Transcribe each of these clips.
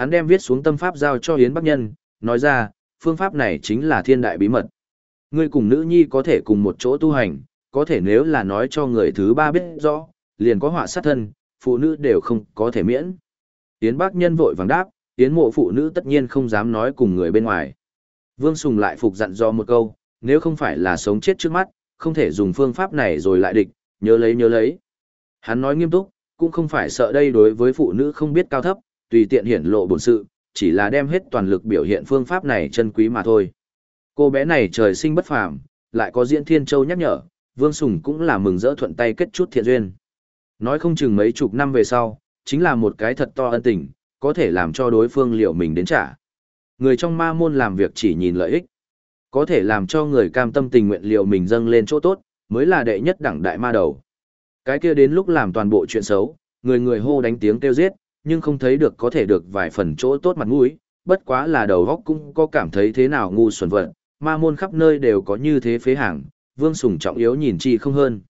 Hắn đem viết xuống tâm pháp giao cho Yến Bắc Nhân, nói ra, phương pháp này chính là thiên đại bí mật. Ngươi cùng nữ nhi có thể cùng một chỗ tu hành, có thể nếu là nói cho người thứ ba biết rõ, liền có họa sát thân, phụ nữ đều không có thể miễn. Yến Bắc Nhân vội vàng đáp, Yến mộ phụ nữ tất nhiên không dám nói cùng người bên ngoài. Vương Sùng lại phục dặn do một câu, nếu không phải là sống chết trước mắt, không thể dùng phương pháp này rồi lại địch, nhớ lấy nhớ lấy. Hắn nói nghiêm túc, cũng không phải sợ đây đối với phụ nữ không biết cao thấp, tùy tiện hiển lộ bổn sự, chỉ là đem hết toàn lực biểu hiện phương pháp này chân quý mà thôi. Cô bé này trời sinh bất phàm, lại có diễn thiên châu nhắc nhở, Vương Sùng cũng là mừng rỡ thuận tay kết chút thiện duyên. Nói không chừng mấy chục năm về sau, chính là một cái thật to ân tình, có thể làm cho đối phương liệu mình đến trả. Người trong ma môn làm việc chỉ nhìn lợi ích, có thể làm cho người cam tâm tình nguyện liệu mình dâng lên chỗ tốt, mới là đệ nhất đẳng đại ma đầu. Cái kia đến lúc làm toàn bộ chuyện xấu, người người hô đánh tiếng kêu giết, nhưng không thấy được có thể được vài phần chỗ tốt mặt mũi, bất quá là đầu góc cũng có cảm thấy thế nào ngu xuẩn vận, ma môn khắp nơi đều có như thế phế hàng, vương sùng trọng yếu nhìn chi không hơn.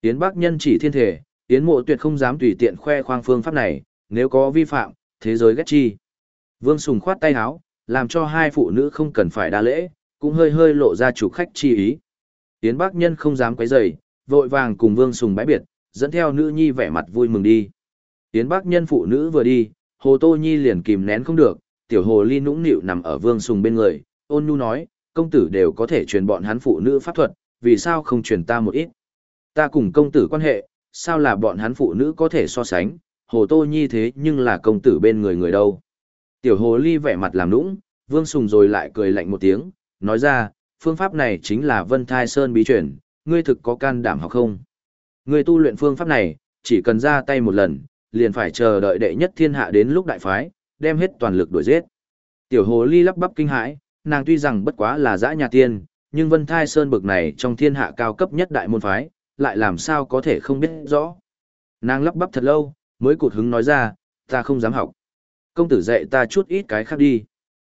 Yến Bắc nhân chỉ thiên thể, Yến mộ tuyệt không dám tùy tiện khoe khoang phương pháp này, nếu có vi phạm, thế giới ghét chi. Vương sùng khoát tay áo, làm cho hai phụ nữ không cần phải đa lễ, cũng hơi hơi lộ ra chủ khách chi ý. Yến Bắc nhân không dám quấy rầy, vội vàng cùng Vương Sùng bái biệt, dẫn theo nữ nhi vẻ mặt vui mừng đi. Yến Bắc nhân phụ nữ vừa đi, Hồ Tô Nhi liền kìm nén không được, tiểu hồ ly nũng nịu nằm ở Vương Sùng bên người, ôn nhu nói, công tử đều có thể truyền bọn hắn phụ nữ pháp thuật, vì sao không truyền ta một ít? Ta cùng công tử quan hệ, sao là bọn hắn phụ nữ có thể so sánh, Hồ Tô Nhi thế nhưng là công tử bên người người đâu. Tiểu hồ ly vẻ mặt làm nũng, Vương Sùng rồi lại cười lạnh một tiếng, nói ra, phương pháp này chính là Vân Thai Sơn bí truyền, ngươi thực có can đảm học không? Ngươi tu luyện phương pháp này, chỉ cần ra tay một lần, liền phải chờ đợi đệ nhất thiên hạ đến lúc đại phái, đem hết toàn lực đuổi giết. Tiểu hồ ly lắp bắp kinh hãi, nàng tuy rằng bất quá là dã nhà tiên, nhưng Vân Thai Sơn bực này trong thiên hạ cao cấp nhất đại môn phái, lại làm sao có thể không biết rõ. Nàng lắp bắp thật lâu, mới cụt hứng nói ra, ta không dám học. Công tử dạy ta chút ít cái khác đi.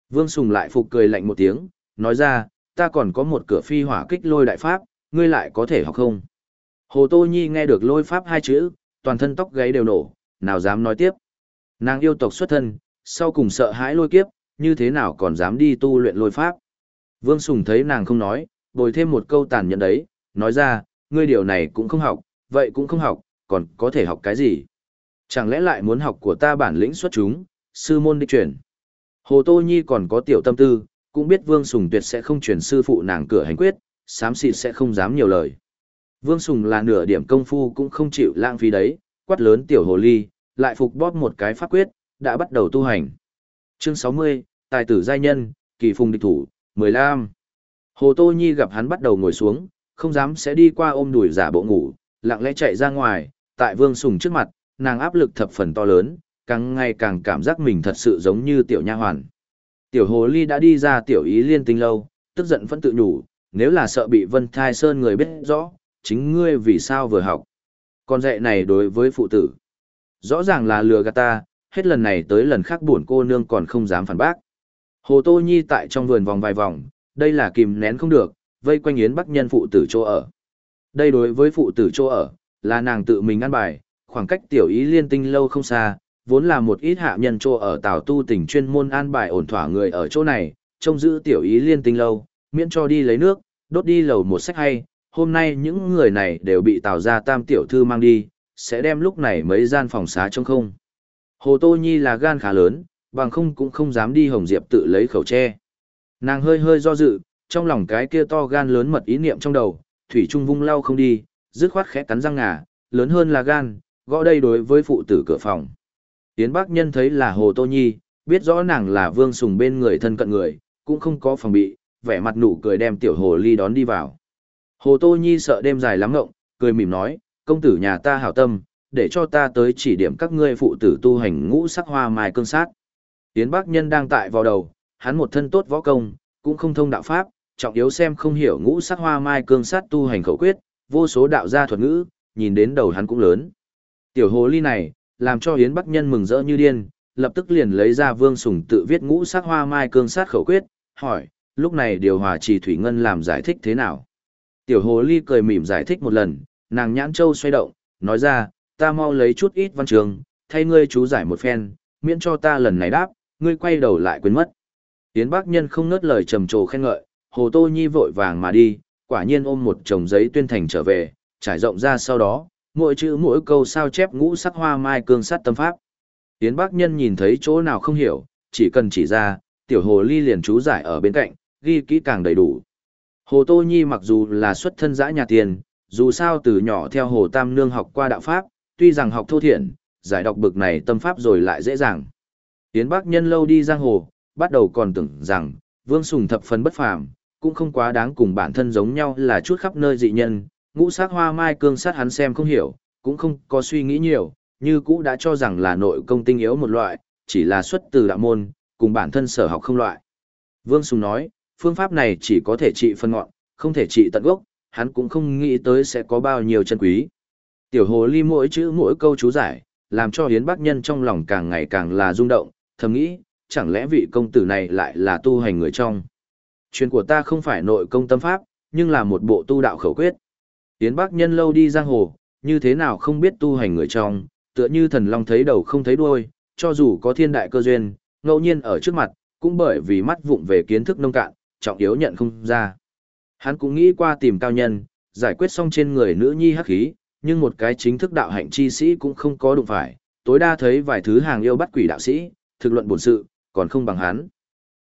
Vương Sùng lại phục cười lạnh một tiếng, nói ra, ta còn có một cửa phi hỏa kích lôi đại pháp, ngươi lại có thể học không? Hồ Tô Nhi nghe được lôi pháp hai chữ, toàn thân tóc gáy đều nổ, nào dám nói tiếp. Nàng yêu tộc xuất thân, sau cùng sợ hãi lôi kiếp, như thế nào còn dám đi tu luyện lôi pháp. Vương Sùng thấy nàng không nói, bồi thêm một câu tàn nhẫn đấy, nói ra, ngươi điều này cũng không học, vậy cũng không học, còn có thể học cái gì? Chẳng lẽ lại muốn học của ta bản lĩnh xuất chúng, sư môn đi chuyển? Hồ Tô Nhi còn có tiểu tâm tư, cũng biết Vương Sùng tuyệt sẽ không chuyển sư phụ nàng cửa hành quyết, sám xịt sẽ không dám nhiều lời. Vương Sùng là nửa điểm công phu cũng không chịu lãng phí đấy, quát lớn tiểu hồ ly, lại phục bóp một cái pháp quyết, đã bắt đầu tu hành. Chương 60, Tài tử giai nhân, kỳ phùng địch thủ, 15. Hồ Tô Nhi gặp hắn bắt đầu ngồi xuống, không dám sẽ đi qua ôm đùi giả bộ ngủ, lặng lẽ chạy ra ngoài, tại Vương Sùng trước mặt, nàng áp lực thập phần to lớn, càng ngày càng cảm giác mình thật sự giống như tiểu nha hoàn. Tiểu hồ ly đã đi ra tiểu ý liên tinh lâu, tức giận vẫn tự nhủ, nếu là sợ bị Vân Thai Sơn người biết rõ, chính ngươi vì sao vừa học. Con dạy này đối với phụ tử, rõ ràng là lừa gạt ta, hết lần này tới lần khác buồn cô nương còn không dám phản bác. Hồ Tô Nhi tại trong vườn vòng vài vòng, đây là kìm nén không được, vây quanh Yến Bắc Nhân phụ tử chỗ ở. Đây đối với phụ tử chỗ ở, là nàng tự mình ăn bài, khoảng cách tiểu ý liên tinh lâu không xa, vốn là một ít hạ nhân chỗ ở Tào Tu tỉnh chuyên môn an bài ổn thỏa người ở chỗ này, trông giữ tiểu ý liên tinh lâu, miễn cho đi lấy nước, đốt đi lầu một sách hay, hôm nay những người này đều bị Tào gia tam tiểu thư mang đi, sẽ đem lúc này mấy gian phòng xá trong không. Hồ Tô Nhi là gan khá lớn, bằng không cũng không dám đi Hồng Diệp tự lấy khẩu tre. Nàng hơi hơi do dự, trong lòng cái kia to gan lớn mật ý niệm trong đầu, Thủy Trung vung lau không đi, dứt khoát khẽ cắn răng ngà, lớn hơn là gan, gõ đây đối với phụ tử cửa phòng. Tiến Bắc Nhân thấy là Hồ Tô Nhi, biết rõ nàng là Vương Sùng bên người thân cận người, cũng không có phòng bị, vẻ mặt nụ cười đem tiểu hồ ly đón đi vào. Hồ Tô Nhi sợ đêm dài lắm ngộng, cười mỉm nói, công tử nhà ta hảo tâm, để cho ta tới chỉ điểm các ngươi phụ tử tu hành ngũ sắc hoa mai cương sát. Tiến Bắc Nhân đang tại vào đầu, hắn một thân tốt võ công, cũng không thông đạo pháp, trọng yếu xem không hiểu ngũ sắc hoa mai cương sát tu hành khẩu quyết, vô số đạo gia thuật ngữ, nhìn đến đầu hắn cũng lớn. Tiểu hồ ly này, làm cho Yến Bắc Nhân mừng rỡ như điên, lập tức liền lấy ra Vương Sùng tự viết ngũ sắc hoa mai cương sát khẩu quyết, hỏi, lúc này điều hòa trì thủy ngân làm giải thích thế nào? Tiểu hồ ly cười mỉm giải thích một lần, nàng nhãn châu xoay động, nói ra, ta mau lấy chút ít văn trường, thay ngươi chú giải một phen, miễn cho ta lần này đáp, ngươi quay đầu lại quên mất. Yến Bác Nhân không ngớt lời trầm trồ khen ngợi, Hồ Tô Nhi vội vàng mà đi, quả nhiên ôm một chồng giấy tuyên thành trở về, trải rộng ra sau đó, mỗi chữ mỗi câu sao chép ngũ sắc hoa mai cương sắt tâm pháp. Yến Bác Nhân nhìn thấy chỗ nào không hiểu, chỉ cần chỉ ra, tiểu hồ ly liền chú giải ở bên cạnh, ghi kỹ càng đầy đủ. Hồ Tô Nhi mặc dù là xuất thân dã nhà tiền, dù sao từ nhỏ theo Hồ Tam Nương học qua đạo pháp, tuy rằng học thô thiện, giải đọc bực này tâm pháp rồi lại dễ dàng. Yến Bắc Nhân lâu đi giang hồ, bắt đầu còn tưởng rằng, Vương Sùng thập phần bất phàm, cũng không quá đáng cùng bản thân giống nhau là chút khắp nơi dị nhân, ngũ sắc hoa mai cương sát hắn xem không hiểu, cũng không có suy nghĩ nhiều, như cũ đã cho rằng là nội công tinh yếu một loại, chỉ là xuất từ đạo môn, cùng bản thân sở học không loại. Vương Sùng nói, phương pháp này chỉ có thể trị phân ngọn, không thể trị tận gốc, hắn cũng không nghĩ tới sẽ có bao nhiêu chân quý. Tiểu hồ ly mỗi chữ mỗi câu chú giải, làm cho hiến bác nhân trong lòng càng ngày càng là rung động, thầm nghĩ, chẳng lẽ vị công tử này lại là tu hành người trong. Chuyện của ta không phải nội công tâm pháp, nhưng là một bộ tu đạo khẩu quyết. Hiến bác nhân lâu đi giang hồ, như thế nào không biết tu hành người trong, tựa như thần long thấy đầu không thấy đuôi, cho dù có thiên đại cơ duyên, ngẫu nhiên ở trước mặt, cũng bởi vì mắt vụng về kiến thức nông cạn, trọng yếu nhận không ra. Hắn cũng nghĩ qua tìm cao nhân, giải quyết xong trên người nữ nhi hắc khí, nhưng một cái chính thức đạo hạnh chi sĩ cũng không có đụng phải, tối đa thấy vài thứ hàng yêu bắt quỷ đạo sĩ, thực luận bổn sự, còn không bằng hắn.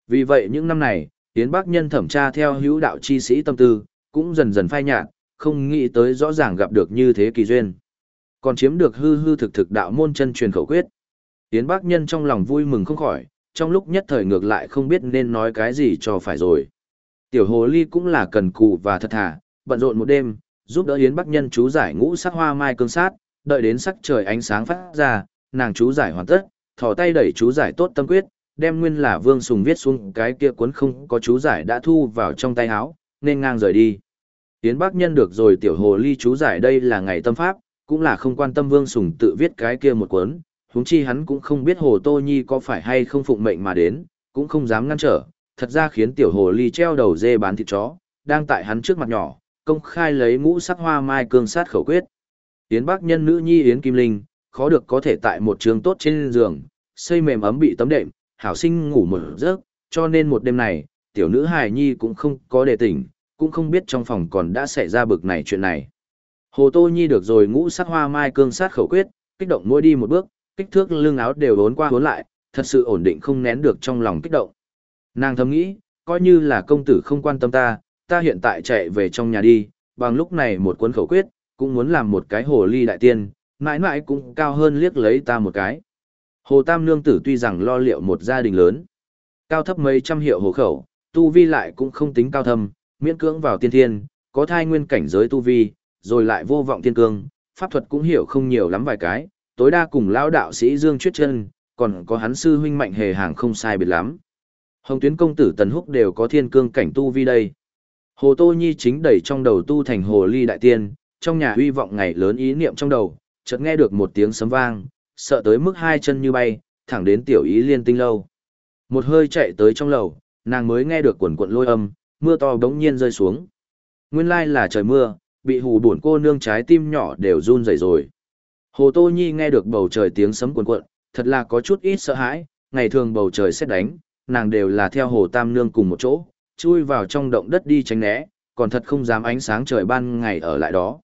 Vì vậy những năm này, Tiến Bắc Nhân thẩm tra theo hữu đạo chi sĩ tâm tư, cũng dần dần phai nhạt, không nghĩ tới rõ ràng gặp được như thế kỳ duyên. Còn chiếm được hư hư thực thực đạo môn chân truyền khẩu quyết. Tiến Bắc Nhân trong lòng vui mừng không khỏi, trong lúc nhất thời ngược lại không biết nên nói cái gì cho phải rồi. Tiểu hồ ly cũng là cần cù và thật thà, bận rộn một đêm, giúp đỡ Yến Bắc Nhân chú giải ngũ sắc hoa mai cương sát, đợi đến sắc trời ánh sáng phát ra, nàng chú giải hoàn tất, thò tay đẩy chú giải tốt tâm quyết, đem nguyên là Vương Sùng viết xuống cái kia cuốn không có chú giải đã thu vào trong tay áo, nên ngang rời đi. Yến Bắc Nhân được rồi tiểu hồ ly chú giải đây là ngày tâm pháp, cũng là không quan tâm Vương Sùng tự viết cái kia một cuốn, huống chi hắn cũng không biết Hồ Tô Nhi có phải hay không phụng mệnh mà đến, cũng không dám ngăn trở, thật ra khiến tiểu hồ ly treo đầu dê bán thịt chó, đang tại hắn trước mặt nhỏ, công khai lấy ngũ sắc hoa mai cương sát khẩu quyết. Yến Bắc nhân nữ nhi Yến Kim Linh, khó được có thể tại một trường tốt trên giường, xây mềm ấm bị tấm đệm, hảo sinh ngủ một giấc, cho nên một đêm này, tiểu nữ hài nhi cũng không có đề tỉnh, cũng không biết trong phòng còn đã xảy ra bực này chuyện này. Hồ Tô Nhi được rồi ngũ sắc hoa mai cương sát khẩu quyết, kích động mỗi đi một bước, kích thước lưng áo đều vốn qua vốn lại, thật sự ổn định không nén được trong lòng kích động. Nàng thầm nghĩ, coi như là công tử không quan tâm ta, ta hiện tại chạy về trong nhà đi, bằng lúc này một cuốn khẩu quyết, cũng muốn làm một cái hồ ly đại tiên, mãi mãi cũng cao hơn liếc lấy ta một cái. Hồ Tam Nương Tử tuy rằng lo liệu một gia đình lớn, cao thấp mấy trăm hiệu hồ khẩu, tu vi lại cũng không tính cao thâm, miễn cưỡng vào tiên thiên, có thai nguyên cảnh giới tu vi, rồi lại vô vọng tiên cương, pháp thuật cũng hiểu không nhiều lắm vài cái, tối đa cùng lão đạo sĩ Dương Chuyết Chân, còn có hắn sư huynh mạnh hề hàng không sai biệt lắm. Hồng tuyến công tử Tần Húc đều có thiên cương cảnh tu vi đây. Hồ Tô Nhi chính đẩy trong đầu tu thành hồ ly đại tiên, trong nhà huy vọng ngày lớn ý niệm trong đầu, chợt nghe được một tiếng sấm vang, sợ tới mức hai chân như bay, thẳng đến tiểu ý liên tinh lâu. Một hơi chạy tới trong lầu, nàng mới nghe được quần quận lôi âm, mưa to bỗng nhiên rơi xuống. Nguyên lai là trời mưa, bị hù buồn cô nương trái tim nhỏ đều run rẩy rồi. Hồ Tô Nhi nghe được bầu trời tiếng sấm cuồn cuộn, thật là có chút ít sợ hãi, ngày thường bầu trời xét đánh, nàng đều là theo Hồ Tam Nương cùng một chỗ, chui vào trong động đất đi tránh né, còn thật không dám ánh sáng trời ban ngày ở lại đó.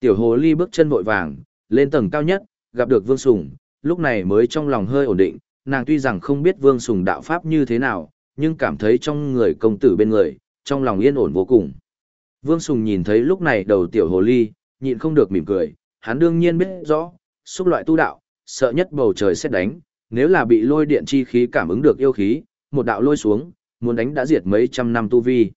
Tiểu hồ ly bước chân vội vàng, lên tầng cao nhất, gặp được Vương Sùng, lúc này mới trong lòng hơi ổn định, nàng tuy rằng không biết Vương Sùng đạo pháp như thế nào, nhưng cảm thấy trong người công tử bên người, trong lòng yên ổn vô cùng. Vương Sùng nhìn thấy lúc này đầu tiểu hồ ly, nhịn không được mỉm cười, hắn đương nhiên biết rõ, xúc loại tu đạo, sợ nhất bầu trời xét đánh, nếu là bị lôi điện chi khí cảm ứng được yêu khí, một đạo lôi xuống, muốn đánh đã diệt mấy trăm năm tu vi.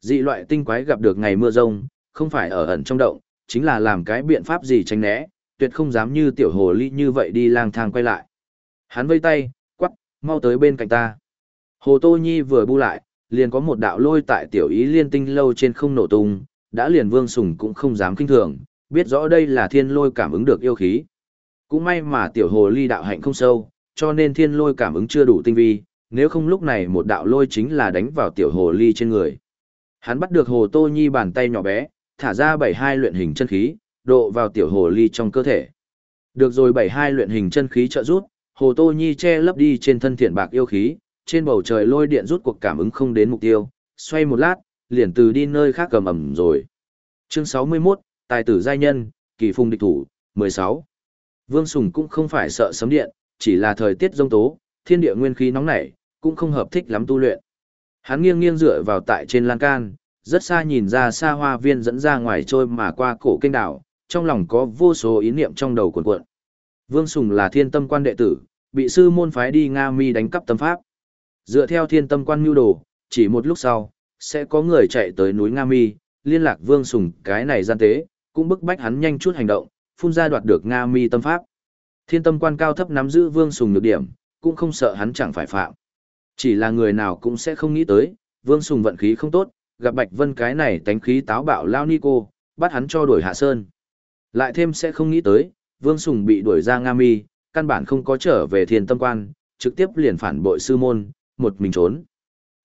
Dị loại tinh quái gặp được ngày mưa rông, không phải ở ẩn trong động, chính là làm cái biện pháp gì tránh né, tuyệt không dám như tiểu hồ ly như vậy đi lang thang quay lại. Hắn vây tay, quắc, mau tới bên cạnh ta. Hồ Tô Nhi vừa bu lại, liền có một đạo lôi tại tiểu ý liên tinh lâu trên không nổ tung, đã liền vương sùng cũng không dám kinh thường, biết rõ đây là thiên lôi cảm ứng được yêu khí. Cũng may mà tiểu hồ ly đạo hạnh không sâu, cho nên thiên lôi cảm ứng chưa đủ tinh vi, nếu không lúc này một đạo lôi chính là đánh vào tiểu hồ ly trên người. Hắn bắt được hồ tô nhi bàn tay nhỏ bé, thả ra bảy hai luyện hình chân khí, độ vào tiểu hồ ly trong cơ thể. Được rồi bảy hai luyện hình chân khí trợ rút, Hồ Tô Nhi che lấp đi trên thân thiện bạc yêu khí, trên bầu trời lôi điện rút cuộc cảm ứng không đến mục tiêu, xoay một lát, liền từ đi nơi khác cầm ẩm rồi. Chương 61, Tài tử giai nhân, kỳ phùng địch thủ, 16. Vương Sùng cũng không phải sợ sấm điện, chỉ là thời tiết rông tố, thiên địa nguyên khí nóng nảy, cũng không hợp thích lắm tu luyện. Hắn nghiêng nghiêng dựa vào tại trên lan can, rất xa nhìn ra xa hoa viên dẫn ra ngoài trôi mà qua cổ kênh đảo, trong lòng có vô số ý niệm trong đầu cuộn cuộn. Vương Sùng là thiên tâm quan đệ tử, bị sư môn phái đi Nga Mi đánh cắp tâm pháp. Dựa theo thiên tâm quan mưu đồ, chỉ một lúc sau, sẽ có người chạy tới núi Nga Mi, liên lạc Vương Sùng cái này gian tế, cũng bức bách hắn nhanh chút hành động, phun ra đoạt được Nga Mi tâm pháp. Thiên tâm quan cao thấp nắm giữ Vương Sùng nhược điểm, cũng không sợ hắn chẳng phải phạm. Chỉ là người nào cũng sẽ không nghĩ tới, Vương Sùng vận khí không tốt, gặp Bạch Vân cái này tánh khí táo bạo lao ni cô, bắt hắn cho đuổi hạ sơn. Lại thêm sẽ không nghĩ tới, Vương Sùng bị đuổi ra Nga Mi, căn bản không có trở về thiên tâm quan, trực tiếp liền phản bội sư môn, một mình trốn.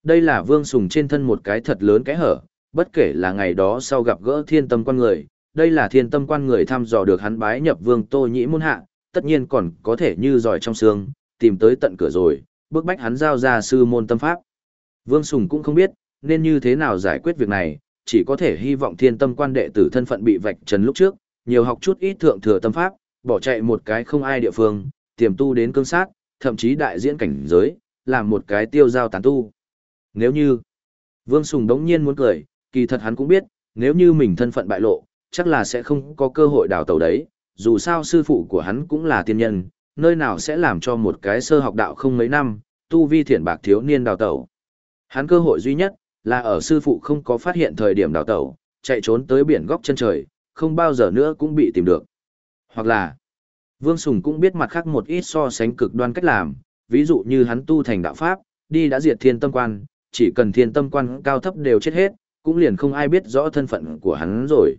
Đây là Vương Sùng trên thân một cái thật lớn cái hở, bất kể là ngày đó sau gặp gỡ thiên tâm quan người, đây là thiên tâm quan người thăm dò được hắn bái nhập Vương Tô Nhĩ môn hạ, tất nhiên còn có thể như giỏi trong xương, tìm tới tận cửa rồi, bước bách hắn giao ra sư môn tâm pháp. Vương Sùng cũng không biết, nên như thế nào giải quyết việc này, chỉ có thể hy vọng thiên tâm quan đệ tử thân phận bị vạch trần lúc trước, nhiều học chút ít thượng thừa tâm pháp, bỏ chạy một cái không ai địa phương, tiềm tu đến cương sát, thậm chí đại diễn cảnh giới, làm một cái tiêu giao tán tu. Nếu như, Vương Sùng đống nhiên muốn cười, kỳ thật hắn cũng biết, nếu như mình thân phận bại lộ, chắc là sẽ không có cơ hội đào tàu đấy, dù sao sư phụ của hắn cũng là tiên nhân, nơi nào sẽ làm cho một cái sơ học đạo không mấy năm, tu vi thiện bạc thiếu niên đào tẩu. Hắn cơ hội duy nhất, là ở sư phụ không có phát hiện thời điểm đào tẩu, chạy trốn tới biển góc chân trời, không bao giờ nữa cũng bị tìm được. Hoặc là, Vương Sùng cũng biết mặt khác một ít so sánh cực đoan cách làm, ví dụ như hắn tu thành đạo Pháp, đi đã diệt thiên tâm quan, chỉ cần thiên tâm quan cao thấp đều chết hết, cũng liền không ai biết rõ thân phận của hắn rồi.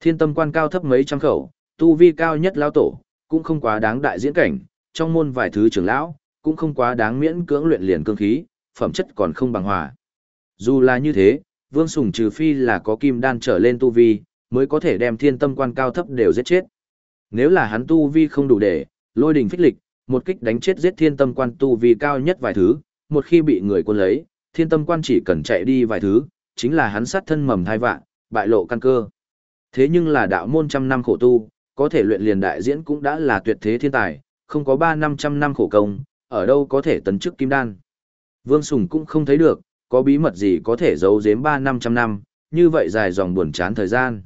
Thiên tâm quan cao thấp mấy trăm khẩu, tu vi cao nhất lao tổ, cũng không quá đáng đại diễn cảnh, trong môn vài thứ trưởng lão, cũng không quá đáng miễn cưỡng luyện liền cương khí, phẩm chất còn không bằng hòa. Dù là như thế, Vương Sùng trừ phi là có kim đan trở lên tu vi, mới có thể đem thiên tâm quan cao thấp đều giết chết. Nếu là hắn tu vi không đủ để, lôi đình phích lịch, một kích đánh chết giết thiên tâm quan tu vi cao nhất vài thứ, một khi bị người quân lấy, thiên tâm quan chỉ cần chạy đi vài thứ, chính là hắn sát thân mầm thai vạn, bại lộ căn cơ. Thế nhưng là đạo môn trăm năm khổ tu, có thể luyện liền đại diễn cũng đã là tuyệt thế thiên tài, không có ba năm trăm năm khổ công, ở đâu có thể tấn chức kim đan. Vương Sùng cũng không thấy được, có bí mật gì có thể giấu giếm ba năm trăm năm, như vậy dài dòng buồn chán thời gian.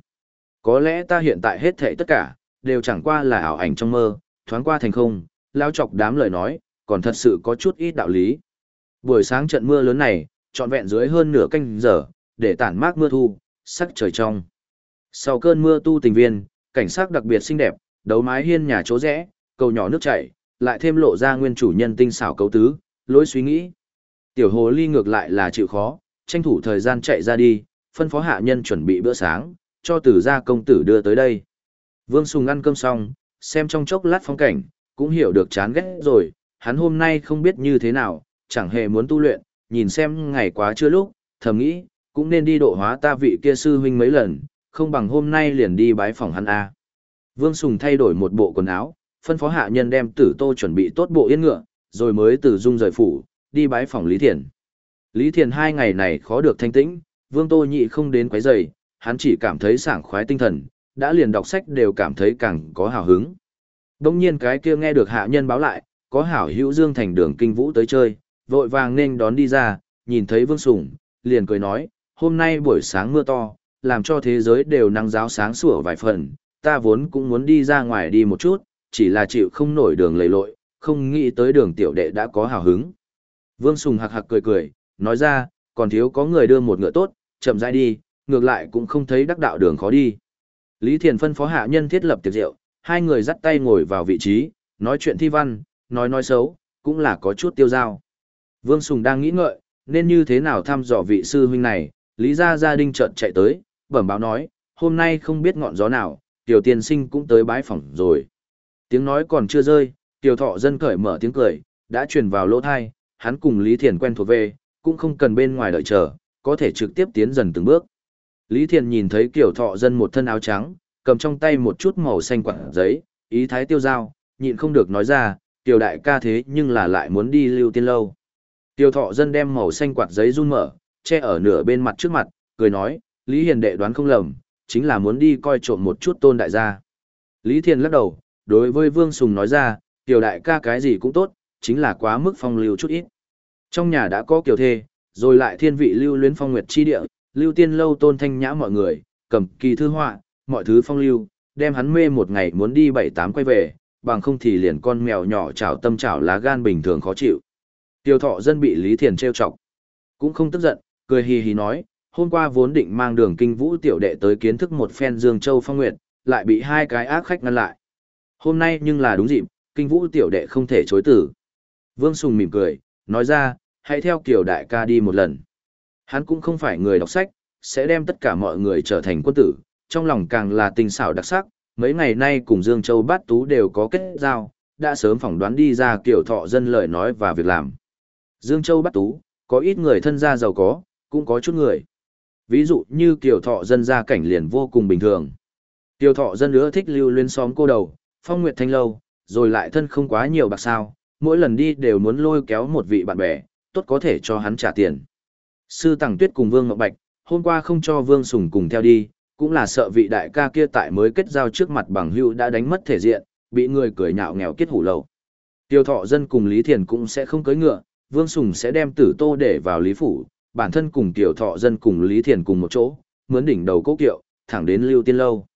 Có lẽ ta hiện tại hết thảy tất cả, đều chẳng qua là ảo ảnh trong mơ, thoáng qua thành không, lao chọc đám lời nói, còn thật sự có chút ít đạo lý. Buổi sáng trận mưa lớn này, trọn vẹn dưới hơn nửa canh giờ, để tản mát mưa thu, sắc trời trong. Sau cơn mưa tu tình viên, cảnh sắc đặc biệt xinh đẹp, đấu mái hiên nhà chỗ rẽ, cầu nhỏ nước chảy, lại thêm lộ ra nguyên chủ nhân tinh xảo cấu tứ, lối suy nghĩ. Tiểu hồ ly ngược lại là chịu khó, tranh thủ thời gian chạy ra đi, phân phó hạ nhân chuẩn bị bữa sáng, cho tử gia công tử đưa tới đây. Vương Sùng ăn cơm xong, xem trong chốc lát phong cảnh, cũng hiểu được chán ghét rồi, hắn hôm nay không biết như thế nào, chẳng hề muốn tu luyện, nhìn xem ngày quá chưa lúc, thầm nghĩ, cũng nên đi độ hóa ta vị kia sư huynh mấy lần, không bằng hôm nay liền đi bái phòng hắn A. Vương Sùng thay đổi một bộ quần áo, phân phó hạ nhân đem tử tô chuẩn bị tốt bộ yên ngựa, rồi mới từ dung rời phủ, đi bái phòng Lý Thiền. Lý Thiền hai ngày này khó được thanh tĩnh, Vương Tô nhị không đến quấy rầy, hắn chỉ cảm thấy sảng khoái tinh thần, đã liền đọc sách đều cảm thấy càng có hào hứng. Đông nhiên cái kia nghe được hạ nhân báo lại, có hảo hữu Dương Thành đường kinh vũ tới chơi, vội vàng nên đón đi ra, nhìn thấy Vương Sùng, liền cười nói, hôm nay buổi sáng mưa to, làm cho thế giới đều nắng giáo sáng sủa vài phần, ta vốn cũng muốn đi ra ngoài đi một chút, chỉ là chịu không nổi đường lầy lội, không nghĩ tới đường tiểu đệ đã có hào hứng. Vương Sùng hạc hạc cười cười, nói ra, còn thiếu có người đưa một ngựa tốt, chậm rãi đi, ngược lại cũng không thấy đắc đạo đường khó đi. Lý Thiền phân phó hạ nhân thiết lập tiệc rượu, hai người dắt tay ngồi vào vị trí, nói chuyện thi văn, nói nói xấu, cũng là có chút tiêu dao. Vương Sùng đang nghĩ ngợi, nên như thế nào thăm dò vị sư huynh này, Lý gia gia đình chợt chạy tới, bẩm báo nói, hôm nay không biết ngọn gió nào, tiểu tiên sinh cũng tới bái phỏng rồi. Tiếng nói còn chưa rơi, tiểu thọ dân cởi mở tiếng cười, đã truyền vào lỗ thai, hắn cùng Lý Thiền quen thuộc về, cũng không cần bên ngoài đợi chờ, có thể trực tiếp tiến dần từng bước. Lý Thiền nhìn thấy kiểu thọ dân một thân áo trắng, cầm trong tay một chút màu xanh quảng giấy, ý thái tiêu dao, nhịn không được nói ra, tiểu đại ca thế nhưng là lại muốn đi lưu tiên lâu. Tiêu thọ dân đem màu xanh quạt giấy run mở, che ở nửa bên mặt trước mặt, cười nói, Lý Hiền đệ đoán không lầm, chính là muốn đi coi trộm một chút tôn đại gia. Lý Thiền lắc đầu, đối với Vương Sùng nói ra, tiểu đại ca cái gì cũng tốt, chính là quá mức phong lưu chút ít. Trong nhà đã có kiểu thê, rồi lại thiên vị lưu luyến phong nguyệt chi địa, lưu tiên lâu tôn thanh nhã mọi người, cầm kỳ thư họa, mọi thứ phong lưu, đem hắn mê một ngày muốn đi bảy tám quay về, bằng không thì liền con mèo nhỏ chảo tâm chảo lá gan bình thường khó chịu. Tiêu thọ dân bị Lý Thiền trêu chọc, cũng không tức giận, cười hì hì nói, hôm qua vốn định mang đường kinh vũ tiểu đệ tới kiến thức một phen Dương Châu Phong Nguyệt, lại bị hai cái ác khách ngăn lại. Hôm nay nhưng là đúng dịp, kinh vũ tiểu đệ không thể chối tử. Vương Sùng mỉm cười, nói ra, hãy theo kiểu đại ca đi một lần. Hắn cũng không phải người đọc sách, sẽ đem tất cả mọi người trở thành quân tử, trong lòng càng là tình xảo đặc sắc, mấy ngày nay cùng Dương Châu Bát Tú đều có kết giao, đã sớm phỏng đoán đi ra kiểu thọ dân lời nói và việc làm. Dương Châu Bát Tú, có ít người thân gia giàu có, cũng có chút người. Ví dụ như kiểu thọ dân gia cảnh liền vô cùng bình thường. Tiểu thọ dân nữa thích lưu luyến xóm cô đầu, phong nguyệt thanh lâu, rồi lại thân không quá nhiều bạc sao, mỗi lần đi đều muốn lôi kéo một vị bạn bè, tốt có thể cho hắn trả tiền. Sư Tằng Tuyết cùng Vương Ngọc Bạch, hôm qua không cho Vương Sùng cùng theo đi, cũng là sợ vị đại ca kia tại mới kết giao trước mặt bằng hữu đã đánh mất thể diện, bị người cười nhạo nghèo kết hủ lầu. Tiêu thọ dân cùng Lý Thiền cũng sẽ không cưới ngựa, Vương Sùng sẽ đem tử tô để vào Lý Phủ, bản thân cùng tiểu thọ dân cùng Lý Thiền cùng một chỗ, mướn đỉnh đầu cố kiệu, thẳng đến Lưu Tiên Lâu.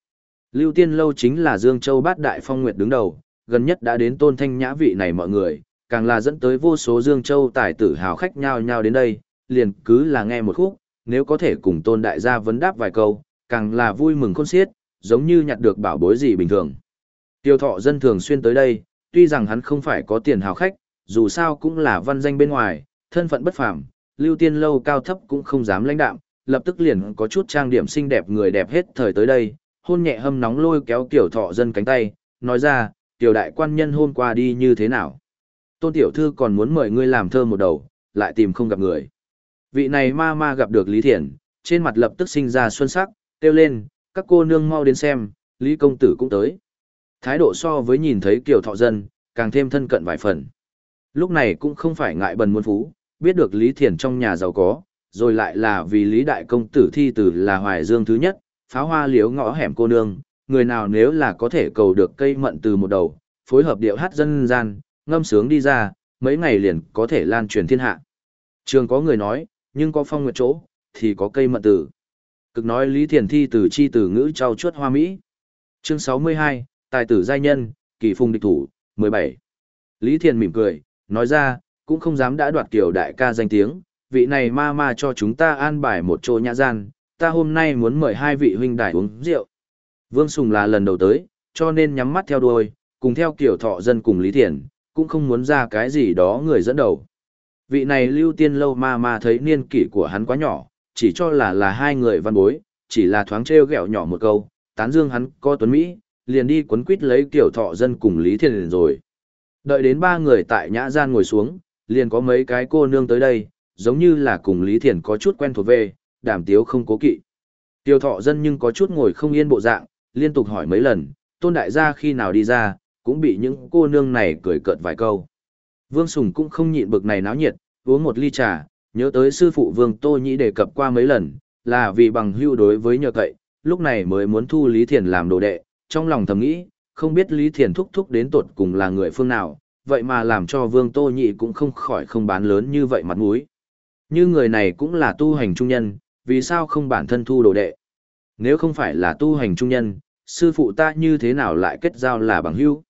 Lưu Tiên Lâu chính là Dương Châu Bát Đại Phong Nguyệt đứng đầu, gần nhất đã đến tôn thanh nhã vị này mọi người, càng là dẫn tới vô số Dương Châu tài tử hào khách nhao nhao đến đây, liền cứ là nghe một khúc, nếu có thể cùng tôn đại gia vấn đáp vài câu, càng là vui mừng khôn xiết, giống như nhặt được bảo bối gì bình thường. Tiêu thọ dân thường xuyên tới đây, tuy rằng hắn không phải có tiền hào khách, dù sao cũng là văn danh bên ngoài, thân phận bất phàm, lưu tiên lâu cao thấp cũng không dám lãnh đạm, lập tức liền có chút trang điểm xinh đẹp người đẹp hết thời tới đây, hôn nhẹ hâm nóng lôi kéo tiểu thọ dân cánh tay, nói ra, tiểu đại quan nhân hôm qua đi như thế nào. Tôn tiểu thư còn muốn mời ngươi làm thơ một đầu, lại tìm không gặp người. Vị này ma ma gặp được Lý Thiển, trên mặt lập tức sinh ra xuân sắc, kêu lên, các cô nương mau đến xem, Lý công tử cũng tới. Thái độ so với nhìn thấy kiểu thọ dân, càng thêm thân cận vài phần. Lúc này cũng không phải ngại bần muôn phú, biết được Lý thiền trong nhà giàu có, rồi lại là vì Lý Đại Công Tử thi tử là Hoài Dương thứ nhất, pháo hoa liếu ngõ hẻm cô nương, người nào nếu là có thể cầu được cây mận từ một đầu, phối hợp điệu hát dân gian, ngâm sướng đi ra, mấy ngày liền có thể lan truyền thiên hạ. Trường có người nói, nhưng có phong nguyệt chỗ, thì có cây mận tử. Cực nói Lý Thiền thi từ chi từ ngữ trao chuốt hoa Mỹ. Chương 62, Tài tử giai nhân, kỳ phùng địch thủ, 17. Lý Thiền mỉm cười, nói ra, cũng không dám đã đoạt kiểu đại ca danh tiếng, vị này ma ma cho chúng ta an bài một chỗ nhã gian, ta hôm nay muốn mời hai vị huynh đài uống rượu. Vương Sùng là lần đầu tới, cho nên nhắm mắt theo đuôi, cùng theo kiểu thọ dân cùng Lý Thiền, cũng không muốn ra cái gì đó người dẫn đầu. Vị này lưu tiên lâu ma ma thấy niên kỷ của hắn quá nhỏ, chỉ cho là là hai người văn bối, chỉ là thoáng trêu ghẹo nhỏ một câu, tán dương hắn có tuấn Mỹ, liền đi quấn quýt lấy kiểu thọ dân cùng Lý Thiền rồi. Đợi đến ba người tại nhã gian ngồi xuống, liền có mấy cái cô nương tới đây, giống như là cùng Lý Thiền có chút quen thuộc về, đảm tiếu không cố kỵ. Tiêu thọ dân nhưng có chút ngồi không yên bộ dạng, liên tục hỏi mấy lần, tôn đại gia khi nào đi ra, cũng bị những cô nương này cười cợt vài câu. Vương Sùng cũng không nhịn bực này náo nhiệt, uống một ly trà, nhớ tới sư phụ Vương Tô Nhĩ đề cập qua mấy lần, là vì bằng hưu đối với nhờ cậy, lúc này mới muốn thu Lý Thiền làm đồ đệ, trong lòng thầm nghĩ, không biết Lý Thiền thúc thúc đến tột cùng là người phương nào, vậy mà làm cho Vương Tô Nhị cũng không khỏi không bán lớn như vậy mặt mũi. Như người này cũng là tu hành trung nhân, vì sao không bản thân thu đồ đệ? Nếu không phải là tu hành trung nhân, sư phụ ta như thế nào lại kết giao là bằng hữu?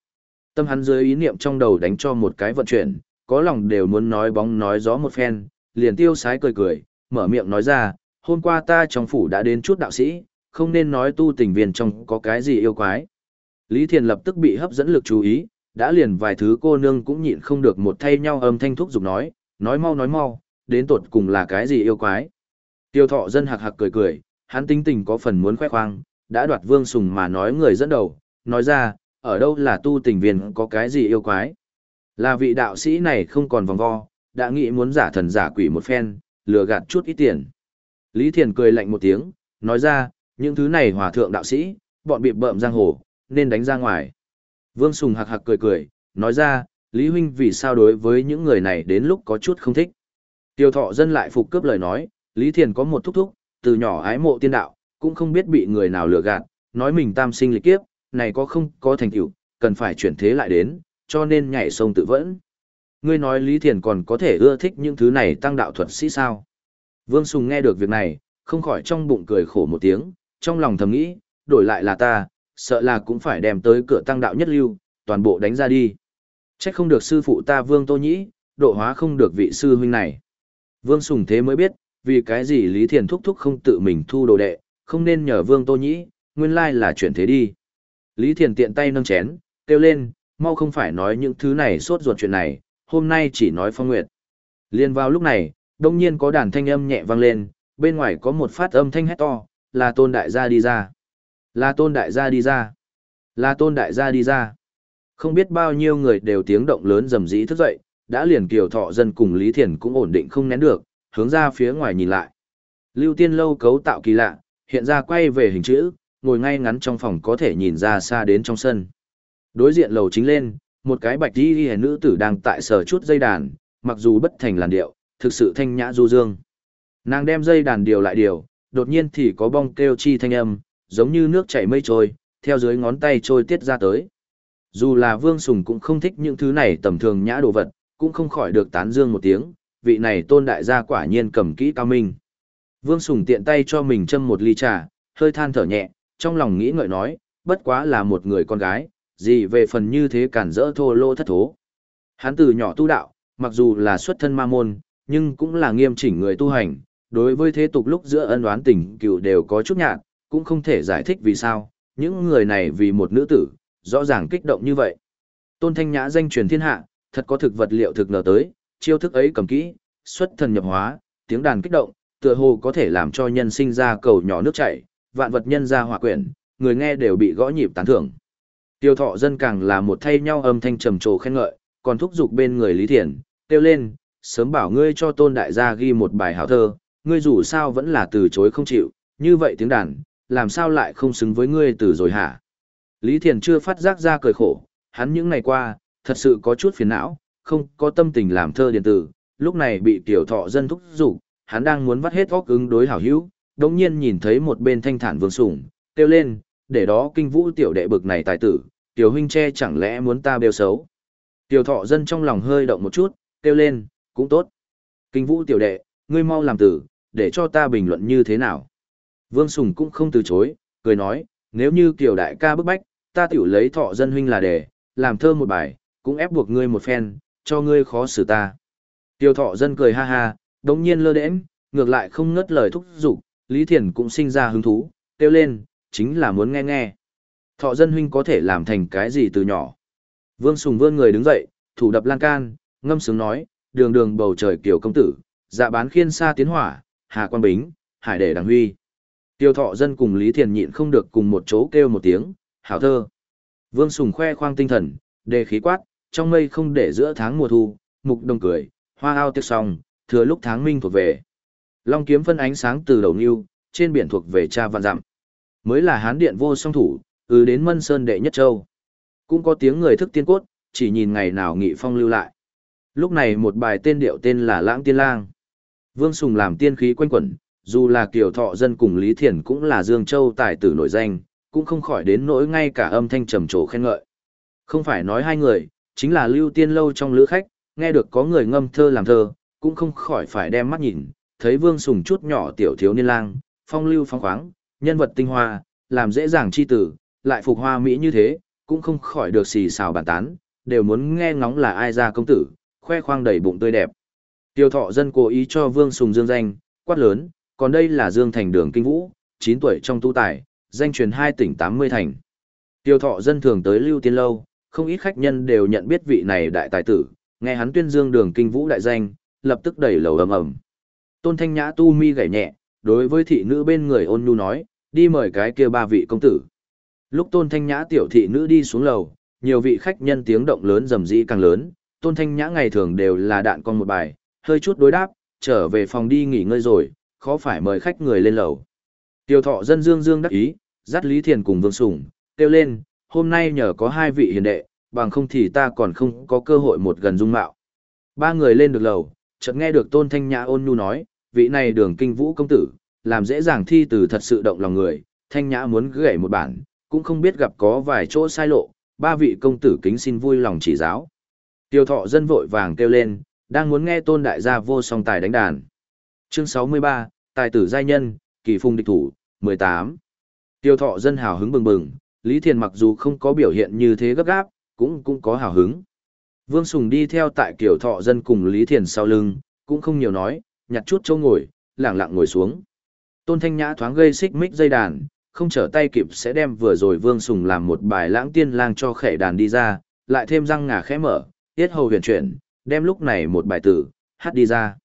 Tâm hắn dưới ý niệm trong đầu đánh cho một cái vận chuyển, có lòng đều muốn nói bóng nói gió một phen, liền tiêu sái cười cười, mở miệng nói ra, hôm qua ta trong phủ đã đến chút đạo sĩ, không nên nói tu tình viên trong có cái gì yêu quái. Lý Thiền lập tức bị hấp dẫn lực chú ý, đã liền vài thứ cô nương cũng nhịn không được một thay nhau âm thanh thúc giục nói, nói mau nói mau, đến tột cùng là cái gì yêu quái. Tiêu thọ dân hạc hạc cười cười, hắn tinh tình có phần muốn khoe khoang, đã đoạt vương sùng mà nói người dẫn đầu, nói ra, ở đâu là tu tình viên có cái gì yêu quái. Là vị đạo sĩ này không còn vòng vo, đã nghĩ muốn giả thần giả quỷ một phen, lừa gạt chút ít tiền. Lý Thiền cười lạnh một tiếng, nói ra, những thứ này hòa thượng đạo sĩ, bọn bị bợm giang hồ, nên đánh ra ngoài. Vương Sùng hạc hạc cười cười, nói ra, Lý Huynh vì sao đối với những người này đến lúc có chút không thích. Tiêu thọ dân lại phục cướp lời nói, Lý Thiền có một thúc thúc, từ nhỏ ái mộ tiên đạo, cũng không biết bị người nào lừa gạt, nói mình tam sinh lịch kiếp, này có không có thành tựu, cần phải chuyển thế lại đến, cho nên nhảy sông tự vẫn. Ngươi nói Lý Thiền còn có thể ưa thích những thứ này tăng đạo thuật sĩ sao? Vương Sùng nghe được việc này, không khỏi trong bụng cười khổ một tiếng, trong lòng thầm nghĩ, đổi lại là ta, sợ là cũng phải đem tới cửa tăng đạo nhất lưu, toàn bộ đánh ra đi. Trách không được sư phụ ta Vương Tô Nhĩ, độ hóa không được vị sư huynh này. Vương Sùng thế mới biết, vì cái gì Lý Thiền thúc thúc không tự mình thu đồ đệ, không nên nhờ Vương Tô Nhĩ, nguyên lai là chuyển thế đi. Lý Thiền tiện tay nâng chén, kêu lên, mau không phải nói những thứ này sốt ruột chuyện này, hôm nay chỉ nói phong nguyệt. Liên vào lúc này, đông nhiên có đàn thanh âm nhẹ vang lên, bên ngoài có một phát âm thanh hét to, là tôn đại gia đi ra. Là tôn đại gia đi ra. Là tôn đại gia đi ra. Không biết bao nhiêu người đều tiếng động lớn rầm rĩ thức dậy, đã liền kiều thọ dân cùng Lý Thiền cũng ổn định không nén được, hướng ra phía ngoài nhìn lại. Lưu tiên lâu cấu tạo kỳ lạ, hiện ra quay về hình chữ, ngồi ngay ngắn trong phòng có thể nhìn ra xa đến trong sân. Đối diện lầu chính lên, một cái bạch đi ghi nữ tử đang tại sở chút dây đàn, mặc dù bất thành làn điệu, thực sự thanh nhã du dương. Nàng đem dây đàn điều lại điều, đột nhiên thì có bong kêu chi thanh âm, giống như nước chảy mây trôi, theo dưới ngón tay trôi tiết ra tới. Dù là Vương Sùng cũng không thích những thứ này tầm thường nhã đồ vật, cũng không khỏi được tán dương một tiếng, vị này tôn đại gia quả nhiên cầm kỹ cao minh. Vương Sùng tiện tay cho mình châm một ly trà, hơi than thở nhẹ, trong lòng nghĩ ngợi nói, bất quá là một người con gái, gì về phần như thế cản rỡ thô lô thất thố. Hắn từ nhỏ tu đạo, mặc dù là xuất thân ma môn, nhưng cũng là nghiêm chỉnh người tu hành, đối với thế tục lúc giữa ân oán tình cựu đều có chút nhạt, cũng không thể giải thích vì sao, những người này vì một nữ tử, rõ ràng kích động như vậy. Tôn Thanh Nhã danh truyền thiên hạ, thật có thực vật liệu thực nở tới, chiêu thức ấy cầm kỹ, xuất thần nhập hóa, tiếng đàn kích động, tựa hồ có thể làm cho nhân sinh ra cầu nhỏ nước chảy, vạn vật nhân ra hỏa quyển, người nghe đều bị gõ nhịp tán thưởng. Tiêu thọ dân càng là một thay nhau âm thanh trầm trồ khen ngợi, còn thúc giục bên người Lý Thiền, kêu lên, sớm bảo ngươi cho tôn đại gia ghi một bài hảo thơ, ngươi dù sao vẫn là từ chối không chịu, như vậy tiếng đàn, làm sao lại không xứng với ngươi từ rồi hả? Lý Thiền chưa phát giác ra cười khổ, hắn những ngày qua, thật sự có chút phiền não, không có tâm tình làm thơ điện tử, lúc này bị tiểu thọ dân thúc giục, hắn đang muốn vắt hết óc ứng đối hảo hữu, đồng nhiên nhìn thấy một bên thanh thản vương sủng, kêu lên, để đó kinh vũ tiểu đệ bực này tài tử, tiểu huynh che chẳng lẽ muốn ta bêu xấu. Tiểu thọ dân trong lòng hơi động một chút, kêu lên, cũng tốt. Kinh vũ tiểu đệ, ngươi mau làm tử, để cho ta bình luận như thế nào. Vương Sùng cũng không từ chối, cười nói, nếu như tiểu đại ca bức bách, ta tiểu lấy thọ dân huynh là đề, làm thơ một bài, cũng ép buộc ngươi một phen, cho ngươi khó xử ta. Tiểu thọ dân cười ha ha, đống nhiên lơ đễm, ngược lại không ngớt lời thúc giục, Lý Thiền cũng sinh ra hứng thú, kêu lên, chính là muốn nghe nghe. Thọ dân huynh có thể làm thành cái gì từ nhỏ. Vương Sùng vươn người đứng dậy, thủ đập lan can, ngâm sướng nói, đường đường bầu trời kiểu công tử, dạ bán khiên xa tiến hỏa, hà quan bính, hải để đằng huy. Tiêu thọ dân cùng Lý Thiền nhịn không được cùng một chỗ kêu một tiếng, hảo thơ. Vương Sùng khoe khoang tinh thần, đề khí quát, trong mây không để giữa tháng mùa thu, mục đồng cười, hoa ao tiếc xong, thừa lúc tháng minh thuộc về. Long kiếm phân ánh sáng từ đầu nưu, trên biển thuộc về cha vạn dặm. Mới là hán điện vô song thủ, ừ đến mân sơn đệ nhất châu. Cũng có tiếng người thức tiên cốt, chỉ nhìn ngày nào nghị phong lưu lại. Lúc này một bài tên điệu tên là Lãng Tiên Lang. Vương Sùng làm tiên khí quanh quẩn, dù là kiều thọ dân cùng Lý Thiền cũng là Dương Châu tài tử nổi danh, cũng không khỏi đến nỗi ngay cả âm thanh trầm trồ khen ngợi. Không phải nói hai người, chính là lưu tiên lâu trong lữ khách, nghe được có người ngâm thơ làm thơ, cũng không khỏi phải đem mắt nhìn, thấy Vương Sùng chút nhỏ tiểu thiếu niên lang, phong lưu phong khoáng, nhân vật tinh hoa, làm dễ dàng chi tử, lại phục hoa mỹ như thế, cũng không khỏi được xì xào bàn tán, đều muốn nghe ngóng là ai ra công tử, khoe khoang đầy bụng tươi đẹp. Tiêu thọ dân cố ý cho Vương Sùng dương danh, quát lớn, còn đây là Dương Thành Đường Kinh Vũ, 9 tuổi trong tu tài, danh truyền hai tỉnh 80 thành. Tiêu thọ dân thường tới Lưu Tiên Lâu, không ít khách nhân đều nhận biết vị này đại tài tử, nghe hắn tuyên dương đường Kinh Vũ đại danh, lập tức đẩy lầu ầm ầm. Tôn Thanh Nhã tu mi gảy nhẹ, đối với thị nữ bên người ôn nhu nói, đi mời cái kia ba vị công tử. Lúc Tôn Thanh Nhã tiểu thị nữ đi xuống lầu, nhiều vị khách nhân tiếng động lớn rầm rĩ càng lớn, Tôn Thanh Nhã ngày thường đều là đạn con một bài, hơi chút đối đáp, trở về phòng đi nghỉ ngơi rồi, khó phải mời khách người lên lầu. Tiêu thọ dân dương dương đắc ý, dắt Lý Thiền cùng Vương Sùng, kêu lên, hôm nay nhờ có hai vị hiền đệ, bằng không thì ta còn không có cơ hội một gần dung mạo. Ba người lên được lầu, chợt nghe được Tôn Thanh Nhã ôn nhu nói, vị này đường kinh vũ công tử, làm dễ dàng thi từ thật sự động lòng người, Thanh Nhã muốn gửi một bản, cũng không biết gặp có vài chỗ sai lộ, ba vị công tử kính xin vui lòng chỉ giáo. Tiêu thọ dân vội vàng kêu lên, đang muốn nghe tôn đại gia vô song tài đánh đàn. Chương 63, Tài tử giai nhân, kỳ phung địch thủ, 18. Tiêu thọ dân hào hứng bừng bừng, Lý Thiền mặc dù không có biểu hiện như thế gấp gáp, cũng cũng có hào hứng. Vương Sùng đi theo tại kiểu thọ dân cùng Lý Thiền sau lưng, cũng không nhiều nói, nhặt chút châu ngồi, lẳng lặng ngồi xuống. Tôn Thanh Nhã thoáng gây xích mích dây đàn, không trở tay kịp sẽ đem vừa rồi Vương Sùng làm một bài lãng tiên lang cho khẻ đàn đi ra, lại thêm răng ngà khẽ mở, tiết hầu huyền chuyển, đem lúc này một bài tử, hát đi ra.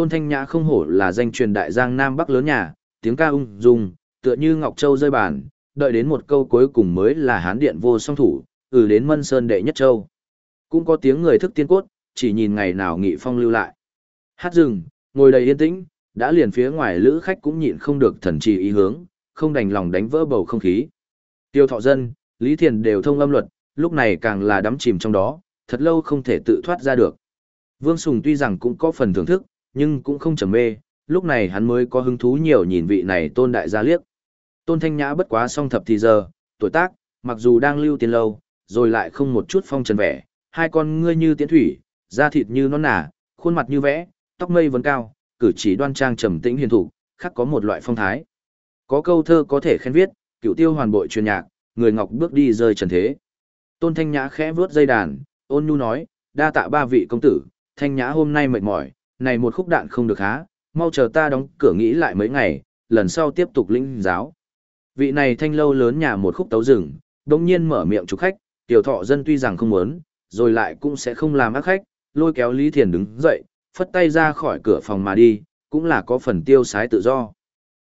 Tôn Thanh Nhã không hổ là danh truyền đại giang Nam Bắc lớn nhà, tiếng ca ung dung, tựa như Ngọc Châu rơi bàn, đợi đến một câu cuối cùng mới là hán điện vô song thủ, ừ đến Mân Sơn đệ nhất châu. Cũng có tiếng người thức tiên cốt, chỉ nhìn ngày nào nghị phong lưu lại. Hát rừng, ngồi đầy yên tĩnh, đã liền phía ngoài lữ khách cũng nhịn không được thần trì ý hướng, không đành lòng đánh vỡ bầu không khí. Tiêu thọ dân, Lý Thiền đều thông âm luật, lúc này càng là đắm chìm trong đó, thật lâu không thể tự thoát ra được. Vương Sùng tuy rằng cũng có phần thưởng thức, nhưng cũng không trầm mê, lúc này hắn mới có hứng thú nhiều nhìn vị này tôn đại gia liếc. Tôn Thanh Nhã bất quá song thập thì giờ, tuổi tác, mặc dù đang lưu tiền lâu, rồi lại không một chút phong trần vẻ, hai con ngươi như tiến thủy, da thịt như non nả, khuôn mặt như vẽ, tóc mây vấn cao, cử chỉ đoan trang trầm tĩnh hiền thủ, khác có một loại phong thái. Có câu thơ có thể khen viết, cựu tiêu hoàn bội truyền nhạc, người ngọc bước đi rơi trần thế. Tôn Thanh Nhã khẽ vướt dây đàn, ôn nhu nói, đa tạ ba vị công tử, Thanh Nhã hôm nay mệt mỏi, này một khúc đạn không được há, mau chờ ta đóng cửa nghĩ lại mấy ngày, lần sau tiếp tục lĩnh giáo. Vị này thanh lâu lớn nhà một khúc tấu rừng, đồng nhiên mở miệng chúc khách, tiểu thọ dân tuy rằng không muốn, rồi lại cũng sẽ không làm ác khách, lôi kéo Lý Thiền đứng dậy, phất tay ra khỏi cửa phòng mà đi, cũng là có phần tiêu sái tự do.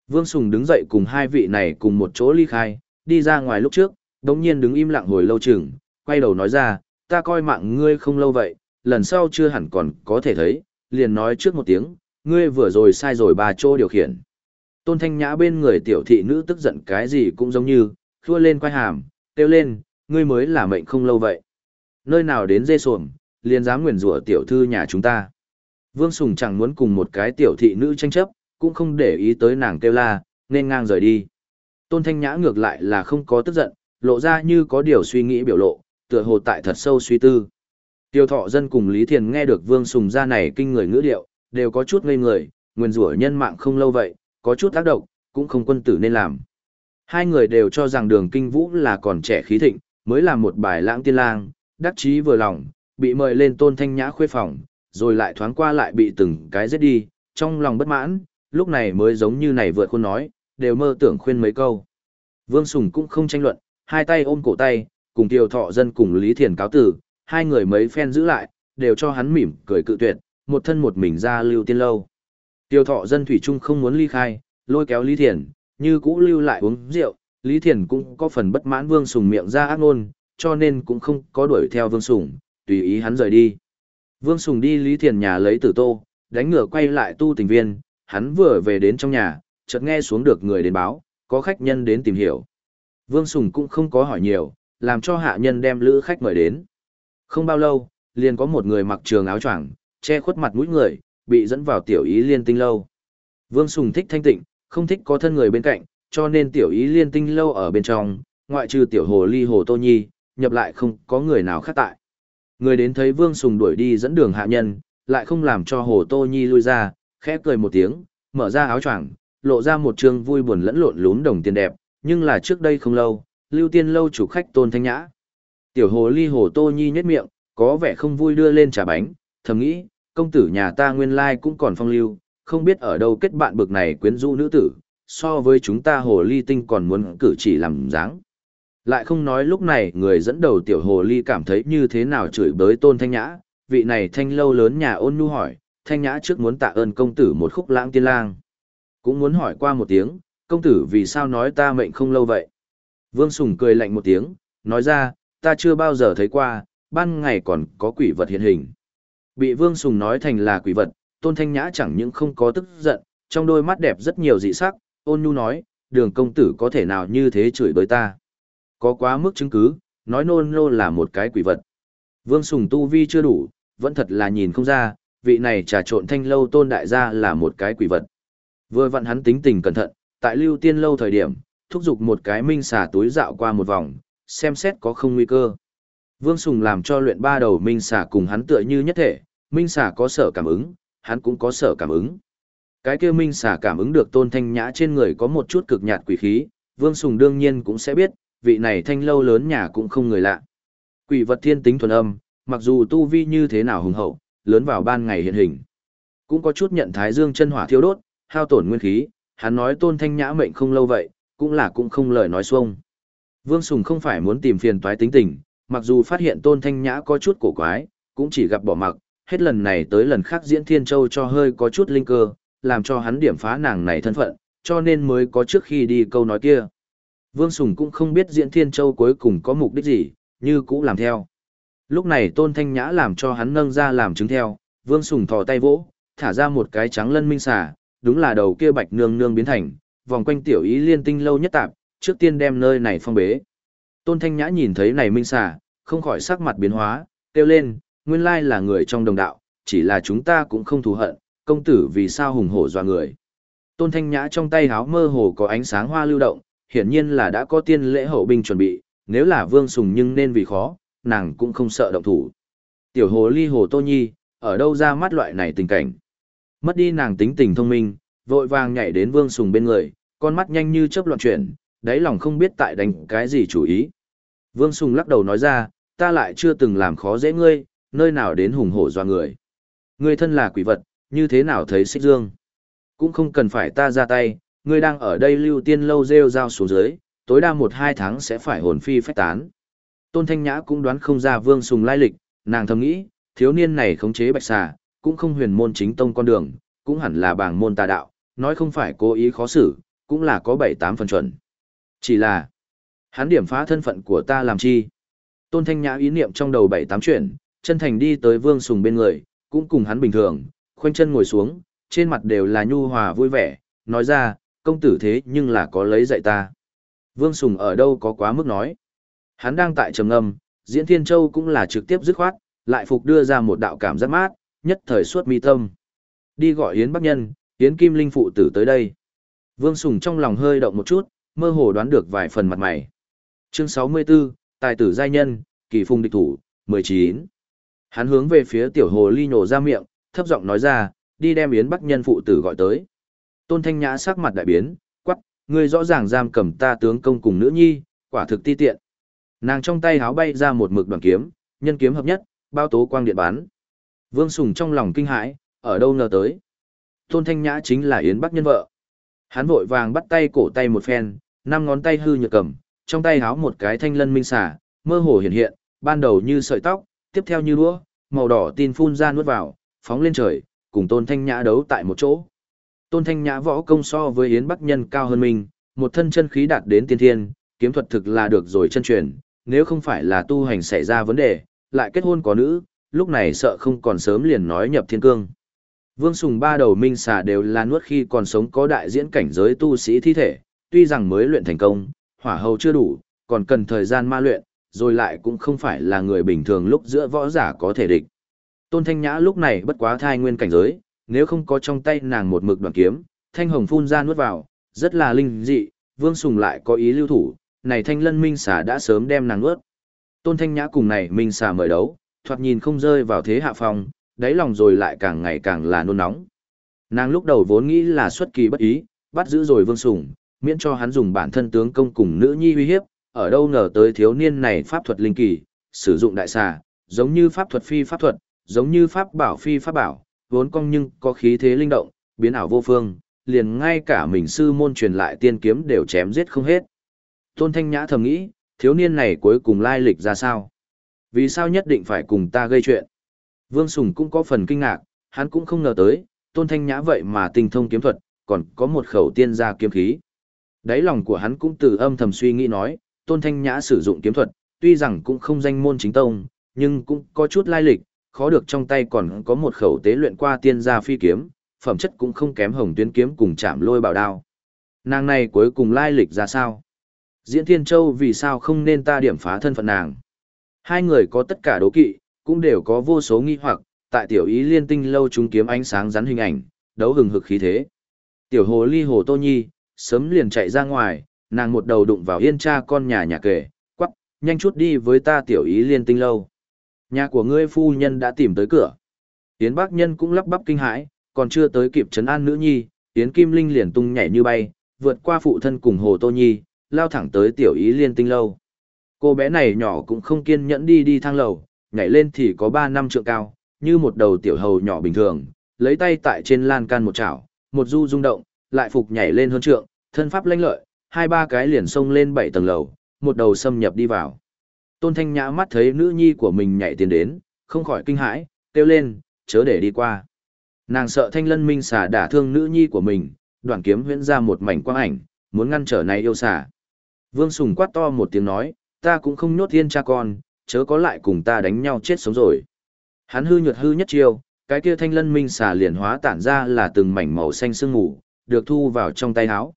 Vương Sùng đứng dậy cùng hai vị này cùng một chỗ ly khai, đi ra ngoài lúc trước, đống nhiên đứng im lặng hồi lâu chừng, quay đầu nói ra, ta coi mạng ngươi không lâu vậy, lần sau chưa hẳn còn có thể thấy, liền nói trước một tiếng, ngươi vừa rồi sai rồi bà chỗ điều khiển. Tôn Thanh Nhã bên người tiểu thị nữ tức giận cái gì cũng giống như, khua lên quay hàm, kêu lên, ngươi mới là mệnh không lâu vậy. Nơi nào đến dê sồm, liền dám nguyền rủa tiểu thư nhà chúng ta. Vương Sùng chẳng muốn cùng một cái tiểu thị nữ tranh chấp, cũng không để ý tới nàng kêu la, nên ngang rời đi. Tôn Thanh Nhã ngược lại là không có tức giận, lộ ra như có điều suy nghĩ biểu lộ, tựa hồ tại thật sâu suy tư. Tiêu thọ dân cùng Lý Thiền nghe được Vương Sùng ra này kinh người ngữ điệu, đều có chút ngây người, nguyên rủa nhân mạng không lâu vậy, có chút tác động, cũng không quân tử nên làm. Hai người đều cho rằng đường kinh vũ là còn trẻ khí thịnh, mới làm một bài lãng tiên lang, đắc chí vừa lòng, bị mời lên tôn thanh nhã khuê phòng, rồi lại thoáng qua lại bị từng cái giết đi, trong lòng bất mãn, lúc này mới giống như này vượt khuôn nói, đều mơ tưởng khuyên mấy câu. Vương Sùng cũng không tranh luận, hai tay ôm cổ tay, cùng tiêu thọ dân cùng Lý Thiền cáo tử, hai người mấy phen giữ lại, đều cho hắn mỉm cười cự tuyệt, một thân một mình ra lưu tiên lâu. Tiêu thọ dân thủy trung không muốn ly khai, lôi kéo Lý Thiền, như cũ lưu lại uống rượu, Lý Thiền cũng có phần bất mãn Vương Sùng miệng ra ác ngôn, cho nên cũng không có đuổi theo Vương Sùng, tùy ý hắn rời đi. Vương Sùng đi Lý Thiền nhà lấy tử tô, đánh ngựa quay lại tu tình viên, hắn vừa về đến trong nhà, chợt nghe xuống được người đến báo, có khách nhân đến tìm hiểu. Vương Sùng cũng không có hỏi nhiều, làm cho hạ nhân đem lữ khách mời đến. Không bao lâu, liền có một người mặc trường áo choàng, che khuất mặt mũi người, bị dẫn vào tiểu ý liên tinh lâu. Vương Sùng thích thanh tịnh, không thích có thân người bên cạnh, cho nên tiểu ý liên tinh lâu ở bên trong, ngoại trừ tiểu hồ ly hồ tô nhi, nhập lại không có người nào khác tại. Người đến thấy Vương Sùng đuổi đi dẫn đường hạ nhân, lại không làm cho hồ tô nhi lui ra, khẽ cười một tiếng, mở ra áo choàng, lộ ra một trường vui buồn lẫn lộn lún đồng tiền đẹp, nhưng là trước đây không lâu, lưu tiên lâu chủ khách tôn thanh nhã. Tiểu hồ ly hồ tô nhi nhếch miệng, có vẻ không vui đưa lên trà bánh, thầm nghĩ, công tử nhà ta nguyên lai cũng còn phong lưu, không biết ở đâu kết bạn bực này quyến rũ nữ tử, so với chúng ta hồ ly tinh còn muốn cử chỉ làm dáng. Lại không nói lúc này người dẫn đầu tiểu hồ ly cảm thấy như thế nào chửi bới tôn thanh nhã, vị này thanh lâu lớn nhà ôn nhu hỏi, thanh nhã trước muốn tạ ơn công tử một khúc lãng tiên lang. Cũng muốn hỏi qua một tiếng, công tử vì sao nói ta mệnh không lâu vậy? Vương Sùng cười lạnh một tiếng, nói ra, ta chưa bao giờ thấy qua, ban ngày còn có quỷ vật hiện hình. Bị Vương Sùng nói thành là quỷ vật, Tôn Thanh Nhã chẳng những không có tức giận, trong đôi mắt đẹp rất nhiều dị sắc, ôn nhu nói, đường công tử có thể nào như thế chửi bới ta. Có quá mức chứng cứ, nói nôn nô là một cái quỷ vật. Vương Sùng tu vi chưa đủ, vẫn thật là nhìn không ra, vị này trà trộn thanh lâu tôn đại gia là một cái quỷ vật. Vừa vặn hắn tính tình cẩn thận, tại lưu tiên lâu thời điểm, thúc giục một cái minh xà túi dạo qua một vòng, xem xét có không nguy cơ. Vương Sùng làm cho luyện ba đầu minh xà cùng hắn tựa như nhất thể, minh xà có sở cảm ứng, hắn cũng có sở cảm ứng. Cái kia minh xà cảm ứng được tôn thanh nhã trên người có một chút cực nhạt quỷ khí, Vương Sùng đương nhiên cũng sẽ biết, vị này thanh lâu lớn nhà cũng không người lạ. Quỷ vật thiên tính thuần âm, mặc dù tu vi như thế nào hùng hậu, lớn vào ban ngày hiện hình. Cũng có chút nhận thái dương chân hỏa thiêu đốt, hao tổn nguyên khí, hắn nói tôn thanh nhã mệnh không lâu vậy, cũng là cũng không lời nói xuông. Vương Sùng không phải muốn tìm phiền toái tính tình, mặc dù phát hiện tôn thanh nhã có chút cổ quái, cũng chỉ gặp bỏ mặc, hết lần này tới lần khác diễn thiên châu cho hơi có chút linh cơ, làm cho hắn điểm phá nàng này thân phận, cho nên mới có trước khi đi câu nói kia. Vương Sùng cũng không biết diễn thiên châu cuối cùng có mục đích gì, như cũ làm theo. Lúc này tôn thanh nhã làm cho hắn nâng ra làm chứng theo, Vương Sùng thò tay vỗ, thả ra một cái trắng lân minh xà, đúng là đầu kia bạch nương nương biến thành, vòng quanh tiểu ý liên tinh lâu nhất tạp, trước tiên đem nơi này phong bế. Tôn Thanh Nhã nhìn thấy này minh xà, không khỏi sắc mặt biến hóa, kêu lên, nguyên lai là người trong đồng đạo, chỉ là chúng ta cũng không thù hận, công tử vì sao hùng hổ dọa người. Tôn Thanh Nhã trong tay háo mơ hồ có ánh sáng hoa lưu động, hiển nhiên là đã có tiên lễ hậu binh chuẩn bị, nếu là vương sùng nhưng nên vì khó, nàng cũng không sợ động thủ. Tiểu hồ ly hồ Tô Nhi, ở đâu ra mắt loại này tình cảnh. Mất đi nàng tính tình thông minh, vội vàng nhảy đến vương sùng bên người, con mắt nhanh như chớp loạn chuyển, đáy lòng không biết tại đánh cái gì chủ ý. Vương Sùng lắc đầu nói ra, ta lại chưa từng làm khó dễ ngươi, nơi nào đến hùng hổ doa người. Ngươi thân là quỷ vật, như thế nào thấy xích dương. Cũng không cần phải ta ra tay, ngươi đang ở đây lưu tiên lâu rêu rao xuống dưới, tối đa một hai tháng sẽ phải hồn phi phách tán. Tôn Thanh Nhã cũng đoán không ra Vương Sùng lai lịch, nàng thầm nghĩ, thiếu niên này khống chế bạch xà, cũng không huyền môn chính tông con đường, cũng hẳn là bảng môn tà đạo, nói không phải cố ý khó xử, cũng là có bảy tám phần chuẩn. Chỉ là, hắn điểm phá thân phận của ta làm chi? Tôn Thanh Nhã ý niệm trong đầu bảy tám chuyện, chân thành đi tới Vương Sùng bên người, cũng cùng hắn bình thường, khoanh chân ngồi xuống, trên mặt đều là nhu hòa vui vẻ, nói ra, công tử thế nhưng là có lấy dạy ta. Vương Sùng ở đâu có quá mức nói. Hắn đang tại trầm ngâm, Diễn Thiên Châu cũng là trực tiếp dứt khoát, lại phục đưa ra một đạo cảm giác mát, nhất thời suốt mi tâm. Đi gọi Yến Bắc Nhân, Yến Kim Linh phụ tử tới đây. Vương Sùng trong lòng hơi động một chút, mơ hồ đoán được vài phần mặt mày. Chương 64, Tài tử giai nhân, kỳ phùng địch thủ, 19. Hắn hướng về phía tiểu hồ ly nổ ra miệng, thấp giọng nói ra, đi đem Yến Bắc Nhân phụ tử gọi tới. Tôn Thanh Nhã sắc mặt đại biến, quắc, ngươi rõ ràng giam cầm ta tướng công cùng nữ nhi, quả thực ti tiện. Nàng trong tay háo bay ra một mực đoàn kiếm, nhân kiếm hợp nhất, bao tố quang điện bán. Vương Sùng trong lòng kinh hãi, ở đâu ngờ tới. Tôn Thanh Nhã chính là Yến Bắc Nhân vợ. Hắn vội vàng bắt tay cổ tay một phen, năm ngón tay hư nhược cầm, trong tay háo một cái thanh lân minh xả, mơ hồ hiện hiện, ban đầu như sợi tóc, tiếp theo như đũa, màu đỏ tin phun ra nuốt vào, phóng lên trời, cùng Tôn Thanh Nhã đấu tại một chỗ. Tôn Thanh Nhã võ công so với Yến Bắc Nhân cao hơn mình, một thân chân khí đạt đến tiên thiên, kiếm thuật thực là được rồi chân truyền, nếu không phải là tu hành xảy ra vấn đề, lại kết hôn có nữ, lúc này sợ không còn sớm liền nói nhập thiên cương. Vương Sùng ba đầu minh xà đều là nuốt khi còn sống có đại diễn cảnh giới tu sĩ thi thể, tuy rằng mới luyện thành công, hỏa hầu chưa đủ, còn cần thời gian ma luyện, rồi lại cũng không phải là người bình thường lúc giữa võ giả có thể địch. Tôn Thanh Nhã lúc này bất quá thai nguyên cảnh giới, nếu không có trong tay nàng một mực đoạn kiếm, thanh hồng phun ra nuốt vào, rất là linh dị, Vương Sùng lại có ý lưu thủ, này thanh lân minh xà đã sớm đem nàng nuốt. Tôn Thanh Nhã cùng này minh xà mời đấu, thoạt nhìn không rơi vào thế hạ phòng đáy lòng rồi lại càng ngày càng là nôn nóng. Nàng lúc đầu vốn nghĩ là xuất kỳ bất ý, bắt giữ rồi Vương Sùng, miễn cho hắn dùng bản thân tướng công cùng nữ nhi uy hiếp, ở đâu ngờ tới thiếu niên này pháp thuật linh kỳ, sử dụng đại xà, giống như pháp thuật phi pháp thuật, giống như pháp bảo phi pháp bảo, vốn cong nhưng có khí thế linh động, biến ảo vô phương, liền ngay cả mình sư môn truyền lại tiên kiếm đều chém giết không hết. Tôn Thanh Nhã thầm nghĩ, thiếu niên này cuối cùng lai lịch ra sao? Vì sao nhất định phải cùng ta gây chuyện? Vương Sùng cũng có phần kinh ngạc, hắn cũng không ngờ tới, Tôn Thanh Nhã vậy mà tinh thông kiếm thuật, còn có một khẩu tiên gia kiếm khí. Đáy lòng của hắn cũng từ âm thầm suy nghĩ nói, Tôn Thanh Nhã sử dụng kiếm thuật, tuy rằng cũng không danh môn chính tông, nhưng cũng có chút lai lịch, khó được trong tay còn có một khẩu tế luyện qua tiên gia phi kiếm, phẩm chất cũng không kém hồng tuyến kiếm cùng chạm lôi bảo đao. Nàng này cuối cùng lai lịch ra sao? Diễn Thiên Châu vì sao không nên ta điểm phá thân phận nàng? Hai người có tất cả đố kỵ, cũng đều có vô số nghi hoặc, tại tiểu ý liên tinh lâu chúng kiếm ánh sáng rắn hình ảnh, đấu hừng hực khí thế. Tiểu hồ ly hồ tô nhi, sớm liền chạy ra ngoài, nàng một đầu đụng vào yên cha con nhà nhà kể, quắc, nhanh chút đi với ta tiểu ý liên tinh lâu. Nhà của ngươi phu nhân đã tìm tới cửa. Yến bác nhân cũng lắp bắp kinh hãi, còn chưa tới kịp trấn an nữ nhi, Yến Kim Linh liền tung nhảy như bay, vượt qua phụ thân cùng hồ tô nhi, lao thẳng tới tiểu ý liên tinh lâu. Cô bé này nhỏ cũng không kiên nhẫn đi đi thang lầu, nhảy lên thì có 3 năm trượng cao, như một đầu tiểu hầu nhỏ bình thường, lấy tay tại trên lan can một chảo, một du rung động, lại phục nhảy lên hơn trượng, thân pháp lanh lợi, hai ba cái liền xông lên bảy tầng lầu, một đầu xâm nhập đi vào. Tôn Thanh Nhã mắt thấy nữ nhi của mình nhảy tiến đến, không khỏi kinh hãi, kêu lên, chớ để đi qua. Nàng sợ Thanh Lân Minh xà đả thương nữ nhi của mình, đoạn kiếm huyễn ra một mảnh quang ảnh, muốn ngăn trở này yêu xà. Vương Sùng quát to một tiếng nói, ta cũng không nhốt thiên cha con, chớ có lại cùng ta đánh nhau chết sống rồi. Hắn hư nhuật hư nhất chiêu, cái kia thanh lân minh xà liền hóa tản ra là từng mảnh màu xanh sương ngủ, được thu vào trong tay áo.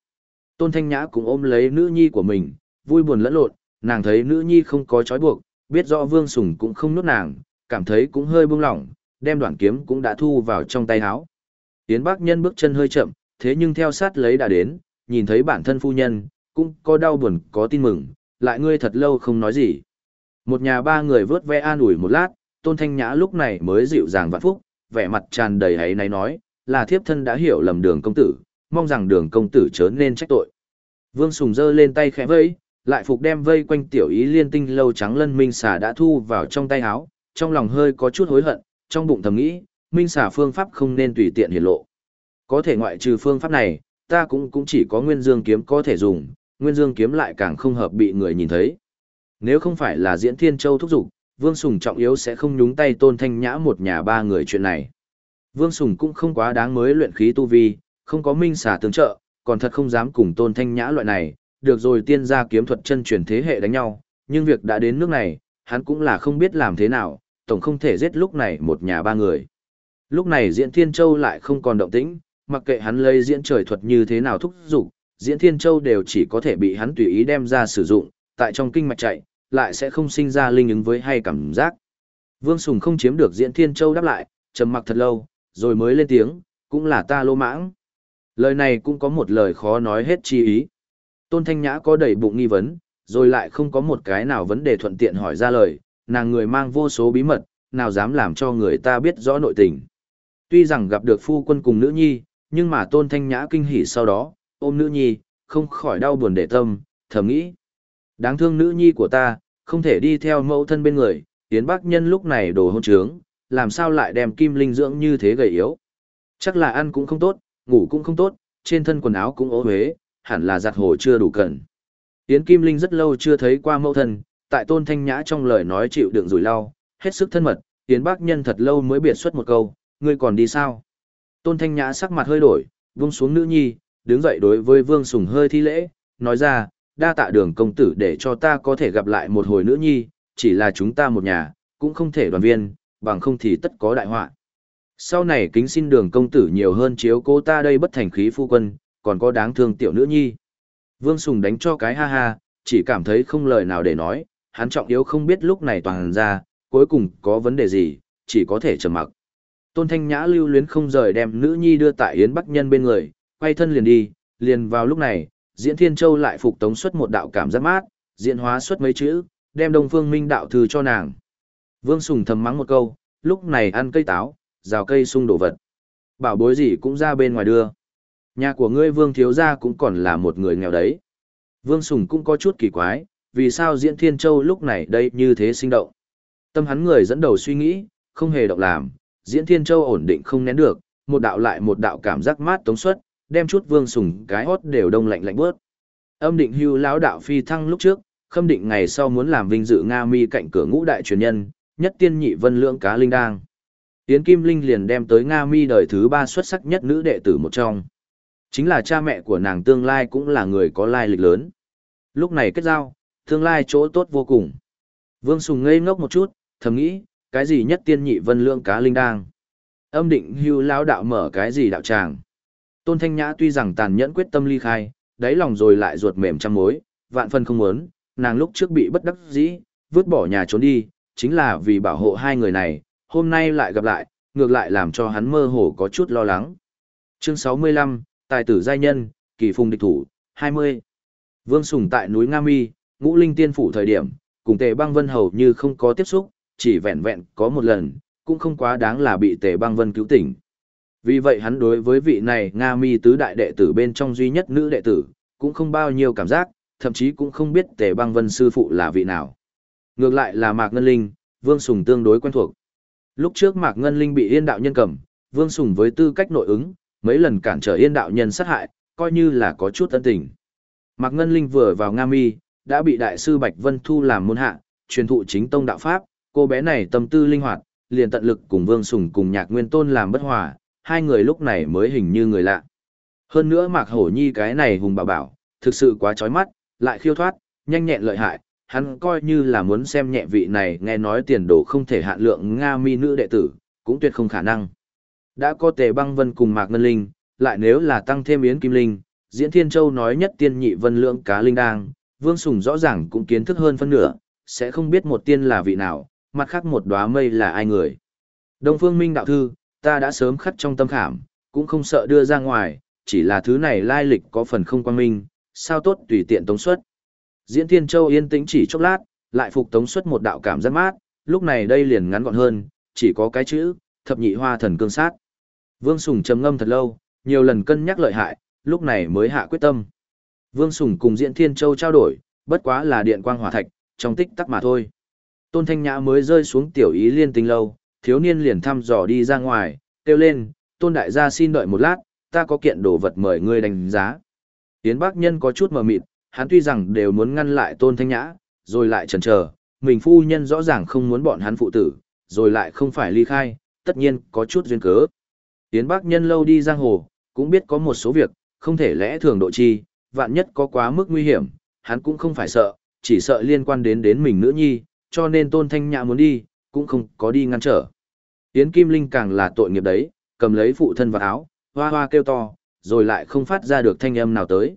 Tôn Thanh Nhã cũng ôm lấy nữ nhi của mình, vui buồn lẫn lộn, nàng thấy nữ nhi không có trói buộc, biết rõ Vương Sùng cũng không nuốt nàng, cảm thấy cũng hơi buông lỏng, đem đoạn kiếm cũng đã thu vào trong tay áo. Tiến bác Nhân bước chân hơi chậm, thế nhưng theo sát lấy đã đến, nhìn thấy bản thân phu nhân, cũng có đau buồn có tin mừng, lại ngươi thật lâu không nói gì. Một nhà ba người vớt ve an ủi một lát, Tôn Thanh Nhã lúc này mới dịu dàng vạn phúc, vẻ mặt tràn đầy hãy náy nói, là thiếp thân đã hiểu lầm đường công tử, mong rằng đường công tử chớ nên trách tội. Vương Sùng giơ lên tay khẽ vây, lại phục đem vây quanh tiểu ý liên tinh lâu trắng lân minh xà đã thu vào trong tay áo, trong lòng hơi có chút hối hận, trong bụng thầm nghĩ, minh xà phương pháp không nên tùy tiện hiển lộ. Có thể ngoại trừ phương pháp này, ta cũng cũng chỉ có nguyên dương kiếm có thể dùng, nguyên dương kiếm lại càng không hợp bị người nhìn thấy. Nếu không phải là diễn thiên châu thúc giục, Vương Sùng trọng yếu sẽ không nhúng tay tôn thanh nhã một nhà ba người chuyện này. Vương Sùng cũng không quá đáng mới luyện khí tu vi, không có minh xà tương trợ, còn thật không dám cùng tôn thanh nhã loại này, được rồi tiên gia kiếm thuật chân truyền thế hệ đánh nhau, nhưng việc đã đến nước này, hắn cũng là không biết làm thế nào, tổng không thể giết lúc này một nhà ba người. Lúc này diễn thiên châu lại không còn động tĩnh, mặc kệ hắn lấy diễn trời thuật như thế nào thúc giục, diễn thiên châu đều chỉ có thể bị hắn tùy ý đem ra sử dụng, tại trong kinh mạch chạy, lại sẽ không sinh ra linh ứng với hay cảm giác. Vương Sùng không chiếm được diễn thiên châu đáp lại, trầm mặc thật lâu, rồi mới lên tiếng, cũng là ta lô mãng. Lời này cũng có một lời khó nói hết chi ý. Tôn Thanh Nhã có đầy bụng nghi vấn, rồi lại không có một cái nào vấn đề thuận tiện hỏi ra lời, nàng người mang vô số bí mật, nào dám làm cho người ta biết rõ nội tình. Tuy rằng gặp được phu quân cùng nữ nhi, nhưng mà Tôn Thanh Nhã kinh hỉ sau đó, ôm nữ nhi, không khỏi đau buồn để tâm, thầm nghĩ. Đáng thương nữ nhi của ta, không thể đi theo mẫu thân bên người, tiến bác nhân lúc này đồ hôn trướng, làm sao lại đem kim linh dưỡng như thế gầy yếu. Chắc là ăn cũng không tốt, ngủ cũng không tốt, trên thân quần áo cũng ố huế, hẳn là giặt hồ chưa đủ cần. Tiến Kim Linh rất lâu chưa thấy qua mẫu thân, tại tôn thanh nhã trong lời nói chịu đựng rủi lau, hết sức thân mật, Tiến bác nhân thật lâu mới biệt xuất một câu, ngươi còn đi sao? Tôn thanh nhã sắc mặt hơi đổi, vung xuống nữ nhi, đứng dậy đối với vương sùng hơi thi lễ, nói ra, đa tạ đường công tử để cho ta có thể gặp lại một hồi nữ nhi, chỉ là chúng ta một nhà, cũng không thể đoàn viên, bằng không thì tất có đại họa. Sau này kính xin đường công tử nhiều hơn chiếu cố ta đây bất thành khí phu quân, còn có đáng thương tiểu nữ nhi. Vương Sùng đánh cho cái ha ha, chỉ cảm thấy không lời nào để nói, hắn trọng yếu không biết lúc này toàn ra, cuối cùng có vấn đề gì, chỉ có thể trầm mặc. Tôn Thanh Nhã lưu luyến không rời đem nữ nhi đưa tại Yến Bắc Nhân bên người, quay thân liền đi, liền vào lúc này, Diễn Thiên Châu lại phục tống xuất một đạo cảm giác mát, diễn hóa xuất mấy chữ, đem Đông Phương Minh đạo thư cho nàng. Vương Sùng thầm mắng một câu, lúc này ăn cây táo, rào cây sung đổ vật. Bảo bối gì cũng ra bên ngoài đưa. Nhà của ngươi Vương thiếu gia cũng còn là một người nghèo đấy. Vương Sùng cũng có chút kỳ quái, vì sao Diễn Thiên Châu lúc này đây như thế sinh động. Tâm hắn người dẫn đầu suy nghĩ, không hề động làm, Diễn Thiên Châu ổn định không nén được, một đạo lại một đạo cảm giác mát tống xuất, đem chút Vương Sùng cái hót đều đông lạnh lạnh bớt. Âm định hưu lão đạo phi thăng lúc trước, khâm định ngày sau muốn làm vinh dự Nga mi cạnh cửa ngũ đại truyền nhân, nhất tiên nhị vân lượng cá linh đang. Yến Kim Linh liền đem tới Nga mi đời thứ ba xuất sắc nhất nữ đệ tử một trong. Chính là cha mẹ của nàng tương lai cũng là người có lai lịch lớn. Lúc này kết giao, tương lai chỗ tốt vô cùng. Vương Sùng ngây ngốc một chút, thầm nghĩ, cái gì nhất tiên nhị vân lượng cá linh đang. Âm định hưu lão đạo mở cái gì đạo tràng. Tôn Thanh Nhã tuy rằng tàn nhẫn quyết tâm ly khai, đáy lòng rồi lại ruột mềm trăm mối, vạn phần không muốn, nàng lúc trước bị bất đắc dĩ, vứt bỏ nhà trốn đi, chính là vì bảo hộ hai người này, hôm nay lại gặp lại, ngược lại làm cho hắn mơ hồ có chút lo lắng. Chương 65, Tài tử giai nhân, kỳ phùng địch thủ, 20. Vương Sùng tại núi Nga Mi, ngũ linh tiên phủ thời điểm, cùng tề băng vân hầu như không có tiếp xúc, chỉ vẹn vẹn có một lần, cũng không quá đáng là bị tề băng vân cứu tỉnh. Vì vậy hắn đối với vị này Nga Mi tứ đại đệ tử bên trong duy nhất nữ đệ tử, cũng không bao nhiêu cảm giác, thậm chí cũng không biết tề băng vân sư phụ là vị nào. Ngược lại là Mạc Ngân Linh, Vương Sùng tương đối quen thuộc. Lúc trước Mạc Ngân Linh bị Yên đạo nhân cầm, Vương Sùng với tư cách nội ứng, mấy lần cản trở Yên đạo nhân sát hại, coi như là có chút ân tình. Mạc Ngân Linh vừa vào Nga Mi, đã bị đại sư Bạch Vân Thu làm môn hạ, truyền thụ chính tông đạo pháp, cô bé này tâm tư linh hoạt, liền tận lực cùng Vương Sùng cùng Nhạc Nguyên Tôn làm bất hòa, hai người lúc này mới hình như người lạ. Hơn nữa Mạc Hổ Nhi cái này hùng bảo bảo, thực sự quá chói mắt, lại khiêu thoát, nhanh nhẹn lợi hại, hắn coi như là muốn xem nhẹ vị này nghe nói tiền đồ không thể hạn lượng Nga mi nữ đệ tử, cũng tuyệt không khả năng. Đã có tề băng vân cùng Mạc Ngân Linh, lại nếu là tăng thêm Yến Kim Linh, Diễn Thiên Châu nói nhất tiên nhị vân lượng cá linh đang, Vương Sùng rõ ràng cũng kiến thức hơn phân nửa, sẽ không biết một tiên là vị nào, mặt khác một đóa mây là ai người. Đông Phương Minh đạo thư, ta đã sớm khắc trong tâm khảm, cũng không sợ đưa ra ngoài, chỉ là thứ này lai lịch có phần không quan minh, sao tốt tùy tiện tống suất. Diễn Thiên Châu yên tĩnh chỉ chốc lát, lại phục tống suất một đạo cảm giác mát, lúc này đây liền ngắn gọn hơn, chỉ có cái chữ, thập nhị hoa thần cương sát. Vương Sùng trầm ngâm thật lâu, nhiều lần cân nhắc lợi hại, lúc này mới hạ quyết tâm. Vương Sùng cùng Diễn Thiên Châu trao đổi, bất quá là điện quang hỏa thạch, trong tích tắc mà thôi. Tôn Thanh Nhã mới rơi xuống tiểu ý liên tinh lâu, thiếu niên liền thăm dò đi ra ngoài, kêu lên, Tôn Đại gia xin đợi một lát, ta có kiện đồ vật mời ngươi đánh giá. Yến Bác Nhân có chút mờ mịt, hắn tuy rằng đều muốn ngăn lại Tôn Thanh Nhã, rồi lại chần chờ, mình phu nhân rõ ràng không muốn bọn hắn phụ tử, rồi lại không phải ly khai, tất nhiên có chút duyên cớ. Yến Bác Nhân lâu đi giang hồ, cũng biết có một số việc, không thể lẽ thường độ chi, vạn nhất có quá mức nguy hiểm, hắn cũng không phải sợ, chỉ sợ liên quan đến đến mình nữ nhi, cho nên Tôn Thanh Nhã muốn đi, cũng không có đi ngăn trở. Yến Kim Linh càng là tội nghiệp đấy, cầm lấy phụ thân vào áo, hoa hoa kêu to, rồi lại không phát ra được thanh âm nào tới.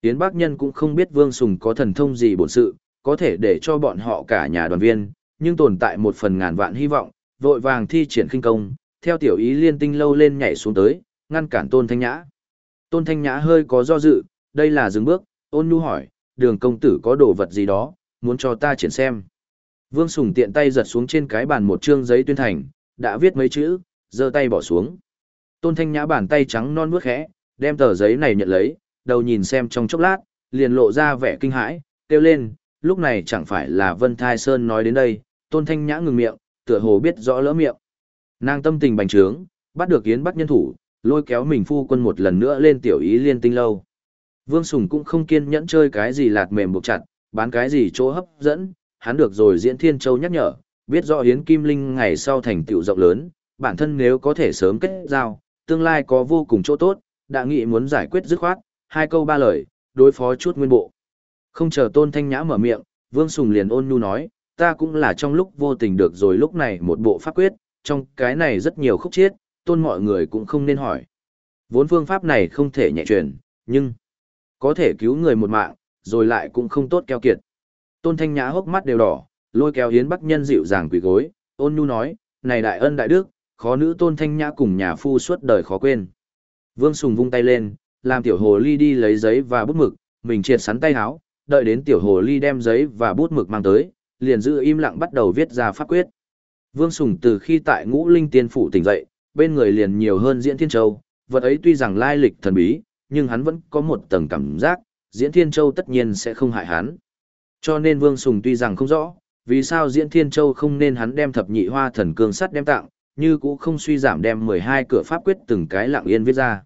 Yến Bác Nhân cũng không biết Vương Sùng có thần thông gì bổn sự, có thể để cho bọn họ cả nhà đoàn viên, nhưng tồn tại một phần ngàn vạn hy vọng, vội vàng thi triển khinh công, theo tiểu ý liên tinh lâu lên nhảy xuống tới, ngăn cản Tôn Thanh Nhã. Tôn Thanh Nhã hơi có do dự, đây là dừng bước, ôn nhu hỏi, đường công tử có đồ vật gì đó, muốn cho ta triển xem. Vương Sùng tiện tay giật xuống trên cái bàn một chương giấy tuyên thành, đã viết mấy chữ, giơ tay bỏ xuống. Tôn Thanh Nhã bàn tay trắng non bước khẽ, đem tờ giấy này nhận lấy, đầu nhìn xem trong chốc lát, liền lộ ra vẻ kinh hãi, kêu lên, lúc này chẳng phải là Vân Thai Sơn nói đến đây, Tôn Thanh Nhã ngừng miệng, tựa hồ biết rõ lỡ miệng. Nàng tâm tình bành trướng, bắt được Yến bắt nhân thủ, lôi kéo mình phu quân một lần nữa lên tiểu ý liên tinh lâu. Vương Sùng cũng không kiên nhẫn chơi cái gì lạt mềm buộc chặt, bán cái gì chỗ hấp dẫn, hắn được rồi diễn thiên châu nhắc nhở, biết rõ Yến Kim Linh ngày sau thành tựu rộng lớn, bản thân nếu có thể sớm kết giao, tương lai có vô cùng chỗ tốt, đã nghĩ muốn giải quyết dứt khoát, hai câu ba lời, đối phó chút nguyên bộ. Không chờ Tôn Thanh Nhã mở miệng, Vương Sùng liền ôn nhu nói, ta cũng là trong lúc vô tình được rồi lúc này một bộ pháp quyết, trong cái này rất nhiều khúc chiết, tôn mọi người cũng không nên hỏi. Vốn phương pháp này không thể nhẹ truyền, nhưng có thể cứu người một mạng, rồi lại cũng không tốt keo kiệt. Tôn Thanh Nhã hốc mắt đều đỏ, lôi kéo Hiến Bắc Nhân dịu dàng quỳ gối, ôn nhu nói, này đại ân đại đức, khó nữ Tôn Thanh Nhã cùng nhà phu suốt đời khó quên. Vương Sùng vung tay lên, làm tiểu hồ ly đi lấy giấy và bút mực, mình triệt sắn tay háo, đợi đến tiểu hồ ly đem giấy và bút mực mang tới, liền giữ im lặng bắt đầu viết ra pháp quyết. Vương Sùng từ khi tại ngũ linh tiên phủ tỉnh dậy, bên người liền nhiều hơn diễn thiên châu, vật ấy tuy rằng lai lịch thần bí, nhưng hắn vẫn có một tầng cảm giác, diễn thiên châu tất nhiên sẽ không hại hắn. Cho nên Vương Sùng tuy rằng không rõ, vì sao diễn thiên châu không nên hắn đem thập nhị hoa thần cương sắt đem tặng, như cũng không suy giảm đem 12 cửa pháp quyết từng cái lặng yên viết ra.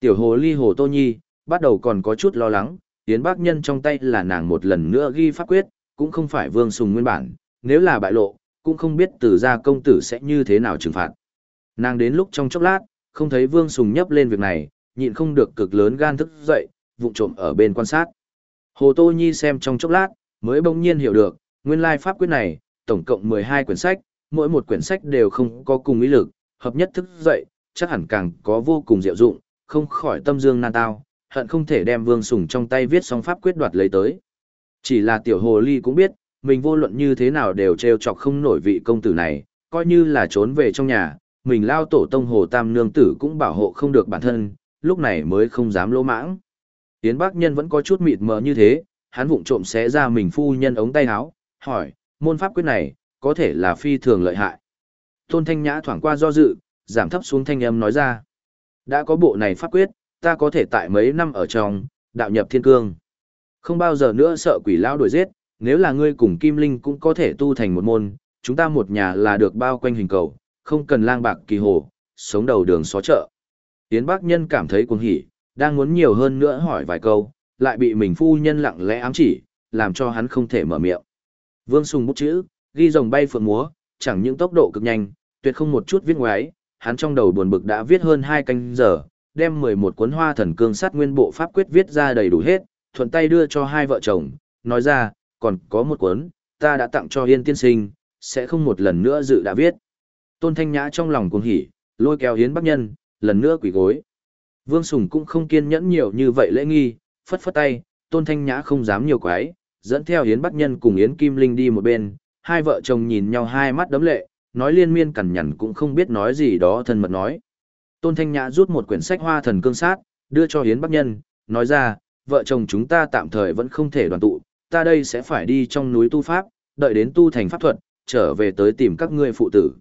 Tiểu hồ ly hồ tô nhi, bắt đầu còn có chút lo lắng, tiến bác nhân trong tay là nàng một lần nữa ghi pháp quyết, cũng không phải Vương Sùng nguyên bản, nếu là bại lộ, cũng không biết từ gia công tử sẽ như thế nào trừng phạt. Nàng đến lúc trong chốc lát, không thấy Vương Sùng nhấp lên việc này, nhịn không được cực lớn gan thức dậy, vụng trộm ở bên quan sát. Hồ Tô Nhi xem trong chốc lát, mới bỗng nhiên hiểu được, nguyên lai pháp quyết này, tổng cộng 12 quyển sách, mỗi một quyển sách đều không có cùng ý lực, hợp nhất thức dậy, chắc hẳn càng có vô cùng diệu dụng, không khỏi tâm dương nan tao, hận không thể đem Vương Sùng trong tay viết xong pháp quyết đoạt lấy tới. Chỉ là tiểu hồ ly cũng biết, mình vô luận như thế nào đều trêu chọc không nổi vị công tử này, coi như là trốn về trong nhà, mình lao tổ tông hồ tam nương tử cũng bảo hộ không được bản thân, lúc này mới không dám lỗ mãng. Yến Bác Nhân vẫn có chút mịt mờ như thế, hắn vụng trộm xé ra mình phu nhân ống tay áo, hỏi, môn pháp quyết này, có thể là phi thường lợi hại. Tôn Thanh Nhã thoảng qua do dự, giảm thấp xuống thanh âm nói ra. Đã có bộ này pháp quyết, ta có thể tại mấy năm ở trong, đạo nhập thiên cương. Không bao giờ nữa sợ quỷ lão đuổi giết, nếu là ngươi cùng Kim Linh cũng có thể tu thành một môn, chúng ta một nhà là được bao quanh hình cầu, không cần lang bạc kỳ hồ, sống đầu đường xó chợ. Yến Bác Nhân cảm thấy cuồng hỉ, đang muốn nhiều hơn nữa hỏi vài câu, lại bị mình phu nhân lặng lẽ ám chỉ, làm cho hắn không thể mở miệng. Vương Sùng bút chữ, ghi rồng bay phượng múa, chẳng những tốc độ cực nhanh, tuyệt không một chút viết ngoái, hắn trong đầu buồn bực đã viết hơn hai canh giờ, đem 11 cuốn hoa thần cương sát nguyên bộ pháp quyết viết ra đầy đủ hết, thuận tay đưa cho hai vợ chồng, nói ra, còn có một cuốn, ta đã tặng cho Hiên tiên sinh, sẽ không một lần nữa dự đã viết. Tôn Thanh Nhã trong lòng cuồng hỉ, lôi kéo Hiến Bắc Nhân, lần nữa quỳ gối. Vương Sùng cũng không kiên nhẫn nhiều như vậy lễ nghi, phất phất tay, Tôn Thanh Nhã không dám nhiều quái, dẫn theo Yến Bắc Nhân cùng Yến Kim Linh đi một bên, hai vợ chồng nhìn nhau hai mắt đấm lệ, nói liên miên cằn nhằn cũng không biết nói gì đó thân mật nói. Tôn Thanh Nhã rút một quyển sách hoa thần cương sát, đưa cho Yến Bắc Nhân, nói ra, vợ chồng chúng ta tạm thời vẫn không thể đoàn tụ, ta đây sẽ phải đi trong núi tu pháp, đợi đến tu thành pháp thuật, trở về tới tìm các ngươi phụ tử.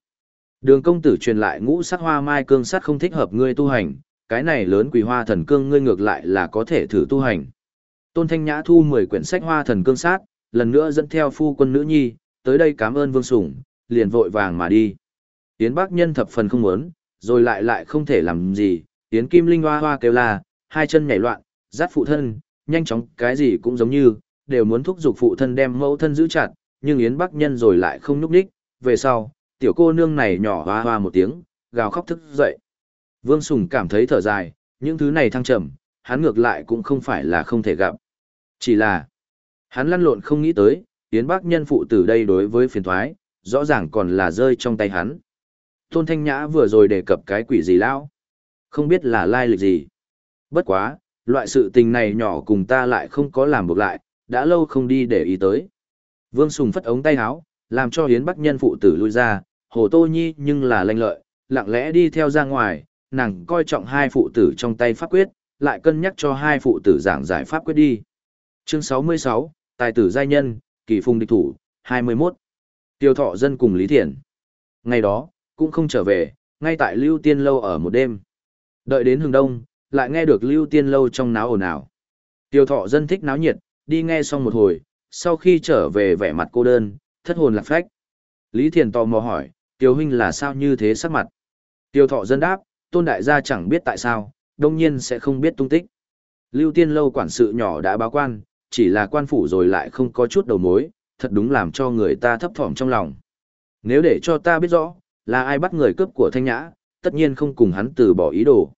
Đường công tử truyền lại ngũ sắc hoa mai cương sát không thích hợp ngươi tu hành, cái này lớn quỳ hoa thần cương ngươi ngược lại là có thể thử tu hành. Tôn Thanh Nhã thu 10 quyển sách hoa thần cương sát, lần nữa dẫn theo phu quân nữ nhi, tới đây cảm ơn Vương Sủng, liền vội vàng mà đi. Yến Bác Nhân thập phần không muốn, rồi lại lại không thể làm gì, Yến Kim Linh hoa hoa kêu là, hai chân nhảy loạn, dắt phụ thân, nhanh chóng cái gì cũng giống như, đều muốn thúc giục phụ thân đem mẫu thân giữ chặt, nhưng Yến Bắc Nhân rồi lại không nhúc đích, về sau, tiểu cô nương này nhỏ hoa hoa một tiếng, gào khóc thức dậy. Vương Sùng cảm thấy thở dài, những thứ này thăng trầm, hắn ngược lại cũng không phải là không thể gặp. Chỉ là, hắn lăn lộn không nghĩ tới, Yến Bắc Nhân phụ tử đây đối với phiền thoái, rõ ràng còn là rơi trong tay hắn. Tôn Thanh Nhã vừa rồi đề cập cái quỷ gì lão, không biết là lai lịch gì. Bất quá, loại sự tình này nhỏ cùng ta lại không có làm buộc lại, đã lâu không đi để ý tới. Vương Sùng phất ống tay áo, làm cho Hiến Bắc Nhân phụ tử lui ra, Hồ Tô Nhi nhưng là lanh lợi, lặng lẽ đi theo ra ngoài, nàng coi trọng hai phụ tử trong tay pháp quyết, lại cân nhắc cho hai phụ tử giảng giải pháp quyết đi. Chương 66, Tài tử giai nhân, kỳ phùng địch thủ, 21. Tiêu thọ dân cùng Lý Thiện. Ngày đó, cũng không trở về, ngay tại Lưu Tiên Lâu ở một đêm. Đợi đến hừng đông, lại nghe được Lưu Tiên Lâu trong náo ồn ào. Tiêu thọ dân thích náo nhiệt, đi nghe xong một hồi, sau khi trở về vẻ mặt cô đơn, thất hồn lạc phách. Lý Thiền tò mò hỏi, Tiêu huynh là sao như thế sắc mặt? Tiêu thọ dân đáp, tôn đại gia chẳng biết tại sao, đông nhiên sẽ không biết tung tích. Lưu tiên lâu quản sự nhỏ đã báo quan, chỉ là quan phủ rồi lại không có chút đầu mối, thật đúng làm cho người ta thấp thỏm trong lòng. Nếu để cho ta biết rõ, là ai bắt người cướp của thanh nhã, tất nhiên không cùng hắn từ bỏ ý đồ.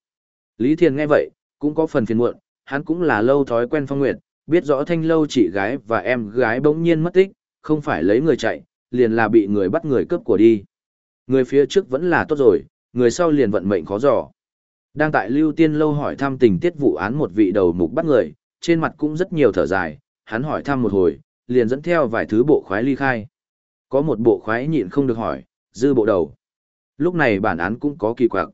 Lý Thiền nghe vậy, cũng có phần phiền muộn, hắn cũng là lâu thói quen phong nguyệt, biết rõ thanh lâu chị gái và em gái bỗng nhiên mất tích, không phải lấy người chạy, liền là bị người bắt người cướp của đi. Người phía trước vẫn là tốt rồi, người sau liền vận mệnh khó dò. Đang tại Lưu Tiên Lâu hỏi thăm tình tiết vụ án một vị đầu mục bắt người, trên mặt cũng rất nhiều thở dài, hắn hỏi thăm một hồi, liền dẫn theo vài thứ bộ khoái ly khai. Có một bộ khoái nhịn không được hỏi, dư bộ đầu. Lúc này bản án cũng có kỳ quặc.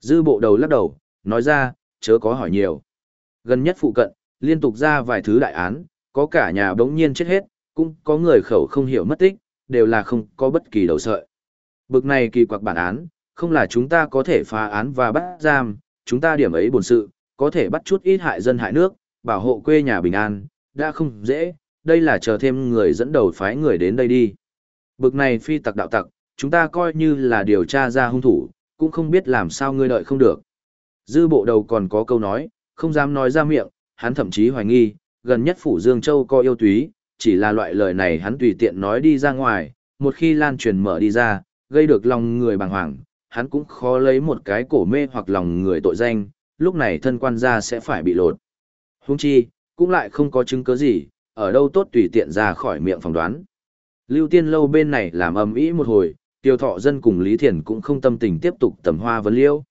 Dư bộ đầu lắc đầu, nói ra, chớ có hỏi nhiều. Gần nhất phụ cận, liên tục ra vài thứ đại án, có cả nhà bỗng nhiên chết hết, cũng có người khẩu không hiểu mất tích, đều là không có bất kỳ đầu sợi. Bực này kỳ quặc bản án, không là chúng ta có thể phá án và bắt giam, chúng ta điểm ấy buồn sự, có thể bắt chút ít hại dân hại nước, bảo hộ quê nhà bình an, đã không dễ, đây là chờ thêm người dẫn đầu phái người đến đây đi. Bực này phi tặc đạo tặc, chúng ta coi như là điều tra ra hung thủ, cũng không biết làm sao ngươi đợi không được. Dư bộ đầu còn có câu nói, không dám nói ra miệng, hắn thậm chí hoài nghi, gần nhất phủ Dương Châu có yêu túy, chỉ là loại lời này hắn tùy tiện nói đi ra ngoài, một khi lan truyền mở đi ra, gây được lòng người bàng hoàng, hắn cũng khó lấy một cái cổ mê hoặc lòng người tội danh, lúc này thân quan gia sẽ phải bị lột. Húng chi, cũng lại không có chứng cứ gì, ở đâu tốt tùy tiện ra khỏi miệng phỏng đoán. Lưu Tiên lâu bên này làm ầm ĩ một hồi, Tiêu Thọ dân cùng Lý Thiền cũng không tâm tình tiếp tục tầm hoa vấn liêu.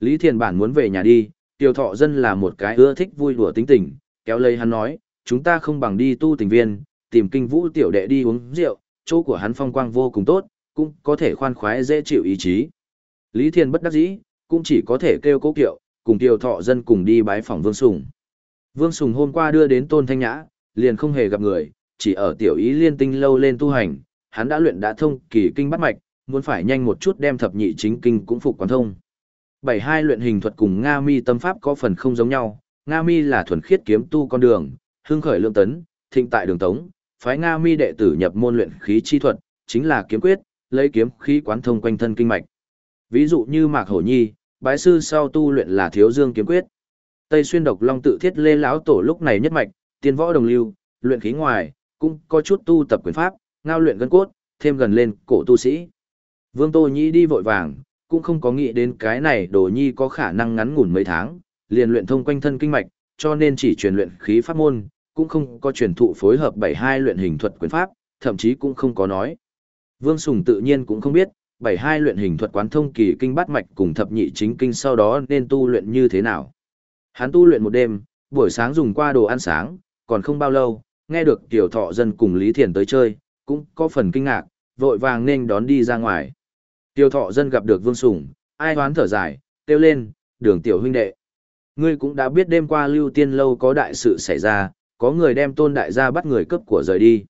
Lý Thiền bản muốn về nhà đi, Tiêu Thọ dân là một cái ưa thích vui đùa tính tình, kéo lấy hắn nói, chúng ta không bằng đi tu tình viên, tìm kinh vũ tiểu đệ đi uống rượu, chỗ của hắn phong quang vô cùng tốt, cũng có thể khoan khoái dễ chịu ý chí. Lý Thiền bất đắc dĩ, cũng chỉ có thể kêu cố kiệu, cùng tiêu thọ dân cùng đi bái phòng Vương Sùng. Vương Sùng hôm qua đưa đến Tôn Thanh Nhã, liền không hề gặp người, chỉ ở tiểu ý liên tinh lâu lên tu hành, hắn đã luyện đã thông kỳ kinh bắt mạch, muốn phải nhanh một chút đem thập nhị chính kinh cũng phục quán thông. Bảy hai luyện hình thuật cùng Nga Mi tâm pháp có phần không giống nhau, Nga Mi là thuần khiết kiếm tu con đường, hưng khởi lượng tấn, thịnh tại đường tống, phái Nga Mi đệ tử nhập môn luyện khí chi thuật, chính là kiếm quyết, lấy kiếm khí quán thông quanh thân kinh mạch. Ví dụ như Mạc Hổ Nhi, bái sư sau tu luyện là Thiếu Dương kiếm quyết. Tây Xuyên Độc Long tự thiết Lê lão tổ lúc này nhất mạch, tiên võ đồng lưu, luyện khí ngoài, cũng có chút tu tập quyền pháp, ngao luyện gân cốt, thêm gần lên cổ tu sĩ. Vương Tô Nhi đi vội vàng, cũng không có nghĩ đến cái này Đồ Nhi có khả năng ngắn ngủn mấy tháng, liền luyện thông quanh thân kinh mạch, cho nên chỉ truyền luyện khí pháp môn, cũng không có truyền thụ phối hợp bảy hai luyện hình thuật quyền pháp, thậm chí cũng không có nói. Vương Sùng tự nhiên cũng không biết, bảy hai luyện hình thuật quán thông kỳ kinh bát mạch cùng thập nhị chính kinh sau đó nên tu luyện như thế nào. Hắn tu luyện một đêm, buổi sáng dùng qua đồ ăn sáng, còn không bao lâu, nghe được tiểu thọ dân cùng Lý Thiền tới chơi, cũng có phần kinh ngạc, vội vàng nên đón đi ra ngoài. Tiểu thọ dân gặp được Vương Sùng, ai hoán thở dài, kêu lên, đường tiểu huynh đệ. Ngươi cũng đã biết đêm qua lưu tiên lâu có đại sự xảy ra, có người đem tôn đại gia bắt người cấp của rời đi.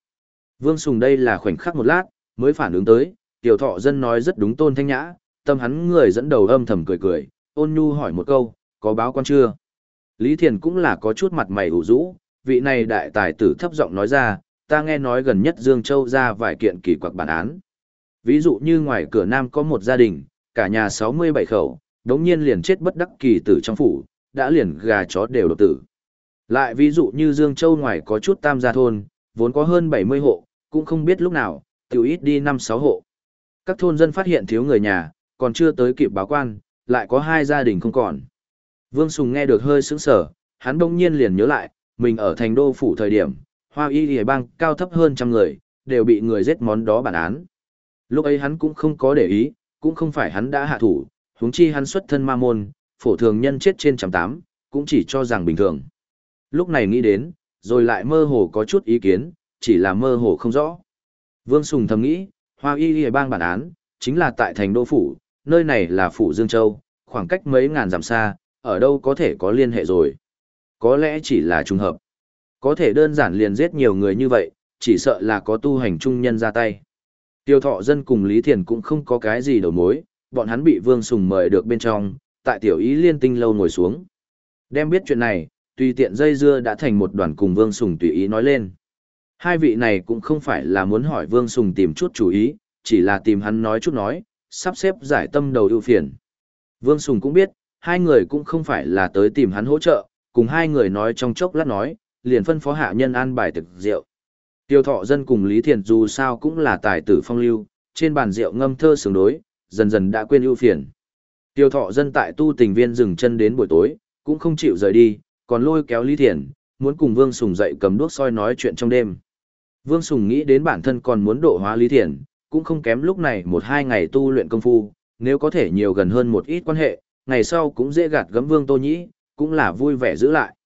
Vương Sùng đây là khoảnh khắc một lát, mới phản ứng tới, tiểu thọ dân nói rất đúng tôn thanh nhã, tâm hắn người dẫn đầu âm thầm cười cười, ôn nhu hỏi một câu, có báo quan chưa? Lý Thiền cũng là có chút mặt mày ủ rũ, vị này đại tài tử thấp giọng nói ra, ta nghe nói gần nhất Dương Châu ra vài kiện kỳ quặc bản án. Ví dụ như ngoài cửa nam có một gia đình, cả nhà 67 khẩu, đống nhiên liền chết bất đắc kỳ tử trong phủ, đã liền gà chó đều độc tử. Lại ví dụ như Dương Châu ngoài có chút tam gia thôn, vốn có hơn 70 hộ, cũng không biết lúc nào, tiểu ít đi 5-6 hộ. Các thôn dân phát hiện thiếu người nhà, còn chưa tới kịp báo quan, lại có hai gia đình không còn. Vương Sùng nghe được hơi sững sở, hắn đông nhiên liền nhớ lại, mình ở thành đô phủ thời điểm, hoa y hề bang cao thấp hơn trăm người, đều bị người giết món đó bản án. Lúc ấy hắn cũng không có để ý, cũng không phải hắn đã hạ thủ, huống chi hắn xuất thân ma môn, phổ thường nhân chết trên trăm tám, cũng chỉ cho rằng bình thường. Lúc này nghĩ đến, rồi lại mơ hồ có chút ý kiến, chỉ là mơ hồ không rõ. Vương Sùng thầm nghĩ, hoa y hề bang bản án, chính là tại thành đô phủ, nơi này là phủ Dương Châu, khoảng cách mấy ngàn dặm xa, ở đâu có thể có liên hệ rồi. Có lẽ chỉ là trùng hợp. Có thể đơn giản liền giết nhiều người như vậy, chỉ sợ là có tu hành trung nhân ra tay. Tiêu thọ dân cùng Lý Thiền cũng không có cái gì đầu mối, bọn hắn bị Vương Sùng mời được bên trong, tại tiểu ý liên tinh lâu ngồi xuống. Đem biết chuyện này, tùy tiện dây dưa đã thành một đoàn cùng Vương Sùng tùy ý nói lên. Hai vị này cũng không phải là muốn hỏi Vương Sùng tìm chút chủ ý, chỉ là tìm hắn nói chút nói, sắp xếp giải tâm đầu ưu phiền. Vương Sùng cũng biết, hai người cũng không phải là tới tìm hắn hỗ trợ, cùng hai người nói trong chốc lát nói, liền phân phó hạ nhân an bài thực rượu. Tiêu thọ dân cùng Lý Thiền dù sao cũng là tài tử phong lưu, trên bàn rượu ngâm thơ sướng đối, dần dần đã quên ưu phiền. Tiêu thọ dân tại tu tình viên dừng chân đến buổi tối, cũng không chịu rời đi, còn lôi kéo Lý Thiền, muốn cùng Vương Sùng dậy cầm đuốc soi nói chuyện trong đêm. Vương Sùng nghĩ đến bản thân còn muốn độ hóa Lý Thiền, cũng không kém lúc này một hai ngày tu luyện công phu, nếu có thể nhiều gần hơn một ít quan hệ, ngày sau cũng dễ gạt gấm Vương Tô Nhĩ, cũng là vui vẻ giữ lại.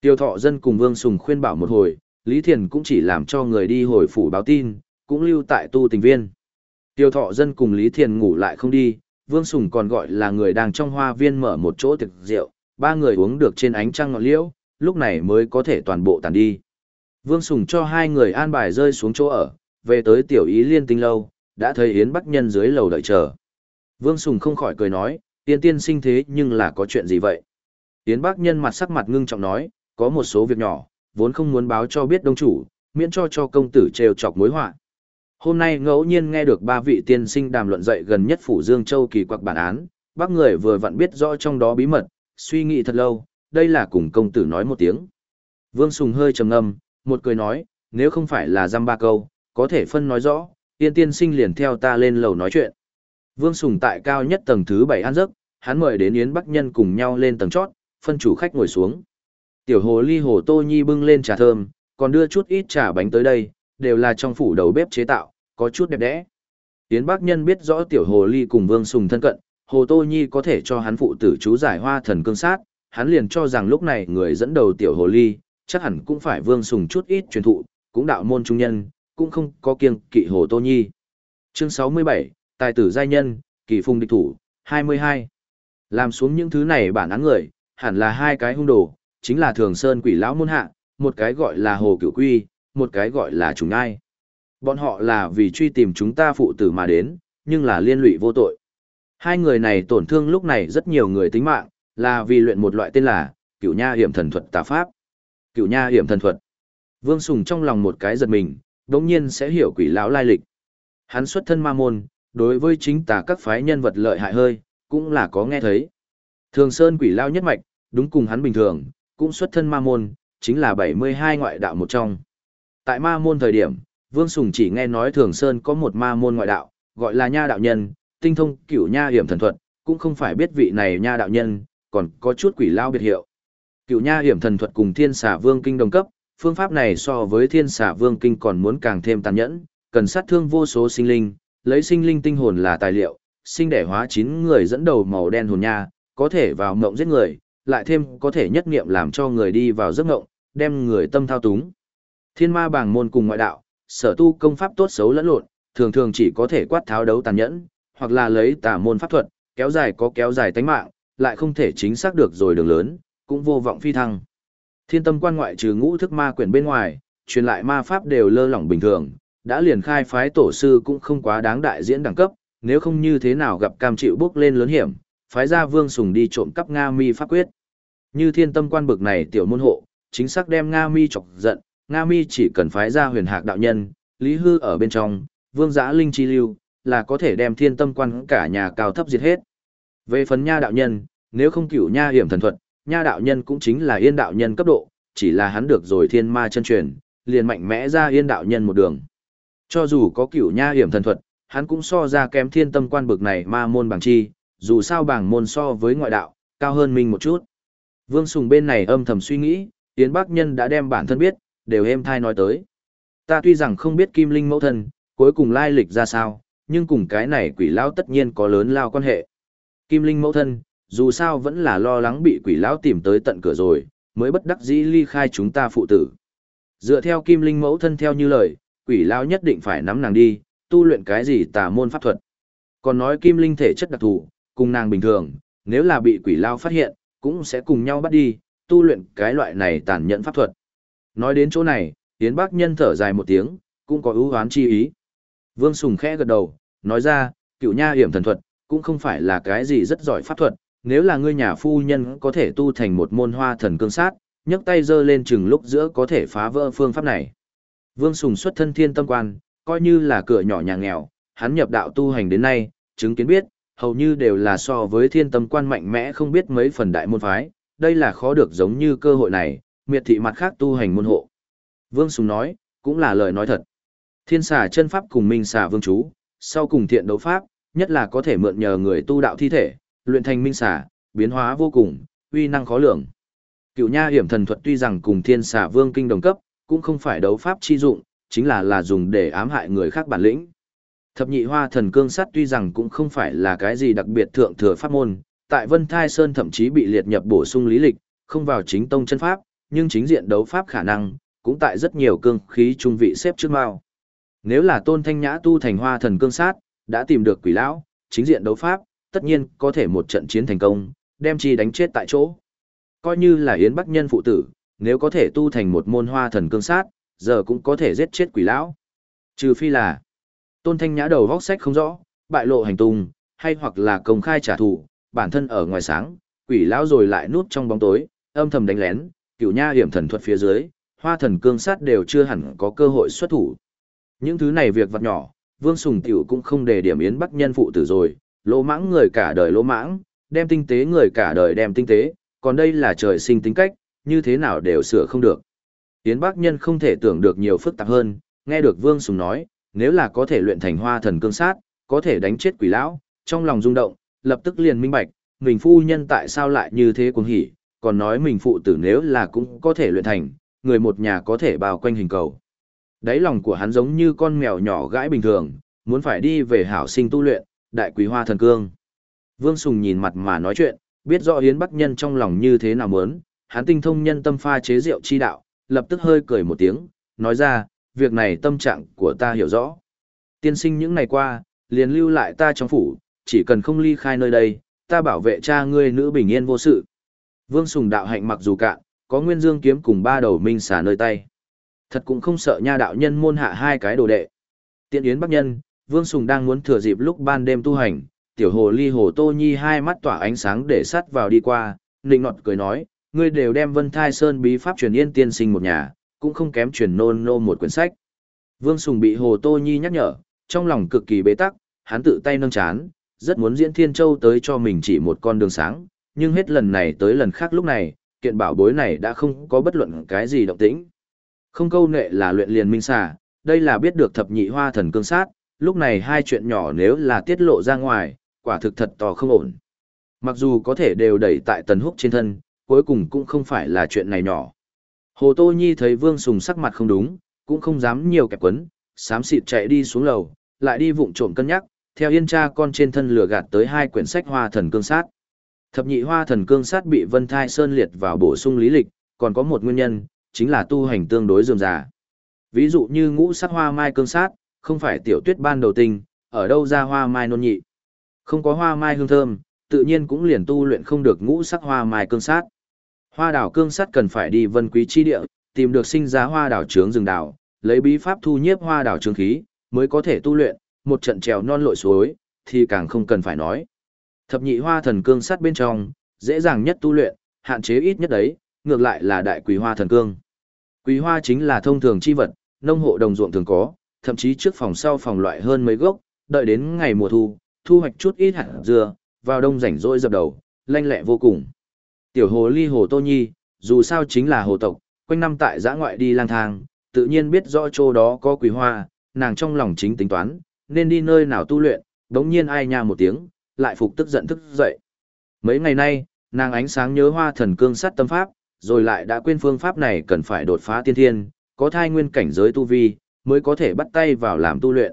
Tiêu thọ dân cùng Vương Sùng khuyên bảo một hồi, Lý Thiền cũng chỉ làm cho người đi hồi phủ báo tin, cũng lưu tại tu tình viên. Tiêu thọ dân cùng Lý Thiền ngủ lại không đi, Vương Sùng còn gọi là người đang trong hoa viên mở một chỗ thực rượu, ba người uống được trên ánh trăng ngọn liễu, lúc này mới có thể toàn bộ tàn đi. Vương Sùng cho hai người an bài rơi xuống chỗ ở, về tới tiểu ý liên tinh lâu, đã thấy Yến Bắc Nhân dưới lầu đợi chờ. Vương Sùng không khỏi cười nói, tiên tiên sinh thế nhưng là có chuyện gì vậy? Tiến bác Nhân mặt sắc mặt ngưng trọng nói, có một số việc nhỏ, vốn không muốn báo cho biết đông chủ, miễn cho cho công tử trêu chọc mối họa. Hôm nay ngẫu nhiên nghe được ba vị tiên sinh đàm luận dậy gần nhất phủ Dương Châu kỳ quặc bản án, bác người vừa vặn biết rõ trong đó bí mật, suy nghĩ thật lâu, đây là cùng công tử nói một tiếng. Vương Sùng hơi trầm ngâm, một cười nói, nếu không phải là dăm ba câu, có thể phân nói rõ, tiên tiên sinh liền theo ta lên lầu nói chuyện. Vương Sùng tại cao nhất tầng thứ bảy an giấc, hắn mời đến Yến Bắc Nhân cùng nhau lên tầng chót, phân chủ khách ngồi xuống. Tiểu hồ ly hồ Tô Nhi bưng lên trà thơm, còn đưa chút ít trà bánh tới đây, đều là trong phủ đầu bếp chế tạo, có chút đẹp đẽ. Yến Bắc Nhân biết rõ tiểu hồ ly cùng Vương Sùng thân cận, hồ Tô Nhi có thể cho hắn phụ tử chú giải hoa thần cương sát, hắn liền cho rằng lúc này người dẫn đầu tiểu hồ ly, chắc hẳn cũng phải Vương Sùng chút ít truyền thụ, cũng đạo môn trung nhân, cũng không có kiêng kỵ Hồ Tô Nhi. Chương 67, Tài tử giai nhân, kỳ phùng địch thủ, 22. Làm xuống những thứ này bản án người, hẳn là hai cái hung đồ, chính là Thường Sơn Quỷ lão môn hạ, một cái gọi là Hồ Cửu Quy, một cái gọi là Trùng Ai. Bọn họ là vì truy tìm chúng ta phụ tử mà đến, nhưng là liên lụy vô tội. Hai người này tổn thương lúc này rất nhiều người tính mạng, là vì luyện một loại tên là Cửu Nha Hiểm Thần Thuật Tà Pháp. Cửu Nha Hiểm Thần Thuật. Vương Sùng trong lòng một cái giật mình, đống nhiên sẽ hiểu quỷ lão lai lịch. Hắn xuất thân ma môn, đối với chính tà các phái nhân vật lợi hại hơi, cũng là có nghe thấy. Thường Sơn quỷ lao nhất mạch, đúng cùng hắn bình thường, cũng xuất thân ma môn, chính là 72 ngoại đạo một trong. Tại ma môn thời điểm, Vương Sùng chỉ nghe nói Thường Sơn có một ma môn ngoại đạo, gọi là nha đạo nhân, tinh thông cửu nha hiểm thần thuật, cũng không phải biết vị này nha đạo nhân, còn có chút quỷ lao biệt hiệu. Cửu nha hiểm thần thuật cùng thiên xà vương kinh đồng cấp, phương pháp này so với thiên xà vương kinh còn muốn càng thêm tàn nhẫn, cần sát thương vô số sinh linh, lấy sinh linh tinh hồn là tài liệu, sinh đẻ hóa chín người dẫn đầu màu đen hồn nha, có thể vào mộng giết người, lại thêm có thể nhất niệm làm cho người đi vào giấc mộng, đem người tâm thao túng. Thiên ma bảng môn cùng ngoại đạo, sở tu công pháp tốt xấu lẫn lộn, thường thường chỉ có thể quát tháo đấu tàn nhẫn, hoặc là lấy tà môn pháp thuật, kéo dài có kéo dài tánh mạng, lại không thể chính xác được rồi đường lớn, cũng vô vọng phi thăng. Thiên tâm quan ngoại trừ ngũ thức ma quyển bên ngoài, truyền lại ma pháp đều lơ lỏng bình thường, đã liền khai phái tổ sư cũng không quá đáng đại diễn đẳng cấp, nếu không như thế nào gặp cam chịu bước lên lớn hiểm, phái ra vương sùng đi trộm cắp Nga mi pháp quyết. Như thiên tâm quan bực này tiểu môn hộ, chính xác đem Nga mi chọc giận, Nga mi chỉ cần phái ra huyền hạc đạo nhân, lý hư ở bên trong, vương giã linh chi lưu, là có thể đem thiên tâm quan cả nhà cao thấp diệt hết. Về phần nha đạo nhân, nếu không cửu nha hiểm thần thuật, nha đạo nhân cũng chính là yên đạo nhân cấp độ, chỉ là hắn được rồi thiên ma chân truyền, liền mạnh mẽ ra yên đạo nhân một đường. Cho dù có cửu nha hiểm thần thuật, hắn cũng so ra kém thiên tâm quan bực này ma môn bằng chi, dù sao bảng môn so với ngoại đạo, cao hơn mình một chút. Vương Sùng bên này âm thầm suy nghĩ, Yến Bắc Nhân đã đem bản thân biết, đều êm thai nói tới. Ta tuy rằng không biết Kim Linh mẫu thân, cuối cùng lai lịch ra sao, nhưng cùng cái này quỷ lão tất nhiên có lớn lao quan hệ. Kim Linh mẫu thân, dù sao vẫn là lo lắng bị quỷ lão tìm tới tận cửa rồi, mới bất đắc dĩ ly khai chúng ta phụ tử. Dựa theo Kim Linh mẫu thân theo như lời, quỷ lao nhất định phải nắm nàng đi, tu luyện cái gì tà môn pháp thuật. Còn nói Kim Linh thể chất đặc thù, cùng nàng bình thường, nếu là bị quỷ lao phát hiện, cũng sẽ cùng nhau bắt đi, tu luyện cái loại này tàn nhẫn pháp thuật. Nói đến chỗ này, Yến Bắc Nhân thở dài một tiếng, cũng có ưu hoán chi ý. Vương Sùng khẽ gật đầu, nói ra, cựu nha hiểm thần thuật, cũng không phải là cái gì rất giỏi pháp thuật, nếu là ngươi nhà phu nhân có thể tu thành một môn hoa thần cương sát, nhấc tay giơ lên chừng lúc giữa có thể phá vỡ phương pháp này. Vương Sùng xuất thân thiên tâm quan, coi như là cửa nhỏ nhà nghèo, hắn nhập đạo tu hành đến nay, chứng kiến biết, hầu như đều là so với thiên tâm quan mạnh mẽ không biết mấy phần đại môn phái, đây là khó được giống như cơ hội này, miệt thị mặt khác tu hành môn hộ. Vương Sùng nói, cũng là lời nói thật. Thiên xà chân pháp cùng minh xà vương chú, sau cùng thiện đấu pháp, nhất là có thể mượn nhờ người tu đạo thi thể, luyện thành minh xà, biến hóa vô cùng, uy năng khó lường. Cựu nha hiểm thần thuật tuy rằng cùng thiên xà vương kinh đồng cấp, cũng không phải đấu pháp chi dụng, chính là là dùng để ám hại người khác bản lĩnh. Thập nhị hoa thần cương sát tuy rằng cũng không phải là cái gì đặc biệt thượng thừa pháp môn, tại Vân Thai Sơn thậm chí bị liệt nhập bổ sung lý lịch, không vào chính tông chân pháp, nhưng chính diện đấu pháp khả năng, cũng tại rất nhiều cương khí trung vị xếp trước mao. Nếu là tôn thanh nhã tu thành hoa thần cương sát, đã tìm được quỷ lão, chính diện đấu pháp, tất nhiên có thể một trận chiến thành công, đem chi đánh chết tại chỗ. Coi như là Yến Bắc Nhân phụ tử, nếu có thể tu thành một môn hoa thần cương sát, giờ cũng có thể giết chết quỷ lão. Trừ phi là tôn thanh nhã đầu vóc sách không rõ, bại lộ hành tung, hay hoặc là công khai trả thù, bản thân ở ngoài sáng, quỷ lão rồi lại núp trong bóng tối, âm thầm đánh lén, cửu nha hiểm thần thuật phía dưới, hoa thần cương sát đều chưa hẳn có cơ hội xuất thủ. Những thứ này việc vặt nhỏ, Vương Sùng Tiểu cũng không để điểm Yến Bắc nhân phụ tử rồi, lỗ mãng người cả đời lỗ mãng, đem tinh tế người cả đời đem tinh tế, còn đây là trời sinh tính cách, như thế nào đều sửa không được. Yến Bắc nhân không thể tưởng được nhiều phức tạp hơn, nghe được Vương Sùng nói, nếu là có thể luyện thành hoa thần cương sát, có thể đánh chết quỷ lão, trong lòng rung động, lập tức liền minh bạch, mình phu nhân tại sao lại như thế cuồng hỉ, còn nói mình phụ tử nếu là cũng có thể luyện thành, người một nhà có thể bao quanh hình cầu. Đáy lòng của hắn giống như con mèo nhỏ gãi bình thường, muốn phải đi về hảo sinh tu luyện, đại quý hoa thần cương. Vương Sùng nhìn mặt mà nói chuyện, biết rõ Yến Bắc Nhân trong lòng như thế nào muốn, hắn tinh thông nhân tâm pha chế rượu chi đạo, lập tức hơi cười một tiếng, nói ra, việc này tâm trạng của ta hiểu rõ. Tiên sinh những ngày qua, liền lưu lại ta trong phủ, chỉ cần không ly khai nơi đây, ta bảo vệ cha ngươi nữ bình yên vô sự. Vương Sùng đạo hạnh mặc dù cạn, có nguyên dương kiếm cùng ba đầu minh xả nơi tay. Thật cũng không sợ nha đạo nhân môn hạ hai cái đồ đệ. Tiện yến bắc nhân, Vương Sùng đang muốn thừa dịp lúc ban đêm tu hành, tiểu hồ ly hồ tô nhi hai mắt tỏa ánh sáng để sắt vào đi qua, nịnh nọt cười nói, ngươi đều đem vân thai sơn bí pháp truyền yên tiên sinh một nhà, cũng không kém truyền nôn nô một quyển sách. Vương Sùng bị hồ tô nhi nhắc nhở, trong lòng cực kỳ bế tắc, hắn tự tay nâng chán, rất muốn diễn thiên châu tới cho mình chỉ một con đường sáng, nhưng hết lần này tới lần khác lúc này, kiện bảo bối này đã không có bất luận cái gì động tĩnh. Không câu nệ là luyện liền minh xà, đây là biết được thập nhị hoa thần cương sát, lúc này hai chuyện nhỏ nếu là tiết lộ ra ngoài, quả thực thật to không ổn. Mặc dù có thể đều đẩy tại tần húc trên thân, cuối cùng cũng không phải là chuyện này nhỏ. Hồ Tô Nhi thấy Vương Sùng sắc mặt không đúng, cũng không dám nhiều kẹp quấn, sám xịt chạy đi xuống lầu, lại đi vụng trộm cân nhắc, theo yên cha con trên thân lửa gạt tới hai quyển sách hoa thần cương sát. Thập nhị hoa thần cương sát bị Vân Thai Sơn liệt vào bổ sung lý lịch, còn có một nguyên nhân, chính là tu hành tương đối dườm già. Ví dụ như ngũ sắc hoa mai cương sát, không phải tiểu tuyết ban đầu tình, ở đâu ra hoa mai nôn nhị. Không có hoa mai hương thơm, tự nhiên cũng liền tu luyện không được ngũ sắc hoa mai cương sát. Hoa đảo cương sắt cần phải đi vân quý chi địa, tìm được sinh ra hoa đảo trướng rừng đảo, lấy bí pháp thu nhiếp hoa đảo trướng khí, mới có thể tu luyện, một trận trèo non lội suối, thì càng không cần phải nói. Thập nhị hoa thần cương sắt bên trong, dễ dàng nhất tu luyện, hạn chế ít nhất đấy, ngược lại là đại quý hoa thần cương. Quý hoa chính là thông thường chi vật, nông hộ đồng ruộng thường có, thậm chí trước phòng sau phòng loại hơn mấy gốc, đợi đến ngày mùa thu, thu hoạch chút ít hạt dưa, vào đông rảnh rỗi dập đầu, lanh lẹ vô cùng. Tiểu hồ ly hồ tô nhi, dù sao chính là hồ tộc, quanh năm tại giã ngoại đi lang thang, tự nhiên biết rõ chỗ đó có quý hoa, nàng trong lòng chính tính toán, nên đi nơi nào tu luyện, đống nhiên ai nha một tiếng, lại phục tức giận thức dậy. Mấy ngày nay, nàng ánh sáng nhớ hoa thần cương sắt tâm pháp, rồi lại đã quên phương pháp này cần phải đột phá tiên thiên, có thai nguyên cảnh giới tu vi, mới có thể bắt tay vào làm tu luyện.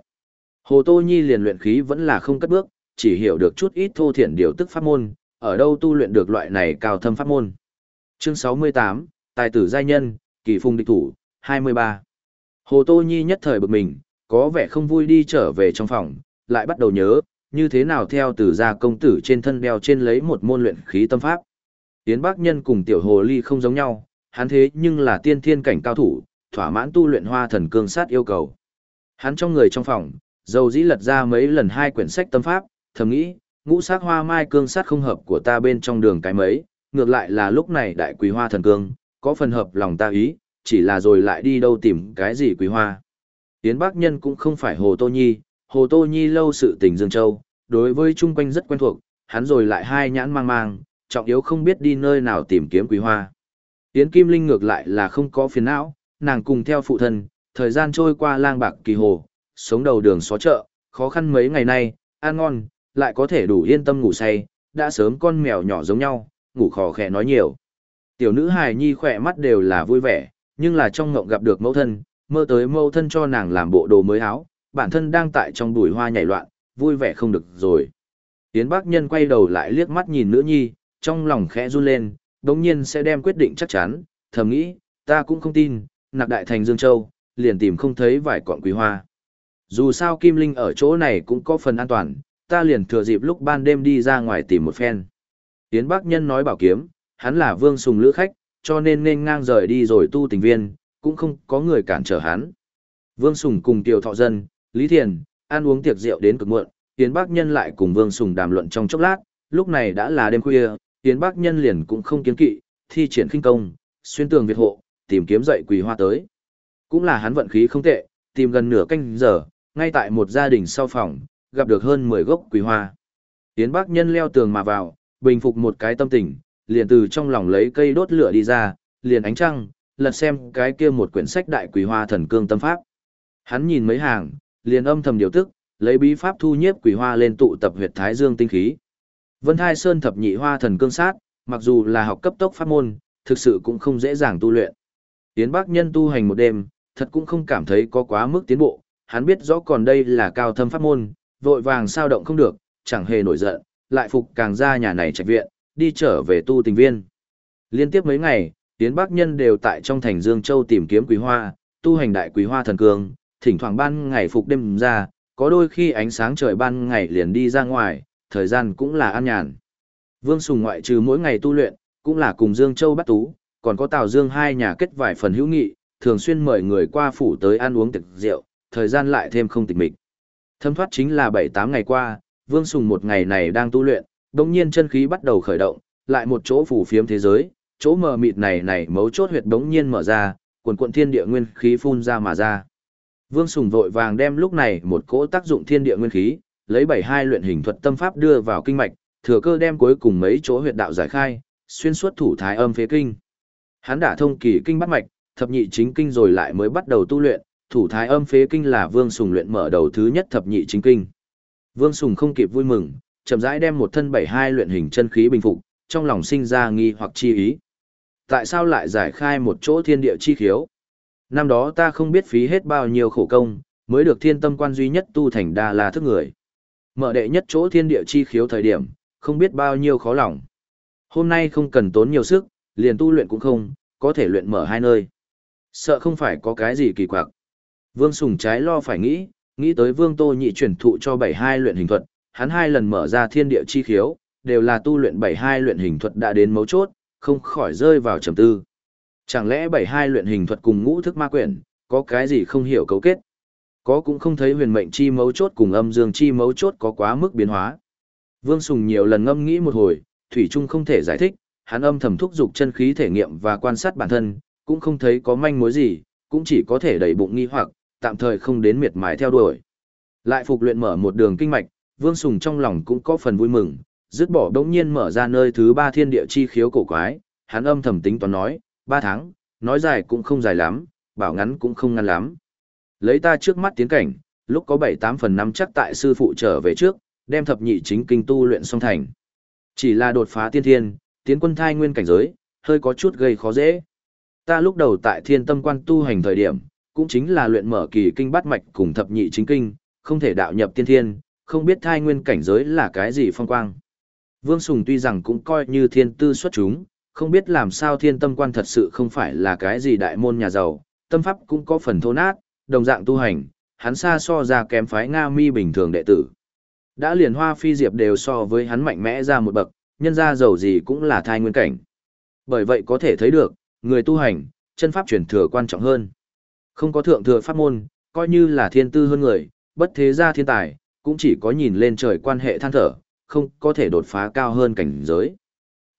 Hồ Tô Nhi liền luyện khí vẫn là không cất bước, chỉ hiểu được chút ít thô thiển điều tức pháp môn, ở đâu tu luyện được loại này cao thâm pháp môn. Chương 68, Tài tử giai nhân, kỳ phung địch thủ, 23. Hồ Tô Nhi nhất thời bực mình, có vẻ không vui đi trở về trong phòng, lại bắt đầu nhớ, như thế nào theo từ gia công tử trên thân đeo trên lấy một môn luyện khí tâm pháp. Tiến bác Nhân cùng Tiểu Hồ Ly không giống nhau, hắn thế nhưng là tiên thiên cảnh cao thủ, thỏa mãn tu luyện hoa thần cương sát yêu cầu. Hắn trong người trong phòng, dầu dĩ lật ra mấy lần hai quyển sách tâm pháp, thầm nghĩ, ngũ sắc hoa mai cương sát không hợp của ta bên trong đường cái mấy, ngược lại là lúc này đại quý hoa thần cương, có phần hợp lòng ta ý, chỉ là rồi lại đi đâu tìm cái gì quý hoa. Yến Bắc Nhân cũng không phải Hồ Tô Nhi, Hồ Tô Nhi lâu sự tình Dương Châu, đối với chung quanh rất quen thuộc, hắn rồi lại hai nhãn mang mang, trọng yếu không biết đi nơi nào tìm kiếm quý hoa. Yến Kim Linh ngược lại là không có phiền não, nàng cùng theo phụ thân, thời gian trôi qua lang bạc kỳ hồ, sống đầu đường xó chợ, khó khăn mấy ngày nay, ăn ngon, lại có thể đủ yên tâm ngủ say, đã sớm con mèo nhỏ giống nhau, ngủ khò khẽ nói nhiều. Tiểu nữ hài nhi khỏe mắt đều là vui vẻ, nhưng là trong ngộng gặp được mẫu thân, mơ tới mẫu thân cho nàng làm bộ đồ mới áo, bản thân đang tại trong bụi hoa nhảy loạn, vui vẻ không được rồi. Yến Bác Nhân quay đầu lại liếc mắt nhìn nữ nhi, trong lòng khẽ run lên, đồng nhiên sẽ đem quyết định chắc chắn, thầm nghĩ, ta cũng không tin, nạc đại thành Dương Châu, liền tìm không thấy vài cọn quý hoa. Dù sao Kim Linh ở chỗ này cũng có phần an toàn, ta liền thừa dịp lúc ban đêm đi ra ngoài tìm một phen. Yến Bác Nhân nói bảo kiếm, hắn là vương sùng lữ khách, cho nên nên ngang rời đi rồi tu tình viên, cũng không có người cản trở hắn. Vương Sùng cùng Tiểu Thọ Dân, Lý Thiền, ăn uống tiệc rượu đến cực muộn, Yến Bác Nhân lại cùng Vương Sùng đàm luận trong chốc lát, lúc này đã là đêm khuya, Yến Bác Nhân liền cũng không kiến kỵ, thi triển khinh công, xuyên tường Việt hộ, tìm kiếm dậy quỳ hoa tới. Cũng là hắn vận khí không tệ, tìm gần nửa canh giờ, ngay tại một gia đình sau phòng, gặp được hơn 10 gốc quỳ hoa. Yến Bác Nhân leo tường mà vào, bình phục một cái tâm tình, liền từ trong lòng lấy cây đốt lửa đi ra, liền ánh trăng, lật xem cái kia một quyển sách đại quỳ hoa thần cương tâm pháp. Hắn nhìn mấy hàng, liền âm thầm điều tức, lấy bí pháp thu nhiếp quỷ hoa lên tụ tập huyệt thái dương tinh khí. Vân Thai Sơn thập nhị hoa thần cương sát, mặc dù là học cấp tốc pháp môn, thực sự cũng không dễ dàng tu luyện. Tiến Bác Nhân tu hành một đêm, thật cũng không cảm thấy có quá mức tiến bộ, hắn biết rõ còn đây là cao thâm pháp môn, vội vàng sao động không được, chẳng hề nổi giận, lại phục càng ra nhà này trạch viện, đi trở về tu tình viên. Liên tiếp mấy ngày, tiến Bắc Nhân đều tại trong thành Dương Châu tìm kiếm quý hoa, tu hành đại quý hoa thần cương, thỉnh thoảng ban ngày phục đêm ra, có đôi khi ánh sáng trời ban ngày liền đi ra ngoài, thời gian cũng là an nhàn. Vương Sùng ngoại trừ mỗi ngày tu luyện, cũng là cùng Dương Châu bắt tú, còn có Tào Dương hai nhà kết vài phần hữu nghị, thường xuyên mời người qua phủ tới ăn uống tiệc rượu, thời gian lại thêm không tịch mịch. Thâm thoát chính là 7-8 ngày qua, Vương Sùng một ngày này đang tu luyện, đồng nhiên chân khí bắt đầu khởi động, lại một chỗ phủ phiếm thế giới, chỗ mờ mịt này này mấu chốt huyệt đống nhiên mở ra, quần quận thiên địa nguyên khí phun ra mà ra. Vương Sùng vội vàng đem lúc này một cỗ tác dụng thiên địa nguyên khí, lấy 72 luyện hình thuật tâm pháp đưa vào kinh mạch, thừa cơ đem cuối cùng mấy chỗ huyệt đạo giải khai, xuyên suốt thủ thái âm phế kinh. Hắn đã thông kỳ kinh bắt mạch, thập nhị chính kinh rồi lại mới bắt đầu tu luyện, thủ thái âm phế kinh là Vương Sùng luyện mở đầu thứ nhất thập nhị chính kinh. Vương Sùng không kịp vui mừng, chậm rãi đem một thân 72 luyện hình chân khí bình phục, trong lòng sinh ra nghi hoặc chi ý. Tại sao lại giải khai một chỗ thiên địa chi khiếu? Năm đó ta không biết phí hết bao nhiêu khổ công, mới được thiên tâm quan duy nhất tu thành đa là thức người. Mở đệ nhất chỗ thiên địa chi khiếu thời điểm, không biết bao nhiêu khó lòng. Hôm nay không cần tốn nhiều sức, liền tu luyện cũng không, có thể luyện mở hai nơi. Sợ không phải có cái gì kỳ quặc. Vương Sùng trái lo phải nghĩ, nghĩ tới Vương Tô Nhị chuyển thụ cho bảy hai luyện hình thuật, hắn hai lần mở ra thiên địa chi khiếu, đều là tu luyện bảy hai luyện hình thuật đã đến mấu chốt, không khỏi rơi vào trầm tư. Chẳng lẽ bảy hai luyện hình thuật cùng ngũ thức ma quyển, có cái gì không hiểu cấu kết? Có cũng không thấy huyền mệnh chi mấu chốt cùng âm dương chi mấu chốt có quá mức biến hóa. Vương Sùng nhiều lần ngâm nghĩ một hồi, Thủy Trung không thể giải thích, hắn âm thầm thúc dục chân khí thể nghiệm và quan sát bản thân, cũng không thấy có manh mối gì, cũng chỉ có thể đầy bụng nghi hoặc, tạm thời không đến miệt mài theo đuổi. Lại phục luyện mở một đường kinh mạch, Vương Sùng trong lòng cũng có phần vui mừng, dứt bỏ đống nhiên mở ra nơi thứ ba thiên địa chi khiếu cổ quái, hắn âm thầm tính toán nói, ba tháng, nói dài cũng không dài lắm, bảo ngắn cũng không ngắn lắm. Lấy ta trước mắt tiến cảnh, lúc có bảy tám phần năm chắc tại sư phụ trở về trước, đem thập nhị chính kinh tu luyện xong thành. Chỉ là đột phá tiên thiên, tiến quân thai nguyên cảnh giới, hơi có chút gây khó dễ. Ta lúc đầu tại thiên tâm quan tu hành thời điểm, cũng chính là luyện mở kỳ kinh bát mạch cùng thập nhị chính kinh, không thể đạo nhập tiên thiên, không biết thai nguyên cảnh giới là cái gì phong quang. Vương Sùng tuy rằng cũng coi như thiên tư xuất chúng, không biết làm sao thiên tâm quan thật sự không phải là cái gì đại môn nhà giàu, tâm pháp cũng có phần thô nát, đồng dạng tu hành, hắn xa so ra kém phái Nga mi bình thường đệ tử. Đã liền hoa phi diệp đều so với hắn mạnh mẽ ra một bậc, nhân ra giàu gì cũng là thai nguyên cảnh. Bởi vậy có thể thấy được, người tu hành, chân pháp truyền thừa quan trọng hơn. Không có thượng thừa pháp môn, coi như là thiên tư hơn người, bất thế gia thiên tài, cũng chỉ có nhìn lên trời quan hệ than thở, không có thể đột phá cao hơn cảnh giới.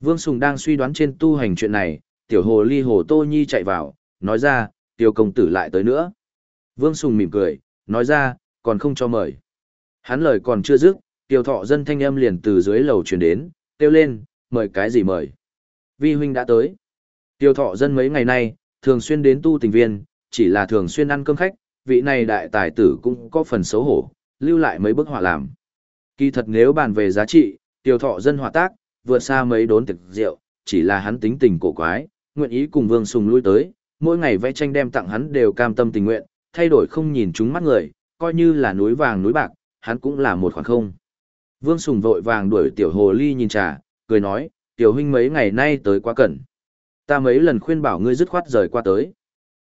Vương Sùng đang suy đoán trên tu hành chuyện này, tiểu hồ ly hồ Tô Nhi chạy vào, nói ra, tiểu công tử lại tới nữa. Vương Sùng mỉm cười, nói ra, còn không cho mời. Hắn lời còn chưa dứt, tiểu thọ dân thanh âm liền từ dưới lầu truyền đến, kêu lên, mời cái gì mời. Vi huynh đã tới. Tiểu thọ dân mấy ngày nay, thường xuyên đến tu tình viên, chỉ là thường xuyên ăn cơm khách, vị này đại tài tử cũng có phần xấu hổ, lưu lại mấy bức họa làm. Kỳ thật nếu bàn về giá trị, tiểu thọ dân họa tác, vượt xa mấy đốn thực rượu, chỉ là hắn tính tình cổ quái, nguyện ý cùng Vương Sùng lui tới, mỗi ngày vẽ tranh đem tặng hắn đều cam tâm tình nguyện, thay đổi không nhìn chúng mắt người, coi như là núi vàng núi bạc, hắn cũng là một khoản không. Vương Sùng vội vàng đuổi tiểu hồ ly nhìn trà, cười nói, tiểu huynh mấy ngày nay tới quá cẩn. Ta mấy lần khuyên bảo ngươi dứt khoát rời qua tới.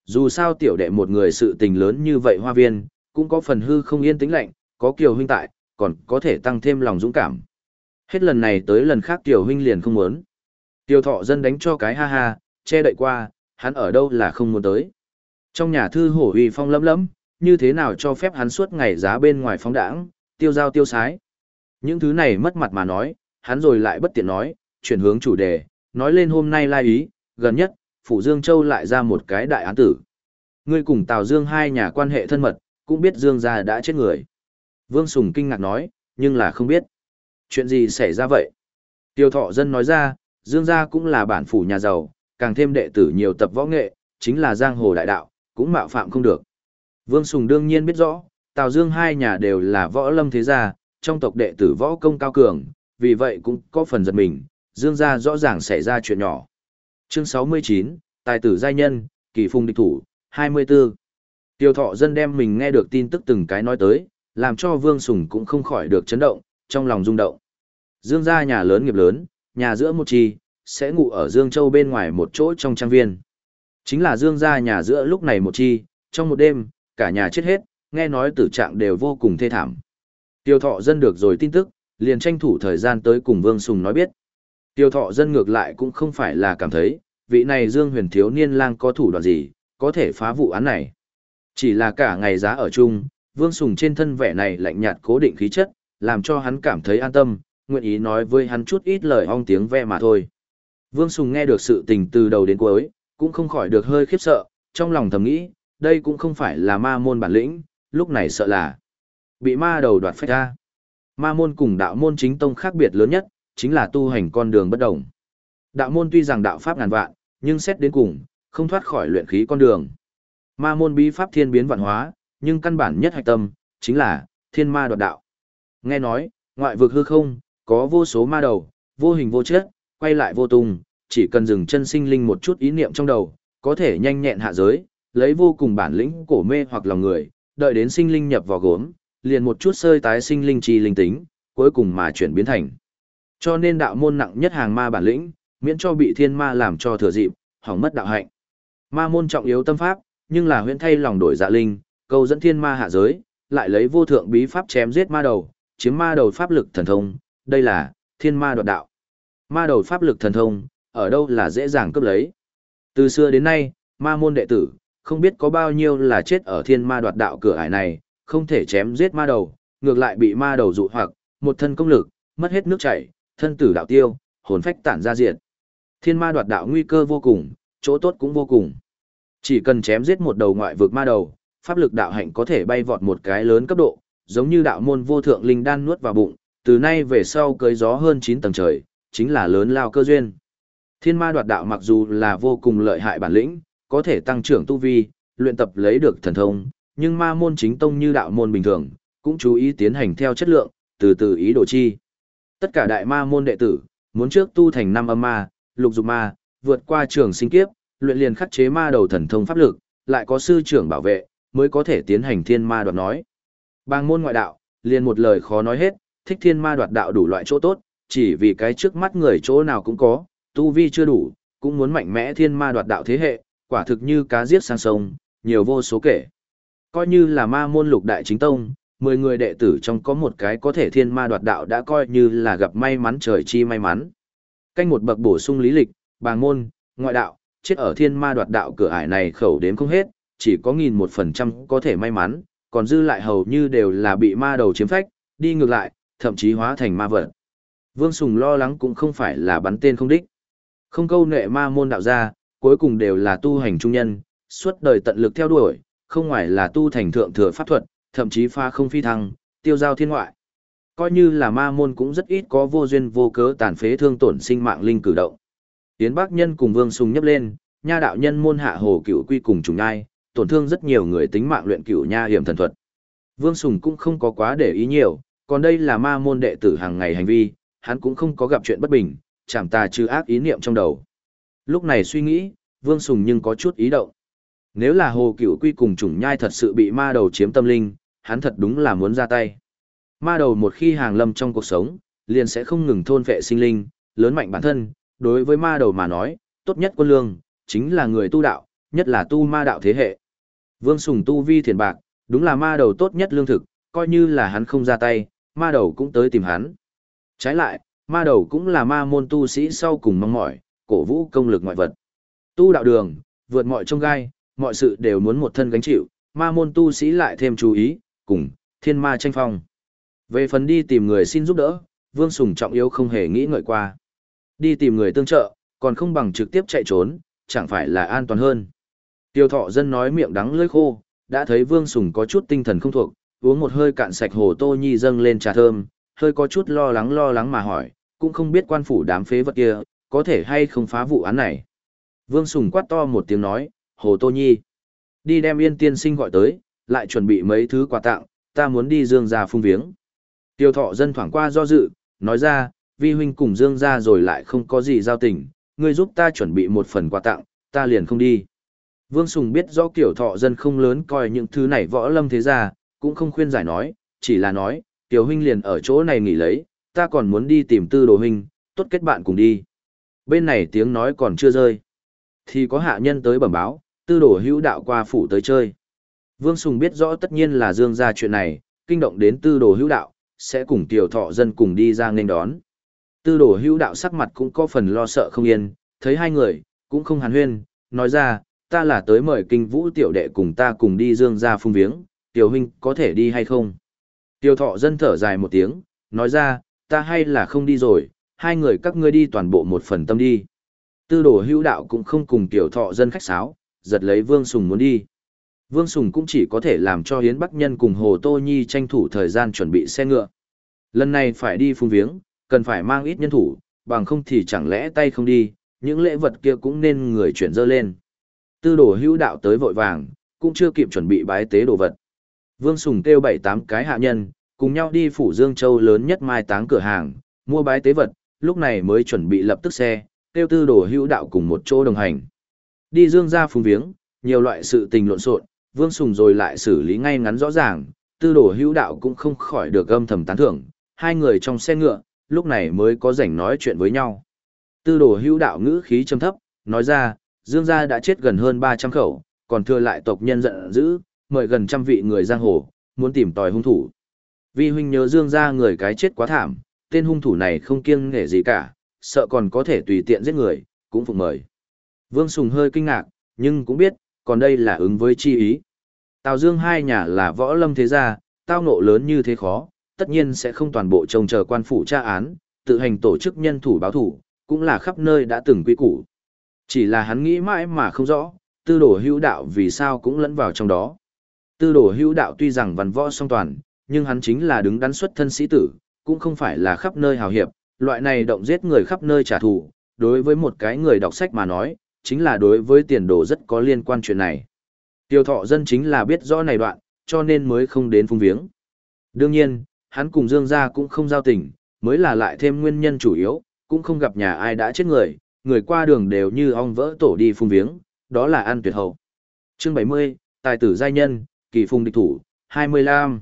Dù sao tiểu đệ một người sự tình lớn như vậy hoa viên, cũng có phần hư không yên tĩnh lạnh, có kiều huynh tại, còn có thể tăng thêm lòng dũng cảm. Hết lần này tới lần khác tiểu huynh liền không muốn. Tiểu thọ dân đánh cho cái ha ha, che đậy qua, hắn ở đâu là không muốn tới. Trong nhà thư hổ uy phong lấm lấm, như thế nào cho phép hắn suốt ngày giá bên ngoài phóng đảng, tiêu giao tiêu sái. Những thứ này mất mặt mà nói, hắn rồi lại bất tiện nói, chuyển hướng chủ đề, nói lên hôm nay lai ý, gần nhất, Phủ Dương Châu lại ra một cái đại án tử. Ngươi cùng Tào Dương hai nhà quan hệ thân mật, cũng biết Dương gia đã chết người. Vương Sùng kinh ngạc nói, nhưng là không biết. Chuyện gì xảy ra vậy? Tiêu thọ dân nói ra, Dương gia cũng là bản phủ nhà giàu, càng thêm đệ tử nhiều tập võ nghệ, chính là giang hồ đại đạo, cũng mạo phạm không được. Vương Sùng đương nhiên biết rõ, Tào Dương hai nhà đều là võ lâm thế gia, trong tộc đệ tử võ công cao cường, vì vậy cũng có phần giật mình, Dương gia rõ ràng xảy ra chuyện nhỏ. Chương 69, Tài tử giai nhân, kỳ phùng địch thủ, 24. Tiêu thọ dân đem mình nghe được tin tức từng cái nói tới, làm cho Vương Sùng cũng không khỏi được chấn động, trong lòng rung động. Dương gia nhà lớn nghiệp lớn, nhà giữa một chi, sẽ ngủ ở Dương Châu bên ngoài một chỗ trong trang viên. Chính là Dương gia nhà giữa lúc này một chi, trong một đêm, cả nhà chết hết, nghe nói tử trạng đều vô cùng thê thảm. Tiêu thọ dân được rồi tin tức, liền tranh thủ thời gian tới cùng Vương Sùng nói biết. Tiêu thọ dân ngược lại cũng không phải là cảm thấy, vị này Dương huyền thiếu niên lang có thủ đoạn gì, có thể phá vụ án này. Chỉ là cả ngày giá ở chung, Vương Sùng trên thân vẻ này lạnh nhạt cố định khí chất, làm cho hắn cảm thấy an tâm, nguyện ý nói với hắn chút ít lời ong tiếng ve mà thôi. Vương Sùng nghe được sự tình từ đầu đến cuối, cũng không khỏi được hơi khiếp sợ, trong lòng thầm nghĩ, đây cũng không phải là ma môn bản lĩnh, lúc này sợ là bị ma đầu đoạt phách ra. Ma môn cùng đạo môn chính tông khác biệt lớn nhất, chính là tu hành con đường bất đồng. Đạo môn tuy rằng đạo pháp ngàn vạn, nhưng xét đến cùng, không thoát khỏi luyện khí con đường. Ma môn bí pháp thiên biến vạn hóa, nhưng căn bản nhất hạch tâm, chính là thiên ma đoạt đạo. Nghe nói, ngoại vực hư không, có vô số ma đầu, vô hình vô chất, quay lại vô tung, chỉ cần dừng chân sinh linh một chút ý niệm trong đầu, có thể nhanh nhẹn hạ giới, lấy vô cùng bản lĩnh cổ mê hoặc lòng người, đợi đến sinh linh nhập vào gốm, liền một chút sơi tái sinh linh trì linh tính, cuối cùng mà chuyển biến thành. Cho nên đạo môn nặng nhất hàng ma bản lĩnh, miễn cho bị thiên ma làm cho thừa dịp, hỏng mất đạo hạnh. Ma môn trọng yếu tâm pháp, nhưng là huyễn thay lòng đổi dạ linh, câu dẫn thiên ma hạ giới, lại lấy vô thượng bí pháp chém giết ma đầu, chiếm ma đầu pháp lực thần thông, đây là thiên ma đoạt đạo. Ma đầu pháp lực thần thông, ở đâu là dễ dàng cướp lấy. Từ xưa đến nay, ma môn đệ tử, không biết có bao nhiêu là chết ở thiên ma đoạt đạo cửa ải này, không thể chém giết ma đầu, ngược lại bị ma đầu dụ hoặc, một thân công lực, mất hết nước chảy, thân tử đạo tiêu, hồn phách tản ra diệt. Thiên ma đoạt đạo nguy cơ vô cùng, chỗ tốt cũng vô cùng. Chỉ cần chém giết một đầu ngoại vực ma đầu, pháp lực đạo hạnh có thể bay vọt một cái lớn cấp độ, giống như đạo môn vô thượng linh đan nuốt vào bụng, từ nay về sau cưới gió hơn 9 tầng trời, chính là lớn lao cơ duyên. Thiên ma đoạt đạo mặc dù là vô cùng lợi hại bản lĩnh, có thể tăng trưởng tu vi, luyện tập lấy được thần thông, nhưng ma môn chính tông như đạo môn bình thường, cũng chú ý tiến hành theo chất lượng, từ từ ý đồ chi. Tất cả đại ma môn đệ tử, muốn trước tu thành năm âm ma, lục dục ma, vượt qua trường sinh kiếp, luyện liền khắc chế ma đầu thần thông pháp lực, lại có sư trưởng bảo vệ, mới có thể tiến hành thiên ma đoạt nói. Bang môn ngoại đạo, liền một lời khó nói hết, thích thiên ma đoạt đạo đủ loại chỗ tốt, chỉ vì cái trước mắt người chỗ nào cũng có, tu vi chưa đủ, cũng muốn mạnh mẽ thiên ma đoạt đạo thế hệ, quả thực như cá giết sang sông, nhiều vô số kể. Coi như là ma môn lục đại chính tông, 10 người đệ tử trong có một cái có thể thiên ma đoạt đạo đã coi như là gặp may mắn trời chi may mắn. Canh một bậc bổ sung lý lịch, bàng môn, ngoại đạo, chết ở thiên ma đoạt đạo cửa ải này khẩu đếm không hết, chỉ có nghìn một phần trăm có thể may mắn, còn dư lại hầu như đều là bị ma đầu chiếm phách, đi ngược lại, thậm chí hóa thành ma vật. Vương Sùng lo lắng cũng không phải là bắn tên không đích. Không câu nệ ma môn đạo gia, cuối cùng đều là tu hành trung nhân, suốt đời tận lực theo đuổi, không ngoài là tu thành thượng thừa pháp thuật, thậm chí pha không phi thăng, tiêu giao thiên ngoại. Coi như là ma môn cũng rất ít có vô duyên vô cớ tàn phế thương tổn sinh mạng linh cử động. Tiến Bắc Nhân cùng Vương Sùng nhấp lên, nha đạo nhân môn hạ hồ cửu quy cùng trùng ngai, tổn thương rất nhiều người tính mạng luyện cửu nha hiểm thần thuật. Vương Sùng cũng không có quá để ý nhiều, còn đây là ma môn đệ tử hàng ngày hành vi, hắn cũng không có gặp chuyện bất bình, chẳng tà trừ ác ý niệm trong đầu. Lúc này suy nghĩ, Vương Sùng nhưng có chút ý động. Nếu là hồ cửu quy cùng trùng nhai thật sự bị ma đầu chiếm tâm linh, hắn thật đúng là muốn ra tay. Ma đầu một khi hàng lâm trong cuộc sống, liền sẽ không ngừng thôn vệ sinh linh, lớn mạnh bản thân, đối với ma đầu mà nói, tốt nhất quân lương, chính là người tu đạo, nhất là tu ma đạo thế hệ. Vương Sùng tu vi thiền bạc, đúng là ma đầu tốt nhất lương thực, coi như là hắn không ra tay, ma đầu cũng tới tìm hắn. Trái lại, ma đầu cũng là ma môn tu sĩ sau cùng mong mỏi, cổ vũ công lực ngoại vật. Tu đạo đường, vượt mọi trông gai, mọi sự đều muốn một thân gánh chịu, ma môn tu sĩ lại thêm chú ý, cùng, thiên ma tranh phong. Về phần đi tìm người xin giúp đỡ, Vương Sùng trọng yếu không hề nghĩ ngợi qua. Đi tìm người tương trợ, còn không bằng trực tiếp chạy trốn, chẳng phải là an toàn hơn. Tiêu thọ dân nói miệng đắng lưỡi khô, đã thấy Vương Sùng có chút tinh thần không thuộc, uống một hơi cạn sạch hồ tô nhi dâng lên trà thơm, hơi có chút lo lắng lo lắng mà hỏi, cũng không biết quan phủ đám phế vật kia, có thể hay không phá vụ án này. Vương Sùng quát to một tiếng nói, hồ tô nhi, đi đem yên tiên sinh gọi tới, lại chuẩn bị mấy thứ quà tặng, ta muốn đi dương gia phung viếng. Tiêu thọ dân thoảng qua do dự, nói ra, vi huynh cùng dương gia rồi lại không có gì giao tình, ngươi giúp ta chuẩn bị một phần quà tặng, ta liền không đi. Vương Sùng biết rõ kiểu thọ dân không lớn coi những thứ này võ lâm thế ra, cũng không khuyên giải nói, chỉ là nói, tiểu huynh liền ở chỗ này nghỉ lấy, ta còn muốn đi tìm tư đồ huynh, tốt kết bạn cùng đi. Bên này tiếng nói còn chưa rơi. Thì có hạ nhân tới bẩm báo, tư đồ hữu đạo qua phủ tới chơi. Vương Sùng biết rõ tất nhiên là dương ra chuyện này, kinh động đến tư đồ hữu đạo, sẽ cùng tiểu thọ dân cùng đi ra nên đón. Tư đồ hữu đạo sắc mặt cũng có phần lo sợ không yên, thấy hai người, cũng không hàn huyên, nói ra, ta là tới mời kinh vũ tiểu đệ cùng ta cùng đi dương ra phung viếng, tiểu huynh có thể đi hay không? Tiểu thọ dân thở dài một tiếng, nói ra, ta hay là không đi rồi, hai người các ngươi đi toàn bộ một phần tâm đi. Tư đồ hữu đạo cũng không cùng tiểu thọ dân khách sáo, giật lấy Vương Sùng muốn đi. Vương Sùng cũng chỉ có thể làm cho Hiến Bắc Nhân cùng Hồ Tô Nhi tranh thủ thời gian chuẩn bị xe ngựa. Lần này phải đi phung viếng, cần phải mang ít nhân thủ, bằng không thì chẳng lẽ tay không đi, những lễ vật kia cũng nên người chuyển dơ lên. Tư đồ hữu đạo tới vội vàng, cũng chưa kịp chuẩn bị bái tế đồ vật. Vương Sùng kêu bảy tám cái hạ nhân, cùng nhau đi phủ Dương Châu lớn nhất mai táng cửa hàng, mua bái tế vật, lúc này mới chuẩn bị lập tức xe, kêu tư đồ hữu đạo cùng một chỗ đồng hành. Đi Dương ra phung viếng, nhiều loại sự tình lộn xộn, Vương Sùng rồi lại xử lý ngay ngắn rõ ràng, tư đồ hữu đạo cũng không khỏi được âm thầm tán thưởng, hai người trong xe ngựa, lúc này mới có rảnh nói chuyện với nhau. Tư đồ hữu đạo ngữ khí trầm thấp, nói ra, Dương gia đã chết gần hơn 300 khẩu, còn thừa lại tộc nhân giận dữ, mời gần trăm vị người giang hồ, muốn tìm tòi hung thủ. Vi huynh nhớ Dương gia người cái chết quá thảm, tên hung thủ này không kiêng nể gì cả, sợ còn có thể tùy tiện giết người, cũng phục mời. Vương Sùng hơi kinh ngạc, nhưng cũng biết, còn đây là ứng với chi ý. Tào Dương hai nhà là võ lâm thế gia, tao ngộ lớn như thế khó, tất nhiên sẽ không toàn bộ trông chờ quan phủ tra án, tự hành tổ chức nhân thủ báo thủ, cũng là khắp nơi đã từng quy củ. Chỉ là hắn nghĩ mãi mà không rõ, tư đồ hữu đạo vì sao cũng lẫn vào trong đó. Tư đồ hữu đạo tuy rằng văn võ song toàn, nhưng hắn chính là đứng đắn xuất thân sĩ tử, cũng không phải là khắp nơi hào hiệp, loại này động giết người khắp nơi trả thù, đối với một cái người đọc sách mà nói, chính là đối với tiền đồ rất có liên quan chuyện này. Tiêu thọ dân chính là biết rõ này đoạn, cho nên mới không đến phung viếng. Đương nhiên, hắn cùng Dương gia cũng không giao tình, mới là lại thêm nguyên nhân chủ yếu, cũng không gặp nhà ai đã chết người, người qua đường đều như ong vỡ tổ đi phung viếng, đó là ăn tuyệt hậu. Chương 70, tài tử giai nhân, kỳ phung địch thủ, 25.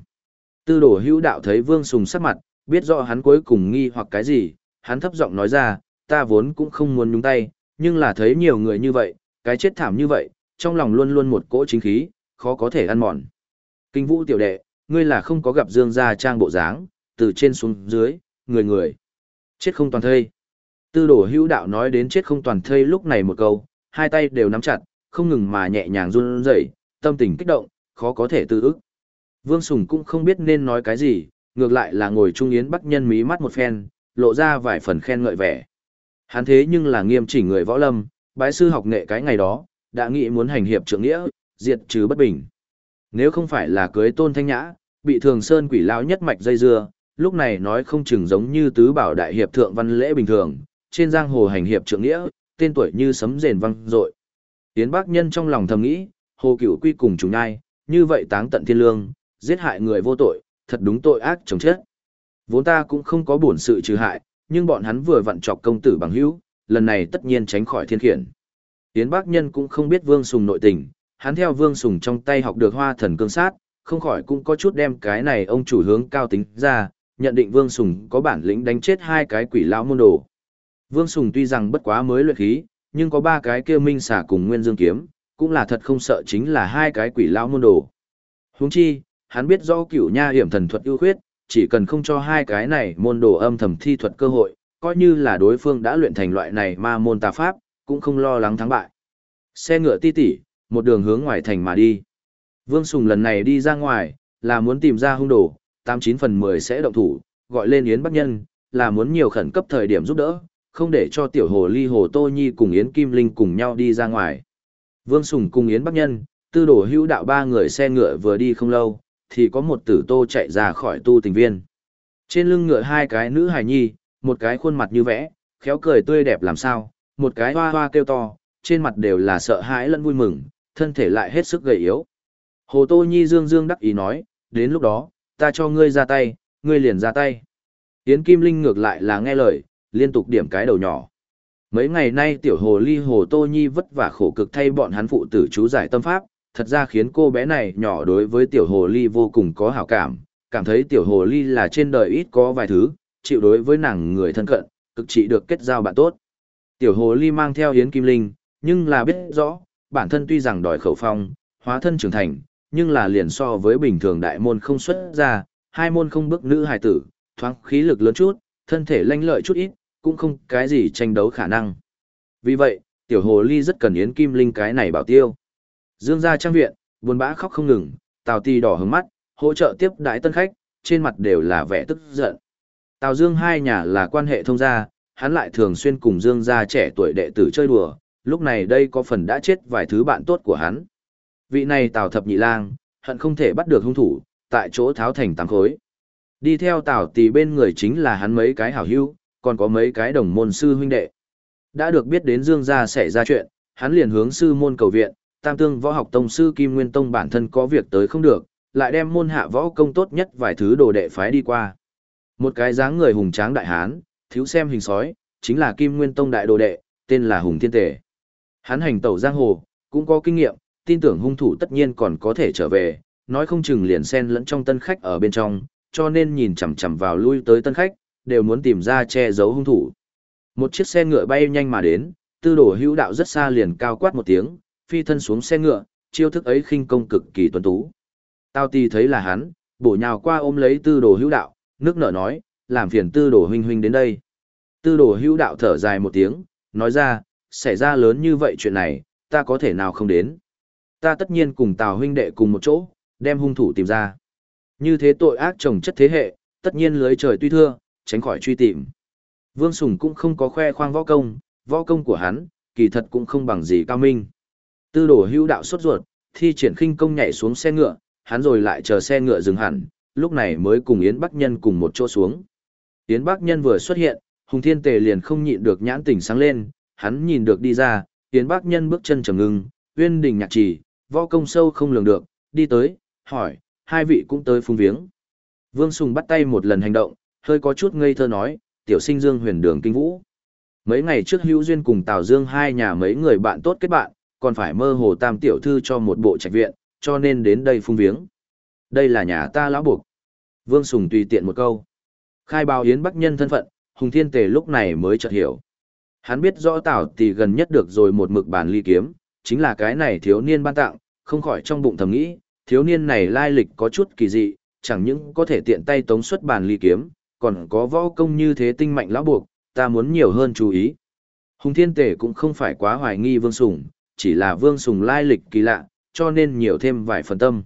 Tư đổ hữu đạo thấy Vương Sùng sắc mặt, biết rõ hắn cuối cùng nghi hoặc cái gì, hắn thấp giọng nói ra, ta vốn cũng không muốn nhúng tay, nhưng là thấy nhiều người như vậy, cái chết thảm như vậy, trong lòng luôn luôn một cỗ chính khí, khó có thể ăn mòn. Kinh vũ tiểu đệ, ngươi là không có gặp Dương gia trang bộ dáng, từ trên xuống dưới, người người. Chết không toàn thây. Tư đổ hữu đạo nói đến chết không toàn thây lúc này một câu, hai tay đều nắm chặt, không ngừng mà nhẹ nhàng run rẩy, tâm tình kích động, khó có thể tư ức. Vương Sùng cũng không biết nên nói cái gì, ngược lại là ngồi trung yến bắt nhân mí mắt một phen, lộ ra vài phần khen ngợi vẻ. Hắn thế nhưng là nghiêm chỉnh người võ lâm, bái sư học nghệ cái ngày đó, đã nghĩ muốn hành hiệp trưởng nghĩa, diệt trừ bất bình. Nếu không phải là cưới tôn thanh nhã, bị thường sơn quỷ lão nhất mạch dây dưa, lúc này nói không chừng giống như tứ bảo đại hiệp thượng văn lễ bình thường, trên giang hồ hành hiệp trưởng nghĩa, tên tuổi như sấm rền vang dội. Tiến bác Nhân trong lòng thầm nghĩ, Hồ Cửu Quy cùng chúng nhai, như vậy táng tận thiên lương, giết hại người vô tội, thật đúng tội ác chồng chết. Vốn ta cũng không có buồn sự trừ hại, nhưng bọn hắn vừa vặn chọc công tử bằng hữu, lần này tất nhiên tránh khỏi thiên khiển. Tiến bác Nhân cũng không biết Vương Sùng nội tình, hắn theo Vương Sùng trong tay học được hoa thần cương sát, không khỏi cũng có chút đem cái này ông chủ hướng cao tính ra, nhận định Vương Sùng có bản lĩnh đánh chết hai cái quỷ lão môn đồ. Vương Sùng tuy rằng bất quá mới luyện khí, nhưng có ba cái kia minh xả cùng nguyên dương kiếm, cũng là thật không sợ chính là hai cái quỷ lão môn đồ. Huống chi, hắn biết rõ cửu nha hiểm thần thuật ưu khuyết, chỉ cần không cho hai cái này môn đồ âm thầm thi thuật cơ hội, coi như là đối phương đã luyện thành loại này ma môn tà pháp, cũng không lo lắng thắng bại. Xe ngựa ti tỉ, một đường hướng ngoài thành mà đi. Vương Sùng lần này đi ra ngoài, là muốn tìm ra hung đồ, 89 phần 10 sẽ động thủ, gọi lên Yến Bắc Nhân, là muốn nhiều khẩn cấp thời điểm giúp đỡ, không để cho tiểu hồ ly hồ Tô Nhi cùng Yến Kim Linh cùng nhau đi ra ngoài. Vương Sùng cùng Yến Bắc Nhân, tư đổ hữu đạo ba người xe ngựa vừa đi không lâu, thì có một tử tô chạy ra khỏi tu tình viên. Trên lưng ngựa hai cái nữ hài nhi, một cái khuôn mặt như vẽ, khéo cười tươi đẹp làm sao, một cái hoa hoa kêu to, trên mặt đều là sợ hãi lẫn vui mừng, thân thể lại hết sức gầy yếu. Hồ Tô Nhi dương dương đắc ý nói, đến lúc đó, ta cho ngươi ra tay, ngươi liền ra tay. Yến Kim Linh ngược lại là nghe lời, liên tục điểm cái đầu nhỏ. Mấy ngày nay tiểu hồ ly hồ Tô Nhi vất vả khổ cực thay bọn hắn phụ tử chú giải tâm pháp, thật ra khiến cô bé này nhỏ đối với tiểu hồ ly vô cùng có hảo cảm, cảm thấy tiểu hồ ly là trên đời ít có vài thứ, chịu đối với nàng người thân cận, cực trị được kết giao bạn tốt. Tiểu hồ ly mang theo Yến Kim Linh, nhưng là biết rõ, bản thân tuy rằng đòi khẩu phong, hóa thân trưởng thành, nhưng là liền so với bình thường đại môn không xuất ra, hai môn không bước nữ hài tử, thoáng khí lực lớn chút, thân thể lanh lợi chút ít, cũng không cái gì tranh đấu khả năng. Vì vậy, tiểu hồ ly rất cần Yến Kim Linh cái này bảo tiêu. Dương gia trang viện, buồn bã khóc không ngừng, Tào Ti đỏ hứng mắt, hỗ trợ tiếp đãi tân khách, trên mặt đều là vẻ tức giận. Tào Dương hai nhà là quan hệ thông gia, hắn lại thường xuyên cùng Dương gia trẻ tuổi đệ tử chơi đùa, lúc này đây có phần đã chết vài thứ bạn tốt của hắn. Vị này Tào Thập Nhị Lang, hận không thể bắt được hung thủ, tại chỗ tháo thành tám khối. Đi theo Tào Tì bên người chính là hắn mấy cái hảo hữu, còn có mấy cái đồng môn sư huynh đệ. Đã được biết đến Dương gia xảy ra chuyện, hắn liền hướng sư môn cầu viện, Tam Tương Võ Học Tông sư Kim Nguyên Tông bản thân có việc tới không được, lại đem môn hạ võ công tốt nhất vài thứ đồ đệ phái đi qua. Một cái dáng người hùng tráng đại hán, thiếu xem hình sói, chính là Kim Nguyên Tông đại đồ đệ, tên là Hùng Thiên Tề. Hắn hành tẩu giang hồ, cũng có kinh nghiệm, tin tưởng hung thủ tất nhiên còn có thể trở về, nói không chừng liền xen lẫn trong tân khách ở bên trong, cho nên nhìn chằm chằm vào lui tới tân khách, đều muốn tìm ra che giấu hung thủ. Một chiếc xe ngựa bay nhanh mà đến, tư đồ hữu đạo rất xa liền cao quát một tiếng, phi thân xuống xe ngựa, chiêu thức ấy khinh công cực kỳ tuấn tú. Tao ti thấy là hắn, bổ nhào qua ôm lấy tư đồ hữu đạo, nước nở nói, làm phiền tư đồ huynh huynh đến đây. Tư đồ hữu đạo thở dài một tiếng, nói ra, xảy ra lớn như vậy chuyện này, ta có thể nào không đến. Ta tất nhiên cùng Tào huynh đệ cùng một chỗ, đem hung thủ tìm ra. Như thế tội ác chồng chất thế hệ, tất nhiên lưới trời tuy thưa, tránh khỏi truy tìm. Vương Sùng cũng không có khoe khoang võ công, võ công của hắn, kỳ thật cũng không bằng gì cao minh. Tư đồ hữu đạo sốt ruột, thi triển khinh công nhảy xuống xe ngựa, hắn rồi lại chờ xe ngựa dừng hẳn, lúc này mới cùng Yến Bắc Nhân cùng một chỗ xuống. Yến Bắc Nhân vừa xuất hiện, Hùng Thiên Tề liền không nhịn được nhãn tỉnh sáng lên, hắn nhìn được đi ra, Yến Bắc Nhân bước chân trầm ngưng, uyên đình nhạc trì, võ công sâu không lường được, đi tới, hỏi, hai vị cũng tới phung viếng. Vương Sùng bắt tay một lần hành động, hơi có chút ngây thơ nói, tiểu sinh Dương huyền đường kinh vũ. Mấy ngày trước hữu duyên cùng Tào Dương hai nhà mấy người bạn tốt kết bạn, còn phải mơ hồ tam tiểu thư cho một bộ trạch viện, cho nên đến đây phung viếng. Đây là nhà ta lão buộc. Vương Sùng tùy tiện một câu. Khai báo Yến Bắc Nhân thân phận, Hùng Thiên Tề lúc này mới chợt hiểu. Hắn biết rõ tảo Tỷ gần nhất được rồi một mực bản ly kiếm, chính là cái này thiếu niên ban tặng, không khỏi trong bụng thầm nghĩ, thiếu niên này lai lịch có chút kỳ dị, chẳng những có thể tiện tay tống xuất bản ly kiếm, còn có võ công như thế tinh mạnh lão buộc, ta muốn nhiều hơn chú ý. Hùng Thiên Tề cũng không phải quá hoài nghi Vương Sùng, chỉ là Vương Sùng lai lịch kỳ lạ, cho nên nhiều thêm vài phần tâm.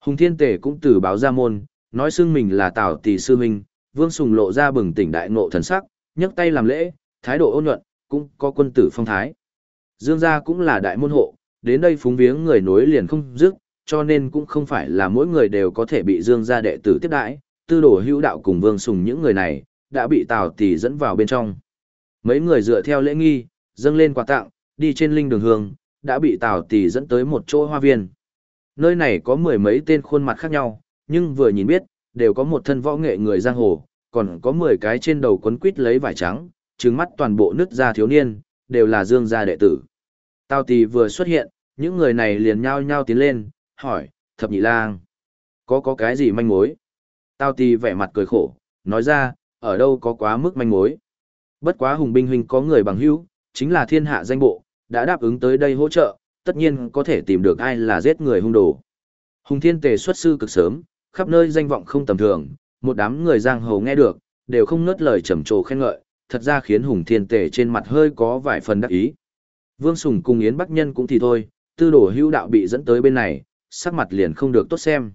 Hùng Thiên Tề cũng từ báo ra môn, nói xưng mình là Tào Tỷ sư Minh, Vương Sùng lộ ra bừng tỉnh đại ngộ thần sắc, nhấc tay làm lễ, thái độ ôn nhuận, cũng có quân tử phong thái. Dương gia cũng là đại môn hộ, đến đây phúng viếng người nối liền không dứt, cho nên cũng không phải là mỗi người đều có thể bị Dương gia đệ tử tiếp đãi, tư đồ hữu đạo cùng Vương Sùng những người này, đã bị Tào Tỷ dẫn vào bên trong. Mấy người dựa theo lễ nghi, dâng lên quà tặng, đi trên linh đường hương, đã bị Tào Tỷ dẫn tới một chỗ hoa viên. Nơi này có mười mấy tên khuôn mặt khác nhau, nhưng vừa nhìn biết, đều có một thân võ nghệ người giang hồ, còn có mười cái trên đầu quấn quít lấy vải trắng, trừng mắt toàn bộ nứt ra thiếu niên, đều là dương gia đệ tử. Tào Tỷ vừa xuất hiện, những người này liền nhao nhao tiến lên, hỏi, thập nhị lang, có có cái gì manh mối? Tào Tỷ vẻ mặt cười khổ, nói ra, ở đâu có quá mức manh mối. Bất quá hùng binh huynh có người bằng hữu, chính là thiên hạ danh bộ, đã đáp ứng tới đây hỗ trợ, tất nhiên có thể tìm được ai là giết người hung đồ. Hùng Thiên Tề xuất sư cực sớm, khắp nơi danh vọng không tầm thường, một đám người giang hồ nghe được, đều không ngớt lời trầm trồ khen ngợi, thật ra khiến Hùng Thiên Tề trên mặt hơi có vài phần đắc ý. Vương Sùng cùng Yến Bắc Nhân cũng thì thôi, tư đồ hữu đạo bị dẫn tới bên này, sắc mặt liền không được tốt xem.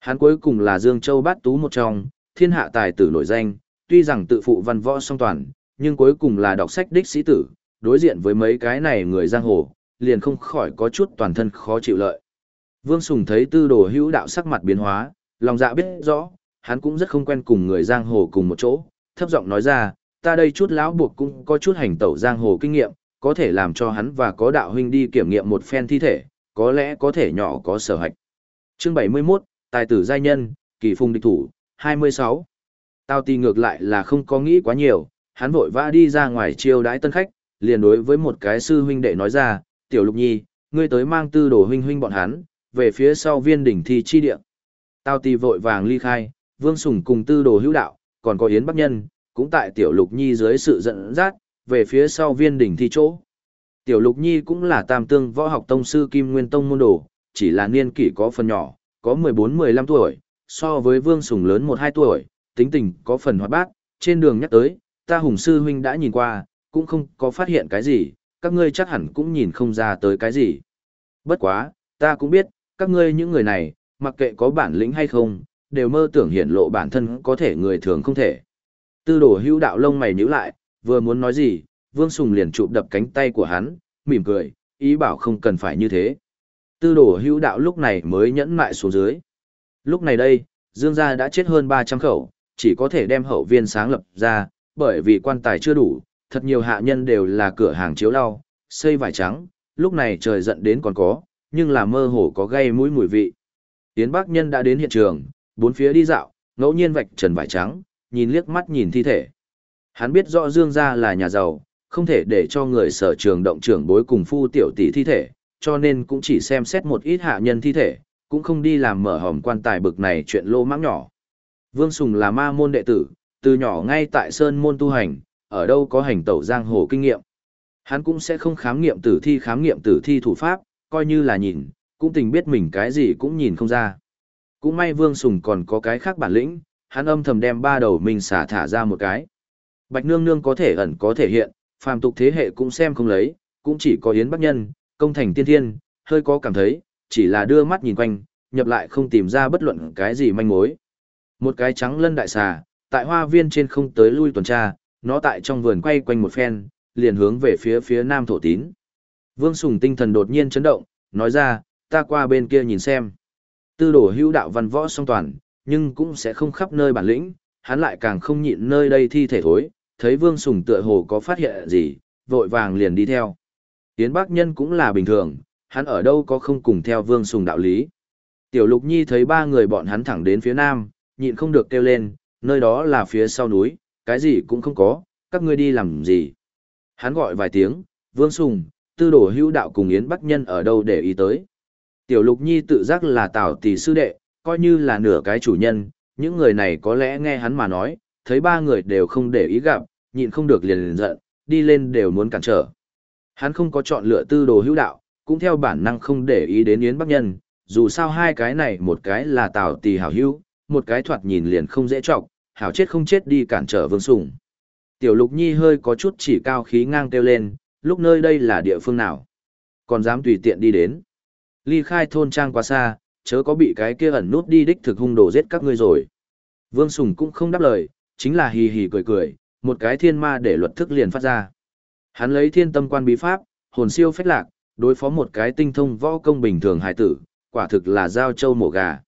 Hắn cuối cùng là Dương Châu Bát Tú một trong, thiên hạ tài tử nổi danh, tuy rằng tự phụ văn võ song toàn, nhưng cuối cùng là đọc sách đích sĩ tử, đối diện với mấy cái này người giang hồ, liền không khỏi có chút toàn thân khó chịu lợi. Vương Sùng thấy tư đồ hữu đạo sắc mặt biến hóa, lòng dạ biết rõ, hắn cũng rất không quen cùng người giang hồ cùng một chỗ, thấp giọng nói ra, ta đây chút lão buộc cũng có chút hành tẩu giang hồ kinh nghiệm, có thể làm cho hắn và có đạo huynh đi kiểm nghiệm một phen thi thể, có lẽ có thể nhỏ có sở hạch. Chương 71, Tài tử giai nhân, kỳ phùng địch thủ, 26. Tao tì ngược lại là không có nghĩ quá nhiều, hắn vội vã đi ra ngoài chiêu đãi tân khách, liền đối với một cái sư huynh đệ nói ra, tiểu lục nhi, ngươi tới mang tư đồ huynh huynh bọn hắn, về phía sau viên đỉnh thi chi địa. Tao tì vội vàng ly khai, vương sùng cùng tư đồ hữu đạo, còn có yến bắc nhân, cũng tại tiểu lục nhi dưới sự dẫn dắt, về phía sau viên đỉnh thi chỗ. Tiểu Lục Nhi cũng là tam tương võ học tông sư Kim Nguyên Tông môn đồ, chỉ là niên kỷ có phần nhỏ, có 14-15 tuổi, so với Vương Sùng lớn 1-2 tuổi, tính tình có phần hoạt bát, trên đường nhắc tới, ta hùng sư huynh đã nhìn qua, cũng không có phát hiện cái gì, các ngươi chắc hẳn cũng nhìn không ra tới cái gì. Bất quá, ta cũng biết, các ngươi những người này, mặc kệ có bản lĩnh hay không, đều mơ tưởng hiện lộ bản thân có thể người thường không thể. Tư đổ hữu đạo lông mày nhíu lại, vừa muốn nói gì, Vương Sùng liền chụp đập cánh tay của hắn, mỉm cười, ý bảo không cần phải như thế. Tư đổ hữu đạo lúc này mới nhẫn mại xuống dưới. Lúc này đây, Dương gia đã chết hơn 300 khẩu, chỉ có thể đem hậu viên sáng lập ra, bởi vì quan tài chưa đủ, thật nhiều hạ nhân đều là cửa hàng chiếu lau, xây vải trắng, lúc này trời giận đến còn có, nhưng là mơ hồ có gây mũi mùi vị. Tiến Bắc Nhân đã đến hiện trường, bốn phía đi dạo, ngẫu nhiên vạch trần vải trắng, nhìn liếc mắt nhìn thi thể. Hắn biết rõ Dương gia là nhà giàu, không thể để cho người sở trường động trưởng bối cùng phu tiểu tỷ thi thể, cho nên cũng chỉ xem xét một ít hạ nhân thi thể, cũng không đi làm mở hòm quan tài bực này chuyện lô mãng nhỏ. Vương Sùng là ma môn đệ tử, từ nhỏ ngay tại Sơn môn tu hành, ở đâu có hành tẩu giang hồ kinh nghiệm. Hắn cũng sẽ không khám nghiệm tử thi khám nghiệm tử thi thủ pháp, coi như là nhìn, cũng tình biết mình cái gì cũng nhìn không ra. Cũng may Vương Sùng còn có cái khác bản lĩnh, hắn âm thầm đem ba đầu mình xả thả ra một cái. Bạch Nương Nương có thể ẩn có thể hiện, phàm tục thế hệ cũng xem không lấy, cũng chỉ có Yến Bắc Nhân, công thành tiên thiên, hơi có cảm thấy, chỉ là đưa mắt nhìn quanh, nhập lại không tìm ra bất luận cái gì manh mối. Một cái trắng lân đại xà, tại hoa viên trên không tới lui tuần tra, nó tại trong vườn quay quanh một phen, liền hướng về phía phía nam thổ tín. Vương Sùng tinh thần đột nhiên chấn động, nói ra, ta qua bên kia nhìn xem. Tư đổ hữu đạo văn võ song toàn, nhưng cũng sẽ không khắp nơi bản lĩnh, hắn lại càng không nhịn nơi đây thi thể thối, thấy Vương Sùng tựa hồ có phát hiện gì, vội vàng liền đi theo. Tiến Bắc Nhân cũng là bình thường, hắn ở đâu có không cùng theo Vương Sùng đạo lý. Tiểu Lục Nhi thấy ba người bọn hắn thẳng đến phía nam, nhịn không được kêu lên, nơi đó là phía sau núi, cái gì cũng không có, các ngươi đi làm gì. Hắn gọi vài tiếng, Vương Sùng, tư đổ hữu đạo cùng Yến Bắc Nhân ở đâu để ý tới. Tiểu Lục Nhi tự giác là tào tỷ sư đệ, coi như là nửa cái chủ nhân, những người này có lẽ nghe hắn mà nói, thấy ba người đều không để ý gặp, nhịn không được liền liền giận, đi lên đều muốn cản trở. Hắn không có chọn lựa tư đồ hữu đạo, cũng theo bản năng không để ý đến Yến Bắc Nhân, dù sao hai cái này một cái là tào tỷ hảo hữu, một cái thoạt nhìn liền không dễ trọng, hảo chết không chết đi cản trở Vương Sùng. Tiểu Lục Nhi hơi có chút chỉ cao khí ngang kêu lên, lúc nơi đây là địa phương nào? Còn dám tùy tiện đi đến. Ly khai thôn trang quá xa, chớ có bị cái kia ẩn nút đi đích thực hung đồ giết các ngươi rồi. Vương Sùng cũng không đáp lời, chính là hì hì cười cười, một cái thiên ma để luật thức liền phát ra. Hắn lấy thiên tâm quan bí pháp, hồn siêu phách lạc, đối phó một cái tinh thông võ công bình thường hải tử, quả thực là giao châu mổ gà.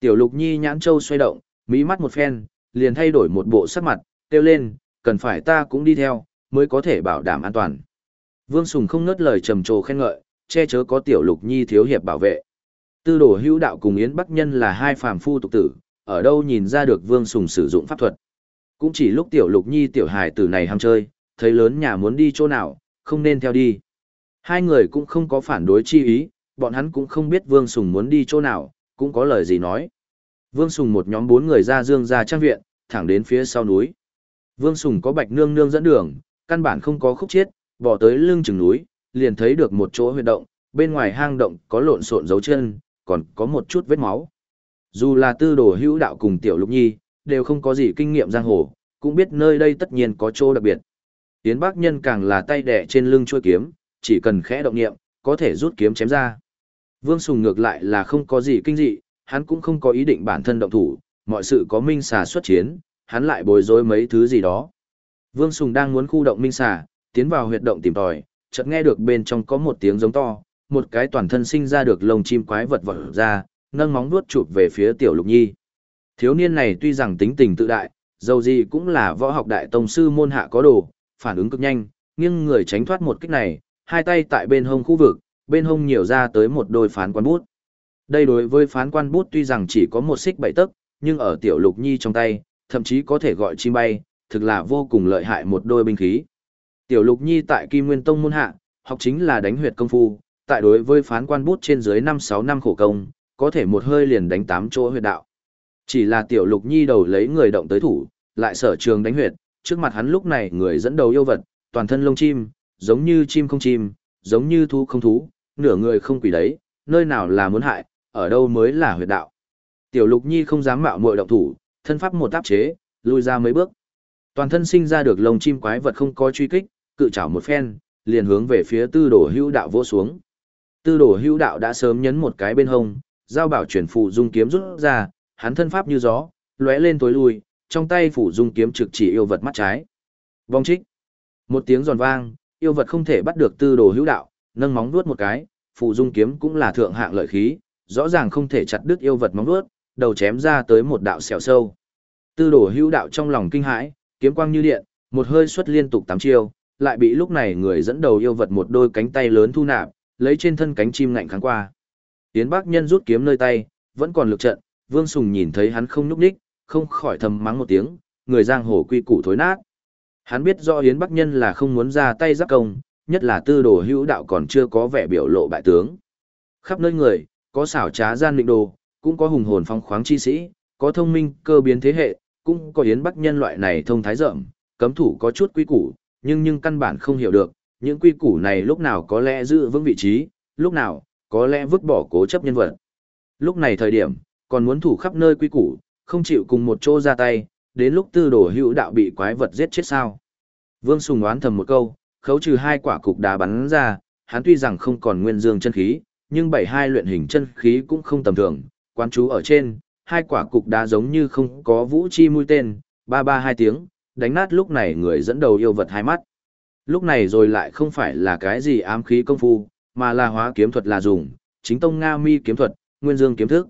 Tiểu Lục Nhi nhãn châu xoay động, mỹ mắt một phen, liền thay đổi một bộ sắc mặt, kêu lên, cần phải ta cũng đi theo, mới có thể bảo đảm an toàn. Vương Sùng không ngớt lời trầm trồ khen ngợi, che chớ có tiểu lục nhi thiếu hiệp bảo vệ. Tư đồ hữu đạo cùng Yến Bắc Nhân là hai phàm phu tục tử, ở đâu nhìn ra được Vương Sùng sử dụng pháp thuật. Cũng chỉ lúc tiểu lục nhi tiểu hài tử này ham chơi, thấy lớn nhà muốn đi chỗ nào, không nên theo đi. Hai người cũng không có phản đối chi ý, bọn hắn cũng không biết Vương Sùng muốn đi chỗ nào, cũng có lời gì nói. Vương Sùng một nhóm bốn người ra dương ra trang viện, thẳng đến phía sau núi. Vương Sùng có bạch nương nương dẫn đường, căn bản không có khúc chiết, bỏ tới lưng chừng núi, liền thấy được một chỗ huyệt động, bên ngoài hang động có lộn xộn dấu chân, còn có một chút vết máu. Dù là tư đồ hữu đạo cùng tiểu lục nhi, đều không có gì kinh nghiệm giang hồ, cũng biết nơi đây tất nhiên có chỗ đặc biệt. Tiến bác nhân càng là tay đẻ trên lưng chuôi kiếm, chỉ cần khẽ động nghiệm, có thể rút kiếm chém ra. Vương Sùng ngược lại là không có gì kinh dị, hắn cũng không có ý định bản thân động thủ, mọi sự có minh xà xuất chiến, hắn lại bối rối mấy thứ gì đó. Vương Sùng đang muốn khu động minh xà, tiến vào huyệt động tìm tòi, chợt nghe được bên trong có một tiếng giống to, một cái toàn thân sinh ra được lông chim quái vật vật ra, nâng móng vuốt chụp về phía tiểu lục nhi. Thiếu niên này tuy rằng tính tình tự đại, dầu gì cũng là võ học đại tông sư môn hạ có đồ, phản ứng cực nhanh, nghiêng người tránh thoát một kích này, hai tay tại bên hông khu vực, bên hông nhiều ra tới một đôi phán quan bút. Đây đối với phán quan bút tuy rằng chỉ có một xích bảy tấc, nhưng ở tiểu lục nhi trong tay, thậm chí có thể gọi chim bay, thực là vô cùng lợi hại một đôi binh khí. Tiểu lục nhi tại Kim Nguyên Tông môn hạ, học chính là đánh huyệt công phu, tại đối với phán quan bút trên dưới 5-6 năm khổ công, có thể một hơi liền đánh 8 chỗ huyệt đạo. Chỉ là tiểu lục nhi đầu lấy người động tới thủ, lại sở trường đánh huyệt, trước mặt hắn lúc này người dẫn đầu yêu vật, toàn thân lông chim, giống như chim không chim, giống như thú không thú, nửa người không quỷ đấy, nơi nào là muốn hại, ở đâu mới là huyệt đạo. Tiểu Lục Nhi không dám mạo muội động thủ, thân pháp một áp chế, lùi ra mấy bước. Toàn thân sinh ra được lồng chim quái vật không có truy kích, cự chảo một phen, liền hướng về phía tư đồ hữu đạo vỗ xuống. Tư đồ hữu đạo đã sớm nhấn một cái bên hông, giao bảo chuyển phụ dung kiếm rút ra, hắn thân pháp như gió, lóe lên tối lui, trong tay phủ dung kiếm trực chỉ yêu vật mắt trái. Vong trích. Một tiếng giòn vang, yêu vật không thể bắt được tư đồ hữu đạo, nâng móng vuốt một cái, phủ dung kiếm cũng là thượng hạng lợi khí, rõ ràng không thể chặt đứt yêu vật móng vuốt, đầu chém ra tới một đạo xẻo sâu. Tư đồ hữu đạo trong lòng kinh hãi, kiếm quang như điện, một hơi xuất liên tục tám chiêu, lại bị lúc này người dẫn đầu yêu vật một đôi cánh tay lớn thu nạp, lấy trên thân cánh chim ngạnh kháng qua. Tiến Bắc Nhân rút kiếm nơi tay, vẫn còn lực trận, Vương Sùng nhìn thấy hắn không nhúc nhích, không khỏi thầm mắng một tiếng, người giang hồ quy củ thối nát. Hắn biết rõ Yến Bắc Nhân là không muốn ra tay giáp công, nhất là tư đồ hữu đạo còn chưa có vẻ biểu lộ bại tướng. Khắp nơi người, có xảo trá gian định đồ, cũng có hùng hồn phong khoáng chi sĩ, có thông minh cơ biến thế hệ, cũng có Yến Bắc Nhân loại này thông thái rộng, cấm thủ có chút quy củ, nhưng nhưng căn bản không hiểu được, những quy củ này lúc nào có lẽ giữ vững vị trí, lúc nào, có lẽ vứt bỏ cố chấp nhân vật. Lúc này thời điểm, còn muốn thủ khắp nơi quy củ, không chịu cùng một chỗ ra tay, đến lúc tư đồ hữu đạo bị quái vật giết chết sao. Vương Sùng oán thầm một câu, khấu trừ hai quả cục đá bắn ra, hắn tuy rằng không còn nguyên dương chân khí, nhưng bảy hai luyện hình chân khí cũng không tầm thường, quan chú ở trên, hai quả cục đá giống như không có vũ chi mũi tên, ba ba hai tiếng, đánh nát lúc này người dẫn đầu yêu vật hai mắt. Lúc này rồi lại không phải là cái gì ám khí công phu, mà là hóa kiếm thuật là dùng, chính tông Nga mi kiếm thuật, nguyên dương kiếm thức.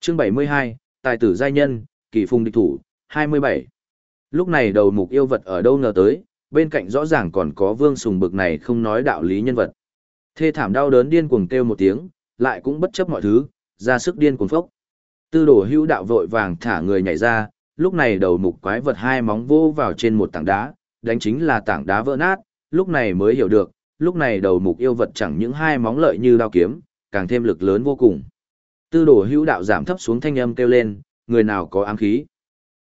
Chương 72, tài tử giai nhân, kỳ phùng địch thủ, 27. Lúc này đầu mục yêu vật ở đâu ngờ tới, bên cạnh rõ ràng còn có vương sùng bực này không nói đạo lý nhân vật. Thê thảm đau đớn điên cuồng kêu một tiếng, lại cũng bất chấp mọi thứ, ra sức điên cuồng phốc. Tư đồ hữu đạo vội vàng thả người nhảy ra, lúc này đầu mục quái vật hai móng vô vào trên một tảng đá, đánh chính là tảng đá vỡ nát, lúc này mới hiểu được, lúc này đầu mục yêu vật chẳng những hai móng lợi như đao kiếm, càng thêm lực lớn vô cùng. Tư đồ hữu đạo giảm thấp xuống thanh âm kêu lên, người nào có ám khí.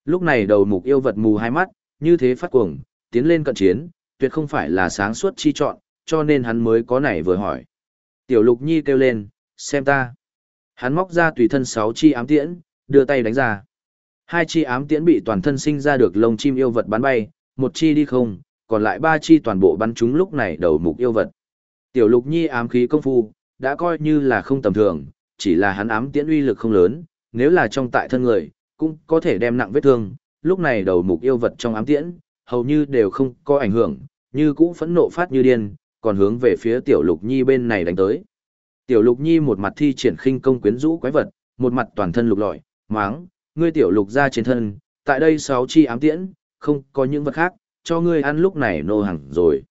Lúc này đầu mục yêu vật mù hai mắt, như thế phát cuồng, tiến lên cận chiến, tuyệt không phải là sáng suốt chi chọn, cho nên hắn mới có nảy vừa hỏi. Tiểu lục nhi kêu lên, xem ta. Hắn móc ra tùy thân sáu chi ám tiễn, đưa tay đánh ra. Hai chi ám tiễn bị toàn thân sinh ra được lông chim yêu vật bắn bay, một chi đi không, còn lại ba chi toàn bộ bắn chúng lúc này đầu mục yêu vật. Tiểu lục nhi ám khí công phu, đã coi như là không tầm thường, chỉ là hắn ám tiễn uy lực không lớn, nếu là trong tại thân người, cũng có thể đem nặng vết thương, lúc này đầu mục yêu vật trong ám tiễn, hầu như đều không có ảnh hưởng, như cũ phẫn nộ phát như điên, còn hướng về phía tiểu lục nhi bên này đánh tới. Tiểu lục nhi một mặt thi triển khinh công quyến rũ quái vật, một mặt toàn thân lục lọi, máng, ngươi tiểu lục ra trên thân, tại đây sáu chi ám tiễn, không có những vật khác, cho ngươi ăn lúc này nô hẳn rồi.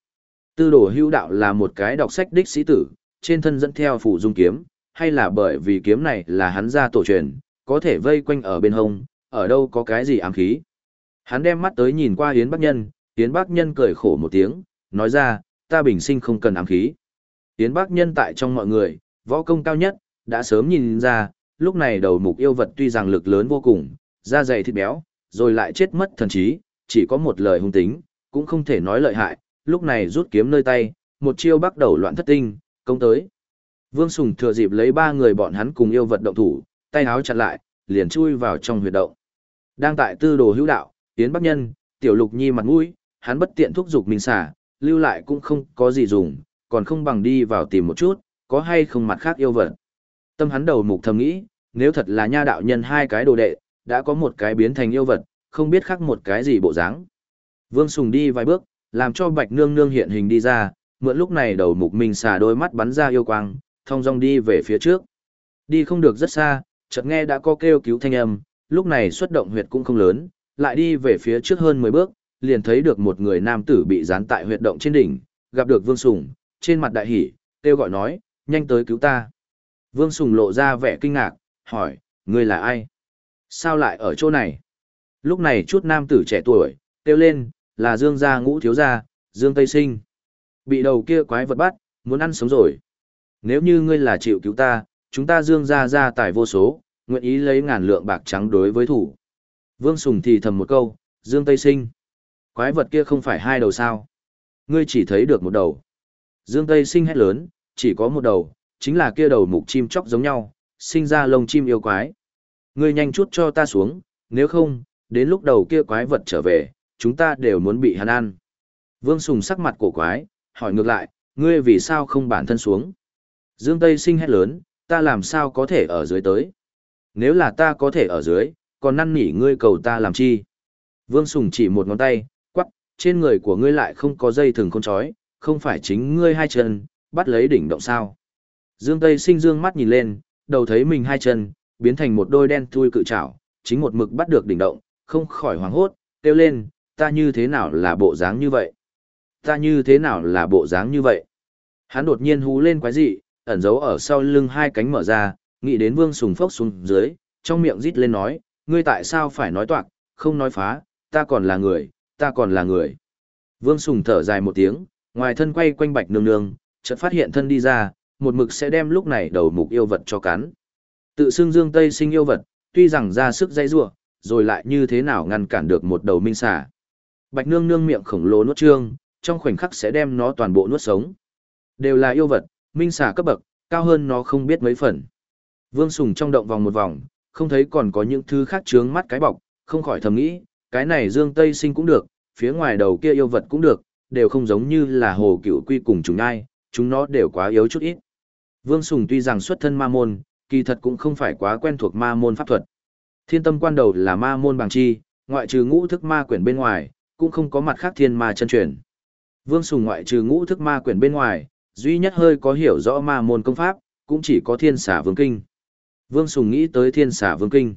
Tư đồ hữu đạo là một cái đọc sách đích sĩ tử, trên thân dẫn theo phủ dung kiếm, hay là bởi vì kiếm này là hắn ra tổ truyền, có thể vây quanh ở bên hông, ở đâu có cái gì ám khí. Hắn đem mắt tới nhìn qua Yến Bắc Nhân, Yến Bắc Nhân cười khổ một tiếng, nói ra, ta bình sinh không cần ám khí. Tiến bác Nhân tại trong mọi người, võ công cao nhất, đã sớm nhìn ra, lúc này đầu mục yêu vật tuy rằng lực lớn vô cùng, da dày thịt béo, rồi lại chết mất thần trí, chỉ có một lời hung tính, cũng không thể nói lợi hại, lúc này rút kiếm nơi tay, một chiêu bắt đầu loạn thất tinh, công tới. Vương Sùng thừa dịp lấy ba người bọn hắn cùng yêu vật động thủ, tay áo chặt lại, liền chui vào trong huyệt động. Đang tại tư đồ hữu đạo, tiến bắc nhân, tiểu lục nhi mặt mũi, hắn bất tiện thúc giục mình xả, lưu lại cũng không có gì dùng, còn không bằng đi vào tìm một chút, có hay không mặt khác yêu vật. Tâm hắn đầu mục thầm nghĩ, nếu thật là nha đạo nhân hai cái đồ đệ, đã có một cái biến thành yêu vật, không biết khác một cái gì bộ dáng. Vương Sùng đi vài bước, làm cho Bạch Nương Nương hiện hình đi ra, mượn lúc này đầu mục mình xả đôi mắt bắn ra yêu quang, thong dong đi về phía trước. Đi không được rất xa, chợt nghe đã có kêu cứu thanh âm, lúc này xuất động huyệt cũng không lớn, lại đi về phía trước hơn 10 bước, liền thấy được một người nam tử bị dán tại huyệt động trên đỉnh, gặp được Vương Sùng, trên mặt đại hỉ, kêu gọi nói, nhanh tới cứu ta. Vương Sùng lộ ra vẻ kinh ngạc, hỏi, ngươi là ai? Sao lại ở chỗ này? Lúc này chút nam tử trẻ tuổi, kêu lên, là Dương gia ngũ thiếu gia, Dương Tây Sinh. Bị đầu kia quái vật bắt, muốn ăn sống rồi. Nếu như ngươi là chịu cứu ta, chúng ta Dương gia gia tài vô số, nguyện ý lấy ngàn lượng bạc trắng đối với thủ. Vương Sùng thì thầm một câu, Dương Tây Sinh. Quái vật kia không phải hai đầu sao. Ngươi chỉ thấy được một đầu. Dương Tây sinh hét lớn, chỉ có một đầu, chính là kia đầu mục chim chóc giống nhau, sinh ra lông chim yêu quái. Ngươi nhanh chút cho ta xuống, nếu không, đến lúc đầu kia quái vật trở về, chúng ta đều muốn bị hắn ăn. Vương Sùng sắc mặt cổ quái, hỏi ngược lại, ngươi vì sao không bản thân xuống? Dương Tây sinh hét lớn, ta làm sao có thể ở dưới tới? Nếu là ta có thể ở dưới, còn năn nỉ ngươi cầu ta làm chi? Vương Sùng chỉ một ngón tay, trên người của ngươi lại không có dây thừng con trói, không phải chính ngươi hai chân, bắt lấy đỉnh động sao? Dương Tây sinh dương mắt nhìn lên, đầu thấy mình hai chân, biến thành một đôi đen thui cự trảo, chính một mực bắt được đỉnh động, không khỏi hoảng hốt, kêu lên, ta như thế nào là bộ dáng như vậy? Ta như thế nào là bộ dáng như vậy? Hắn đột nhiên hú lên quái dị, ẩn giấu ở sau lưng hai cánh mở ra, nghĩ đến vương sùng phốc xuống dưới, trong miệng rít lên nói, ngươi tại sao phải nói toạc, không nói phá, ta còn là người, ta còn là người. Vương sùng thở dài một tiếng, ngoài thân quay quanh bạch nương nương, chợt phát hiện thân đi ra, một mực sẽ đem lúc này đầu mục yêu vật cho cắn. Tự xưng dương tây sinh yêu vật, tuy rằng ra sức dây rua, rồi lại như thế nào ngăn cản được một đầu minh xà. Bạch nương nương miệng khổng lồ nuốt trương, trong khoảnh khắc sẽ đem nó toàn bộ nuốt sống. Đều là yêu vật, minh xà cấp bậc, cao hơn nó không biết mấy phần. Vương Sùng trong động vòng một vòng, không thấy còn có những thứ khác chướng mắt cái bọc, không khỏi thầm nghĩ, cái này dương tây sinh cũng được, phía ngoài đầu kia yêu vật cũng được, đều không giống như là hồ cựu quy cùng chúng ai, chúng nó đều quá yếu chút ít. Vương Sùng tuy rằng xuất thân ma môn, kỳ thật cũng không phải quá quen thuộc ma môn pháp thuật. Thiên tâm quan đầu là ma môn bằng chi, ngoại trừ ngũ thức ma quyển bên ngoài, cũng không có mặt khác thiên ma chân truyền. Vương Sùng ngoại trừ ngũ thức ma quyển bên ngoài, duy nhất hơi có hiểu rõ ma môn công pháp, cũng chỉ có thiên xả vương kinh. Vương Sùng nghĩ tới thiên xả vương kinh.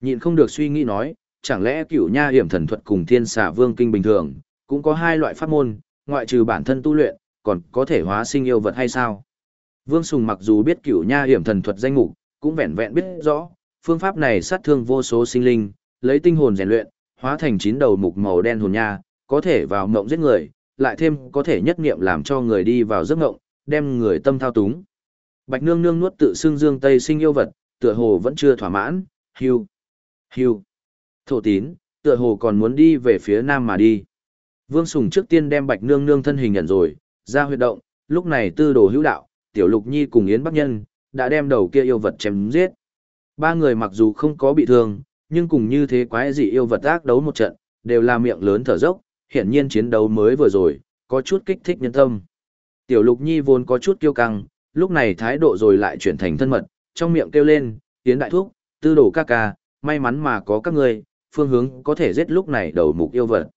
Nhịn không được suy nghĩ nói, chẳng lẽ cửu nha hiểm thần thuật cùng thiên xà vương kinh bình thường, cũng có hai loại pháp môn, ngoại trừ bản thân tu luyện, còn có thể hóa sinh yêu vật hay sao? Vương Sùng mặc dù biết cửu nha hiểm thần thuật danh mục, cũng vẹn vẹn biết rõ, phương pháp này sát thương vô số sinh linh, lấy tinh hồn rèn luyện, hóa thành chín đầu mục màu đen hồn nha, có thể vào mộng giết người, lại thêm có thể nhất nghiệm làm cho người đi vào giấc mộng, đem người tâm thao túng. Bạch Nương Nương nuốt tự xương dương tây sinh yêu vật, tựa hồ vẫn chưa thỏa mãn, hưu, hưu. Thổ tín, tựa hồ còn muốn đi về phía nam mà đi. Vương Sùng trước tiên đem Bạch Nương Nương thân hình nhận rồi, ra huyệt động, lúc này tư đồ hữu đạo, Tiểu Lục Nhi cùng Yến Bắc Nhân, đã đem đầu kia yêu vật chém giết. Ba người mặc dù không có bị thương, nhưng cùng như thế quái dị yêu vật ác đấu một trận, đều là miệng lớn thở dốc, hiển nhiên chiến đấu mới vừa rồi, có chút kích thích nhân tâm. Tiểu Lục Nhi vốn có chút kiêu căng, lúc này thái độ rồi lại chuyển thành thân mật, trong miệng kêu lên, tiến đại thúc, tư đồ ca ca, may mắn mà có các ngươi, phương hướng có thể giết lúc này đầu mục yêu vật.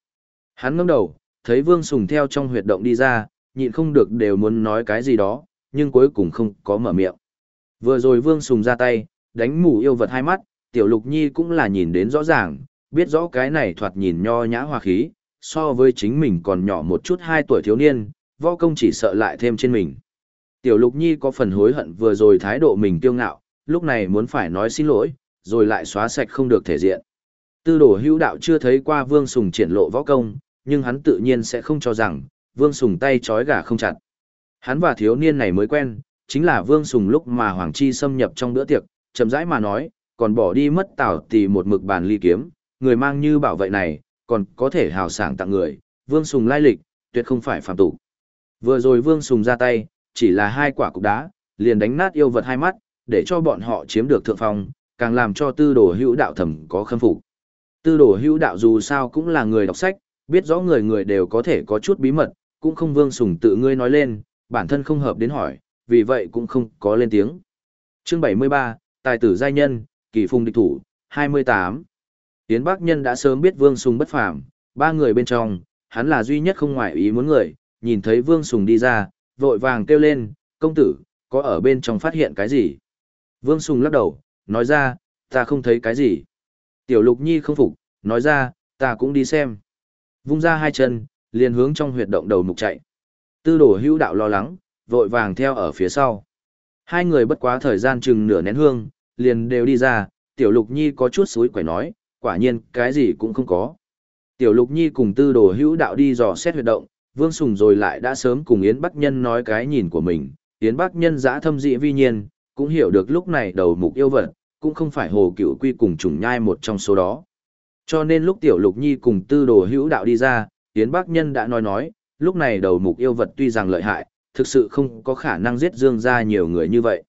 Hắn ngẩng đầu, thấy Vương Sùng theo trong huyệt động đi ra, nhịn không được đều muốn nói cái gì đó, nhưng cuối cùng không có mở miệng. Vừa rồi Vương Sùng ra tay, đánh mù yêu vật hai mắt, Tiểu Lục Nhi cũng là nhìn đến rõ ràng, biết rõ cái này thoạt nhìn nho nhã hòa khí, so với chính mình còn nhỏ một chút hai tuổi thiếu niên, võ công chỉ sợ lại thêm trên mình. Tiểu Lục Nhi có phần hối hận vừa rồi thái độ mình kiêu ngạo, lúc này muốn phải nói xin lỗi, rồi lại xóa sạch không được thể diện. Tư đồ hữu đạo chưa thấy qua Vương Sùng triển lộ võ công, nhưng hắn tự nhiên sẽ không cho rằng, Vương Sùng tay trói gà không chặt. Hắn và thiếu niên này mới quen, chính là Vương Sùng lúc mà Hoàng Chi xâm nhập trong bữa tiệc, chậm rãi mà nói, còn bỏ đi mất tảo tì một mực bàn ly kiếm, người mang như bảo vệ này, còn có thể hào sảng tặng người, Vương Sùng lai lịch, tuyệt không phải phạm tụ. Vừa rồi Vương Sùng ra tay, chỉ là hai quả cục đá, liền đánh nát yêu vật hai mắt, để cho bọn họ chiếm được thượng phong, càng làm cho tư đồ hữu đạo thầm có khâm phục. Tư đồ hữu đạo dù sao cũng là người đọc sách, biết rõ người người đều có thể có chút bí mật, cũng không Vương Sùng tự ngươi nói lên, bản thân không hợp đến hỏi, vì vậy cũng không có lên tiếng. Chương 73, Tài tử giai nhân, Kỳ phùng địch thủ, 28. Tiến Bắc Nhân đã sớm biết Vương Sùng bất phàm, ba người bên trong, hắn là duy nhất không ngoại ý muốn người, nhìn thấy Vương Sùng đi ra, vội vàng kêu lên, công tử, có ở bên trong phát hiện cái gì? Vương Sùng lắc đầu, nói ra, ta không thấy cái gì. Tiểu Lục Nhi không phục, nói ra, ta cũng đi xem. Vung ra hai chân, liền hướng trong huyệt động đầu mục chạy. Tư đồ hữu đạo lo lắng, vội vàng theo ở phía sau. Hai người bất quá thời gian chừng nửa nén hương, liền đều đi ra, tiểu lục nhi có chút suối quẩy nói, quả nhiên, cái gì cũng không có. Tiểu lục nhi cùng tư đồ hữu đạo đi dò xét huyệt động, vương sùng rồi lại đã sớm cùng Yến Bắc Nhân nói cái nhìn của mình. Yến Bắc Nhân giã thâm dị vi nhiên, cũng hiểu được lúc này đầu mục yêu vật, cũng không phải hồ cựu quy cùng trùng nhai một trong số đó. Cho nên lúc tiểu lục nhi cùng tư đồ hữu đạo đi ra, Yến Bắc Nhân đã nói nói, lúc này đầu mục yêu vật tuy rằng lợi hại, thực sự không có khả năng giết Dương ra nhiều người như vậy.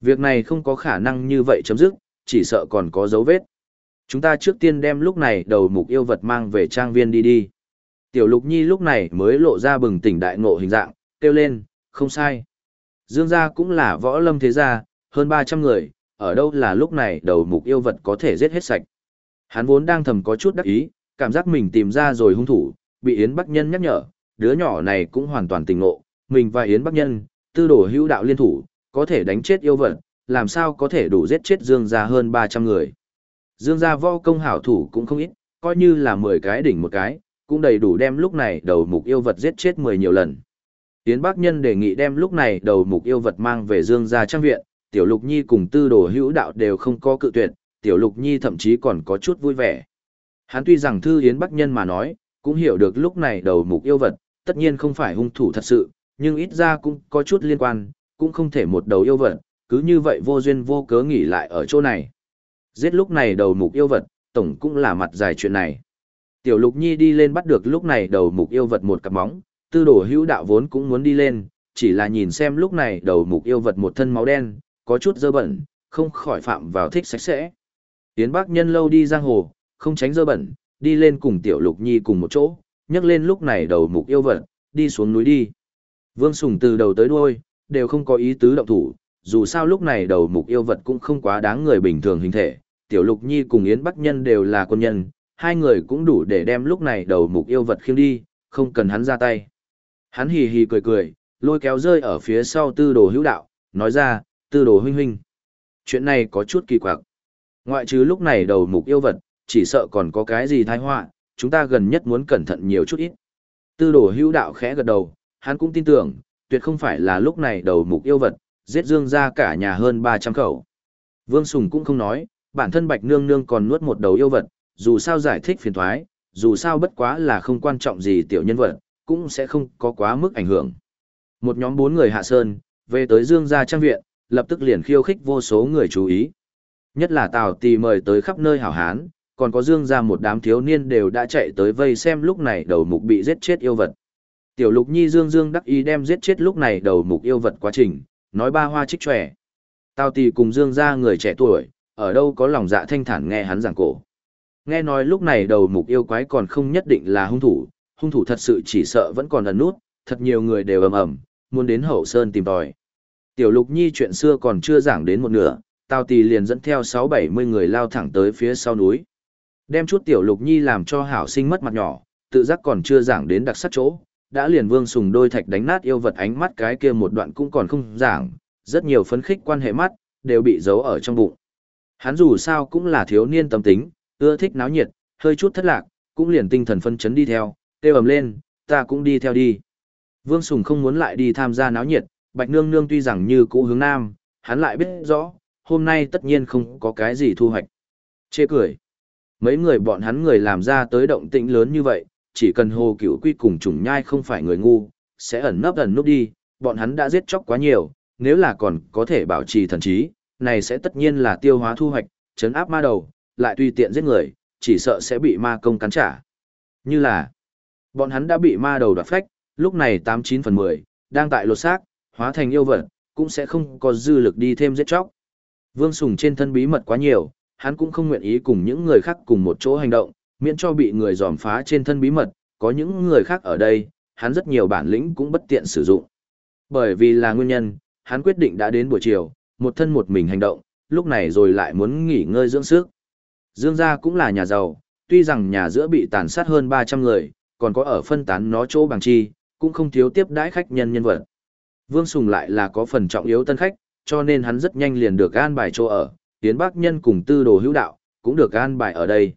Việc này không có khả năng như vậy chấm dứt, chỉ sợ còn có dấu vết. Chúng ta trước tiên đem lúc này đầu mục yêu vật mang về trang viên đi đi. Tiểu Lục Nhi lúc này mới lộ ra bừng tỉnh đại ngộ hình dạng, kêu lên, không sai. Dương gia cũng là võ lâm thế gia, hơn 300 người, ở đâu là lúc này đầu mục yêu vật có thể giết hết sạch. Hắn vốn đang thầm có chút đắc ý, cảm giác mình tìm ra rồi hung thủ, bị Yến Bắc Nhân nhắc nhở, đứa nhỏ này cũng hoàn toàn tỉnh ngộ, mình và Yến Bắc Nhân, tư đồ hữu đạo liên thủ, có thể đánh chết yêu vật, làm sao có thể đủ giết chết Dương gia hơn 300 người. Dương gia võ công hảo thủ cũng không ít, coi như là 10 cái đỉnh một cái, cũng đầy đủ đem lúc này đầu mục yêu vật giết chết 10 nhiều lần. Yến Bắc Nhân đề nghị đem lúc này đầu mục yêu vật mang về Dương gia trang viện, Tiểu Lục Nhi cùng tư đồ hữu đạo đều không có cự tuyệt, Tiểu Lục Nhi thậm chí còn có chút vui vẻ. Hắn tuy rằng thư Yến Bắc Nhân mà nói, cũng hiểu được lúc này đầu mục yêu vật, tất nhiên không phải hung thủ thật sự, nhưng ít ra cũng có chút liên quan, cũng không thể một đầu yêu vật, cứ như vậy vô duyên vô cớ nghỉ lại ở chỗ này. Giết lúc này đầu mục yêu vật, tổng cũng là mặt dài chuyện này. Tiểu Lục Nhi đi lên bắt được lúc này đầu mục yêu vật một cặp móng, tư đồ hữu đạo vốn cũng muốn đi lên, chỉ là nhìn xem lúc này đầu mục yêu vật một thân máu đen, có chút dơ bẩn, không khỏi phạm vào thích sạch sẽ. Yến Bác Nhân lâu đi giang hồ, không tránh dơ bẩn, đi lên cùng Tiểu Lục Nhi cùng một chỗ, nhấc lên lúc này đầu mục yêu vật, đi xuống núi đi. Vương Sùng từ đầu tới đuôi, đều không có ý tứ động thủ, dù sao lúc này đầu mục yêu vật cũng không quá đáng người bình thường hình thể. Tiểu Lục Nhi cùng Yến Bắc Nhân đều là quân nhân, hai người cũng đủ để đem lúc này đầu mục yêu vật khiêng đi, không cần hắn ra tay. Hắn hì hì cười cười, lôi kéo rơi ở phía sau tư đồ hữu đạo, nói ra, tư đồ huynh huynh. Chuyện này có chút kỳ quặc. Ngoại trừ lúc này đầu mục yêu vật, chỉ sợ còn có cái gì tai họa, chúng ta gần nhất muốn cẩn thận nhiều chút ít. Tư đồ hữu đạo khẽ gật đầu, hắn cũng tin tưởng, tuyệt không phải là lúc này đầu mục yêu vật, giết dương ra cả nhà hơn 300 khẩu. Vương Sùng cũng không nói, bản thân Bạch Nương Nương còn nuốt một đầu yêu vật, dù sao giải thích phiền thoái, dù sao bất quá là không quan trọng gì tiểu nhân vật, cũng sẽ không có quá mức ảnh hưởng. Một nhóm bốn người hạ sơn, về tới Dương gia trang viện, lập tức liền khiêu khích vô số người chú ý. Nhất là Tào Tì mời tới khắp nơi hảo hán, còn có Dương gia một đám thiếu niên đều đã chạy tới vây xem lúc này đầu mục bị giết chết yêu vật. Tiểu Lục Nhi Dương Dương đắc ý đem giết chết lúc này đầu mục yêu vật quá trình, nói ba hoa trích trẻ. Tào Tì cùng Dương gia người trẻ tuổi, ở đâu có lòng dạ thanh thản nghe hắn giảng cổ. Nghe nói lúc này đầu mục yêu quái còn không nhất định là hung thủ, hung thủ thật sự chỉ sợ vẫn còn ẩn nút, thật nhiều người đều ầm ầm, muốn đến hậu sơn tìm tòi. Tiểu Lục Nhi chuyện xưa còn chưa giảng đến một nửa, Tào Tì liền dẫn theo 6-70 người lao thẳng tới phía sau núi. Đem chút Tiểu Lục Nhi làm cho hảo sinh mất mặt nhỏ, tự giác còn chưa giảng đến đặc sắc chỗ, đã liền Vương Sùng đôi thạch đánh nát yêu vật ánh mắt cái kia một đoạn cũng còn không giảng, rất nhiều phấn khích quan hệ mắt đều bị giấu ở trong bụng. Hắn dù sao cũng là thiếu niên tâm tính, ưa thích náo nhiệt, hơi chút thất lạc, cũng liền tinh thần phân chấn đi theo, kêu ầm lên, ta cũng đi theo đi. Vương Sùng không muốn lại đi tham gia náo nhiệt, Bạch Nương Nương tuy rằng như cũ hướng nam, hắn lại biết rõ, hôm nay tất nhiên không có cái gì thu hoạch. Chê cười. Mấy người bọn hắn người làm ra tới động tĩnh lớn như vậy, chỉ cần hồ cửu quy cùng trùng nhai không phải người ngu, sẽ ẩn nấp ẩn núp đi, bọn hắn đã giết chóc quá nhiều, nếu là còn có thể bảo trì thần trí, này sẽ tất nhiên là tiêu hóa thu hoạch, chấn áp ma đầu, lại tùy tiện giết người, chỉ sợ sẽ bị ma công cắn trả. Như là, bọn hắn đã bị ma đầu đoạt phách, lúc này 89 phần 10, đang tại lột xác, hóa thành yêu vật, cũng sẽ không có dư lực đi thêm giết chóc. Vương Sùng trên thân bí mật quá nhiều, hắn cũng không nguyện ý cùng những người khác cùng một chỗ hành động, miễn cho bị người dòm phá trên thân bí mật, có những người khác ở đây, hắn rất nhiều bản lĩnh cũng bất tiện sử dụng. Bởi vì là nguyên nhân, hắn quyết định đã đến buổi chiều, một thân một mình hành động, lúc này rồi lại muốn nghỉ ngơi dưỡng sức. Dương gia cũng là nhà giàu, tuy rằng nhà giữa bị tàn sát hơn 300 người, còn có ở phân tán nó chỗ bằng chi, cũng không thiếu tiếp đãi khách nhân nhân vật. Vương Sùng lại là có phần trọng yếu tân khách, cho nên hắn rất nhanh liền được an bài chỗ ở, tiến bác nhân cùng tư đồ hữu đạo, cũng được an bài ở đây.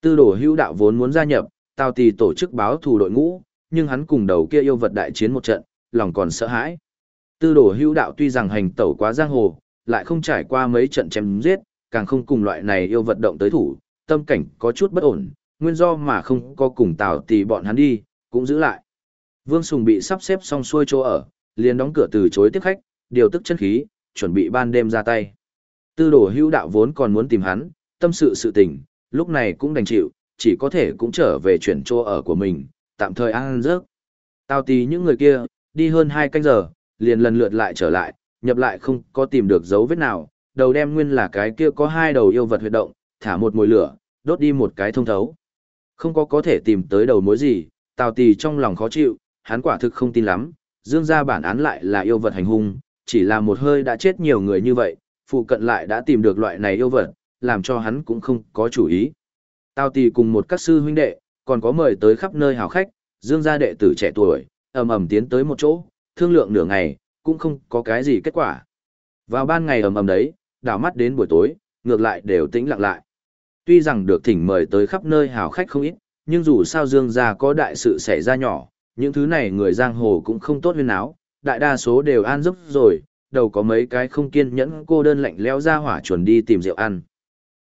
Tư đồ hữu đạo vốn muốn gia nhập, tào tì tổ chức báo thù đội ngũ, nhưng hắn cùng đầu kia yêu vật đại chiến một trận, lòng còn sợ hãi. Tư đồ hữu đạo tuy rằng hành tẩu quá giang hồ, lại không trải qua mấy trận chém giết, càng không cùng loại này yêu vật động tới thủ, tâm cảnh có chút bất ổn, nguyên do mà không có cùng tào tì bọn hắn đi, cũng giữ lại. Vương Sùng bị sắp xếp xong xuôi chỗ ở, liền đóng cửa từ chối tiếp khách, điều tức chân khí, chuẩn bị ban đêm ra tay. Tư đồ hữu đạo vốn còn muốn tìm hắn, tâm sự sự tình, lúc này cũng đành chịu, chỉ có thể cũng trở về chuyển chỗ ở của mình, tạm thời ăn giấc. Tào tì những người kia, đi hơn hai canh giờ, liền lần lượt lại trở lại, nhập lại không có tìm được dấu vết nào, đầu đem nguyên là cái kia có hai đầu yêu vật huyệt động, thả một mùi lửa, đốt đi một cái thông thấu. Không có có thể tìm tới đầu mối gì, Tào Tì trong lòng khó chịu, hắn quả thực không tin lắm, dương ra bản án lại là yêu vật hành hung, chỉ là một hơi đã chết nhiều người như vậy, phụ cận lại đã tìm được loại này yêu vật, làm cho hắn cũng không có chủ ý. Tao Tì cùng một các sư huynh đệ, còn có mời tới khắp nơi hào khách, dương gia đệ tử trẻ tuổi, ầm ầm tiến tới một chỗ, thương lượng nửa ngày, cũng không có cái gì kết quả. Vào ban ngày ầm ầm đấy, đảo mắt đến buổi tối, ngược lại đều tĩnh lặng lại. Tuy rằng được thỉnh mời tới khắp nơi hào khách không ít, nhưng dù sao Dương gia có đại sự xảy ra nhỏ, những thứ này người giang hồ cũng không tốt huyên áo, đại đa số đều an giấc rồi, đầu có mấy cái không kiên nhẫn cô đơn lạnh leo ra hỏa chuẩn đi tìm rượu ăn.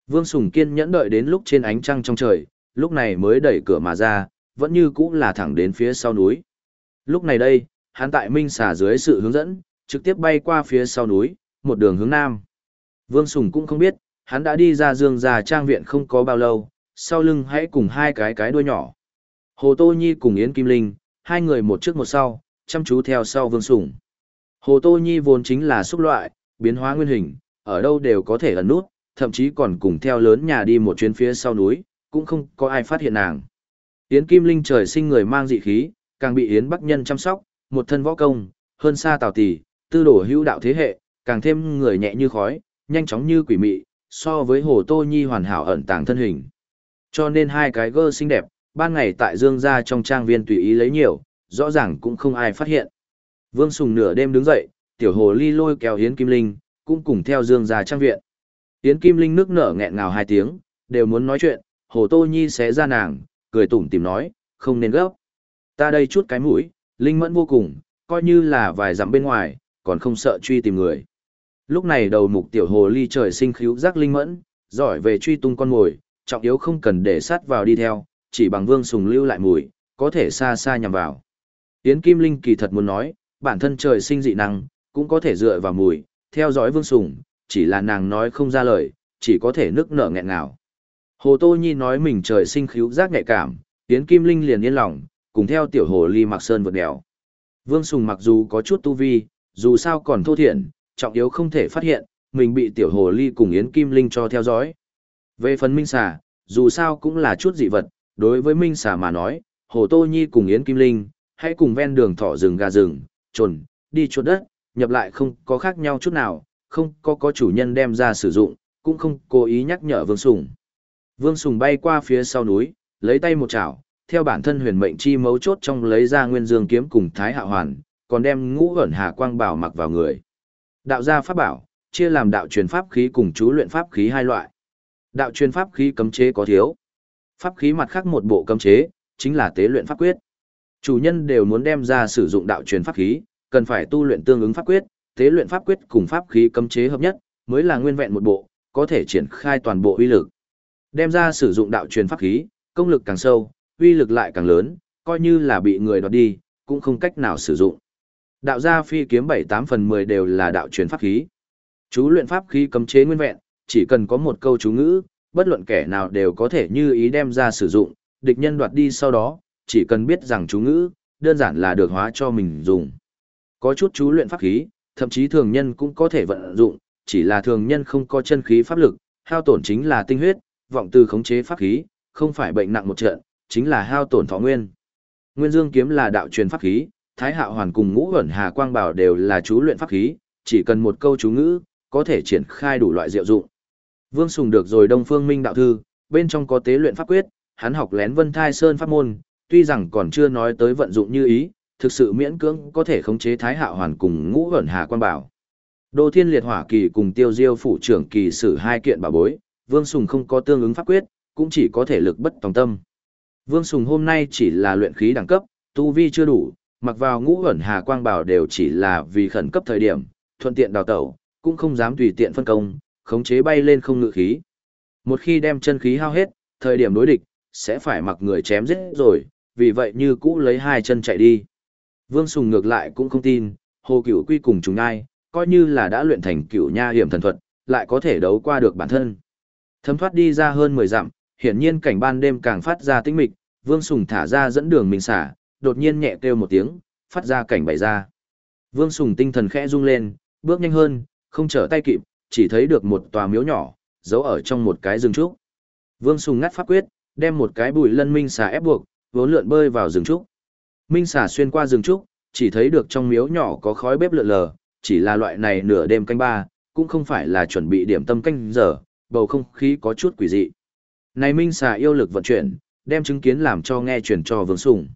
Vương Sùng kiên nhẫn đợi đến lúc trên ánh trăng trong trời, lúc này mới đẩy cửa mà ra, vẫn như cũ là thẳng đến phía sau núi. Lúc này đây, hắn tại Minh xả dưới sự hướng dẫn, trực tiếp bay qua phía sau núi, một đường hướng nam. Vương Sùng cũng không biết, hắn đã đi ra dương già trang viện không có bao lâu, sau lưng hãy cùng hai cái cái đuôi nhỏ. Hồ Tô Nhi cùng Yến Kim Linh, hai người một trước một sau, chăm chú theo sau Vương Sùng. Hồ Tô Nhi vốn chính là xúc loại, biến hóa nguyên hình, ở đâu đều có thể ẩn nút, thậm chí còn cùng theo lớn nhà đi một chuyến phía sau núi, cũng không có ai phát hiện nàng. Yến Kim Linh trời sinh người mang dị khí, càng bị Yến Bắc Nhân chăm sóc, một thân võ công, hơn xa Tào Tỷ, tư đổ hữu đạo thế hệ, càng thêm người nhẹ như khói, nhanh chóng như quỷ mị, so với Hồ Tô Nhi hoàn hảo ẩn tàng thân hình. Cho nên hai cái gơ xinh đẹp, ban ngày tại Dương gia trong trang viên tùy ý lấy nhiều, rõ ràng cũng không ai phát hiện. Vương Sùng nửa đêm đứng dậy, tiểu hồ ly lôi kéo Yến Kim Linh, cũng cùng theo Dương gia trang viện. Yến Kim Linh nước nở nghẹn ngào hai tiếng, đều muốn nói chuyện, Hồ Tô Nhi xé ra nàng, cười tủm tìm nói, không nên gấp. Ta đây chút cái mũi, linh mẫn vô cùng, coi như là vài dặm bên ngoài, còn không sợ truy tìm người. Lúc này đầu mục tiểu hồ ly trời sinh khíu giác linh mẫn, giỏi về truy tung con mồi, trọng yếu không cần để sát vào đi theo, chỉ bằng vương sùng lưu lại mùi, có thể xa xa nhằm vào. Yến Kim Linh kỳ thật muốn nói, bản thân trời sinh dị năng, cũng có thể dựa vào mùi, theo dõi vương sùng, chỉ là nàng nói không ra lời, chỉ có thể nức nở nghẹn ngào. Hồ Tô Nhi nói mình trời sinh khíu giác nhạy cảm, Yến Kim Linh liền yên lòng, cùng theo tiểu hồ ly mặc sơn vượt đèo. Vương Sùng mặc dù có chút tu vi, dù sao còn thô thiện, trọng yếu không thể phát hiện, mình bị tiểu hồ ly cùng Yến Kim Linh cho theo dõi. Về phần Minh Xà, dù sao cũng là chút dị vật, đối với Minh Xà mà nói, Hồ Tô Nhi cùng Yến Kim Linh, hãy cùng ven đường thỏ rừng gà rừng, trồn, đi chuột đất, nhập lại không có khác nhau chút nào, không có có chủ nhân đem ra sử dụng, cũng không cố ý nhắc nhở Vương Sùng. Vương Sùng bay qua phía sau núi, lấy tay một chảo, theo bản thân huyền mệnh chi mấu chốt trong lấy ra nguyên dương kiếm cùng Thái Hạ Hoàn, còn đem ngũ ẩn hà quang bảo mặc vào người. Đạo gia pháp bảo, chia làm đạo truyền pháp khí cùng chú luyện pháp khí hai loại. Đạo truyền pháp khí cấm chế có thiếu. Pháp khí mặt khác một bộ cấm chế, chính là tế luyện pháp quyết. Chủ nhân đều muốn đem ra sử dụng đạo truyền pháp khí, cần phải tu luyện tương ứng pháp quyết, tế luyện pháp quyết cùng pháp khí cấm chế hợp nhất, mới là nguyên vẹn một bộ, có thể triển khai toàn bộ uy lực. Đem ra sử dụng đạo truyền pháp khí, công lực càng sâu, uy lực lại càng lớn, coi như là bị người đoạt đi, cũng không cách nào sử dụng. Đạo gia phi kiếm 7-8 phần 10 đều là đạo truyền pháp khí. Chú luyện pháp khí cấm chế nguyên vẹn, chỉ cần có một câu chú ngữ, bất luận kẻ nào đều có thể như ý đem ra sử dụng, địch nhân đoạt đi sau đó, chỉ cần biết rằng chú ngữ, đơn giản là được hóa cho mình dùng. Có chút chú luyện pháp khí, thậm chí thường nhân cũng có thể vận dụng, chỉ là thường nhân không có chân khí pháp lực, hao tổn chính là tinh huyết, vọng từ khống chế pháp khí, không phải bệnh nặng một trận, chính là hao tổn thọ nguyên. Nguyên Dương kiếm là đạo truyền pháp khí, Thái Hạo Hoàn cùng Ngũ Ẩn Hà Quang Bảo đều là chú luyện pháp khí, chỉ cần một câu chú ngữ, có thể triển khai đủ loại diệu dụng. Vương Sùng được rồi Đông Phương Minh đạo thư, bên trong có tế luyện pháp quyết, hắn học lén Vân Thai Sơn pháp môn, tuy rằng còn chưa nói tới vận dụng như ý, thực sự miễn cưỡng có thể khống chế Thái Hạo Hoàn cùng Ngũ Ẩn Hà Quang Bảo. Đô Thiên Liệt Hỏa Kỳ cùng Tiêu Diêu phủ trưởng kỳ sử hai kiện bảo bối, Vương Sùng không có tương ứng pháp quyết, cũng chỉ có thể lực bất tòng tâm. Vương Sùng hôm nay chỉ là luyện khí đẳng cấp, tu vi chưa đủ, mặc vào ngũ ẩn hà quang bảo đều chỉ là vì khẩn cấp thời điểm, thuận tiện đào tẩu, cũng không dám tùy tiện phân công, khống chế bay lên không ngự khí. Một khi đem chân khí hao hết, thời điểm đối địch, sẽ phải mặc người chém giết rồi, vì vậy như cũ lấy hai chân chạy đi. Vương Sùng ngược lại cũng không tin, hồ cửu quy cùng chúng ai, coi như là đã luyện thành cửu nha hiểm thần thuật, lại có thể đấu qua được bản thân. Thấm thoát đi ra hơn 10 dặm, hiển nhiên cảnh ban đêm càng phát ra tĩnh mịch, Vương Sùng thả ra dẫn đường mình xả, đột nhiên nhẹ kêu một tiếng, phát ra cảnh bày ra. Vương Sùng tinh thần khẽ rung lên, bước nhanh hơn, không trở tay kịp, chỉ thấy được một tòa miếu nhỏ, giấu ở trong một cái rừng trúc. Vương Sùng ngắt pháp quyết, đem một cái bùi lân minh xà ép buộc, vốn lượn bơi vào rừng trúc. Minh xà xuyên qua rừng trúc, chỉ thấy được trong miếu nhỏ có khói bếp lượn lờ, chỉ là loại này nửa đêm canh ba, cũng không phải là chuẩn bị điểm tâm canh giờ, bầu không khí có chút quỷ dị. Này Minh xà yêu lực vận chuyển, đem chứng kiến làm cho nghe truyền cho Vương Sùng.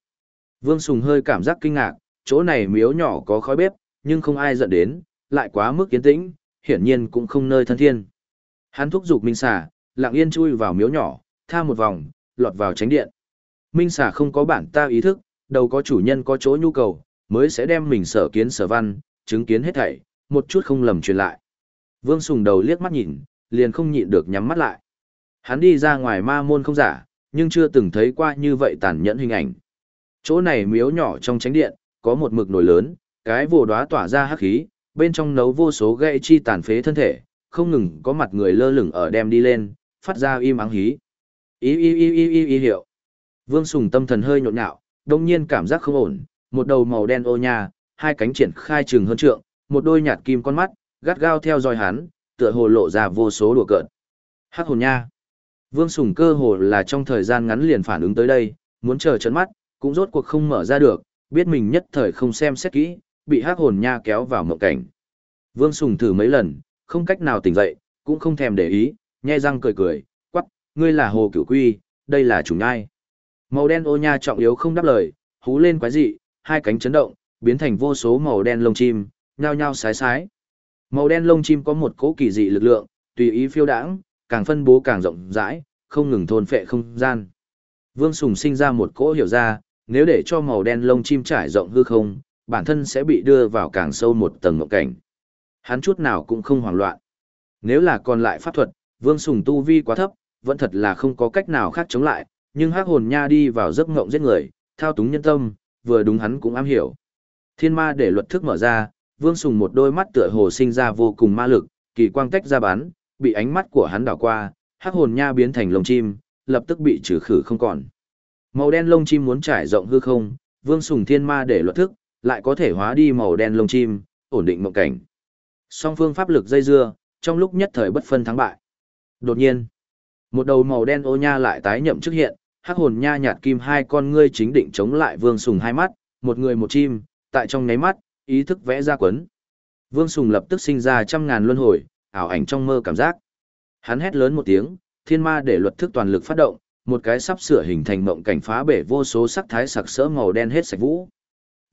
Vương Sùng hơi cảm giác kinh ngạc, chỗ này miếu nhỏ có khói bếp, nhưng không ai giận đến, lại quá mức kiến tĩnh, hiển nhiên cũng không nơi thân thiên. Hắn thúc giục Minh xà, lặng yên chui vào miếu nhỏ, tha một vòng, lọt vào tránh điện. Minh xà không có bản ta ý thức, đầu có chủ nhân có chỗ nhu cầu, mới sẽ đem mình sở kiến sở văn, chứng kiến hết thảy, một chút không lầm truyền lại. Vương Sùng đầu liếc mắt nhìn, liền không nhịn được nhắm mắt lại. Hắn đi ra ngoài ma môn không giả, nhưng chưa từng thấy qua như vậy tàn nhẫn hình ảnh. Chỗ này miếu nhỏ trong tránh điện, có một mực nổi lớn, cái vồ đóa tỏa ra hắc khí, bên trong nấu vô số gậy chi tàn phế thân thể, không ngừng có mặt người lơ lửng ở đem đi lên, phát ra im ắng hí. Ý ý ý ý ý ý hiệu. Vương Sùng tâm thần hơi nhộn nhạo, đồng nhiên cảm giác không ổn, một đầu màu đen ô nhà, hai cánh triển khai trừng hơn trượng, một đôi nhạt kim con mắt, gắt gao theo dõi hắn, tựa hồ lộ ra vô số đùa cợt. Hắc hồn nha. Vương Sùng cơ hồ là trong thời gian ngắn liền phản ứng tới đây, muốn chờ chấn mắt, cũng rốt cuộc không mở ra được, biết mình nhất thời không xem xét kỹ, bị hắc hồn nha kéo vào mộng cảnh. Vương Sùng thử mấy lần, không cách nào tỉnh dậy, cũng không thèm để ý, nhe răng cười cười, quắc, ngươi là hồ cửu quy, đây là chủ nhai. Màu đen ô nha trọng yếu không đáp lời, hú lên quái dị, hai cánh chấn động, biến thành vô số màu đen lông chim, nhao nhao sái sái. Màu đen lông chim có một cỗ kỳ dị lực lượng, tùy ý phiêu đãng, càng phân bố càng rộng rãi, không ngừng thôn phệ không gian. Vương Sùng sinh ra một cỗ hiểu ra, nếu để cho màu đen lông chim trải rộng hư không, bản thân sẽ bị đưa vào càng sâu một tầng ngộ cảnh. Hắn chút nào cũng không hoảng loạn. Nếu là còn lại pháp thuật, Vương Sùng tu vi quá thấp, vẫn thật là không có cách nào khác chống lại, nhưng hắc hồn nha đi vào giấc ngộng giết người, thao túng nhân tâm, vừa đúng hắn cũng am hiểu. Thiên ma để luật thức mở ra, Vương Sùng một đôi mắt tựa hồ sinh ra vô cùng ma lực, kỳ quang tách ra bán bị ánh mắt của hắn đảo qua, hắc hồn nha biến thành lông chim, lập tức bị trừ khử không còn. Màu đen lông chim muốn trải rộng hư không, Vương Sùng thiên ma để luật thức, lại có thể hóa đi màu đen lông chim, ổn định mộng cảnh. Song phương pháp lực dây dưa, trong lúc nhất thời bất phân thắng bại. Đột nhiên, một đầu màu đen ô nha lại tái nhậm trước hiện, hắc hồn nha nhạt kim hai con ngươi chính định chống lại Vương Sùng hai mắt, một người một chim, tại trong nháy mắt, ý thức vẽ ra quấn. Vương Sùng lập tức sinh ra trăm ngàn luân hồi, ảo ảnh trong mơ cảm giác. Hắn hét lớn một tiếng, thiên ma để luật thức toàn lực phát động, một cái sắp sửa hình thành mộng cảnh phá bể vô số sắc thái sặc sỡ màu đen hết sạch vũ.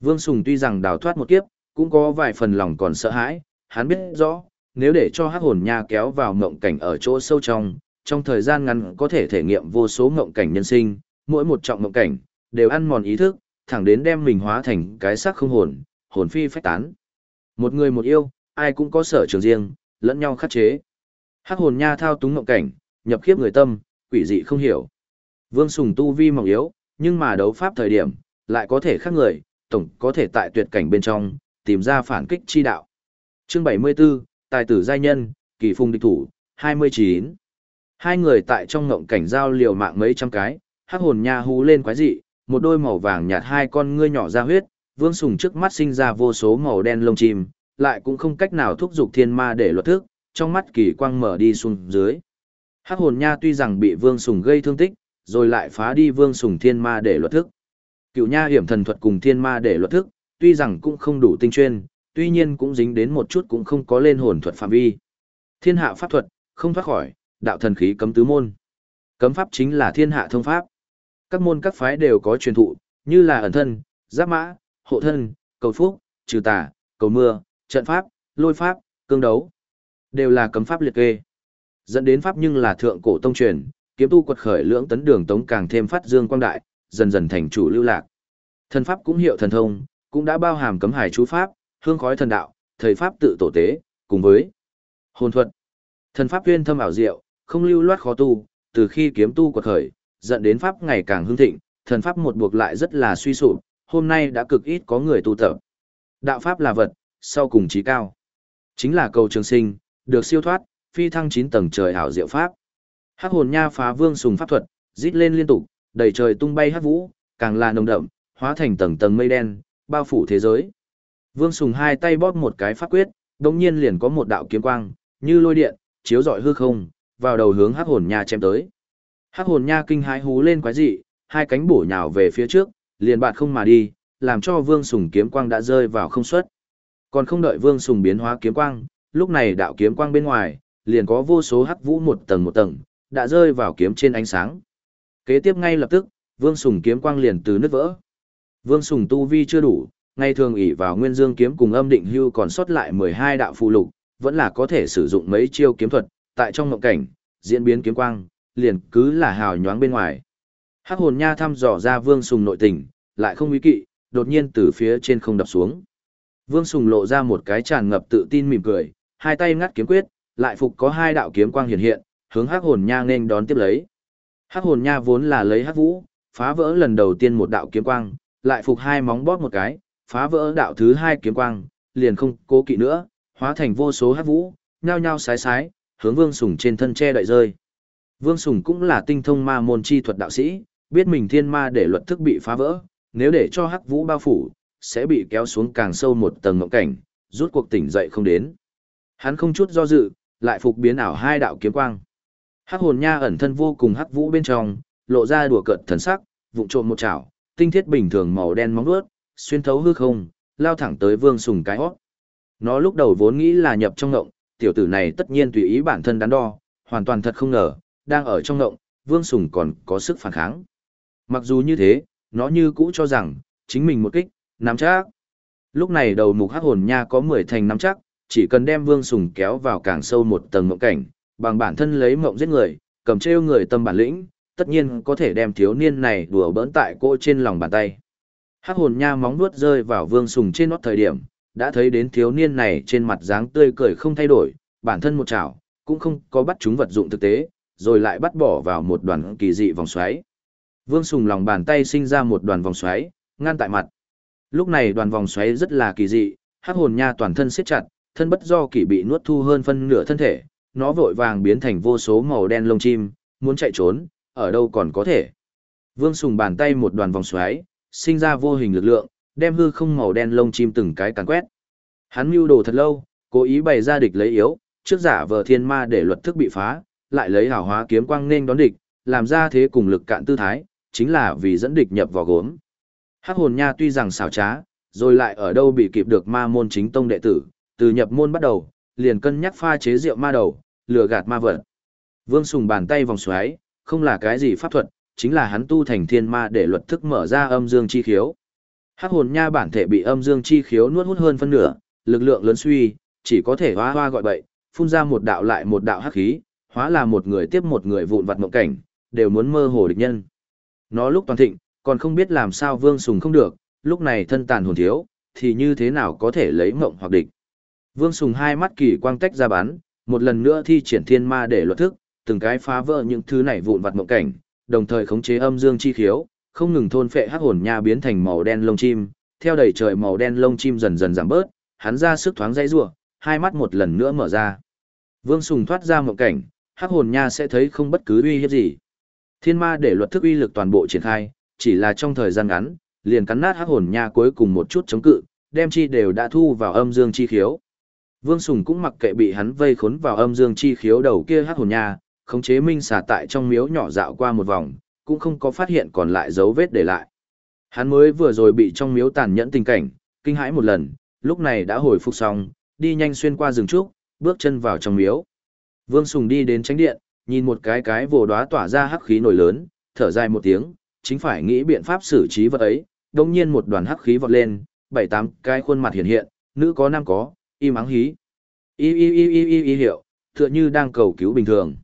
Vương Sùng tuy rằng đào thoát một kiếp, cũng có vài phần lòng còn sợ hãi, hắn biết rõ, nếu để cho hắc hồn nha kéo vào mộng cảnh ở chỗ sâu trong, trong thời gian ngắn có thể thể nghiệm vô số mộng cảnh nhân sinh, mỗi một trọng mộng cảnh đều ăn mòn ý thức, thẳng đến đem mình hóa thành cái xác không hồn, hồn phi phách tán. Một người một yêu, ai cũng có sở trường riêng, lẫn nhau khắc chế. Hắc hồn nha thao túng mộng cảnh, nhập khiếp người tâm, quỷ dị không hiểu. Vương Sùng tu vi mỏng yếu, nhưng mà đấu pháp thời điểm, lại có thể khác người, tổng có thể tại tuyệt cảnh bên trong, tìm ra phản kích chi đạo. Chương 74, Tài tử giai nhân, kỳ phùng địch thủ, 29. Hai người tại trong ngộng cảnh giao liều mạng mấy trăm cái, hắc hồn nha hú lên quái dị, một đôi màu vàng nhạt hai con ngươi nhỏ ra huyết, Vương Sùng trước mắt sinh ra vô số màu đen lông chim, lại cũng không cách nào thúc giục thiên ma để luật thức, trong mắt kỳ quang mở đi xuống dưới. Hắc hồn nha tuy rằng bị Vương Sùng gây thương tích, rồi lại phá đi Vương Sùng thiên ma để luật thức. Cựu nha hiểm thần thuật cùng thiên ma để luật thức, tuy rằng cũng không đủ tinh chuyên, tuy nhiên cũng dính đến một chút cũng không có lên hồn thuật phạm vi. Thiên hạ pháp thuật, không thoát khỏi, đạo thần khí cấm tứ môn. Cấm pháp chính là thiên hạ thông pháp. Các môn các phái đều có truyền thụ, như là ẩn thân, giáp mã, hộ thân, cầu phúc, trừ tà, cầu mưa, trận pháp, lôi pháp, cương đấu. Đều là cấm pháp liệt kê. Dẫn đến pháp nhưng là thượng cổ tông truyền, kiếm tu quật khởi lưỡng tấn đường tống càng thêm phát dương quang đại, dần dần thành chủ lưu lạc. Thần pháp cũng hiệu thần thông, cũng đã bao hàm cấm hải chú pháp, hương khói thần đạo, thời pháp tự tổ tế, cùng với hồn thuật. Thần pháp uyên thâm ảo diệu, không lưu loát khó tu, từ khi kiếm tu quật khởi, dẫn đến pháp ngày càng hưng thịnh, thần pháp một buộc lại rất là suy sụp, hôm nay đã cực ít có người tu tập. Đạo pháp là vật, sau cùng trí cao. Chính là cầu trường sinh, được siêu thoát, phi thăng chín tầng trời ảo diệu pháp. Hắc hồn nha phá vương sùng pháp thuật, rít lên liên tục, đầy trời tung bay hát vũ, càng là nồng đậm, hóa thành tầng tầng mây đen, bao phủ thế giới. Vương Sùng hai tay bóp một cái pháp quyết, đồng nhiên liền có một đạo kiếm quang, như lôi điện, chiếu dọi hư không, vào đầu hướng hắc hồn nha chém tới. Hắc hồn nha kinh hãi hú lên quái dị, hai cánh bổ nhào về phía trước, liền bạt không mà đi, làm cho Vương Sùng kiếm quang đã rơi vào không suất. Còn không đợi Vương Sùng biến hóa kiếm quang, lúc này đạo kiếm quang bên ngoài, liền có vô số hắc vũ một tầng một tầng, đã rơi vào kiếm trên ánh sáng. Kế tiếp ngay lập tức, Vương Sùng kiếm quang liền từ nứt vỡ. Vương Sùng tu vi chưa đủ, ngay thường ỷ vào Nguyên Dương kiếm cùng âm định hưu còn sót lại 12 đạo phụ lục, vẫn là có thể sử dụng mấy chiêu kiếm thuật, tại trong ngộng cảnh, diễn biến kiếm quang, liền cứ là hào nhoáng bên ngoài. Hắc hồn nha thăm dò ra Vương Sùng nội tình, lại không ý kỵ, đột nhiên từ phía trên không đập xuống. Vương Sùng lộ ra một cái tràn ngập tự tin mỉm cười, hai tay ngắt kiếm quyết, lại phục có hai đạo kiếm quang hiện hiện, hướng Hắc hồn nha nên đón tiếp lấy. Hắc hồn nha vốn là lấy hắc vũ, phá vỡ lần đầu tiên một đạo kiếm quang, lại phục hai móng bóp một cái, phá vỡ đạo thứ hai kiếm quang, liền không cố kỵ nữa, hóa thành vô số hắc vũ, nhao nhao sái sái, hướng Vương Sùng trên thân che đậy rơi. Vương Sùng cũng là tinh thông ma môn chi thuật đạo sĩ, biết mình thiên ma để luật thức bị phá vỡ, nếu để cho hắc vũ bao phủ, sẽ bị kéo xuống càng sâu một tầng ngộng cảnh, rút cuộc tỉnh dậy không đến. Hắn không chút do dự, lại phục biến ảo hai đạo kiếm quang. Hắc hồn nha ẩn thân vô cùng hắc vũ bên trong, lộ ra đùa cợt thần sắc, vụng trộm một chảo, tinh thiết bình thường màu đen móng vuốt, xuyên thấu hư không, lao thẳng tới Vương Sùng cái hót. Nó lúc đầu vốn nghĩ là nhập trong ngộng, tiểu tử này tất nhiên tùy ý bản thân đắn đo, hoàn toàn thật không ngờ, đang ở trong ngộng, Vương Sùng còn có sức phản kháng. Mặc dù như thế, nó như cũ cho rằng, chính mình một kích, nắm chắc. Lúc này đầu mục hắc hồn nha có 10 thành nắm chắc, chỉ cần đem Vương Sùng kéo vào càng sâu một tầng mộng cảnh, bằng bản thân lấy mộng giết người, cầm trêu người tâm bản lĩnh, tất nhiên có thể đem thiếu niên này đùa bỡn tại cô trên lòng bàn tay. Hắc hồn nha móng vuốt rơi vào Vương Sùng trên nót thời điểm, đã thấy đến thiếu niên này trên mặt dáng tươi cười không thay đổi, bản thân một chảo, cũng không có bắt chúng vật dụng thực tế, rồi lại bắt bỏ vào một đoàn kỳ dị vòng xoáy. Vương Sùng lòng bàn tay sinh ra một đoàn vòng xoáy, ngăn tại mặt. Lúc này đoàn vòng xoáy rất là kỳ dị, hắc hồn nha toàn thân siết chặt, thân bất do kỳ bị nuốt thu hơn phân nửa thân thể, nó vội vàng biến thành vô số màu đen lông chim, muốn chạy trốn, ở đâu còn có thể. Vương Sùng bàn tay một đoàn vòng xoáy, sinh ra vô hình lực lượng, đem hư không màu đen lông chim từng cái càn quét. Hắn mưu đồ thật lâu, cố ý bày ra địch lấy yếu, trước giả vờ thiên ma để luật thức bị phá, lại lấy hảo hóa kiếm quang nên đón địch, làm ra thế cùng lực cạn tư thái, chính là vì dẫn địch nhập vào gốm. Hắc hồn nha tuy rằng xảo trá, rồi lại ở đâu bị kịp được ma môn chính tông đệ tử, từ nhập môn bắt đầu, liền cân nhắc pha chế rượu ma đầu, lừa gạt ma vật. Vương Sùng bàn tay vòng xoáy, không là cái gì pháp thuật, chính là hắn tu thành thiên ma để luật thức mở ra âm dương chi khiếu. Hắc hồn nha bản thể bị âm dương chi khiếu nuốt hút hơn phân nửa, lực lượng lớn suy, chỉ có thể hoa hoa gọi bậy, phun ra một đạo lại một đạo hắc khí, hóa là một người tiếp một người vụn vặt mộng cảnh, đều muốn mơ hồ địch nhân. Nó lúc toàn thịnh, còn không biết làm sao Vương Sùng không được, lúc này thân tàn hồn thiếu, thì như thế nào có thể lấy mộng hoặc địch. Vương Sùng hai mắt kỳ quang tách ra bán, một lần nữa thi triển thiên ma để luật thức, từng cái phá vỡ những thứ này vụn vặt mộng cảnh, đồng thời khống chế âm dương chi khiếu, không ngừng thôn phệ hắc hồn nha biến thành màu đen lông chim, theo đầy trời màu đen lông chim dần dần giảm bớt, hắn ra sức thoáng dãy rủa, hai mắt một lần nữa mở ra. Vương Sùng thoát ra mộng cảnh, hắc hồn nha sẽ thấy không bất cứ uy hiếp gì. Thiên ma để luật thức uy lực toàn bộ triển khai, chỉ là trong thời gian ngắn, liền cắn nát hắc hồn nha cuối cùng một chút chống cự, đem chi đều đã thu vào âm dương chi khiếu. Vương Sùng cũng mặc kệ bị hắn vây khốn vào âm dương chi khiếu đầu kia hát hồn nha, khống chế minh xà tại trong miếu nhỏ dạo qua một vòng, cũng không có phát hiện còn lại dấu vết để lại. Hắn mới vừa rồi bị trong miếu tàn nhẫn tình cảnh, kinh hãi một lần, lúc này đã hồi phục xong, đi nhanh xuyên qua rừng trúc, bước chân vào trong miếu. Vương Sùng đi đến tránh điện, nhìn một cái cái vồ đóa tỏa ra hắc khí nổi lớn, thở dài một tiếng, chính phải nghĩ biện pháp xử trí vật ấy, đồng nhiên một đoàn hắc khí vọt lên, bảy tám cái khuôn mặt hiện hiện, nữ có nam có, y mắng hí. Y y y y y y hiệu, tựa như đang cầu cứu bình thường.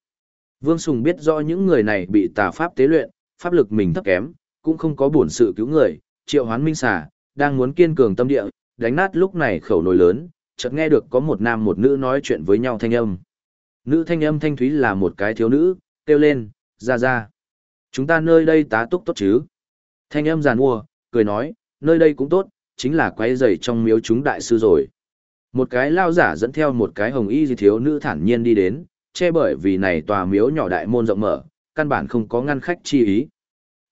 Vương Sùng biết rõ những người này bị tà pháp tế luyện, pháp lực mình thấp kém, cũng không có bổn sự cứu người, triệu hoán minh xà, đang muốn kiên cường tâm địa, đánh nát lúc này khẩu nồi lớn, chợt nghe được có một nam một nữ nói chuyện với nhau thanh âm. Nữ thanh âm thanh thúy là một cái thiếu nữ, kêu lên, ra ra. Chúng ta nơi đây tá túc tốt chứ. Thanh âm giàn mua, cười nói, nơi đây cũng tốt, chính là quay giày trong miếu chúng đại sư rồi. Một cái lao giả dẫn theo một cái hồng y gì thiếu nữ thản nhiên đi đến, che bởi vì này tòa miếu nhỏ đại môn rộng mở, căn bản không có ngăn khách chi ý.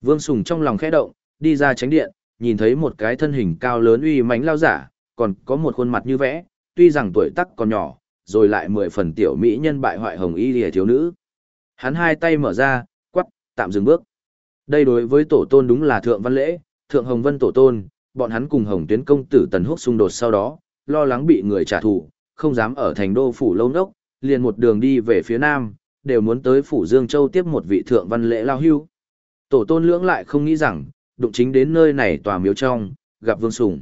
Vương Sùng trong lòng khẽ động, đi ra tránh điện, nhìn thấy một cái thân hình cao lớn uy mãnh lao giả, còn có một khuôn mặt như vẽ, tuy rằng tuổi tác còn nhỏ, rồi lại mười phần tiểu mỹ nhân bại hoại hồng y lìa thiếu nữ. Hắn hai tay mở ra, quắc, tạm dừng bước. Đây đối với tổ tôn đúng là thượng văn lễ, thượng hồng vân tổ tôn, bọn hắn cùng hồng tuyến công tử tần húc xung đột sau đó, lo lắng bị người trả thù, không dám ở thành đô phủ lâu nốc, liền một đường đi về phía nam, đều muốn tới phủ Dương Châu tiếp một vị thượng văn lễ lao hưu. Tổ tôn lưỡng lại không nghĩ rằng, đụng chính đến nơi này tòa miếu trong, gặp Vương Sùng.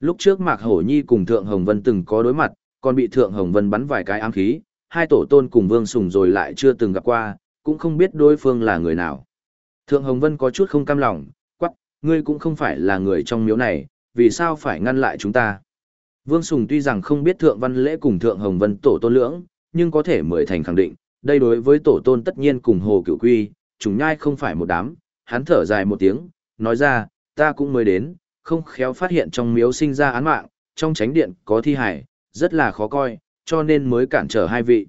Lúc trước Mạc Hổ Nhi cùng Thượng Hồng Vân từng có đối mặt, còn bị Thượng Hồng Vân bắn vài cái ám khí, hai tổ tôn cùng Vương Sùng rồi lại chưa từng gặp qua, cũng không biết đối phương là người nào. Thượng Hồng Vân có chút không cam lòng, quắc, ngươi cũng không phải là người trong miếu này, vì sao phải ngăn lại chúng ta? Vương Sùng tuy rằng không biết Thượng Văn Lễ cùng Thượng Hồng Vân tổ tôn lưỡng, nhưng có thể mười thành khẳng định, đây đối với tổ tôn tất nhiên cùng Hồ Cửu Quy, chúng nhai không phải một đám, hắn thở dài một tiếng, nói ra, ta cũng mới đến, không khéo phát hiện trong miếu sinh ra án mạng, trong tránh điện có thi hải, rất là khó coi, cho nên mới cản trở hai vị.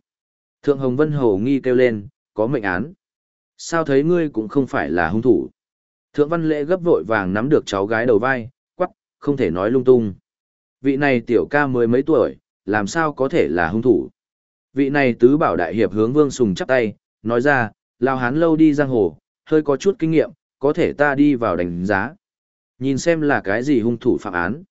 Thượng Hồng Vân Hồ nghi kêu lên, có mệnh án. Sao thấy ngươi cũng không phải là hung thủ. Thượng Văn Lễ gấp vội vàng nắm được cháu gái đầu vai, quắc, không thể nói lung tung. Vị này tiểu ca mới mấy tuổi, làm sao có thể là hung thủ. Vị này tứ bảo đại hiệp hướng Vương Sùng chắp tay, nói ra, lao hán lâu đi giang hồ, hơi có chút kinh nghiệm, có thể ta đi vào đánh giá. Nhìn xem là cái gì hung thủ phạm án.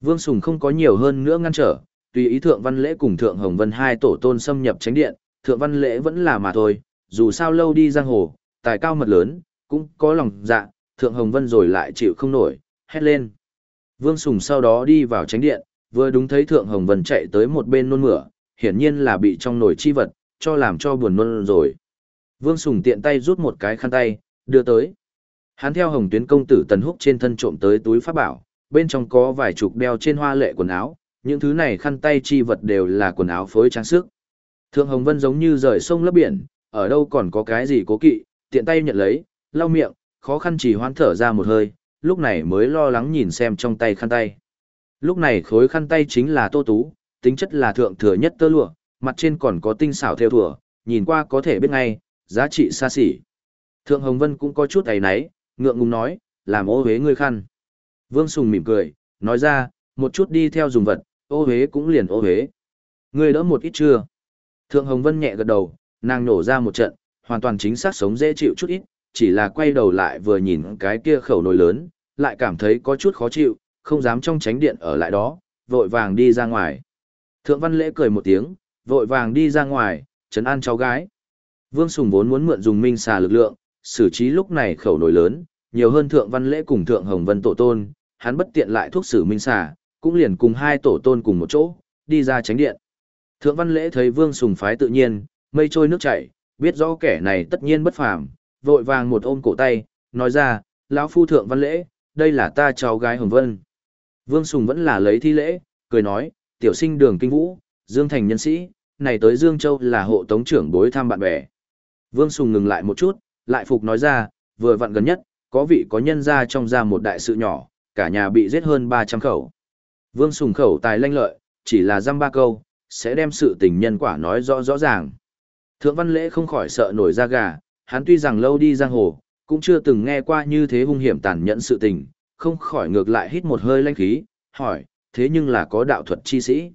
Vương Sùng không có nhiều hơn nữa ngăn trở, tùy ý Thượng Văn Lễ cùng Thượng Hồng Vân hai tổ tôn xâm nhập tránh điện, Thượng Văn Lễ vẫn là mà thôi, dù sao lâu đi giang hồ, tài cao mật lớn, cũng có lòng dạ, Thượng Hồng Vân rồi lại chịu không nổi, hét lên. Vương Sùng sau đó đi vào tránh điện, vừa đúng thấy Thượng Hồng Vân chạy tới một bên nôn mửa, hiển nhiên là bị trong nồi chi vật, cho làm cho buồn nôn rồi. Vương Sùng tiện tay rút một cái khăn tay, đưa tới. Hắn theo hồng tuyến công tử Tần Húc trên thân trộm tới túi pháp bảo, bên trong có vài chục đeo trên hoa lệ quần áo, những thứ này khăn tay chi vật đều là quần áo phối trang sức. Thượng Hồng Vân giống như rời sông lấp biển, ở đâu còn có cái gì cố kỵ, tiện tay nhận lấy, lau miệng, khó khăn chỉ hoan thở ra một hơi, lúc này mới lo lắng nhìn xem trong tay khăn tay. Lúc này khối khăn tay chính là tô tú, tính chất là thượng thừa nhất tơ lụa, mặt trên còn có tinh xảo theo thừa, nhìn qua có thể biết ngay, giá trị xa xỉ. Thượng Hồng Vân cũng có chút ấy náy, ngượng ngùng nói, làm ô hế ngươi khăn. Vương Sùng mỉm cười, nói ra, một chút đi theo dùng vật, ô hế cũng liền ô hế. Ngươi đỡ một ít chưa? Thượng Hồng Vân nhẹ gật đầu, nàng nổ ra một trận, hoàn toàn chính xác sống dễ chịu chút ít, chỉ là quay đầu lại vừa nhìn cái kia khẩu nồi lớn, lại cảm thấy có chút khó chịu, không dám trong tránh điện ở lại đó, vội vàng đi ra ngoài. Thượng Văn Lễ cười một tiếng, vội vàng đi ra ngoài, trấn an cháu gái. Vương Sùng vốn muốn mượn dùng minh xà lực lượng, xử trí lúc này khẩu nổi lớn, nhiều hơn Thượng Văn Lễ cùng Thượng Hồng Vân tổ tôn, hắn bất tiện lại thuốc xử minh xà, cũng liền cùng hai tổ tôn cùng một chỗ, đi ra tránh điện. Thượng Văn Lễ thấy Vương Sùng phái tự nhiên, mây trôi nước chảy, biết rõ kẻ này tất nhiên bất phàm, vội vàng một ôm cổ tay, nói ra, lão phu Thượng Văn Lễ, đây là ta cháu gái Hồng Vân. Vương Sùng vẫn là lấy thi lễ, cười nói, tiểu sinh đường kinh vũ, Dương Thành nhân sĩ, này tới Dương Châu là hộ tống trưởng bối thăm bạn bè. Vương Sùng ngừng lại một chút, lại phục nói ra, vừa vặn gần nhất, có vị có nhân ra trong ra một đại sự nhỏ, cả nhà bị giết hơn 300 khẩu. Vương Sùng khẩu tài lanh lợi, chỉ là dăm ba câu, sẽ đem sự tình nhân quả nói rõ rõ ràng. Thượng Văn Lễ không khỏi sợ nổi da gà, hắn tuy rằng lâu đi giang hồ, cũng chưa từng nghe qua như thế hung hiểm tàn nhẫn sự tình, không khỏi ngược lại hít một hơi lanh khí, hỏi, thế nhưng là có đạo thuật chi sĩ.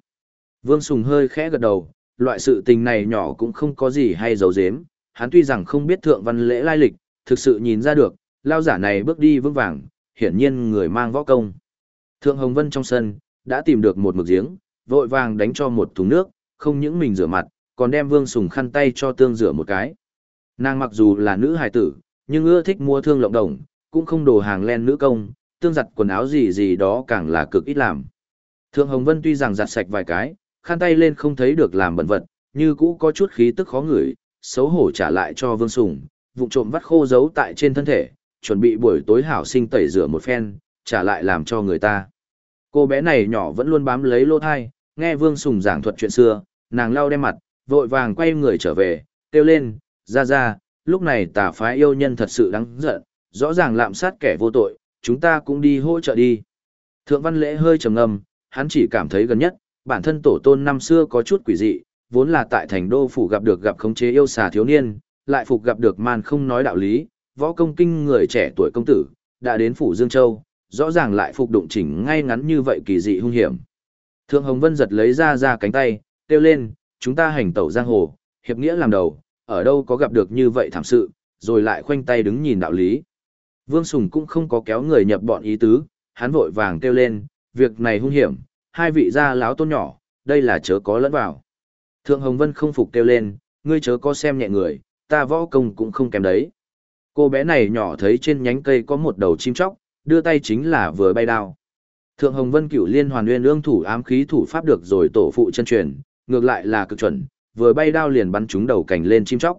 Vương Sùng hơi khẽ gật đầu, loại sự tình này nhỏ cũng không có gì hay giấu giếm, hắn tuy rằng không biết thượng văn lễ lai lịch, thực sự nhìn ra được, lao giả này bước đi vững vàng, hiển nhiên người mang võ công. Thượng Hồng Vân trong sân, đã tìm được một mực giếng, vội vàng đánh cho một thùng nước, không những mình rửa mặt, còn đem Vương Sùng khăn tay cho tương rửa một cái. Nàng mặc dù là nữ hài tử, nhưng ưa thích mua thương lộng đồng, cũng không đồ hàng len nữ công, tương giặt quần áo gì gì đó càng là cực ít làm. Thượng Hồng Vân tuy rằng giặt sạch vài cái, khăn tay lên không thấy được làm bẩn vật, như cũ có chút khí tức khó ngửi, xấu hổ trả lại cho Vương Sùng, vụ trộm vắt khô giấu tại trên thân thể, chuẩn bị buổi tối hảo sinh tẩy rửa một phen, trả lại làm cho người ta. Cô bé này nhỏ vẫn luôn bám lấy lô thai, nghe Vương Sùng giảng thuật chuyện xưa, nàng lau đem mặt, vội vàng quay người trở về, kêu lên, ra ra, lúc này tà phái yêu nhân thật sự đáng giận, rõ ràng lạm sát kẻ vô tội, chúng ta cũng đi hỗ trợ đi. Thượng văn lễ hơi trầm ngâm, hắn chỉ cảm thấy gần nhất, bản thân tổ tôn năm xưa có chút quỷ dị, vốn là tại thành đô phủ gặp được gặp khống chế yêu xà thiếu niên, lại phục gặp được man không nói đạo lý, võ công kinh người trẻ tuổi công tử, đã đến phủ Dương Châu, rõ ràng lại phục đụng chỉnh ngay ngắn như vậy kỳ dị hung hiểm. Thượng Hồng Vân giật lấy ra ra cánh tay, kêu lên, chúng ta hành tẩu giang hồ, hiệp nghĩa làm đầu, ở đâu có gặp được như vậy thảm sự, rồi lại khoanh tay đứng nhìn đạo lý. Vương Sùng cũng không có kéo người nhập bọn ý tứ, hắn vội vàng kêu lên, việc này hung hiểm, hai vị gia láo tôn nhỏ, đây là chớ có lẫn vào. Thượng Hồng Vân không phục kêu lên, ngươi chớ có xem nhẹ người, ta võ công cũng không kém đấy. Cô bé này nhỏ thấy trên nhánh cây có một đầu chim chóc, đưa tay chính là vừa bay đao. Thượng Hồng Vân Cửu Liên Hoàn Nguyên ương thủ ám khí thủ pháp được rồi tổ phụ chân truyền, ngược lại là cực chuẩn, vừa bay đao liền bắn trúng đầu cảnh lên chim chóc.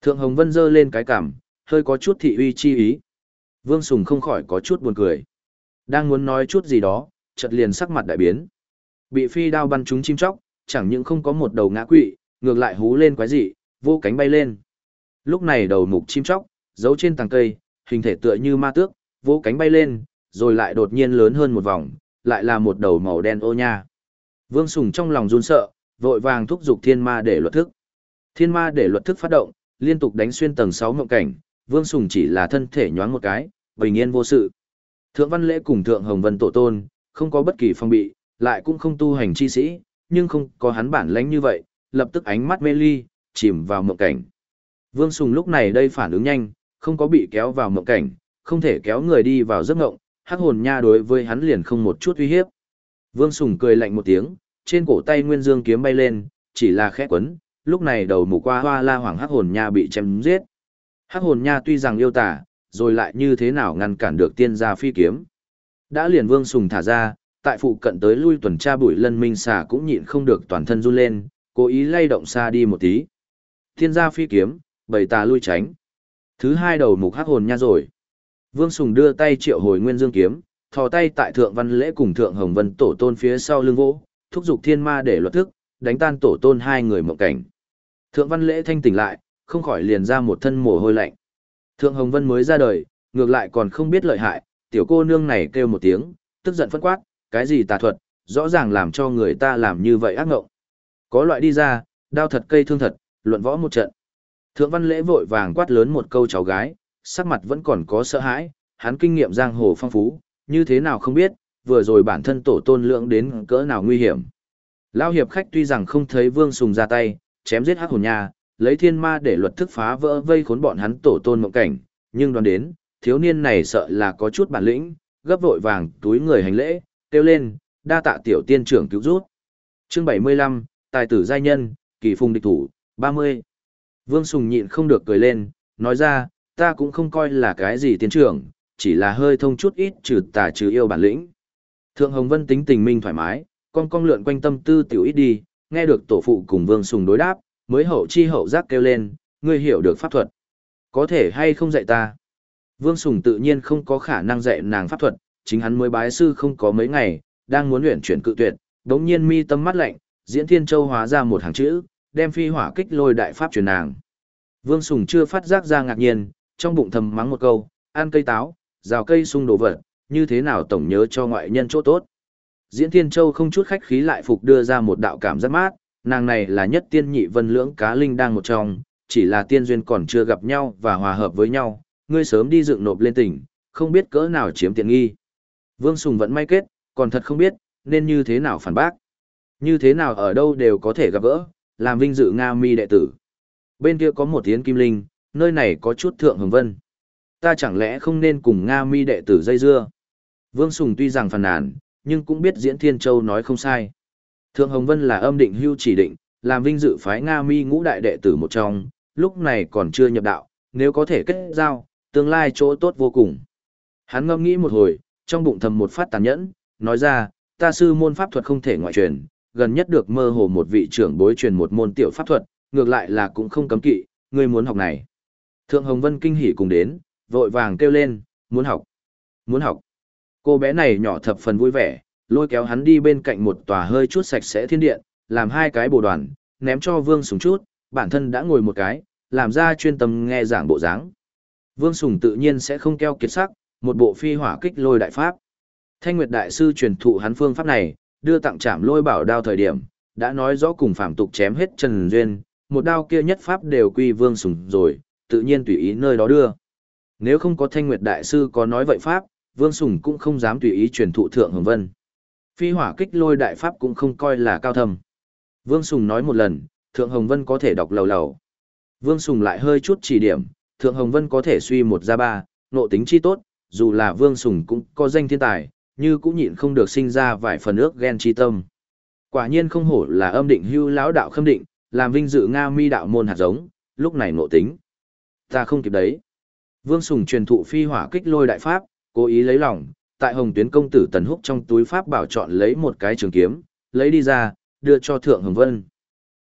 Thượng Hồng Vân giơ lên cái cằm, hơi có chút thị uy chi ý. Vương Sùng không khỏi có chút buồn cười. Đang muốn nói chút gì đó, chợt liền sắc mặt đại biến. Bị phi đao bắn trúng chim chóc, chẳng những không có một đầu ngã quỵ, ngược lại hú lên quái dị, vô cánh bay lên. Lúc này đầu mục chim chóc, giấu trên tàng cây, hình thể tựa như ma tước, vô cánh bay lên, rồi lại đột nhiên lớn hơn một vòng, lại là một đầu màu đen ô nha. Vương Sùng trong lòng run sợ, vội vàng thúc giục thiên ma để luật thức. Thiên ma để luật thức phát động, liên tục đánh xuyên tầng 6 mộng cảnh, Vương Sùng chỉ là thân thể nhoáng một cái, bình yên vô sự. Thượng Văn Lễ cùng Thượng Hồng Vân Tổ Tôn, không có bất kỳ phong bị, lại cũng không tu hành chi sĩ, nhưng không có hắn bản lãnh như vậy, lập tức ánh mắt mê ly, chìm vào mộng cảnh. Vương Sùng lúc này đây phản ứng nhanh, không có bị kéo vào mộng cảnh, không thể kéo người đi vào giấc mộng, hắc hồn nha đối với hắn liền không một chút uy hiếp. Vương Sùng cười lạnh một tiếng, trên cổ tay Nguyên Dương kiếm bay lên, chỉ là khẽ quấn, lúc này đầu mù qua hoa la hoàng hắc hồn nha bị chém giết. Hắc hồn nha tuy rằng yêu tả, rồi lại như thế nào ngăn cản được tiên gia phi kiếm. Đã liền Vương Sùng thả ra, tại phụ cận tới lui tuần tra bụi lân minh xà cũng nhịn không được toàn thân run lên, cố ý lay động xa đi một tí. Tiên gia phi kiếm, bầy tà lui tránh. Thứ hai đầu mục hắc hồn nha rồi. Vương Sùng đưa tay triệu hồi nguyên dương kiếm, thò tay tại thượng văn lễ cùng thượng hồng vân tổ tôn phía sau lưng vỗ, thúc giục thiên ma để luật thức, đánh tan tổ tôn hai người mộng cảnh. Thượng văn lễ thanh tỉnh lại, không khỏi liền ra một thân mồ hôi lạnh. Thượng hồng vân mới ra đời, ngược lại còn không biết lợi hại, tiểu cô nương này kêu một tiếng, tức giận phẫn quát, cái gì tà thuật, rõ ràng làm cho người ta làm như vậy ác ngộng. Có loại đi ra, đao thật cây thương thật, luận võ một trận. Thượng văn lễ vội vàng quát lớn một câu cháu gái, sắc mặt vẫn còn có sợ hãi, hắn kinh nghiệm giang hồ phong phú, như thế nào không biết, vừa rồi bản thân tổ tôn lượng đến cỡ nào nguy hiểm. Lao hiệp khách tuy rằng không thấy vương sùng ra tay, chém giết hắc hồn nha, lấy thiên ma để luật thức phá vỡ vây khốn bọn hắn tổ tôn mộng cảnh, nhưng đoán đến, thiếu niên này sợ là có chút bản lĩnh, gấp vội vàng túi người hành lễ, kêu lên, đa tạ tiểu tiên trưởng cứu rút. Chương 75, tài tử giai nhân, kỳ phùng địch thủ, 30. Vương Sùng nhịn không được cười lên, nói ra, ta cũng không coi là cái gì tiên trưởng, chỉ là hơi thông chút ít trừ tà trừ yêu bản lĩnh. Thượng Hồng Vân tính tình minh thoải mái, con con lượn quanh tâm tư tiểu ít đi, nghe được tổ phụ cùng Vương Sùng đối đáp, mới hậu chi hậu giác kêu lên, ngươi hiểu được pháp thuật. Có thể hay không dạy ta? Vương Sùng tự nhiên không có khả năng dạy nàng pháp thuật, chính hắn mới bái sư không có mấy ngày, đang muốn luyện chuyển cự tuyệt, đống nhiên mi tâm mắt lạnh, diễn thiên châu hóa ra một hàng chữ, đem phi hỏa kích lôi đại pháp truyền nàng. Vương Sùng chưa phát giác ra ngạc nhiên, trong bụng thầm mắng một câu, ăn cây táo, rào cây sung đồ vật, như thế nào tổng nhớ cho ngoại nhân chỗ tốt. Diễn Thiên Châu không chút khách khí lại phục đưa ra một đạo cảm giác mát, nàng này là nhất tiên nhị vân lưỡng cá linh đang một trong, chỉ là tiên duyên còn chưa gặp nhau và hòa hợp với nhau, ngươi sớm đi dựng nộp lên tỉnh, không biết cỡ nào chiếm tiện nghi. Vương Sùng vẫn may kết, còn thật không biết, nên như thế nào phản bác. Như thế nào ở đâu đều có thể gặp gỡ, làm vinh dự Nga mi đệ tử. Bên kia có một tiếng kim linh, nơi này có chút thượng hồng vân. Ta chẳng lẽ không nên cùng Nga mi đệ tử dây dưa? Vương Sùng tuy rằng phàn nàn, nhưng cũng biết Diễn Thiên Châu nói không sai. Thượng Hồng Vân là âm định hưu chỉ định, làm vinh dự phái Nga mi ngũ đại đệ tử một trong, lúc này còn chưa nhập đạo, nếu có thể kết giao, tương lai chỗ tốt vô cùng. Hắn ngâm nghĩ một hồi, trong bụng thầm một phát tàn nhẫn, nói ra, ta sư môn pháp thuật không thể ngoại truyền, gần nhất được mơ hồ một vị trưởng bối truyền một môn tiểu pháp thuật, ngược lại là cũng không cấm kỵ, ngươi muốn học này. Thượng Hồng Vân kinh hỉ cùng đến, vội vàng kêu lên, muốn học, muốn học. Cô bé này nhỏ thập phần vui vẻ, lôi kéo hắn đi bên cạnh một tòa hơi chút sạch sẽ thiên điện, làm hai cái bồ đoàn, ném cho Vương Sùng chút, bản thân đã ngồi một cái, làm ra chuyên tâm nghe giảng bộ dáng. Vương Sùng tự nhiên sẽ không keo kiệt sắc, một bộ phi hỏa kích lôi đại pháp. Thanh Nguyệt đại sư truyền thụ hắn phương pháp này, đưa tặng trảm lôi bảo đao thời điểm, đã nói rõ cùng phạm tục chém hết Trần Duyên, một đao kia nhất pháp đều quy Vương Sùng rồi, tự nhiên tùy ý nơi đó đưa. Nếu không có Thanh Nguyệt đại sư có nói vậy pháp, Vương Sùng cũng không dám tùy ý truyền thụ Thượng Hồng Vân. Phi hỏa kích lôi đại pháp cũng không coi là cao thâm. Vương Sùng nói một lần, Thượng Hồng Vân có thể đọc lầu lầu. Vương Sùng lại hơi chút chỉ điểm, Thượng Hồng Vân có thể suy một ra ba, nộ tính chi tốt, dù là Vương Sùng cũng có danh thiên tài, như cũng nhịn không được sinh ra vài phần ước ghen chi tâm. Quả nhiên không hổ là âm định hưu lão đạo khâm định, làm vinh dự Nga mi đạo môn hạt giống, lúc này nộ tính. Ta không kịp đấy. Vương Sùng truyền thụ phi hỏa kích lôi đại pháp, cố ý lấy lòng, tại Hồng Tuyến công tử Tần Húc trong túi pháp bảo chọn lấy một cái trường kiếm, lấy đi ra, đưa cho Thượng Hồng Vân.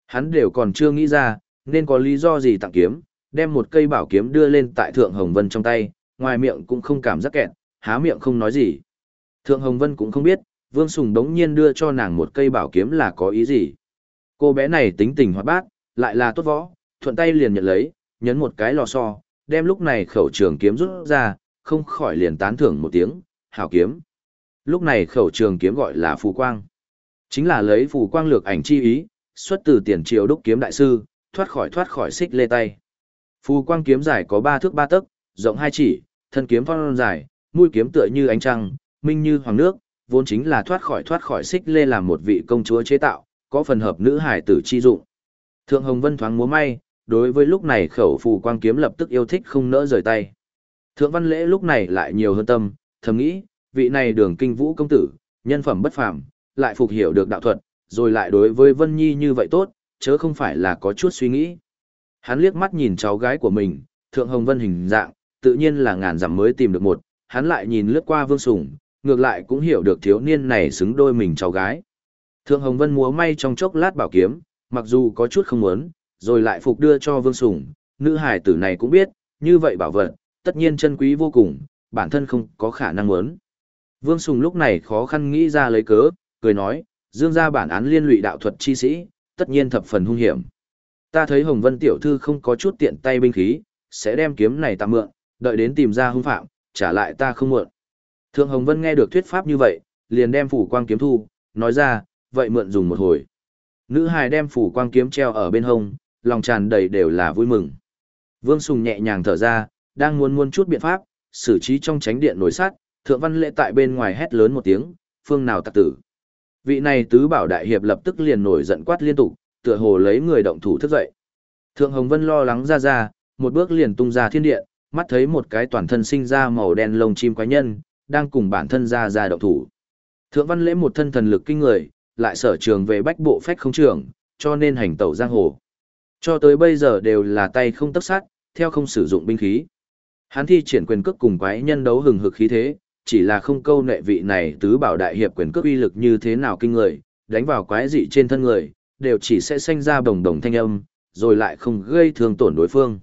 Hắn đều còn chưa nghĩ ra, nên có lý do gì tặng kiếm, đem một cây bảo kiếm đưa lên tại Thượng Hồng Vân trong tay, ngoài miệng cũng không cảm giác kẹt, há miệng không nói gì. Thượng Hồng Vân cũng không biết, Vương Sùng đống nhiên đưa cho nàng một cây bảo kiếm là có ý gì. Cô bé này tính tình hoạt bát, lại là tốt võ, thuận tay liền nhận lấy, nhấn một cái lò xo, đem lúc này khẩu trường kiếm rút ra, không khỏi liền tán thưởng một tiếng, hảo kiếm. Lúc này khẩu trường kiếm gọi là phù quang. Chính là lấy phù quang lược ảnh chi ý, xuất từ tiền triều đúc kiếm đại sư, thoát khỏi thoát khỏi xích lê tay. Phù quang kiếm dài có ba thước ba tấc, rộng hai chỉ, thân kiếm phong dài, mũi kiếm tựa như ánh trăng, minh như hoàng nước, vốn chính là thoát khỏi thoát khỏi xích lê làm một vị công chúa chế tạo, có phần hợp nữ hải tử chi dụng. Thượng Hồng Vân thoáng múa may, đối với lúc này khẩu phù quang kiếm lập tức yêu thích không nỡ rời tay. Thượng Văn Lễ lúc này lại nhiều hơn tâm, thầm nghĩ, vị này đường kinh vũ công tử, nhân phẩm bất phàm, lại phục hiểu được đạo thuật, rồi lại đối với Vân Nhi như vậy tốt, chớ không phải là có chút suy nghĩ. Hắn liếc mắt nhìn cháu gái của mình, Thượng Hồng Vân hình dạng, tự nhiên là ngàn dặm mới tìm được một, hắn lại nhìn lướt qua Vương Sùng, ngược lại cũng hiểu được thiếu niên này xứng đôi mình cháu gái. Thượng Hồng Vân múa may trong chốc lát bảo kiếm, mặc dù có chút không muốn, rồi lại phục đưa cho Vương Sùng, nữ hài tử này cũng biết, như vậy bảo vật, tất nhiên chân quý vô cùng, bản thân không có khả năng muốn. Vương Sùng lúc này khó khăn nghĩ ra lấy cớ, cười nói, dương ra bản án liên lụy đạo thuật chi sĩ, tất nhiên thập phần hung hiểm. Ta thấy Hồng Vân tiểu thư không có chút tiện tay binh khí, sẽ đem kiếm này tạm mượn, đợi đến tìm ra hung phạm, trả lại ta không muộn. Thượng Hồng Vân nghe được thuyết pháp như vậy, liền đem phủ quang kiếm thu, nói ra, vậy mượn dùng một hồi. Nữ hài đem phủ quang kiếm treo ở bên hông, lòng tràn đầy đều là vui mừng. Vương Sùng nhẹ nhàng thở ra, đang muốn muốn chút biện pháp, xử trí trong tránh điện nổi sát, thượng văn lệ tại bên ngoài hét lớn một tiếng, phương nào tặc tử. Vị này tứ bảo đại hiệp lập tức liền nổi giận quát liên tục, tựa hồ lấy người động thủ thức dậy. Thượng Hồng Vân lo lắng ra ra, một bước liền tung ra thiên điện, mắt thấy một cái toàn thân sinh ra màu đen lông chim quái nhân, đang cùng bản thân ra ra động thủ. Thượng Văn Lễ một thân thần lực kinh người, lại sở trường về bách bộ phách không trường, cho nên hành tẩu giang hồ. Cho tới bây giờ đều là tay không tấp sát, theo không sử dụng binh khí. Hắn thi triển quyền cước cùng quái nhân đấu hừng hực khí thế, chỉ là không câu nệ vị này tứ bảo đại hiệp quyền cước uy lực như thế nào kinh người, đánh vào quái dị trên thân người, đều chỉ sẽ sinh ra đồng đồng thanh âm, rồi lại không gây thương tổn đối phương.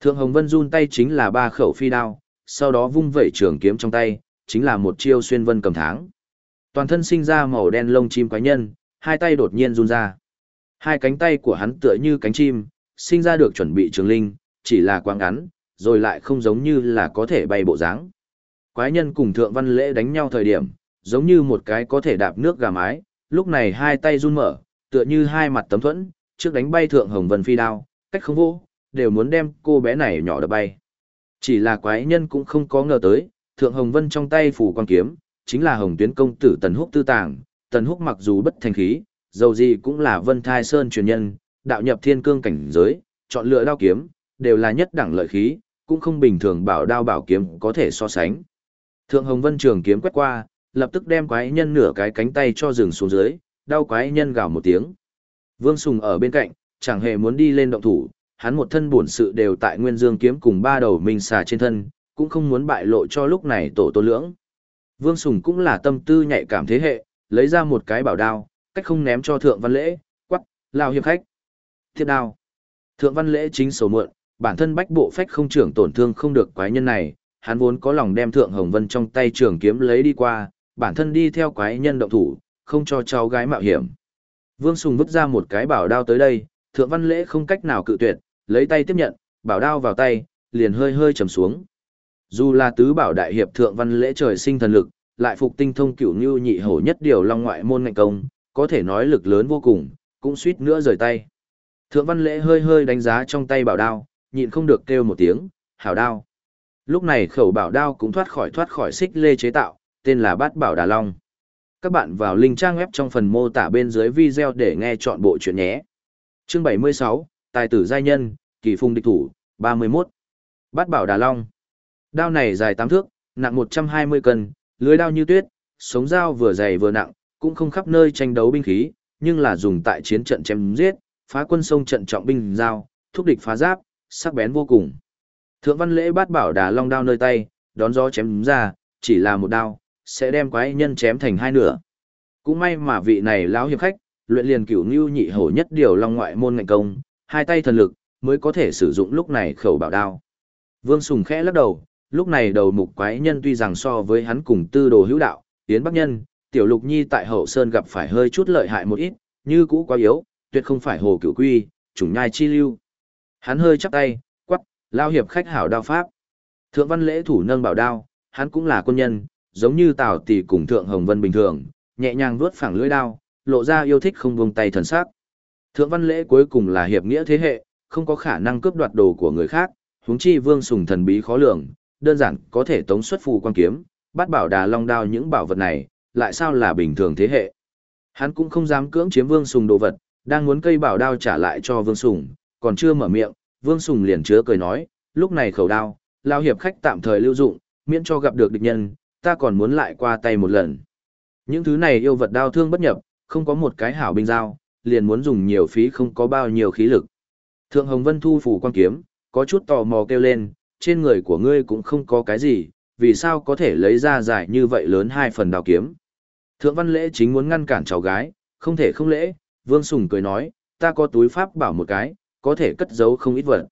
Thượng Hồng Vân run tay chính là ba khẩu phi đao, sau đó vung vẩy trường kiếm trong tay, chính là một chiêu xuyên vân cầm tháng. Toàn thân sinh ra màu đen lông chim quái nhân, hai tay đột nhiên run ra. Hai cánh tay của hắn tựa như cánh chim, sinh ra được chuẩn bị trường linh, chỉ là quang ngắn, rồi lại không giống như là có thể bay bộ dáng. Quái nhân cùng thượng văn lễ đánh nhau thời điểm, giống như một cái có thể đạp nước gà mái, lúc này hai tay run mở, tựa như hai mặt tấm thuẫn, trước đánh bay thượng hồng vân phi đao, cách không vô, đều muốn đem cô bé này nhỏ đập bay. Chỉ là quái nhân cũng không có ngờ tới, thượng hồng vân trong tay phủ quan kiếm, chính là hồng tuyến công tử tần húc tư tàng, tần húc mặc dù bất thành khí, dầu gì cũng là vân thai sơn truyền nhân, đạo nhập thiên cương cảnh giới, chọn lựa đao kiếm, đều là nhất đẳng lợi khí, cũng không bình thường bảo đao bảo kiếm có thể so sánh. Thượng Hồng Vân trường kiếm quét qua, lập tức đem quái nhân nửa cái cánh tay cho rừng xuống dưới, đau quái nhân gào một tiếng. Vương Sùng ở bên cạnh, chẳng hề muốn đi lên động thủ, hắn một thân bổn sự đều tại Nguyên Dương kiếm cùng ba đầu mình xà trên thân, cũng không muốn bại lộ cho lúc này tổ tôn lưỡng. Vương Sùng cũng là tâm tư nhạy cảm thế hệ, lấy ra một cái bảo đao, cách không ném cho Thượng Văn Lễ, quắc, lao hiệp khách. Thiết đao. Thượng Văn Lễ chính sầu muộn, bản thân bách bộ phách không trưởng tổn thương không được quái nhân này, hắn vốn có lòng đem Thượng Hồng Vân trong tay trường kiếm lấy đi qua, bản thân đi theo quái nhân động thủ, không cho cháu gái mạo hiểm. Vương Sùng vứt ra một cái bảo đao tới đây, Thượng Văn Lễ không cách nào cự tuyệt, lấy tay tiếp nhận, bảo đao vào tay, liền hơi hơi trầm xuống. Dù là tứ bảo đại hiệp Thượng Văn Lễ trời sinh thần lực, lại phục tinh thông cửu như nhị hổ nhất điều long ngoại môn ngạnh công, có thể nói lực lớn vô cùng, cũng suýt nữa rời tay. Thượng Văn Lễ hơi hơi đánh giá trong tay bảo đao, nhịn không được kêu một tiếng, hảo đao. Lúc này khẩu bảo đao cũng thoát khỏi thoát khỏi xích lê chế tạo, tên là Bát Bảo Đà Long. Các bạn vào link trang web trong phần mô tả bên dưới video để nghe chọn bộ chuyện nhé. Chương 76, Tài tử giai nhân, Kỳ phung địch thủ, 31. Bát Bảo Đà Long. Đao này dài 8 thước, nặng 120 cân, lưới đao như tuyết, sống dao vừa dày vừa nặng, cũng không khắp nơi tranh đấu binh khí, nhưng là dùng tại chiến trận chém giết, phá quân sông trận trọng binh dao, thúc địch phá giáp, sắc bén vô cùng. Thượng văn lễ bát bảo đà long đao nơi tay, đón gió chém đúng ra, chỉ là một đao, sẽ đem quái nhân chém thành hai nửa. Cũng may mà vị này lão hiệp khách, luyện liền cửu ngưu nhị hổ nhất điều long ngoại môn ngạnh công, hai tay thần lực, mới có thể sử dụng lúc này khẩu bảo đao. Vương Sùng khẽ lắc đầu, lúc này đầu mục quái nhân tuy rằng so với hắn cùng tư đồ hữu đạo, tiến bắc nhân, tiểu lục nhi tại hậu sơn gặp phải hơi chút lợi hại một ít, như cũ quá yếu, tuyệt không phải hồ cửu quy, chủng nhai chi lưu. Hắn hơi chắp tay, quắc, lao hiệp khách hảo đao pháp. Thượng văn lễ thủ nâng bảo đao, hắn cũng là quân nhân, giống như Tào Tỷ cùng Thượng Hồng Vân bình thường, nhẹ nhàng vuốt phẳng lưỡi đao, lộ ra yêu thích không buông tay thần sắc. Thượng văn lễ cuối cùng là hiệp nghĩa thế hệ, không có khả năng cướp đoạt đồ của người khác, huống chi vương sùng thần bí khó lường, đơn giản có thể tống xuất phù quan kiếm, bắt bảo đà long đao những bảo vật này, lại sao là bình thường thế hệ. Hắn cũng không dám cưỡng chiếm vương sùng đồ vật, đang muốn cây bảo đao trả lại cho vương sùng, còn chưa mở miệng, vương sùng liền chứa cười nói, lúc này khẩu đao, lao hiệp khách tạm thời lưu dụng, miễn cho gặp được địch nhân, ta còn muốn lại qua tay một lần. Những thứ này yêu vật đao thương bất nhập, không có một cái hảo binh dao, liền muốn dùng nhiều phí không có bao nhiêu khí lực. Thượng Hồng Vân thu phủ quan kiếm, có chút tò mò kêu lên, trên người của ngươi cũng không có cái gì, vì sao có thể lấy ra giải như vậy lớn hai phần đào kiếm. Thượng Văn Lễ chính muốn ngăn cản cháu gái, không thể không lễ, Vương Sùng cười nói, ta có túi pháp bảo một cái, có thể cất giấu không ít vật.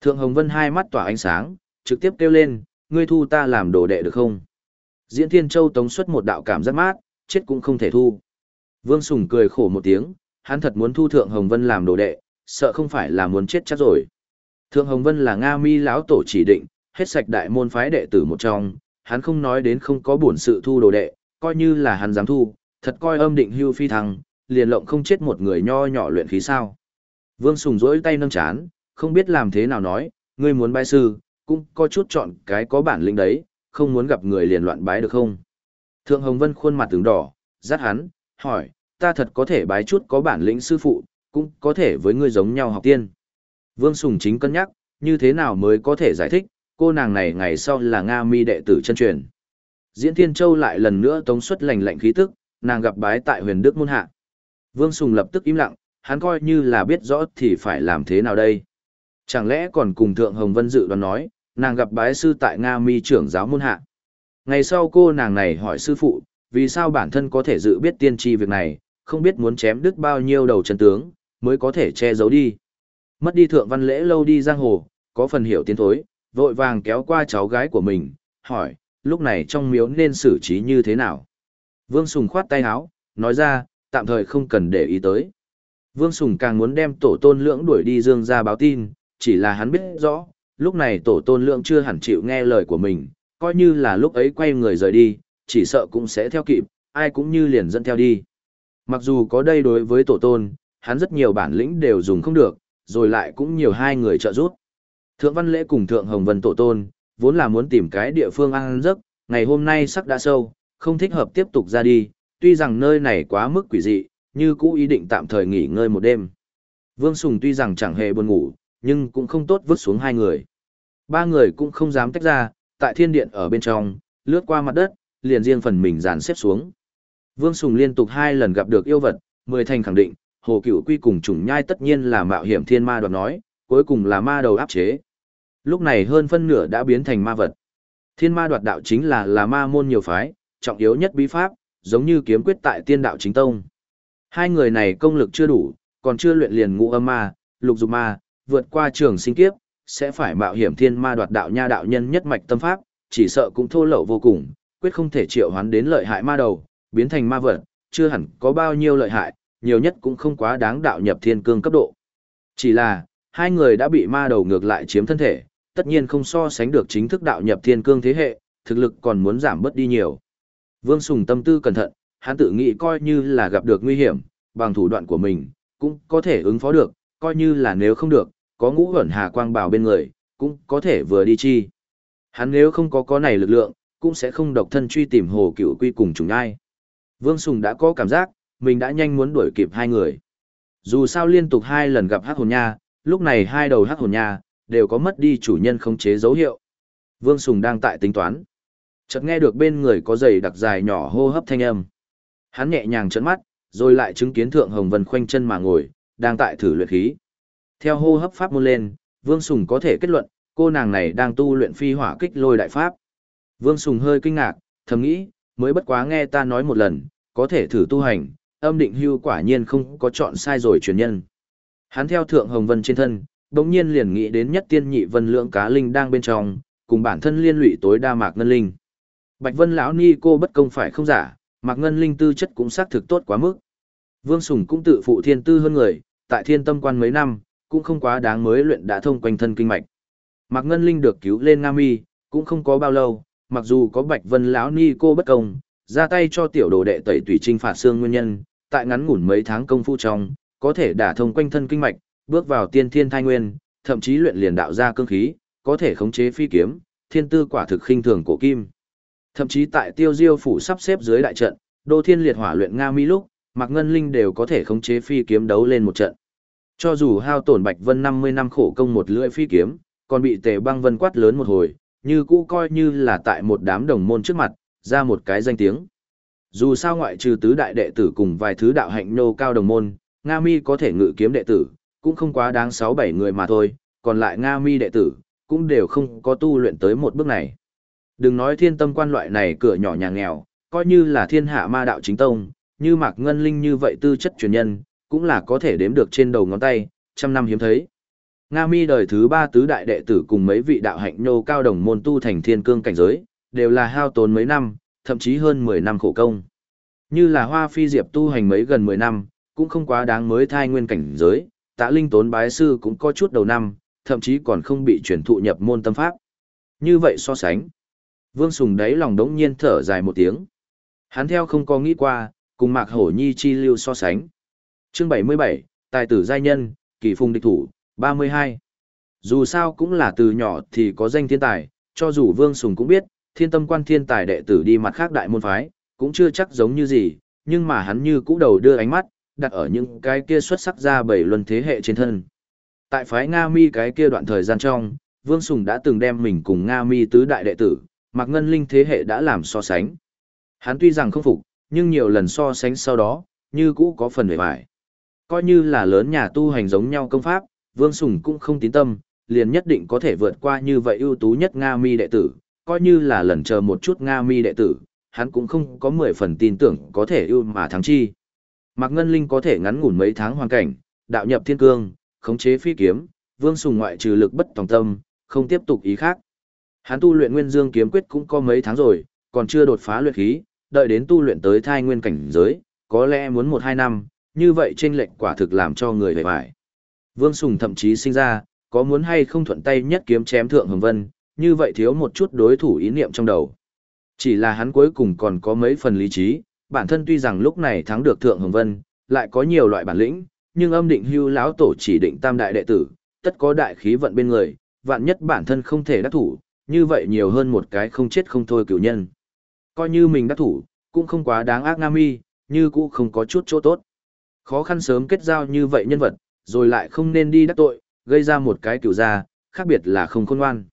Thượng Hồng Vân hai mắt tỏa ánh sáng, trực tiếp kêu lên, ngươi thu ta làm đồ đệ được không? Diễn Thiên Châu tống xuất một đạo cảm giác mát, chết cũng không thể thu. Vương Sùng cười khổ một tiếng, hắn thật muốn thu Thượng Hồng Vân làm đồ đệ, sợ không phải là muốn chết chắc rồi. Thượng Hồng Vân là Nga Mi lão tổ chỉ định, hết sạch đại môn phái đệ tử một trong, hắn không nói đến không có bổn sự thu đồ đệ, coi như là hắn dám thu, thật coi âm định hưu phi thăng, liền lộng không chết một người nho nhỏ luyện khí sao. Vương Sùng rỗi tay nâng chán, không biết làm thế nào nói, ngươi muốn bái sư, cũng có chút chọn cái có bản lĩnh đấy, không muốn gặp người liền loạn bái được không? Thượng Hồng Vân khuôn mặt tướng đỏ, dắt hắn, hỏi, ta thật có thể bái chút có bản lĩnh sư phụ, cũng có thể với ngươi giống nhau học tiên. Vương Sùng chính cân nhắc, như thế nào mới có thể giải thích, cô nàng này ngày sau là Nga mi đệ tử chân truyền. Diễn Thiên Châu lại lần nữa tống xuất lành lạnh khí tức, nàng gặp bái tại huyền đức môn hạ. Vương Sùng lập tức im lặng, hắn coi như là biết rõ thì phải làm thế nào đây. Chẳng lẽ còn cùng Thượng Hồng Vân dự đoán nói, nàng gặp bái sư tại Nga mi trưởng giáo môn hạ. Ngày sau cô nàng này hỏi sư phụ, vì sao bản thân có thể dự biết tiên tri việc này, không biết muốn chém đứt bao nhiêu đầu chân tướng, mới có thể che giấu đi. Mất đi thượng văn lễ lâu đi giang hồ, có phần hiểu tiến thối, vội vàng kéo qua cháu gái của mình, hỏi, lúc này trong miếu nên xử trí như thế nào? Vương Sùng khoát tay áo, nói ra, tạm thời không cần để ý tới. Vương Sùng càng muốn đem tổ tôn lưỡng đuổi đi dương ra báo tin, chỉ là hắn biết rõ, lúc này tổ tôn lưỡng chưa hẳn chịu nghe lời của mình, coi như là lúc ấy quay người rời đi, chỉ sợ cũng sẽ theo kịp, ai cũng như liền dẫn theo đi. Mặc dù có đây đối với tổ tôn, hắn rất nhiều bản lĩnh đều dùng không được, rồi lại cũng nhiều hai người trợ giúp. Thượng Văn Lễ cùng Thượng Hồng Vân Tổ Tôn, vốn là muốn tìm cái địa phương ăn giấc, ngày hôm nay sắc đã sâu, không thích hợp tiếp tục ra đi, tuy rằng nơi này quá mức quỷ dị, như cũ ý định tạm thời nghỉ ngơi một đêm. Vương Sùng tuy rằng chẳng hề buồn ngủ, nhưng cũng không tốt vứt xuống hai người. Ba người cũng không dám tách ra, tại thiên điện ở bên trong, lướt qua mặt đất, liền riêng phần mình dàn xếp xuống. Vương Sùng liên tục hai lần gặp được yêu vật, mười thành khẳng định, hồ cửu quy cùng trùng nhai tất nhiên là mạo hiểm thiên ma đoạt nói, cuối cùng là ma đầu áp chế. Lúc này hơn phân nửa đã biến thành ma vật. Thiên ma đoạt đạo chính là là ma môn nhiều phái, trọng yếu nhất bí pháp, giống như kiếm quyết tại tiên đạo chính tông. Hai người này công lực chưa đủ, còn chưa luyện liền ngũ âm ma, lục dục ma, vượt qua trường sinh kiếp, sẽ phải mạo hiểm thiên ma đoạt đạo nha đạo nhân nhất mạch tâm pháp, chỉ sợ cũng thô lậu vô cùng, quyết không thể triệu hoán đến lợi hại ma đầu, biến thành ma vật, chưa hẳn có bao nhiêu lợi hại, nhiều nhất cũng không quá đáng đạo nhập thiên cương cấp độ. Chỉ là, hai người đã bị ma đầu ngược lại chiếm thân thể, tất nhiên không so sánh được chính thức đạo nhập thiên cương thế hệ, thực lực còn muốn giảm bớt đi nhiều. Vương Sùng tâm tư cẩn thận, hắn tự nghĩ coi như là gặp được nguy hiểm, bằng thủ đoạn của mình, cũng có thể ứng phó được, coi như là nếu không được, có ngũ ẩn hà quang bảo bên người, cũng có thể vừa đi chi. Hắn nếu không có có này lực lượng, cũng sẽ không độc thân truy tìm hồ cựu quy cùng chúng ai. Vương Sùng đã có cảm giác, mình đã nhanh muốn đuổi kịp hai người. Dù sao liên tục hai lần gặp hắc hồn nha, lúc này hai đầu hắc hồn nha, đều có mất đi chủ nhân khống chế dấu hiệu. Vương Sùng đang tại tính toán. Chợt nghe được bên người có giày đặc dài nhỏ hô hấp thanh âm. Hắn nhẹ nhàng trấn mắt, rồi lại chứng kiến Thượng Hồng Vân khoanh chân mà ngồi, đang tại thử luyện khí. Theo hô hấp pháp môn lên, Vương Sùng có thể kết luận, cô nàng này đang tu luyện phi hỏa kích lôi đại pháp. Vương Sùng hơi kinh ngạc, thầm nghĩ, mới bất quá nghe ta nói một lần, có thể thử tu hành, âm định hưu quả nhiên không có chọn sai rồi truyền nhân. Hắn theo Thượng Hồng Vân trên thân, đống nhiên liền nghĩ đến nhất tiên nhị vân lượng cá linh đang bên trong, cùng bản thân liên lụy tối đa mạc ngân linh. Bạch Vân lão ni cô bất công phải không giả, mạc ngân linh tư chất cũng xác thực tốt quá mức. Vương Sùng cũng tự phụ thiên tư hơn người, tại thiên tâm quan mấy năm, cũng không quá đáng mới luyện đã thông quanh thân kinh mạch. Mạc Ngân Linh được cứu lên Nam Y, cũng không có bao lâu, mặc dù có Bạch Vân lão ni cô bất công, ra tay cho tiểu đồ đệ tẩy Tủy trinh phạt xương nguyên nhân, tại ngắn ngủn mấy tháng công phu trong, có thể đả thông quanh thân kinh mạch, bước vào tiên thiên thai nguyên, thậm chí luyện liền đạo ra cương khí, có thể khống chế phi kiếm, thiên tư quả thực khinh thường cổ kim. Thậm chí tại Tiêu Diêu phủ sắp xếp dưới đại trận, Đô Thiên Liệt Hỏa luyện Nga Mi lúc, Mạc Ngân Linh đều có thể khống chế phi kiếm đấu lên một trận. Cho dù hao tổn Bạch Vân 50 năm khổ công một lưỡi phi kiếm, còn bị Tề Băng Vân quát lớn một hồi, như cũ coi như là tại một đám đồng môn trước mặt, ra một cái danh tiếng. Dù sao ngoại trừ tứ đại đệ tử cùng vài thứ đạo hạnh nô cao đồng môn, Nga Mi có thể ngự kiếm đệ tử, cũng không quá đáng 6-7 người mà thôi, còn lại Nga Mi đệ tử, cũng đều không có tu luyện tới một bước này. Đừng nói thiên tâm quan loại này cửa nhỏ nhà nghèo, coi như là thiên hạ ma đạo chính tông, như Mạc Ngân Linh như vậy tư chất truyền nhân, cũng là có thể đếm được trên đầu ngón tay, trăm năm hiếm thấy. Nga Mi đời thứ ba tứ đại đệ tử cùng mấy vị đạo hạnh nhô cao đồng môn tu thành thiên cương cảnh giới, đều là hao tốn mấy năm, thậm chí hơn 10 năm khổ công. Như là Hoa Phi Diệp tu hành mấy gần 10 năm, cũng không quá đáng mới thai nguyên cảnh giới, Tạ Linh tốn bái sư cũng có chút đầu năm, thậm chí còn không bị chuyển thụ nhập môn tâm pháp. Như vậy so sánh, Vương Sùng đáy lòng đống nhiên thở dài một tiếng. Hắn theo không có nghĩ qua, cùng Mạc Hổ Nhi chi lưu so sánh. Chương 77, Tài tử giai nhân, kỳ phùng địch thủ, 32. Dù sao cũng là từ nhỏ thì có danh thiên tài, cho dù Vương Sùng cũng biết, thiên tâm quan thiên tài đệ tử đi mặt khác đại môn phái, cũng chưa chắc giống như gì, nhưng mà hắn như cũ đầu đưa ánh mắt, đặt ở những cái kia xuất sắc ra bảy luân thế hệ trên thân. Tại phái Nga Mi cái kia đoạn thời gian trong, Vương Sùng đã từng đem mình cùng Nga Mi tứ đại đệ tử, Mạc Ngân Linh thế hệ đã làm so sánh. Hắn tuy rằng không phục, nhưng nhiều lần so sánh sau đó, như cũ có phần vẻ vải. Coi như là lớn nhà tu hành giống nhau công pháp, Vương Sùng cũng không tín tâm, liền nhất định có thể vượt qua như vậy ưu tú nhất Nga Mi đệ tử, coi như là lần chờ một chút Nga Mi đệ tử, hắn cũng không có 10 phần tin tưởng có thể ưu mà thắng chi. Mạc Ngân Linh có thể ngắn ngủn mấy tháng hoàn cảnh, đạo nhập thiên cương, khống chế phi kiếm, Vương Sùng ngoại trừ lực bất tòng tâm, không tiếp tục ý khác. Hắn tu luyện Nguyên Dương kiếm quyết cũng có mấy tháng rồi, còn chưa đột phá luyện khí, đợi đến tu luyện tới thai nguyên cảnh giới, có lẽ muốn 1-2 năm, như vậy chênh lệch quả thực làm cho người hề bại. Vương Sùng thậm chí sinh ra, có muốn hay không thuận tay nhất kiếm chém thượng hồng vân, như vậy thiếu một chút đối thủ ý niệm trong đầu. Chỉ là hắn cuối cùng còn có mấy phần lý trí, bản thân tuy rằng lúc này thắng được thượng hồng vân, lại có nhiều loại bản lĩnh, nhưng âm định hưu lão tổ chỉ định tam đại đệ tử, tất có đại khí vận bên người, vạn nhất bản thân không thể đắc thủ, như vậy nhiều hơn một cái không chết không thôi cửu nhân. Coi như mình đã thủ, cũng không quá đáng ác nam y, như cũng không có chút chỗ tốt. Khó khăn sớm kết giao như vậy nhân vật, rồi lại không nên đi đắc tội, gây ra một cái cửu gia, khác biệt là không khôn ngoan.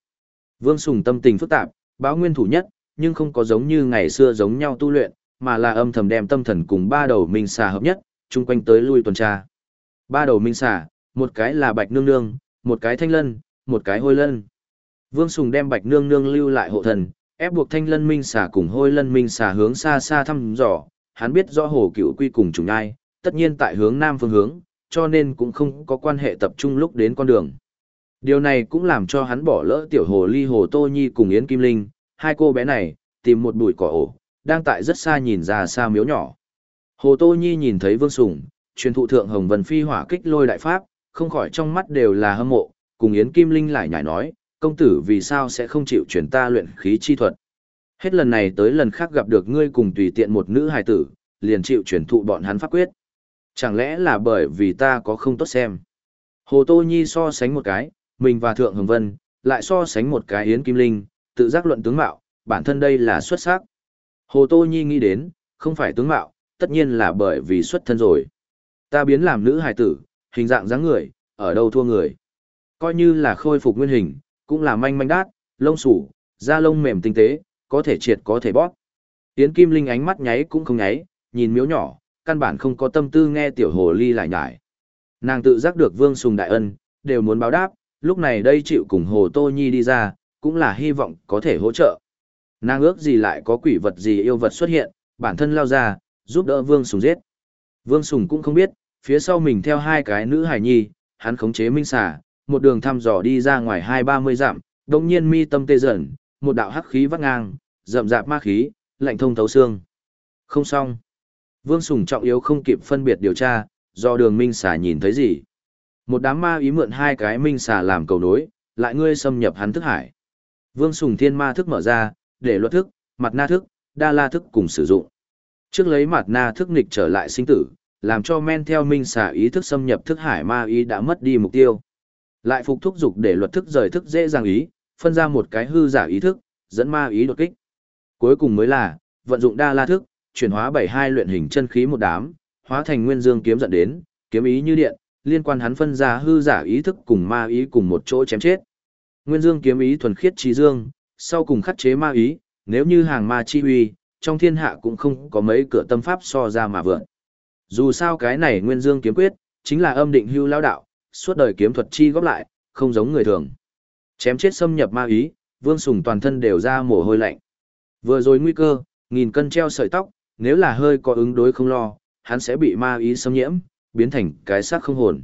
Vương Sùng tâm tình phức tạp, báo nguyên thủ nhất, nhưng không có giống như ngày xưa giống nhau tu luyện, mà là âm thầm đem tâm thần cùng ba đầu minh xà hợp nhất, chung quanh tới lui tuần tra. Ba đầu minh xà, một cái là bạch nương nương, một cái thanh lân, một cái hôi lân. Vương Sùng đem bạch nương nương lưu lại hộ thần, ép buộc thanh lân minh xà cùng hôi lân minh xà hướng xa xa thăm dò, hắn biết rõ hồ cựu quy cùng trùng ai, tất nhiên tại hướng nam phương hướng, cho nên cũng không có quan hệ tập trung lúc đến con đường. Điều này cũng làm cho hắn bỏ lỡ tiểu hồ ly hồ Tô Nhi cùng Yến Kim Linh, hai cô bé này, tìm một bụi cỏ ổ, đang tại rất xa nhìn ra xa miếu nhỏ. Hồ Tô Nhi nhìn thấy Vương Sùng, truyền thụ thượng Hồng Vân Phi hỏa kích lôi đại pháp, không khỏi trong mắt đều là hâm mộ, cùng Yến Kim Linh lại nhảy nói, công tử vì sao sẽ không chịu chuyển ta luyện khí chi thuật. Hết lần này tới lần khác gặp được ngươi cùng tùy tiện một nữ hài tử, liền chịu chuyển thụ bọn hắn pháp quyết. Chẳng lẽ là bởi vì ta có không tốt xem. Hồ Tô Nhi so sánh một cái, mình và Thượng Hồng Vân, lại so sánh một cái Yến Kim Linh, tự giác luận tướng mạo, bản thân đây là xuất sắc. Hồ Tô Nhi nghĩ đến, không phải tướng mạo, tất nhiên là bởi vì xuất thân rồi. Ta biến làm nữ hài tử, hình dạng dáng người, ở đâu thua người. Coi như là khôi phục nguyên hình, cũng là manh manh đát, lông sủ, da lông mềm tinh tế, có thể triệt có thể bóp. Yến Kim Linh ánh mắt nháy cũng không nháy, nhìn miếu nhỏ, căn bản không có tâm tư nghe tiểu hồ ly lại nhải. Nàng tự giác được Vương Sùng đại ân, đều muốn báo đáp, lúc này đây chịu cùng Hồ Tô Nhi đi ra, cũng là hy vọng có thể hỗ trợ. Nàng ước gì lại có quỷ vật gì yêu vật xuất hiện, bản thân lao ra, giúp đỡ Vương Sùng giết. Vương Sùng cũng không biết, phía sau mình theo hai cái nữ hài nhi, hắn khống chế minh xà, một đường thăm dò đi ra ngoài hai ba mươi dặm, đồng nhiên mi tâm tê dần, một đạo hắc khí vắt ngang, rậm rạp ma khí, lạnh thông thấu xương. Không xong. Vương Sùng trọng yếu không kịp phân biệt điều tra, do đường minh xà nhìn thấy gì. Một đám ma ý mượn hai cái minh xà làm cầu nối, lại ngươi xâm nhập hắn thức hải. Vương Sùng thiên ma thức mở ra, để luật thức, mặt na thức, đa la thức cùng sử dụng. Trước lấy mặt na thức nghịch trở lại sinh tử, làm cho men theo minh xà ý thức xâm nhập thức hải ma ý đã mất đi mục tiêu. Lại phục thúc dục để luật thức rời thức dễ dàng ý, phân ra một cái hư giả ý thức, dẫn ma ý đột kích. Cuối cùng mới là, vận dụng đa la thức, chuyển hóa bảy hai luyện hình chân khí một đám, hóa thành nguyên dương kiếm dẫn đến, kiếm ý như điện, liên quan hắn phân ra hư giả ý thức cùng ma ý cùng một chỗ chém chết. Nguyên dương kiếm ý thuần khiết trí dương, sau cùng khắc chế ma ý, nếu như hàng ma chi huy, trong thiên hạ cũng không có mấy cửa tâm pháp so ra mà vượn. Dù sao cái này nguyên dương kiếm quyết, chính là âm định hưu lao đạo, suốt đời kiếm thuật chi góp lại, không giống người thường. Chém chết xâm nhập ma ý, vương sùng toàn thân đều ra mồ hôi lạnh. Vừa rồi nguy cơ, nghìn cân treo sợi tóc, nếu là hơi có ứng đối không lo, hắn sẽ bị ma ý xâm nhiễm, biến thành cái xác không hồn.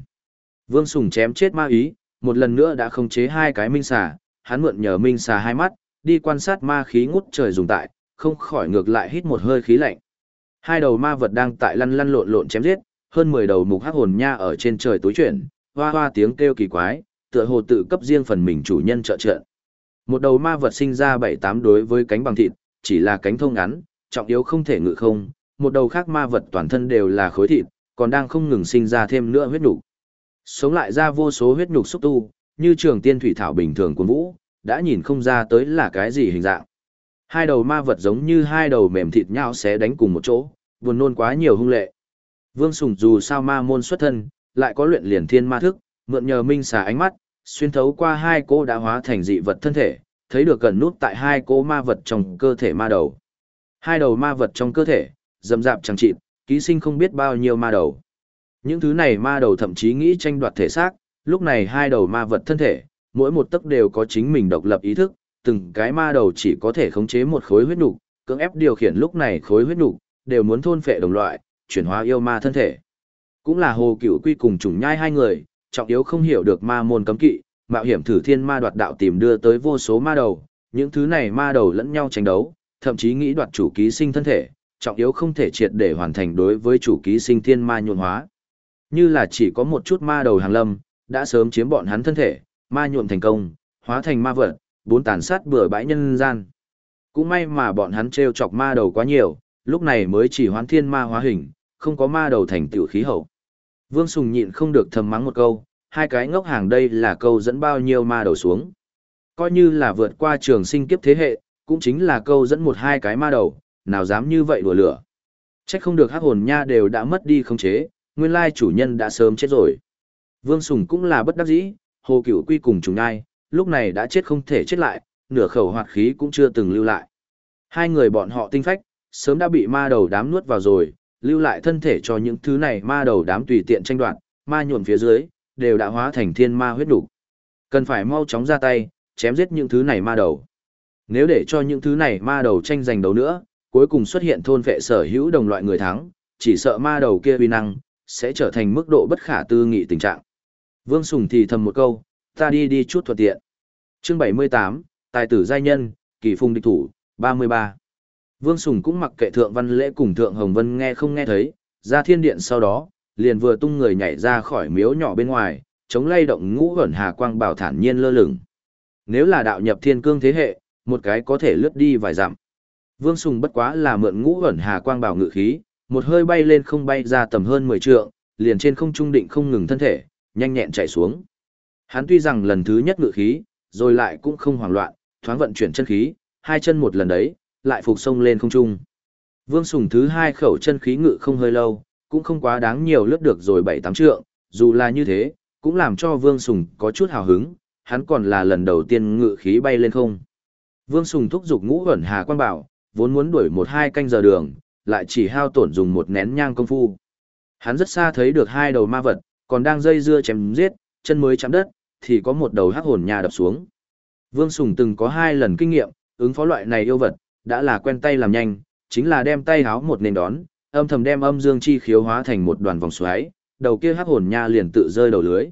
Vương Sùng chém chết ma ý, một lần nữa đã không chế hai cái minh xà, hắn mượn nhờ minh xà hai mắt, đi quan sát ma khí ngút trời dùng tại, không khỏi ngược lại hít một hơi khí lạnh. Hai đầu ma vật đang tại lăn lăn lộn lộn chém giết, hơn 10 đầu mục hắc hồn nha ở trên trời tối chuyển, hoa hoa tiếng kêu kỳ quái, tựa hồ tự cấp riêng phần mình chủ nhân trợ trợ. Một đầu ma vật sinh ra 7-8 đối với cánh bằng thịt, chỉ là cánh thông ngắn, trọng yếu không thể ngự không, một đầu khác ma vật toàn thân đều là khối thịt, còn đang không ngừng sinh ra thêm nữa huyết nhục. Sống lại ra vô số huyết nhục xúc tu, như trường tiên thủy thảo bình thường của vũ, đã nhìn không ra tới là cái gì hình dạng. Hai đầu ma vật giống như hai đầu mềm thịt nhau xé đánh cùng một chỗ, buồn nôn quá nhiều hung lệ. Vương Sùng dù sao ma môn xuất thân, lại có luyện liền thiên ma thức, mượn nhờ minh xà ánh mắt, xuyên thấu qua hai cô đã hóa thành dị vật thân thể, thấy được gần nút tại hai cô ma vật trong cơ thể ma đầu. Hai đầu ma vật trong cơ thể, dầm dạp chẳng chịt, ký sinh không biết bao nhiêu ma đầu. Những thứ này ma đầu thậm chí nghĩ tranh đoạt thể xác, lúc này hai đầu ma vật thân thể, mỗi một tấc đều có chính mình độc lập ý thức, từng cái ma đầu chỉ có thể khống chế một khối huyết nục, cưỡng ép điều khiển lúc này khối huyết nục, đều muốn thôn phệ đồng loại, chuyển hóa yêu ma thân thể. Cũng là hồ cựu quy cùng chủng nhai hai người, trọng yếu không hiểu được ma môn cấm kỵ, mạo hiểm thử thiên ma đoạt đạo tìm đưa tới vô số ma đầu, những thứ này ma đầu lẫn nhau tranh đấu, thậm chí nghĩ đoạt chủ ký sinh thân thể, trọng yếu không thể triệt để hoàn thành đối với chủ ký sinh thiên ma nhuộn hóa. Như là chỉ có một chút ma đầu hàng lâm, đã sớm chiếm bọn hắn thân thể, ma nhuộm thành công, hóa thành ma vật, bốn tàn sát bừa bãi nhân gian. Cũng may mà bọn hắn treo chọc ma đầu quá nhiều, lúc này mới chỉ hoán thiên ma hóa hình, không có ma đầu thành tiểu khí hậu. Vương Sùng nhịn không được thầm mắng một câu, hai cái ngốc hàng đây là câu dẫn bao nhiêu ma đầu xuống. Coi như là vượt qua trường sinh kiếp thế hệ, cũng chính là câu dẫn một hai cái ma đầu, nào dám như vậy đùa lửa. Trách không được hắc hồn nha đều đã mất đi không chế, nguyên lai chủ nhân đã sớm chết rồi. Vương Sùng cũng là bất đắc dĩ, hồ cửu quy cùng trùng ai, lúc này đã chết không thể chết lại, nửa khẩu hoạt khí cũng chưa từng lưu lại. Hai người bọn họ tinh phách, sớm đã bị ma đầu đám nuốt vào rồi, lưu lại thân thể cho những thứ này ma đầu đám tùy tiện tranh đoạt, ma nhuộm phía dưới, đều đã hóa thành thiên ma huyết đủ. Cần phải mau chóng ra tay, chém giết những thứ này ma đầu. Nếu để cho những thứ này ma đầu tranh giành đấu nữa, cuối cùng xuất hiện thôn vệ sở hữu đồng loại người thắng, chỉ sợ ma đầu kia uy năng, sẽ trở thành mức độ bất khả tư nghị tình trạng. Vương Sùng thì thầm một câu, ta đi đi chút thuận tiện. chương 78, Tài tử giai nhân, kỳ phùng địch thủ, 33. Vương Sùng cũng mặc kệ Thượng Văn Lễ cùng Thượng Hồng Vân nghe không nghe thấy, ra thiên điện sau đó, liền vừa tung người nhảy ra khỏi miếu nhỏ bên ngoài, chống lay động ngũ ẩn hà quang bảo thản nhiên lơ lửng. Nếu là đạo nhập thiên cương thế hệ, một cái có thể lướt đi vài dặm. Vương Sùng bất quá là mượn ngũ ẩn hà quang bảo ngự khí, một hơi bay lên không bay ra tầm hơn 10 trượng, liền trên không trung định không ngừng thân thể, nhanh nhẹn chạy xuống. Hắn tuy rằng lần thứ nhất ngự khí, rồi lại cũng không hoảng loạn, thoáng vận chuyển chân khí, hai chân một lần đấy, lại phục sông lên không trung. Vương Sùng thứ hai khẩu chân khí ngự không hơi lâu, cũng không quá đáng nhiều lướt được rồi bảy tám trượng, dù là như thế, cũng làm cho Vương Sùng có chút hào hứng, hắn còn là lần đầu tiên ngự khí bay lên không. Vương Sùng thúc giục ngũ ẩn hà quan bảo, vốn muốn đuổi một hai canh giờ đường, lại chỉ hao tổn dùng một nén nhang công phu. Hắn rất xa thấy được hai đầu ma vật, còn đang dây dưa chém giết, chân mới chạm đất, thì có một đầu hắc hồn nhà đập xuống. Vương Sùng từng có hai lần kinh nghiệm, ứng phó loại này yêu vật, đã là quen tay làm nhanh, chính là đem tay háo một nền đón, âm thầm đem âm dương chi khiếu hóa thành một đoàn vòng xoáy, đầu kia hắc hồn nha liền tự rơi đầu lưới.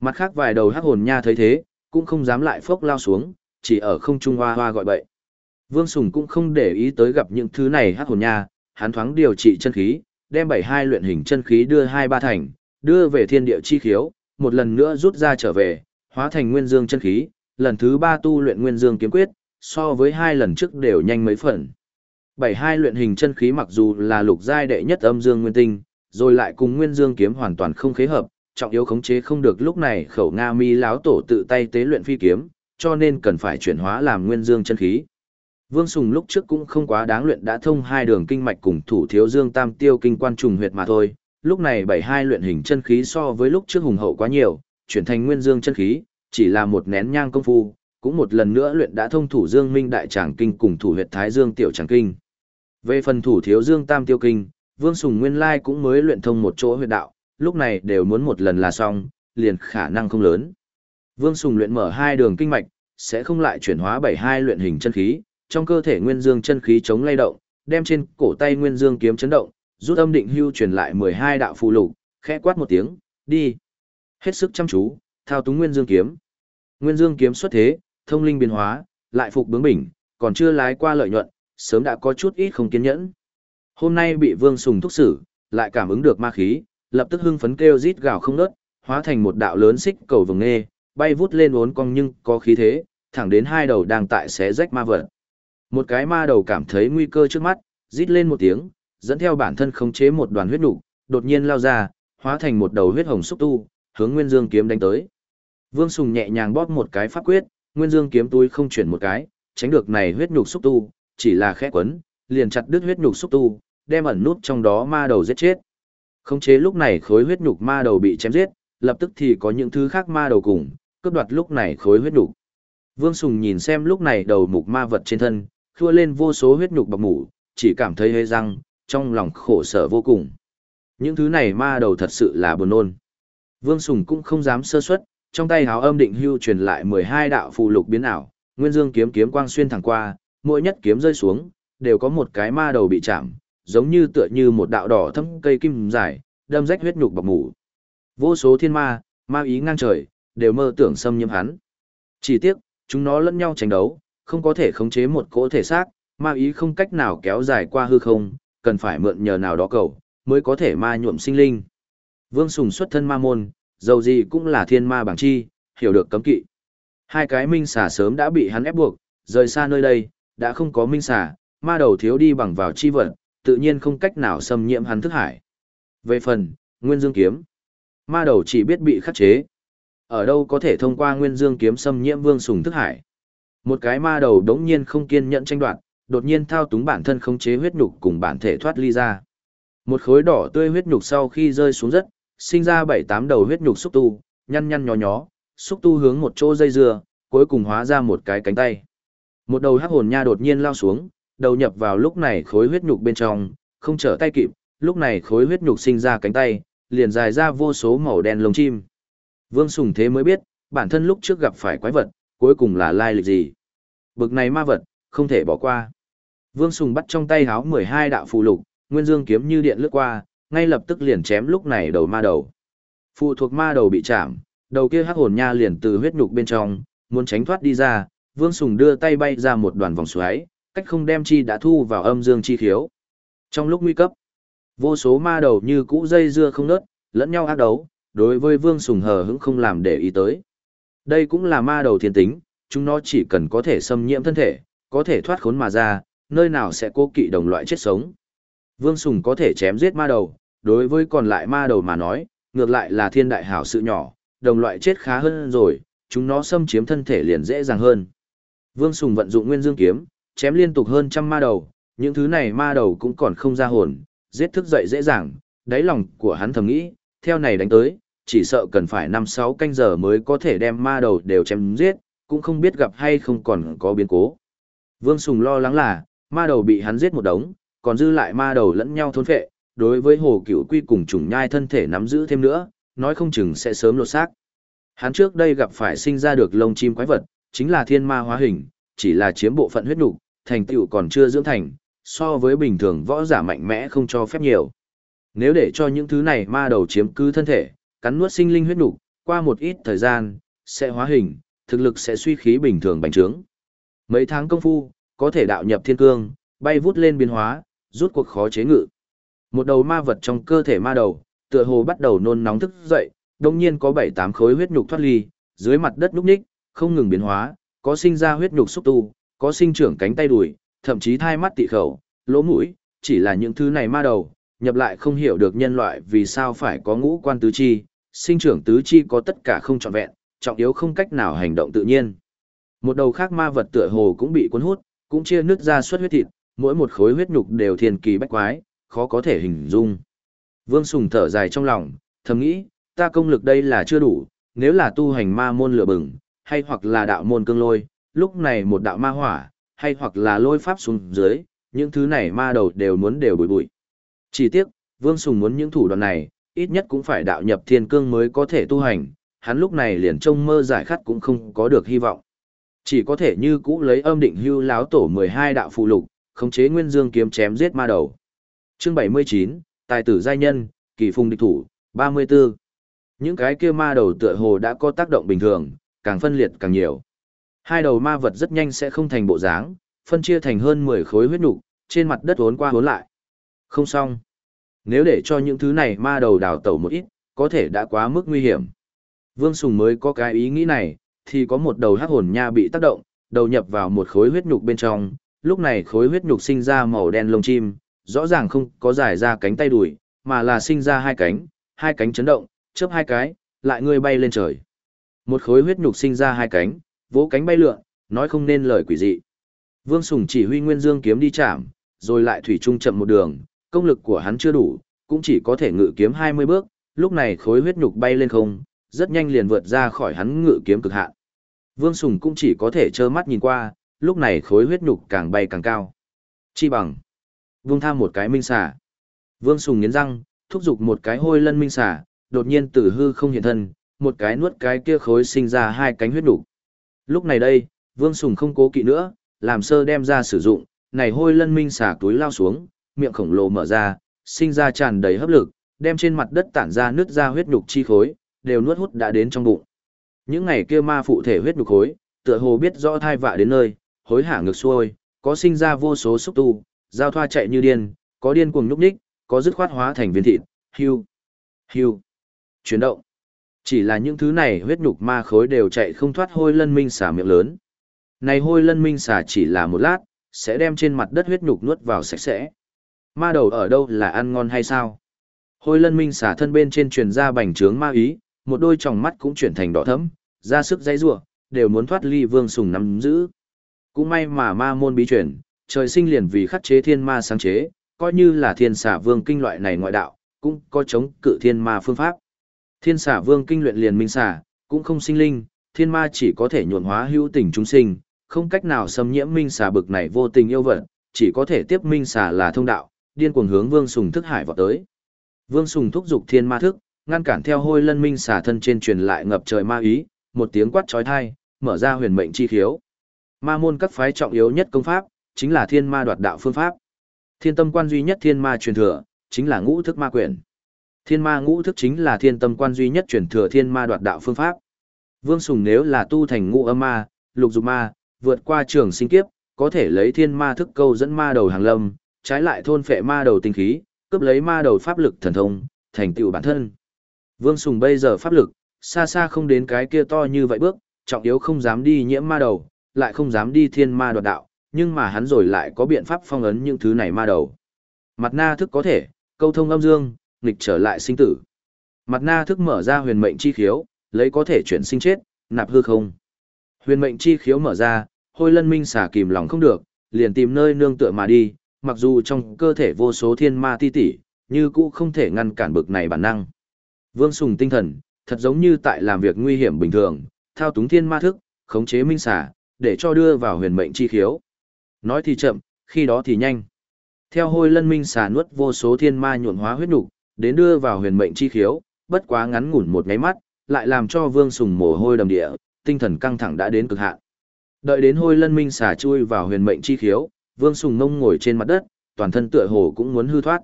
Mặt khác vài đầu hắc hồn nha thấy thế, cũng không dám lại phốc lao xuống, chỉ ở không trung hoa hoa gọi bậy. Vương Sùng cũng không để ý tới gặp những thứ này hắc hồn nha, hắn thoáng điều trị chân khí, đem bảy hai luyện hình chân khí đưa hai ba thành, đưa về thiên địa chi khiếu, một lần nữa rút ra trở về, hóa thành nguyên dương chân khí, lần thứ ba tu luyện nguyên dương kiếm quyết, so với hai lần trước đều nhanh mấy phần. Bảy hai luyện hình chân khí mặc dù là lục giai đệ nhất âm dương nguyên tinh, rồi lại cùng nguyên dương kiếm hoàn toàn không khế hợp, trọng yếu khống chế không được lúc này khẩu Nga mi láo tổ tự tay tế luyện phi kiếm, cho nên cần phải chuyển hóa làm nguyên dương chân khí. Vương Sùng lúc trước cũng không quá đáng luyện đã thông hai đường kinh mạch cùng thủ thiếu dương tam tiêu kinh quan trùng huyệt mà thôi, lúc này bảy hai luyện hình chân khí so với lúc trước hùng hậu quá nhiều, chuyển thành nguyên dương chân khí, chỉ là một nén nhang công phu, cũng một lần nữa luyện đã thông thủ dương minh đại tràng kinh cùng thủ huyệt thái dương tiểu tràng kinh. Về phần thủ thiếu dương tam tiêu kinh, Vương Sùng Nguyên Lai cũng mới luyện thông một chỗ huyệt đạo, lúc này đều muốn một lần là xong, liền khả năng không lớn. Vương Sùng luyện mở hai đường kinh mạch, sẽ không lại chuyển hóa bảy hai luyện hình chân khí, trong cơ thể nguyên dương chân khí chống lay động, đem trên cổ tay nguyên dương kiếm chấn động, rút âm định hưu truyền lại 12 đạo phù lục, khẽ quát một tiếng, đi. Hết sức chăm chú, thao túng nguyên dương kiếm. Nguyên dương kiếm xuất thế, thông linh biến hóa, lại phục bướng bỉnh, còn chưa lái qua lợi nhuận, sớm đã có chút ít không kiên nhẫn. Hôm nay bị Vương Sùng thúc xử, lại cảm ứng được ma khí, lập tức hưng phấn kêu rít gào không ngớt, hóa thành một đạo lớn xích cầu vồng nghe, bay vút lên uốn cong nhưng có khí thế, thẳng đến hai đầu đang tại xé rách ma vật. Một cái ma đầu cảm thấy nguy cơ trước mắt, rít lên một tiếng, dẫn theo bản thân khống chế một đoàn huyết nục, đột nhiên lao ra, hóa thành một đầu huyết hồng xúc tu, hướng Nguyên Dương kiếm đánh tới. Vương Sùng nhẹ nhàng bóp một cái pháp quyết, Nguyên Dương kiếm túi không chuyển một cái, tránh được này huyết nhục xúc tu, chỉ là khẽ quấn, liền chặt đứt huyết nhục xúc tu, đem ẩn nút trong đó ma đầu giết chết. Khống chế lúc này khối huyết nhục ma đầu bị chém giết, lập tức thì có những thứ khác ma đầu cùng, cướp đoạt lúc này khối huyết nhục. Vương Sùng nhìn xem lúc này đầu mục ma vật trên thân, khua lên vô số huyết nhục bọc mủ, chỉ cảm thấy hơi răng, trong lòng khổ sở vô cùng. Những thứ này ma đầu thật sự là buồn nôn. Vương Sùng cũng không dám sơ suất, trong tay háo âm định hưu truyền lại 12 đạo phù lục biến ảo, nguyên dương kiếm kiếm quang xuyên thẳng qua, mỗi nhất kiếm rơi xuống, đều có một cái ma đầu bị chạm, giống như tựa như một đạo đỏ thâm cây kim dài, đâm rách huyết nhục bọc mủ. Vô số thiên ma, ma ý ngang trời, đều mơ tưởng xâm nhiễm hắn. Chỉ tiếc, chúng nó lẫn nhau tranh đấu, không có thể khống chế một cỗ thể xác, ma ý không cách nào kéo dài qua hư không, cần phải mượn nhờ nào đó cầu, mới có thể ma nhuộm sinh linh. Vương Sùng xuất thân ma môn, dầu gì cũng là thiên ma bảng chi, hiểu được cấm kỵ. Hai cái minh xà sớm đã bị hắn ép buộc, rời xa nơi đây, đã không có minh xà, ma đầu thiếu đi bằng vào chi vật, tự nhiên không cách nào xâm nhiễm hắn thức hải. Về phần, Nguyên Dương Kiếm, ma đầu chỉ biết bị khắc chế. Ở đâu có thể thông qua Nguyên Dương Kiếm xâm nhiễm Vương Sùng thức hải. Một cái ma đầu đống nhiên không kiên nhẫn tranh đoạt, đột nhiên thao túng bản thân khống chế huyết nhục cùng bản thể thoát ly ra. Một khối đỏ tươi huyết nhục sau khi rơi xuống đất, sinh ra bảy tám đầu huyết nhục xúc tu, nhăn nhăn nhó nhó, xúc tu hướng một chỗ dây dưa, cuối cùng hóa ra một cái cánh tay. Một đầu hắc hồn nha đột nhiên lao xuống, đầu nhập vào lúc này khối huyết nhục bên trong, không trở tay kịp, lúc này khối huyết nhục sinh ra cánh tay, liền dài ra vô số màu đen lông chim. Vương Sùng thế mới biết, bản thân lúc trước gặp phải quái vật, cuối cùng là lai lịch gì. Bực này ma vật, không thể bỏ qua. Vương Sùng bắt trong tay háo 12 đạo phù lục, nguyên dương kiếm như điện lướt qua, ngay lập tức liền chém lúc này đầu ma đầu. Phụ thuộc ma đầu bị chạm, đầu kia hắc hồn nha liền từ huyết nhục bên trong, muốn tránh thoát đi ra, Vương Sùng đưa tay bay ra một đoàn vòng xoáy, cách không đem chi đã thu vào âm dương chi khiếu. Trong lúc nguy cấp, vô số ma đầu như cũ dây dưa không nớt, lẫn nhau ác đấu, đối với Vương Sùng hờ hững không làm để ý tới. Đây cũng là ma đầu thiên tính, chúng nó chỉ cần có thể xâm nhiễm thân thể, có thể thoát khốn mà ra, nơi nào sẽ cố kỵ đồng loại chết sống. Vương Sùng có thể chém giết ma đầu, đối với còn lại ma đầu mà nói, ngược lại là thiên đại hảo sự nhỏ, đồng loại chết khá hơn rồi, chúng nó xâm chiếm thân thể liền dễ dàng hơn. Vương Sùng vận dụng nguyên dương kiếm, chém liên tục hơn trăm ma đầu, những thứ này ma đầu cũng còn không ra hồn, giết thức dậy dễ dàng, đáy lòng của hắn thầm nghĩ, theo này đánh tới, chỉ sợ cần phải 5-6 canh giờ mới có thể đem ma đầu đều chém giết, cũng không biết gặp hay không còn có biến cố. Vương Sùng lo lắng là, ma đầu bị hắn giết một đống, còn dư lại ma đầu lẫn nhau thôn phệ, đối với hồ cựu quy cùng trùng nhai thân thể nắm giữ thêm nữa, nói không chừng sẽ sớm lột xác. Hắn trước đây gặp phải sinh ra được lông chim quái vật, chính là thiên ma hóa hình, chỉ là chiếm bộ phận huyết nục, thành tựu còn chưa dưỡng thành, so với bình thường võ giả mạnh mẽ không cho phép nhiều. Nếu để cho những thứ này ma đầu chiếm cứ thân thể, cắn nuốt sinh linh huyết nục, qua một ít thời gian, sẽ hóa hình, thực lực sẽ suy khí bình thường bành trướng. Mấy tháng công phu, có thể đạo nhập thiên cương, bay vút lên biến hóa, rút cuộc khó chế ngự. Một đầu ma vật trong cơ thể ma đầu, tựa hồ bắt đầu nôn nóng thức dậy, đồng nhiên có bảy tám khối huyết nhục thoát ly, dưới mặt đất núp ních, không ngừng biến hóa, có sinh ra huyết nhục xúc tu, có sinh trưởng cánh tay đùi, thậm chí thai mắt tị khẩu, lỗ mũi, chỉ là những thứ này ma đầu, nhập lại không hiểu được nhân loại vì sao phải có ngũ quan tứ chi, sinh trưởng tứ chi có tất cả không trọn vẹn, trọng yếu không cách nào hành động tự nhiên. Một đầu khác ma vật tựa hồ cũng bị cuốn hút, cũng chia nứt ra suốt huyết thịt, mỗi một khối huyết nhục đều thiên kỳ bách quái, khó có thể hình dung. Vương Sùng thở dài trong lòng, thầm nghĩ, ta công lực đây là chưa đủ, nếu là tu hành ma môn lửa bừng, hay hoặc là đạo môn cương lôi, lúc này một đạo ma hỏa, hay hoặc là lôi pháp xuống dưới, những thứ này ma đầu đều muốn đều bụi bụi. Chỉ tiếc, Vương Sùng muốn những thủ đoạn này, ít nhất cũng phải đạo nhập thiên cương mới có thể tu hành, hắn lúc này liền trông mơ giải khát cũng không có được hy vọng. Chỉ có thể như cũ lấy âm định hưu láo tổ 12 đạo phụ lục, khống chế nguyên dương kiếm chém giết ma đầu. Chương 79, tài tử giai nhân, kỳ phùng địch thủ, 34. Những cái kia ma đầu tựa hồ đã có tác động bình thường, càng phân liệt càng nhiều. Hai đầu ma vật rất nhanh sẽ không thành bộ dáng, phân chia thành hơn 10 khối huyết nục, trên mặt đất uốn qua uốn lại. Không xong. Nếu để cho những thứ này ma đầu đào tẩu một ít, có thể đã quá mức nguy hiểm. Vương Sùng mới có cái ý nghĩ này, thì có một đầu hắc hồn nha bị tác động, đầu nhập vào một khối huyết nhục bên trong, lúc này khối huyết nhục sinh ra màu đen lông chim, rõ ràng không có giải ra cánh tay đùi, mà là sinh ra hai cánh, hai cánh chấn động, chớp hai cái, lại ngươi bay lên trời. Một khối huyết nhục sinh ra hai cánh, vỗ cánh bay lượn, nói không nên lời quỷ dị. Vương Sùng chỉ huy Nguyên Dương kiếm đi chạm, rồi lại thủy trung chậm một đường, công lực của hắn chưa đủ, cũng chỉ có thể ngự kiếm 20 bước, lúc này khối huyết nhục bay lên không, rất nhanh liền vượt ra khỏi hắn ngự kiếm cực hạn. Vương Sùng cũng chỉ có thể trơ mắt nhìn qua, lúc này khối huyết nhục càng bay càng cao. Chi bằng. Vương tham một cái minh xà. Vương Sùng nghiến răng, thúc giục một cái hôi lân minh xà, đột nhiên tử hư không hiện thân, một cái nuốt cái kia khối sinh ra hai cánh huyết đục. Lúc này đây, Vương Sùng không cố kỵ nữa, làm sơ đem ra sử dụng, này hôi lân minh xà túi lao xuống, miệng khổng lồ mở ra, sinh ra tràn đầy hấp lực, đem trên mặt đất tản ra nước ra huyết nhục chi khối, đều nuốt hút đã đến trong bụng. Những ngày kia ma phụ thể huyết nhục khối, tựa hồ biết rõ thai vạ đến nơi, hối hả ngược xuôi, có sinh ra vô số xúc tu, giao thoa chạy như điên, có điên cuồng nhúc nhích, có dứt khoát hóa thành viên thịt, hưu, hưu, chuyển động. Chỉ là những thứ này huyết nhục ma khối đều chạy không thoát hôi lân minh xả miệng lớn. Này hôi lân minh xả chỉ là một lát, sẽ đem trên mặt đất huyết nhục nuốt vào sạch sẽ. Ma đầu ở đâu là ăn ngon hay sao? Hôi lân minh xả thân bên trên truyền ra bành trướng ma ý, một đôi tròng mắt cũng chuyển thành đỏ thẫm, ra sức dãy rủa, đều muốn thoát ly Vương Sùng nắm giữ. Cũng may mà ma môn bí truyền, trời sinh liền vì khắc chế thiên ma sáng chế, coi như là thiên xả vương kinh loại này ngoại đạo, cũng có chống cự thiên ma phương pháp. Thiên xả vương kinh luyện liền minh xả, cũng không sinh linh, thiên ma chỉ có thể nhuộn hóa hữu tình chúng sinh, không cách nào xâm nhiễm minh xà bực này vô tình yêu vật, chỉ có thể tiếp minh xà là thông đạo, điên cuồng hướng Vương Sùng thức hải vào tới. Vương Sùng thúc dục thiên ma thức, ngăn cản theo hôi lân minh xà thân trên truyền lại ngập trời ma ý, một tiếng quát chói tai, mở ra huyền mệnh chi khiếu. Ma môn các phái trọng yếu nhất công pháp, chính là thiên ma đoạt đạo phương pháp. Thiên tâm quan duy nhất thiên ma truyền thừa, chính là ngũ thức ma quyển. Thiên ma ngũ thức chính là thiên tâm quan duy nhất truyền thừa thiên ma đoạt đạo phương pháp. Vương Sùng nếu là tu thành ngũ âm ma, lục dục ma, vượt qua trường sinh kiếp, có thể lấy thiên ma thức câu dẫn ma đầu hàng lâm, trái lại thôn phệ ma đầu tinh khí, cướp lấy ma đầu pháp lực thần thông, thành tựu bản thân. Vương Sùng bây giờ pháp lực, xa xa không đến cái kia to như vậy bước, trọng yếu không dám đi nhiễm ma đầu, lại không dám đi thiên ma đoạt đạo, nhưng mà hắn rồi lại có biện pháp phong ấn những thứ này ma đầu. Mặt na thức có thể, câu thông âm dương, nghịch trở lại sinh tử. Mặt na thức mở ra huyền mệnh chi khiếu, lấy có thể chuyển sinh chết, nạp hư không. Huyền mệnh chi khiếu mở ra, hôi lân minh xả kìm lòng không được, liền tìm nơi nương tựa mà đi, mặc dù trong cơ thể vô số thiên ma ti tỷ, như cũ không thể ngăn cản bực này bản năng. Vương Sùng tinh thần, thật giống như tại làm việc nguy hiểm bình thường, thao túng thiên ma thức, khống chế minh xả để cho đưa vào huyền mệnh chi khiếu. Nói thì chậm, khi đó thì nhanh. Theo hôi lân minh xà nuốt vô số thiên ma nhuộm hóa huyết nục, đến đưa vào huyền mệnh chi khiếu, bất quá ngắn ngủn một nháy mắt, lại làm cho Vương Sùng mồ hôi đầm địa, tinh thần căng thẳng đã đến cực hạn. Đợi đến hôi lân minh xà chui vào huyền mệnh chi khiếu, Vương Sùng ngông ngồi trên mặt đất, toàn thân tựa hồ cũng muốn hư thoát.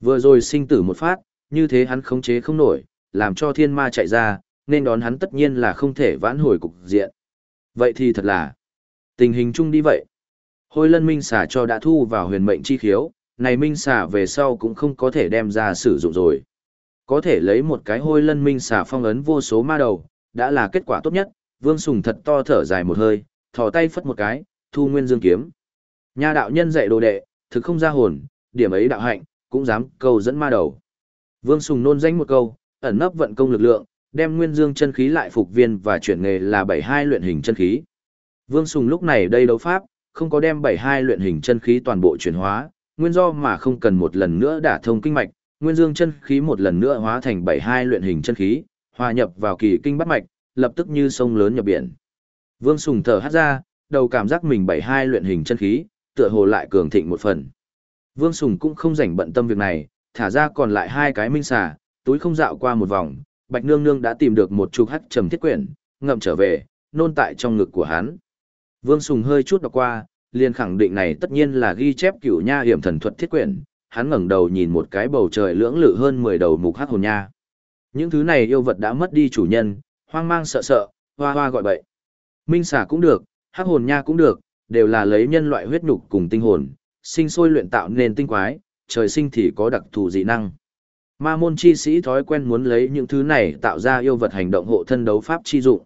Vừa rồi sinh tử một phát, như thế hắn khống chế không nổi, làm cho thiên ma chạy ra, nên đón hắn tất nhiên là không thể vãn hồi cục diện. Vậy thì thật là, tình hình chung đi vậy. Hôi lân minh xà cho đã thu vào huyền mệnh chi khiếu, này minh xà về sau cũng không có thể đem ra sử dụng rồi. Có thể lấy một cái hôi lân minh xà phong ấn vô số ma đầu, đã là kết quả tốt nhất, vương sùng thật to thở dài một hơi, thò tay phất một cái, thu nguyên dương kiếm. Nhà đạo nhân dạy đồ đệ, thực không ra hồn, điểm ấy đạo hạnh, cũng dám câu dẫn ma đầu. Vương Sùng nôn danh một câu, ẩn nấp vận công lực lượng, đem nguyên dương chân khí lại phục viên và chuyển nghề là 72 luyện hình chân khí. Vương Sùng lúc này đây đấu pháp, không có đem 72 luyện hình chân khí toàn bộ chuyển hóa, nguyên do mà không cần một lần nữa đả thông kinh mạch, nguyên dương chân khí một lần nữa hóa thành 72 luyện hình chân khí, hòa nhập vào kỳ kinh bát mạch, lập tức như sông lớn nhập biển. Vương Sùng thở hắt ra, đầu cảm giác mình 72 luyện hình chân khí, tựa hồ lại cường thịnh một phần. Vương Sùng cũng không rảnh bận tâm việc này, thả ra còn lại hai cái minh xà, túi không dạo qua một vòng, Bạch Nương Nương đã tìm được một chục hắc trầm thiết quyển, ngậm trở về, nôn tại trong ngực của hắn. Vương Sùng hơi chút đọc qua, liền khẳng định này tất nhiên là ghi chép cửu nha hiểm thần thuật thiết quyển, hắn ngẩng đầu nhìn một cái bầu trời lưỡng lự hơn 10 đầu mục hắc hồn nha. Những thứ này yêu vật đã mất đi chủ nhân, hoang mang sợ sợ, hoa hoa gọi bậy. Minh xà cũng được, hắc hồn nha cũng được, đều là lấy nhân loại huyết nhục cùng tinh hồn, sinh sôi luyện tạo nên tinh quái, trời sinh thì có đặc thù dị năng. Ma môn chi sĩ thói quen muốn lấy những thứ này tạo ra yêu vật hành động hộ thân đấu pháp chi dụng.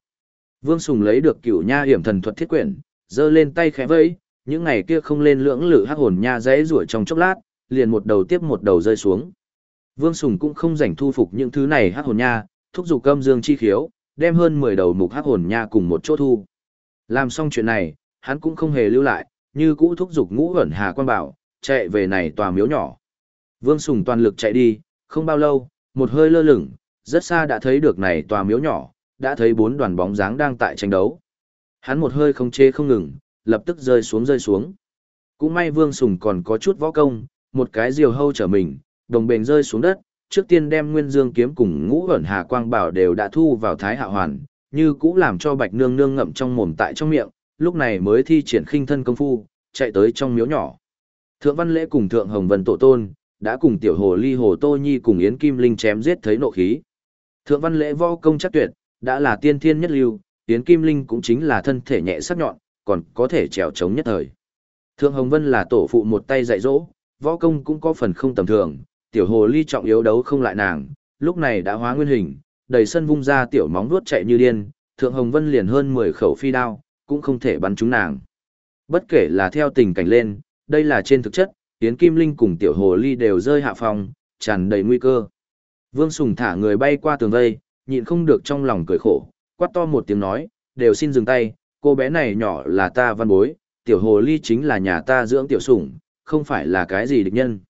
Vương Sùng lấy được cửu nha hiểm thần thuật thiết quyển, giơ lên tay khẽ vẫy, những ngày kia không lên lưỡng lự hắc hồn nha dễ rủa trong chốc lát, liền một đầu tiếp một đầu rơi xuống. Vương Sùng cũng không rảnh thu phục những thứ này hắc hồn nha, thúc giục cơm dương chi khiếu, đem hơn 10 đầu mục hắc hồn nha cùng một chỗ thu. Làm xong chuyện này, hắn cũng không hề lưu lại, như cũ thúc giục ngũ ẩn hà quan bảo, chạy về này tòa miếu nhỏ. Vương Sùng toàn lực chạy đi, không bao lâu, một hơi lơ lửng, rất xa đã thấy được này tòa miếu nhỏ, đã thấy bốn đoàn bóng dáng đang tại tranh đấu. Hắn một hơi không chê không ngừng, lập tức rơi xuống rơi xuống. Cũng may Vương Sùng còn có chút võ công, một cái diều hâu trở mình, đồng bền rơi xuống đất, trước tiên đem Nguyên Dương kiếm cùng ngũ ẩn hà quang bảo đều đã thu vào thái hạ hoàn, như cũ làm cho Bạch Nương nương ngậm trong mồm tại trong miệng, lúc này mới thi triển khinh thân công phu, chạy tới trong miếu nhỏ. Thượng Văn Lễ cùng Thượng Hồng Vân Tổ Tôn, đã cùng tiểu hồ ly hồ Tô Nhi cùng Yến Kim Linh chém giết thấy nộ khí. Thượng Văn Lễ võ công chắc tuyệt, đã là tiên thiên nhất lưu, Yến Kim Linh cũng chính là thân thể nhẹ sắc nhọn, còn có thể trèo chống nhất thời. Thượng Hồng Vân là tổ phụ một tay dạy dỗ, võ công cũng có phần không tầm thường, tiểu hồ ly trọng yếu đấu không lại nàng, lúc này đã hóa nguyên hình, đầy sân vung ra tiểu móng vuốt chạy như điên, Thượng Hồng Vân liền hơn 10 khẩu phi đao, cũng không thể bắn trúng nàng. Bất kể là theo tình cảnh lên, đây là trên thực chất, Yến Kim Linh cùng tiểu hồ ly đều rơi hạ phòng, tràn đầy nguy cơ. Vương Sùng thả người bay qua tường vây, nhịn không được trong lòng cười khổ, quát to một tiếng nói, đều xin dừng tay, cô bé này nhỏ là ta văn bối, tiểu hồ ly chính là nhà ta dưỡng tiểu sủng, không phải là cái gì địch nhân.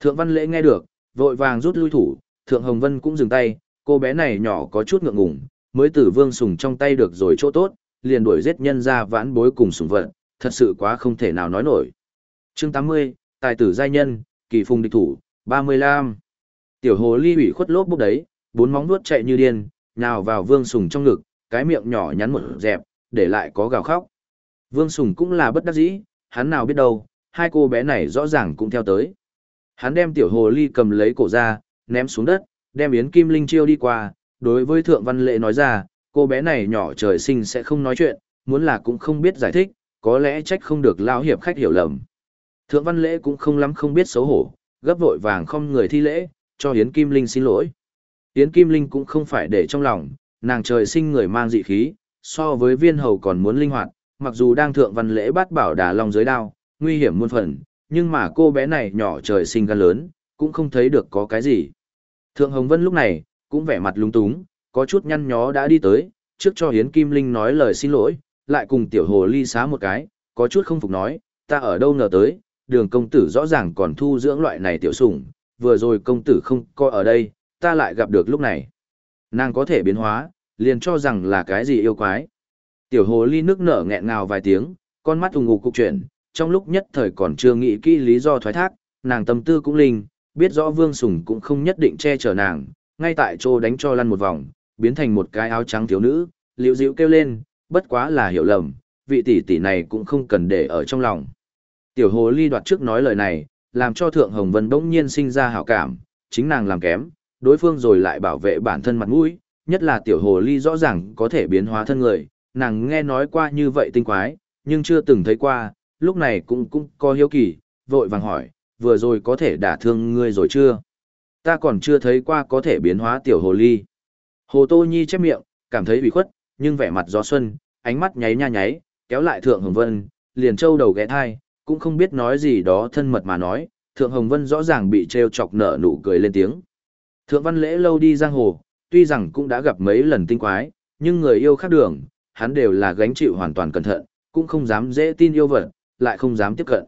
Thượng văn lễ nghe được, vội vàng rút lui thủ, thượng hồng vân cũng dừng tay, cô bé này nhỏ có chút ngượng ngùng, mới tử vương sủng trong tay được rồi chỗ tốt, liền đuổi giết nhân ra vãn bối cùng sủng vận, thật sự quá không thể nào nói nổi. Chương 80, tài tử giai nhân, kỳ phùng địch thủ, 35. Tiểu hồ ly ủy khuất lốp bốc đấy, bốn móng nuốt chạy như điên, nhào vào vương sùng trong ngực, cái miệng nhỏ nhắn một dẹp, để lại có gào khóc. Vương sùng cũng là bất đắc dĩ, hắn nào biết đâu, hai cô bé này rõ ràng cũng theo tới. Hắn đem tiểu hồ ly cầm lấy cổ ra, ném xuống đất, đem yến kim linh chiêu đi qua, đối với thượng văn lệ nói ra, cô bé này nhỏ trời sinh sẽ không nói chuyện, muốn là cũng không biết giải thích, có lẽ trách không được lao hiệp khách hiểu lầm. Thượng văn lễ cũng không lắm không biết xấu hổ, gấp vội vàng không người thi lễ, cho Yến Kim Linh xin lỗi. Yến Kim Linh cũng không phải để trong lòng, nàng trời sinh người mang dị khí, so với viên hầu còn muốn linh hoạt, mặc dù đang thượng văn lễ bắt bảo đà long dưới đao, nguy hiểm muôn phần, nhưng mà cô bé này nhỏ trời sinh gan lớn, cũng không thấy được có cái gì. Thượng Hồng Vân lúc này, cũng vẻ mặt lung túng, có chút nhăn nhó đã đi tới, trước cho Yến Kim Linh nói lời xin lỗi, lại cùng tiểu hồ ly xá một cái, có chút không phục nói, ta ở đâu ngờ tới, đường công tử rõ ràng còn thu dưỡng loại này tiểu sủng, vừa rồi công tử không coi ở đây, ta lại gặp được lúc này. Nàng có thể biến hóa, liền cho rằng là cái gì yêu quái. Tiểu hồ ly nước nở nghẹn ngào vài tiếng, con mắt ung ngục cục chuyển, trong lúc nhất thời còn chưa nghĩ kỹ lý do thoái thác, nàng tâm tư cũng linh, biết rõ vương sùng cũng không nhất định che chở nàng, ngay tại chỗ đánh cho lăn một vòng, biến thành một cái áo trắng thiếu nữ, liễu dịu kêu lên, bất quá là hiểu lầm, vị tỷ tỷ này cũng không cần để ở trong lòng. Tiểu hồ ly đoạt trước nói lời này, làm cho Thượng Hồng Vân bỗng nhiên sinh ra hảo cảm, chính nàng làm kém, đối phương rồi lại bảo vệ bản thân mặt mũi, nhất là tiểu hồ ly rõ ràng có thể biến hóa thân người, nàng nghe nói qua như vậy tinh quái, nhưng chưa từng thấy qua, lúc này cũng cũng có hiếu kỳ, vội vàng hỏi, vừa rồi có thể đả thương ngươi rồi chưa? Ta còn chưa thấy qua có thể biến hóa tiểu hồ ly. Hồ Tô Nhi chép miệng, cảm thấy bị khuất, nhưng vẻ mặt gió xuân, ánh mắt nháy nha nháy, kéo lại Thượng Hồng Vân, liền trâu đầu ghé thai, cũng không biết nói gì đó thân mật mà nói, Thượng Hồng Vân rõ ràng bị trêu chọc nở nụ cười lên tiếng. Thượng Văn Lễ lâu đi giang hồ, tuy rằng cũng đã gặp mấy lần tinh quái, nhưng người yêu khác đường, hắn đều là gánh chịu hoàn toàn cẩn thận, cũng không dám dễ tin yêu vật, lại không dám tiếp cận.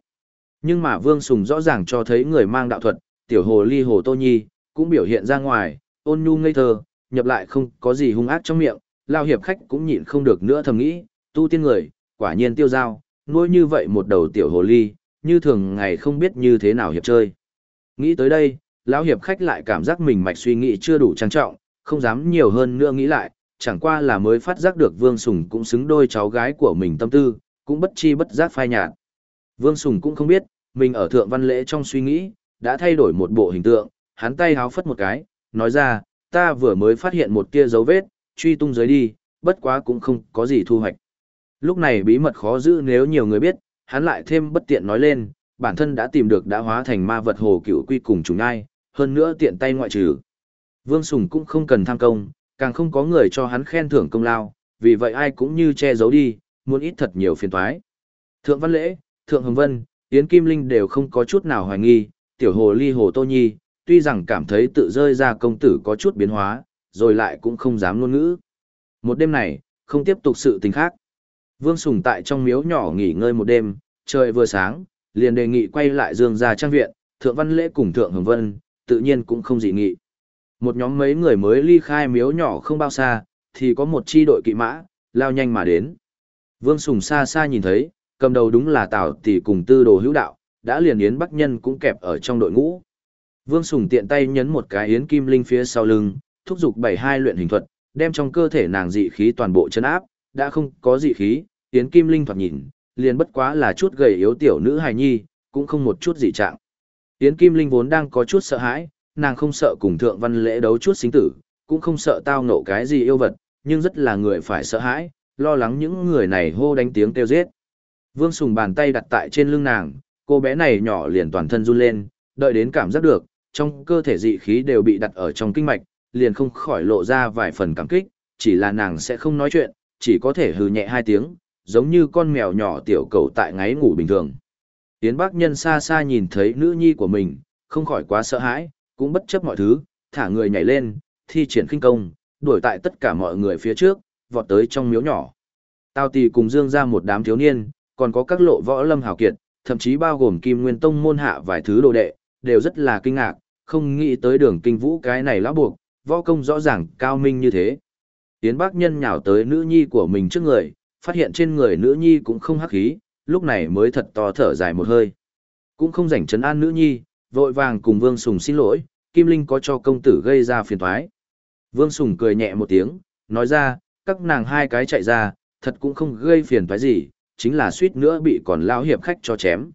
Nhưng mà Vương Sùng rõ ràng cho thấy người mang đạo thuật, tiểu hồ ly hồ Tô Nhi, cũng biểu hiện ra ngoài, ôn nhu ngây thơ, nhập lại không có gì hung ác trong miệng, lao hiệp khách cũng nhịn không được nữa thầm nghĩ, tu tiên người, quả nhiên tiêu giao, nuôi như vậy một đầu tiểu hồ ly, như thường ngày không biết như thế nào hiệp chơi. Nghĩ tới đây, lão hiệp khách lại cảm giác mình mạch suy nghĩ chưa đủ trang trọng, không dám nhiều hơn nữa nghĩ lại, chẳng qua là mới phát giác được Vương Sùng cũng xứng đôi cháu gái của mình tâm tư, cũng bất chi bất giác phai nhạt. Vương Sùng cũng không biết, mình ở thượng văn lễ trong suy nghĩ, đã thay đổi một bộ hình tượng, hắn tay háo phất một cái, nói ra, ta vừa mới phát hiện một tia dấu vết, truy tung dưới đi, bất quá cũng không có gì thu hoạch. Lúc này bí mật khó giữ nếu nhiều người biết, hắn lại thêm bất tiện nói lên, bản thân đã tìm được đã hóa thành ma vật hồ cựu quy cùng chúng ai, hơn nữa tiện tay ngoại trừ. Vương Sùng cũng không cần tham công, càng không có người cho hắn khen thưởng công lao, vì vậy ai cũng như che giấu đi, muốn ít thật nhiều phiền toái. Thượng Văn Lễ, Thượng Hồng Vân, Yến Kim Linh đều không có chút nào hoài nghi, tiểu hồ ly hồ Tô Nhi, tuy rằng cảm thấy tự rơi ra công tử có chút biến hóa, rồi lại cũng không dám ngôn ngữ. Một đêm này, không tiếp tục sự tình khác. Vương Sùng tại trong miếu nhỏ nghỉ ngơi một đêm, trời vừa sáng, liền đề nghị quay lại dương ra trang viện, Thượng Văn Lễ cùng Thượng Hồng Vân, tự nhiên cũng không dị nghị. Một nhóm mấy người mới ly khai miếu nhỏ không bao xa, thì có một chi đội kỵ mã, lao nhanh mà đến. Vương Sùng xa xa nhìn thấy, cầm đầu đúng là Tào Tỷ cùng tư đồ hữu đạo, đã liền Yến Bắc Nhân cũng kẹp ở trong đội ngũ. Vương Sùng tiện tay nhấn một cái Yến Kim Linh phía sau lưng, thúc giục bảy hai luyện hình thuật, đem trong cơ thể nàng dị khí toàn bộ chân áp, đã không có dị khí, Yến Kim Linh thoạt nhìn, liền bất quá là chút gầy yếu tiểu nữ hài nhi, cũng không một chút dị trạng. Yến Kim Linh vốn đang có chút sợ hãi, nàng không sợ cùng thượng văn lễ đấu chút sinh tử, cũng không sợ tao nộ cái gì yêu vật, nhưng rất là người phải sợ hãi, lo lắng những người này hô đánh tiếng kêu giết. Vương Sùng bàn tay đặt tại trên lưng nàng, cô bé này nhỏ liền toàn thân run lên, đợi đến cảm giác được, trong cơ thể dị khí đều bị đặt ở trong kinh mạch, liền không khỏi lộ ra vài phần cảm kích, chỉ là nàng sẽ không nói chuyện, chỉ có thể hừ nhẹ hai tiếng, giống như con mèo nhỏ tiểu cầu tại ngáy ngủ bình thường. Yến Bác Nhân xa xa nhìn thấy nữ nhi của mình, không khỏi quá sợ hãi, cũng bất chấp mọi thứ, thả người nhảy lên, thi triển khinh công, đuổi tại tất cả mọi người phía trước, vọt tới trong miếu nhỏ. Tào Tỷ cùng Dương ra một đám thiếu niên, còn có các lộ võ lâm hào kiệt, thậm chí bao gồm Kim Nguyên Tông môn hạ vài thứ đồ đệ, đều rất là kinh ngạc, không nghĩ tới đường kinh vũ cái này lão buộc, võ công rõ ràng cao minh như thế. Yến Bác Nhân nhào tới nữ nhi của mình trước người, phát hiện trên người nữ nhi cũng không hắc khí, lúc này mới thật to thở dài một hơi. Cũng không rảnh chấn an nữ nhi, vội vàng cùng Vương Sùng xin lỗi, Kim Linh có cho công tử gây ra phiền toái. Vương Sùng cười nhẹ một tiếng, nói ra, các nàng hai cái chạy ra, thật cũng không gây phiền toái gì, chính là suýt nữa bị còn lao hiệp khách cho chém.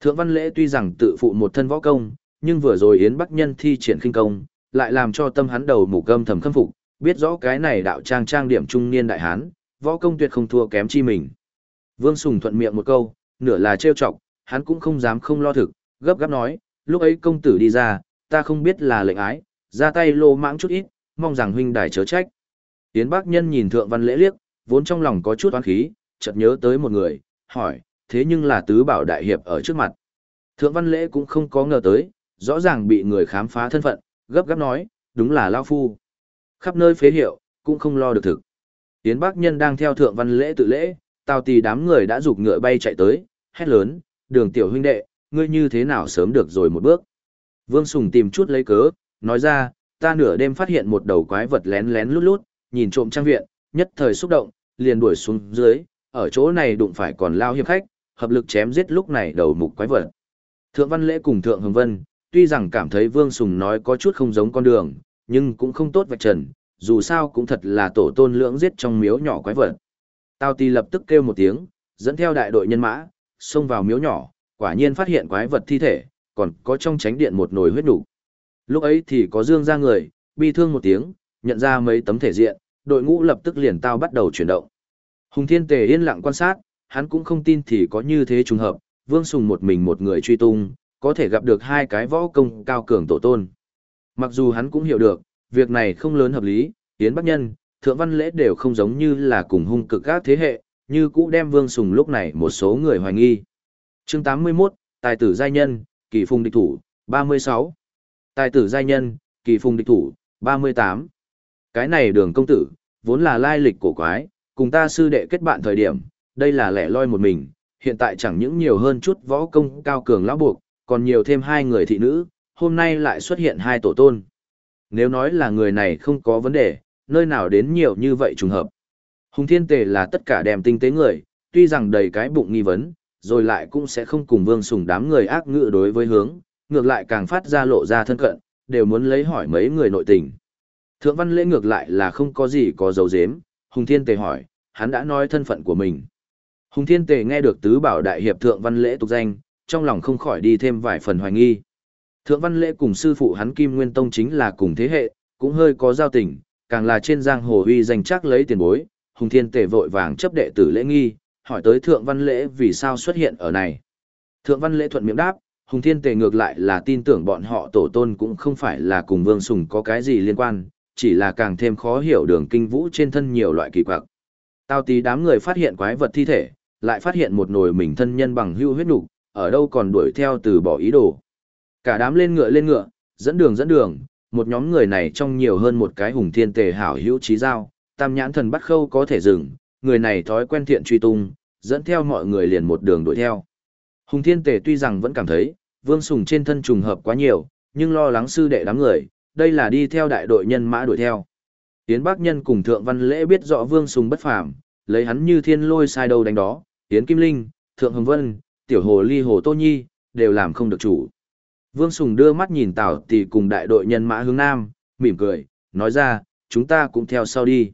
Thượng Văn Lễ tuy rằng tự phụ một thân võ công, nhưng vừa rồi Yến Bắc Nhân thi triển khinh công, lại làm cho tâm hắn đầu mù gâm thầm khâm phục, biết rõ cái này đạo trang trang điểm trung niên đại hán, võ công tuyệt không thua kém chi mình. Vương Sùng thuận miệng một câu, nửa là trêu chọc, hắn cũng không dám không lo thực, gấp gáp nói, lúc ấy công tử đi ra, ta không biết là lệnh ái, ra tay lô mãng chút ít, mong rằng huynh đài chớ trách. Tiến bác nhân nhìn thượng văn lễ liếc, vốn trong lòng có chút oán khí, chợt nhớ tới một người, hỏi, thế nhưng là tứ bảo đại hiệp ở trước mặt. Thượng văn lễ cũng không có ngờ tới, rõ ràng bị người khám phá thân phận, gấp gáp nói, đúng là Lao Phu. Khắp nơi phế hiệu, cũng không lo được thực. Tiến bác nhân đang theo thượng văn lễ tự lễ, Tào tì đám người đã giục ngựa bay chạy tới, hét lớn, đường tiểu huynh đệ, ngươi như thế nào sớm được rồi một bước. Vương Sùng tìm chút lấy cớ, nói ra, ta nửa đêm phát hiện một đầu quái vật lén lén lút lút, nhìn trộm trang viện, nhất thời xúc động, liền đuổi xuống dưới, ở chỗ này đụng phải còn lao hiệp khách, hợp lực chém giết lúc này đầu mục quái vật. Thượng Văn Lễ cùng Thượng Hồng Vân, tuy rằng cảm thấy Vương Sùng nói có chút không giống con đường, nhưng cũng không tốt vạch trần, dù sao cũng thật là tổ tôn lưỡng giết trong miếu nhỏ quái vật. Tào Tì lập tức kêu một tiếng, dẫn theo đại đội nhân mã, xông vào miếu nhỏ, quả nhiên phát hiện quái vật thi thể, còn có trong tránh điện một nồi huyết đủ. Lúc ấy thì có dương ra người, bi thương một tiếng, nhận ra mấy tấm thể diện, đội ngũ lập tức liền tao bắt đầu chuyển động. Hùng Thiên Tề yên lặng quan sát, hắn cũng không tin thì có như thế trùng hợp, Vương Sùng một mình một người truy tung, có thể gặp được hai cái võ công cao cường tổ tôn. Mặc dù hắn cũng hiểu được, việc này không lớn hợp lý, Yến Bắc Nhân, Thượng Văn Lễ đều không giống như là cùng hung cực các thế hệ, như cũ đem Vương Sùng lúc này một số người hoài nghi. chương 81, Tài tử giai nhân, kỳ phùng địch thủ, 36. Tài tử giai nhân, kỳ phùng địch thủ, 38. Cái này đường công tử, vốn là lai lịch cổ quái, cùng ta sư đệ kết bạn thời điểm, đây là lẻ loi một mình, hiện tại chẳng những nhiều hơn chút võ công cao cường lão buộc, còn nhiều thêm hai người thị nữ, hôm nay lại xuất hiện hai tổ tôn. Nếu nói là người này không có vấn đề, nơi nào đến nhiều như vậy trùng hợp. Hùng Thiên Tề là tất cả đem tinh tế người, tuy rằng đầy cái bụng nghi vấn, rồi lại cũng sẽ không cùng Vương Sùng đám người ác ngự đối với hướng, ngược lại càng phát ra lộ ra thân cận, đều muốn lấy hỏi mấy người nội tình. Thượng Văn Lễ ngược lại là không có gì có dấu dếm, Hùng Thiên Tề hỏi, hắn đã nói thân phận của mình. Hùng Thiên Tề nghe được tứ bảo đại hiệp Thượng Văn Lễ tục danh, trong lòng không khỏi đi thêm vài phần hoài nghi. Thượng Văn Lễ cùng sư phụ hắn Kim Nguyên Tông chính là cùng thế hệ, cũng hơi có giao tình, càng là trên giang hồ uy danh chắc lấy tiền bối, Hùng Thiên Tề vội vàng chấp đệ tử lễ nghi, hỏi tới Thượng Văn Lễ vì sao xuất hiện ở này. Thượng Văn Lễ thuận miệng đáp, Hùng Thiên Tề ngược lại là tin tưởng bọn họ tổ tôn cũng không phải là cùng Vương Sùng có cái gì liên quan, chỉ là càng thêm khó hiểu đường kinh vũ trên thân nhiều loại kỳ quặc. Tao tí đám người phát hiện quái vật thi thể, lại phát hiện một nồi mình thân nhân bằng hưu huyết nục, ở đâu còn đuổi theo từ bỏ ý đồ. Cả đám lên ngựa lên ngựa, dẫn đường dẫn đường, một nhóm người này trong nhiều hơn một cái hùng thiên tề hảo hữu trí giao, tam nhãn thần bắt khâu có thể dừng, người này thói quen thiện truy tung, dẫn theo mọi người liền một đường đuổi theo. Hùng thiên tề tuy rằng vẫn cảm thấy, vương sùng trên thân trùng hợp quá nhiều, nhưng lo lắng sư đệ đám người, đây là đi theo đại đội nhân mã đuổi theo. Tiến Bắc Nhân cùng Thượng Văn Lễ biết rõ Vương Sùng bất phàm, lấy hắn như thiên lôi sai đầu đánh đó, Tiến Kim Linh, Thượng Hồng Vân, Tiểu Hồ Ly Hồ Tô Nhi, đều làm không được chủ. Vương Sùng đưa mắt nhìn Tào Tỷ cùng đại đội nhân mã hướng Nam, mỉm cười, nói ra, chúng ta cũng theo sau đi.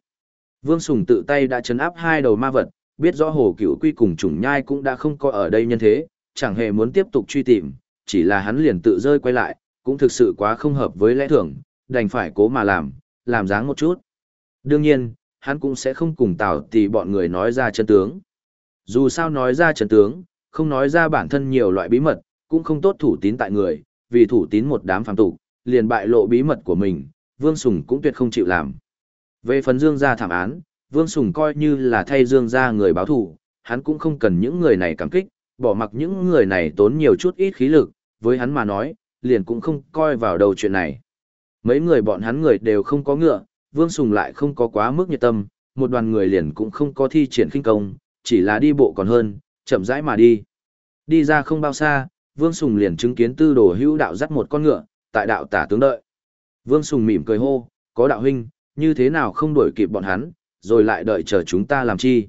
Vương Sùng tự tay đã chấn áp hai đầu ma vật, biết rõ Hồ Cửu Quy cùng Trùng Nhai cũng đã không có ở đây nhân thế, chẳng hề muốn tiếp tục truy tìm, chỉ là hắn liền tự rơi quay lại, cũng thực sự quá không hợp với lẽ thường, đành phải cố mà làm, làm dáng một chút. Đương nhiên, hắn cũng sẽ không cùng Tào Tỷ bọn người nói ra chân tướng. Dù sao nói ra chân tướng, không nói ra bản thân nhiều loại bí mật, cũng không tốt thủ tín tại người, vì thủ tín một đám phàm tục, liền bại lộ bí mật của mình, Vương Sùng cũng tuyệt không chịu làm. Về phần Dương gia thảm án, Vương Sùng coi như là thay Dương gia người báo thù, hắn cũng không cần những người này cảm kích, bỏ mặc những người này tốn nhiều chút ít khí lực, với hắn mà nói, liền cũng không coi vào đầu chuyện này. Mấy người bọn hắn người đều không có ngựa, Vương Sùng lại không có quá mức nhiệt tâm, một đoàn người liền cũng không có thi triển khinh công, chỉ là đi bộ còn hơn, chậm rãi mà đi. Đi ra không bao xa, Vương Sùng liền chứng kiến tư đồ hữu đạo dắt một con ngựa, tại đạo tả tướng đợi. Vương Sùng mỉm cười hô, có đạo huynh, như thế nào không đuổi kịp bọn hắn, rồi lại đợi chờ chúng ta làm chi.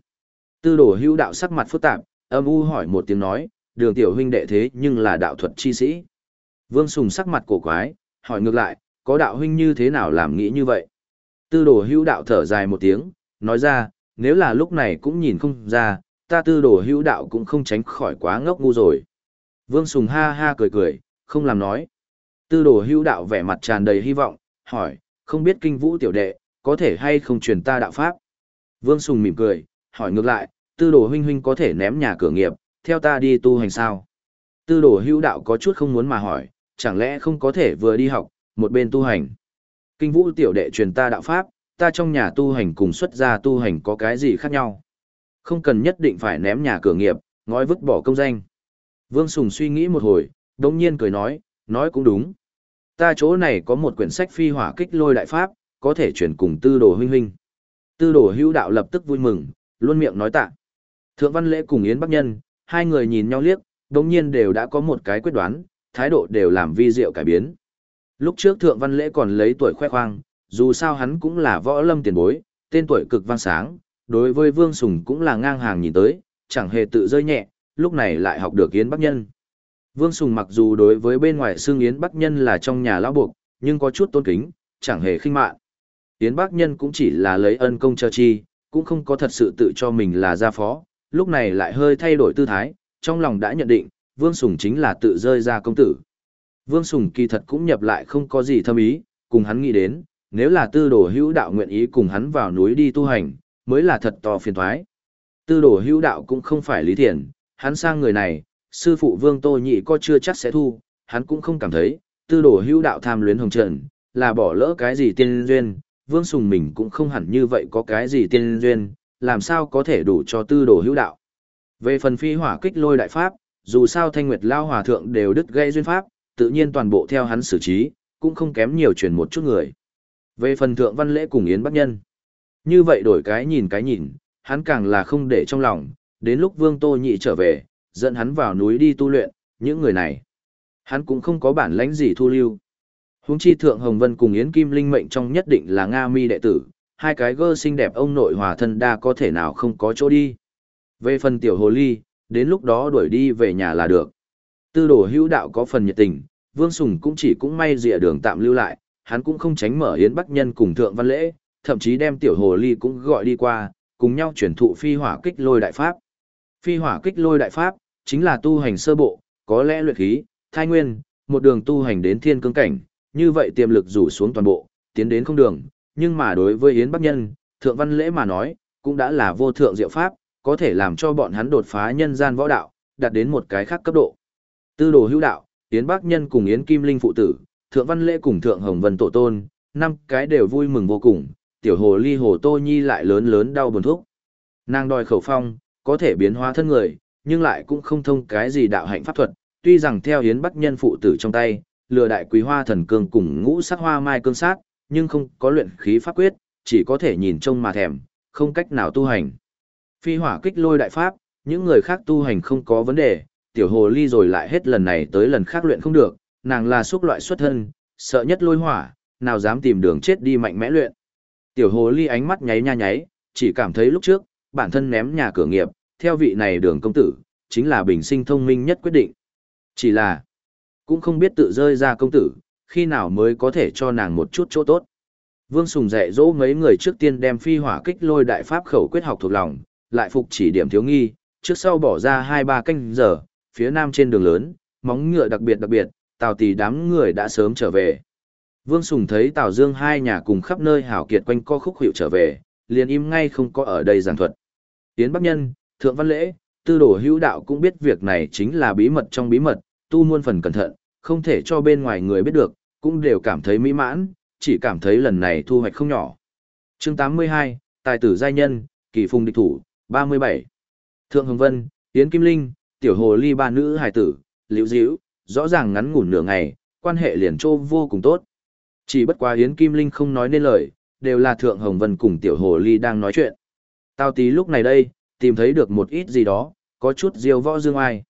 Tư đồ hữu đạo sắc mặt phức tạp, âm u hỏi một tiếng nói, đường tiểu huynh đệ thế nhưng là đạo thuật chi sĩ. Vương Sùng sắc mặt cổ quái, hỏi ngược lại, có đạo huynh như thế nào làm nghĩ như vậy? Tư đồ hữu đạo thở dài một tiếng, nói ra, nếu là lúc này cũng nhìn không ra, ta tư đồ hữu đạo cũng không tránh khỏi quá ngốc ngu rồi. Vương Sùng ha ha cười cười, không làm nói. Tư đồ hữu đạo vẻ mặt tràn đầy hy vọng, hỏi, không biết kinh vũ tiểu đệ, có thể hay không truyền ta đạo pháp? Vương Sùng mỉm cười, hỏi ngược lại, tư đồ huynh huynh có thể ném nhà cửa nghiệp, theo ta đi tu hành sao? Tư đồ hữu đạo có chút không muốn mà hỏi, chẳng lẽ không có thể vừa đi học, một bên tu hành? Kinh vũ tiểu đệ truyền ta đạo pháp, ta trong nhà tu hành cùng xuất gia tu hành có cái gì khác nhau? Không cần nhất định phải ném nhà cửa nghiệp, ngói vứt bỏ công danh. Vương Sùng suy nghĩ một hồi, đồng nhiên cười nói, nói cũng đúng. Ta chỗ này có một quyển sách phi hỏa kích lôi đại pháp, có thể chuyển cùng tư đồ huynh huynh. Tư đồ hữu đạo lập tức vui mừng, luôn miệng nói tạ. Thượng Văn Lễ cùng Yến Bắc Nhân, hai người nhìn nhau liếc, đồng nhiên đều đã có một cái quyết đoán, thái độ đều làm vi diệu cải biến. Lúc trước Thượng Văn Lễ còn lấy tuổi khoe khoang, dù sao hắn cũng là võ lâm tiền bối, tên tuổi cực vang sáng, đối với Vương Sùng cũng là ngang hàng nhìn tới, chẳng hề tự rơi nhẹ, lúc này lại học được Yến Bắc Nhân. Vương Sùng mặc dù đối với bên ngoài xương Yến Bắc Nhân là trong nhà lão buộc, nhưng có chút tôn kính, chẳng hề khinh mạn. Yến Bắc Nhân cũng chỉ là lấy ân công cho chi, cũng không có thật sự tự cho mình là gia phó, lúc này lại hơi thay đổi tư thái, trong lòng đã nhận định, Vương Sùng chính là tự rơi ra công tử. Vương Sùng kỳ thật cũng nhập lại không có gì thâm ý, cùng hắn nghĩ đến, nếu là tư đồ hữu đạo nguyện ý cùng hắn vào núi đi tu hành, mới là thật to phiền thoái. Tư đồ hữu đạo cũng không phải lý thiện, hắn sang người này, sư phụ Vương Tô Nhị có chưa chắc sẽ thu, hắn cũng không cảm thấy, tư đồ hữu đạo tham luyến hồng trần, là bỏ lỡ cái gì tiên duyên, Vương Sùng mình cũng không hẳn như vậy có cái gì tiên duyên, làm sao có thể đủ cho tư đồ hữu đạo. Về phần phi hỏa kích lôi đại pháp, dù sao thanh nguyệt lao hòa thượng đều đứt gây duyên pháp, tự nhiên toàn bộ theo hắn xử trí, cũng không kém nhiều truyền một chút người. Về phần thượng văn lễ cùng Yến Bắc Nhân, như vậy đổi cái nhìn cái nhìn, hắn càng là không để trong lòng, đến lúc Vương Tô Nhị trở về, dẫn hắn vào núi đi tu luyện, những người này, hắn cũng không có bản lãnh gì thu lưu. Huống chi thượng Hồng Vân cùng Yến Kim Linh mệnh trong nhất định là Nga Mi đệ tử, hai cái gơ xinh đẹp ông nội hòa thân đa có thể nào không có chỗ đi. Về phần tiểu hồ ly, đến lúc đó đuổi đi về nhà là được. Tư đồ hữu đạo có phần nhiệt tình, Vương Sùng cũng chỉ cũng may dịa đường tạm lưu lại, hắn cũng không tránh mở Yến Bắc Nhân cùng Thượng Văn Lễ, thậm chí đem tiểu hồ ly cũng gọi đi qua, cùng nhau chuyển thụ phi hỏa kích lôi đại pháp. Phi hỏa kích lôi đại pháp, chính là tu hành sơ bộ, có lẽ luyện khí, thai nguyên, một đường tu hành đến thiên cương cảnh, như vậy tiềm lực rủ xuống toàn bộ, tiến đến không đường, nhưng mà đối với Yến Bắc Nhân, Thượng Văn Lễ mà nói, cũng đã là vô thượng diệu pháp, có thể làm cho bọn hắn đột phá nhân gian võ đạo, đạt đến một cái khác cấp độ. Tư đồ hữu đạo, Yến Bắc Nhân cùng Yến Kim Linh phụ tử, Thượng Văn Lễ cùng Thượng Hồng Vân tổ tôn, năm cái đều vui mừng vô cùng, tiểu hồ ly hồ Tô Nhi lại lớn lớn đau buồn thúc. Nàng đòi khẩu phong, có thể biến hóa thân người, nhưng lại cũng không thông cái gì đạo hạnh pháp thuật, tuy rằng theo Yến bắt Nhân phụ tử trong tay, lừa đại quý hoa thần cương cùng ngũ sắc hoa mai cương sát, nhưng không có luyện khí pháp quyết, chỉ có thể nhìn trông mà thèm, không cách nào tu hành. Phi hỏa kích lôi đại pháp, những người khác tu hành không có vấn đề, tiểu hồ ly rồi lại hết lần này tới lần khác luyện không được, nàng là xúc loại xuất thân, sợ nhất lôi hỏa, nào dám tìm đường chết đi mạnh mẽ luyện. Tiểu hồ ly ánh mắt nháy nha nháy, chỉ cảm thấy lúc trước, bản thân ném nhà cửa nghiệp, theo vị này đường công tử, chính là bình sinh thông minh nhất quyết định. Chỉ là, cũng không biết tự rơi ra công tử, khi nào mới có thể cho nàng một chút chỗ tốt. Vương Sùng dạy dỗ mấy người trước tiên đem phi hỏa kích lôi đại pháp khẩu quyết học thuộc lòng, lại phục chỉ điểm thiếu nghi, trước sau bỏ ra hai ba canh giờ, phía nam trên đường lớn, móng ngựa đặc biệt đặc biệt, Tào Tỷ đám người đã sớm trở về. Vương Sùng thấy Tào Dương hai nhà cùng khắp nơi hảo kiệt quanh co khúc hiệu trở về, liền im ngay không có ở đây giảng thuật. Tiến Bắc Nhân, Thượng Văn Lễ, Tư Đồ Hữu Đạo cũng biết việc này chính là bí mật trong bí mật, tu muôn phần cẩn thận, không thể cho bên ngoài người biết được, cũng đều cảm thấy mỹ mãn, chỉ cảm thấy lần này thu hoạch không nhỏ. chương 82, Tài tử giai nhân, kỳ phùng địch thủ, 37. Thượng Hồng Vân, Yến Kim Linh, Tiểu Hồ Ly ba nữ hài tử, Liễu Diễu, rõ ràng ngắn ngủn nửa ngày, quan hệ liền trô vô cùng tốt. Chỉ bất quá Yến Kim Linh không nói nên lời, đều là Thượng Hồng Vân cùng Tiểu Hồ Ly đang nói chuyện. Tao tí lúc này đây, tìm thấy được một ít gì đó, có chút diêu võ dương ai.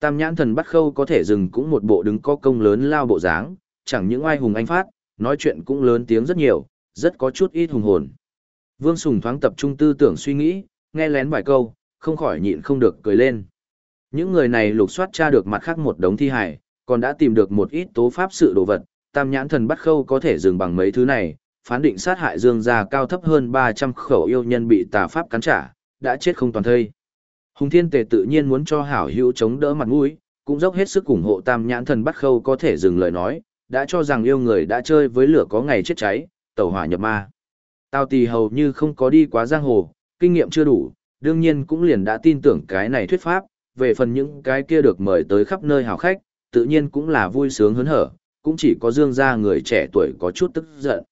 Tam nhãn thần bắt khâu có thể dừng cũng một bộ đứng có công lớn lao bộ dáng, chẳng những ai hùng anh phát, nói chuyện cũng lớn tiếng rất nhiều, rất có chút ít hùng hồn. Vương Sùng thoáng tập trung tư tưởng suy nghĩ, nghe lén vài câu, không khỏi nhịn không được cười lên. Những người này lục soát tra được mặt khác một đống thi hải, còn đã tìm được một ít tố pháp sự đồ vật, tam nhãn thần bắt khâu có thể dừng bằng mấy thứ này, phán định sát hại dương gia cao thấp hơn 300 khẩu yêu nhân bị tà pháp cắn trả, đã chết không toàn thây. Hùng Thiên Tề tự nhiên muốn cho hảo hữu chống đỡ mặt mũi, cũng dốc hết sức ủng hộ tam nhãn thần bắt khâu có thể dừng lời nói, đã cho rằng yêu người đã chơi với lửa có ngày chết cháy, tẩu hỏa nhập ma. tao tì hầu như không có đi quá giang hồ, kinh nghiệm chưa đủ, đương nhiên cũng liền đã tin tưởng cái này thuyết pháp, về phần những cái kia được mời tới khắp nơi hào khách, tự nhiên cũng là vui sướng hớn hở, cũng chỉ có dương gia người trẻ tuổi có chút tức giận.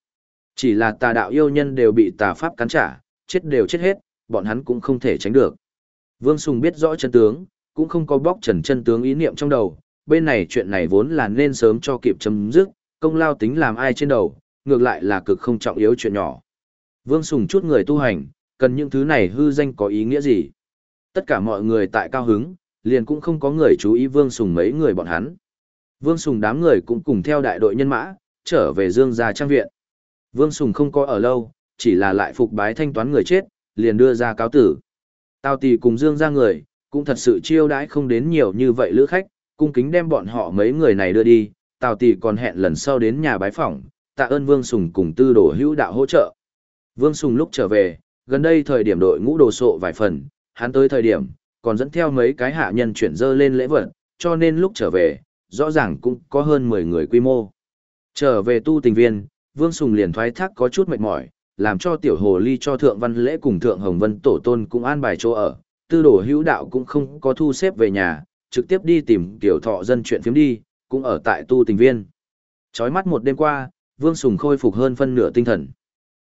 Chỉ là tà đạo yêu nhân đều bị tà pháp cắn trả, chết đều chết hết, bọn hắn cũng không thể tránh được. Vương Sùng biết rõ chân tướng, cũng không có bóc trần chân tướng ý niệm trong đầu, bên này chuyện này vốn là nên sớm cho kịp chấm dứt, công lao tính làm ai trên đầu, ngược lại là cực không trọng yếu chuyện nhỏ. Vương Sùng chút người tu hành, cần những thứ này hư danh có ý nghĩa gì? Tất cả mọi người tại cao hứng, liền cũng không có người chú ý Vương Sùng mấy người bọn hắn. Vương Sùng đám người cũng cùng theo đại đội nhân mã, trở về Dương gia trang viện. Vương Sùng không có ở lâu, chỉ là lại phục bái thanh toán người chết, liền đưa ra cáo tử. Tào Tỷ cùng Dương gia người, cũng thật sự chiêu đãi không đến nhiều như vậy lữ khách, cung kính đem bọn họ mấy người này đưa đi, Tào Tỷ còn hẹn lần sau đến nhà bái phỏng, tạ ơn Vương Sùng cùng tư đổ hữu đạo hỗ trợ. Vương Sùng lúc trở về, gần đây thời điểm đội ngũ đồ sộ vài phần, hắn tới thời điểm, còn dẫn theo mấy cái hạ nhân chuyển dơ lên lễ vật, cho nên lúc trở về, rõ ràng cũng có hơn 10 người quy mô. Trở về tu tình viên, Vương Sùng liền thoái thác có chút mệt mỏi, làm cho tiểu hồ ly cho thượng văn lễ cùng thượng hồng vân tổ tôn cũng an bài chỗ ở, tư đồ hữu đạo cũng không có thu xếp về nhà, trực tiếp đi tìm tiểu thọ dân chuyện phiếm đi, cũng ở tại tu tình viên. Chói mắt một đêm qua, Vương Sùng khôi phục hơn phân nửa tinh thần.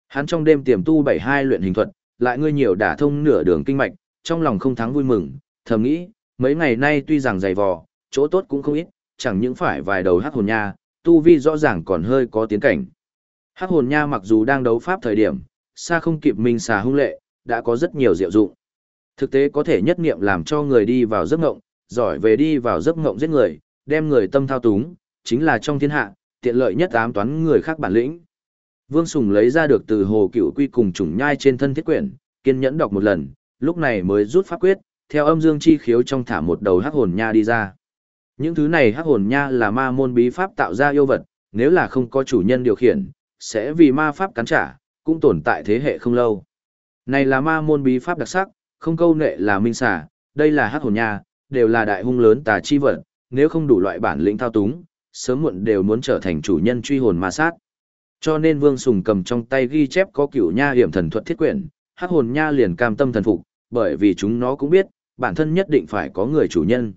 Hắn trong đêm tiềm tu 72 luyện hình thuật, lại ngươi nhiều đả thông nửa đường kinh mạch, trong lòng không thắng vui mừng, thầm nghĩ, mấy ngày nay tuy rằng dày vò, chỗ tốt cũng không ít, chẳng những phải vài đầu hát hồn nha, tu vi rõ ràng còn hơi có tiến cảnh. Hắc hồn nha mặc dù đang đấu pháp thời điểm, xa không kịp minh xà hung lệ, đã có rất nhiều diệu dụng. Thực tế có thể nhất niệm làm cho người đi vào giấc ngộng, giỏi về đi vào giấc ngộng giết người, đem người tâm thao túng, chính là trong thiên hạ, tiện lợi nhất ám toán người khác bản lĩnh. Vương Sùng lấy ra được từ hồ cựu quy cùng trùng nhai trên thân thiết quyển, kiên nhẫn đọc một lần, lúc này mới rút pháp quyết, theo âm dương chi khiếu trong thả một đầu hắc hồn nha đi ra. Những thứ này hắc hồn nha là ma môn bí pháp tạo ra yêu vật, nếu là không có chủ nhân điều khiển, sẽ vì ma pháp cắn trả, cũng tồn tại thế hệ không lâu. Này là ma môn bí pháp đặc sắc, không câu nệ là minh xà, đây là hắc hồn nha, đều là đại hung lớn tà chi vật, nếu không đủ loại bản lĩnh thao túng, sớm muộn đều muốn trở thành chủ nhân truy hồn ma sát. Cho nên Vương Sùng cầm trong tay ghi chép có cửu nha hiểm thần thuật thiết quyển, hắc hồn nha liền cam tâm thần phục, bởi vì chúng nó cũng biết, bản thân nhất định phải có người chủ nhân.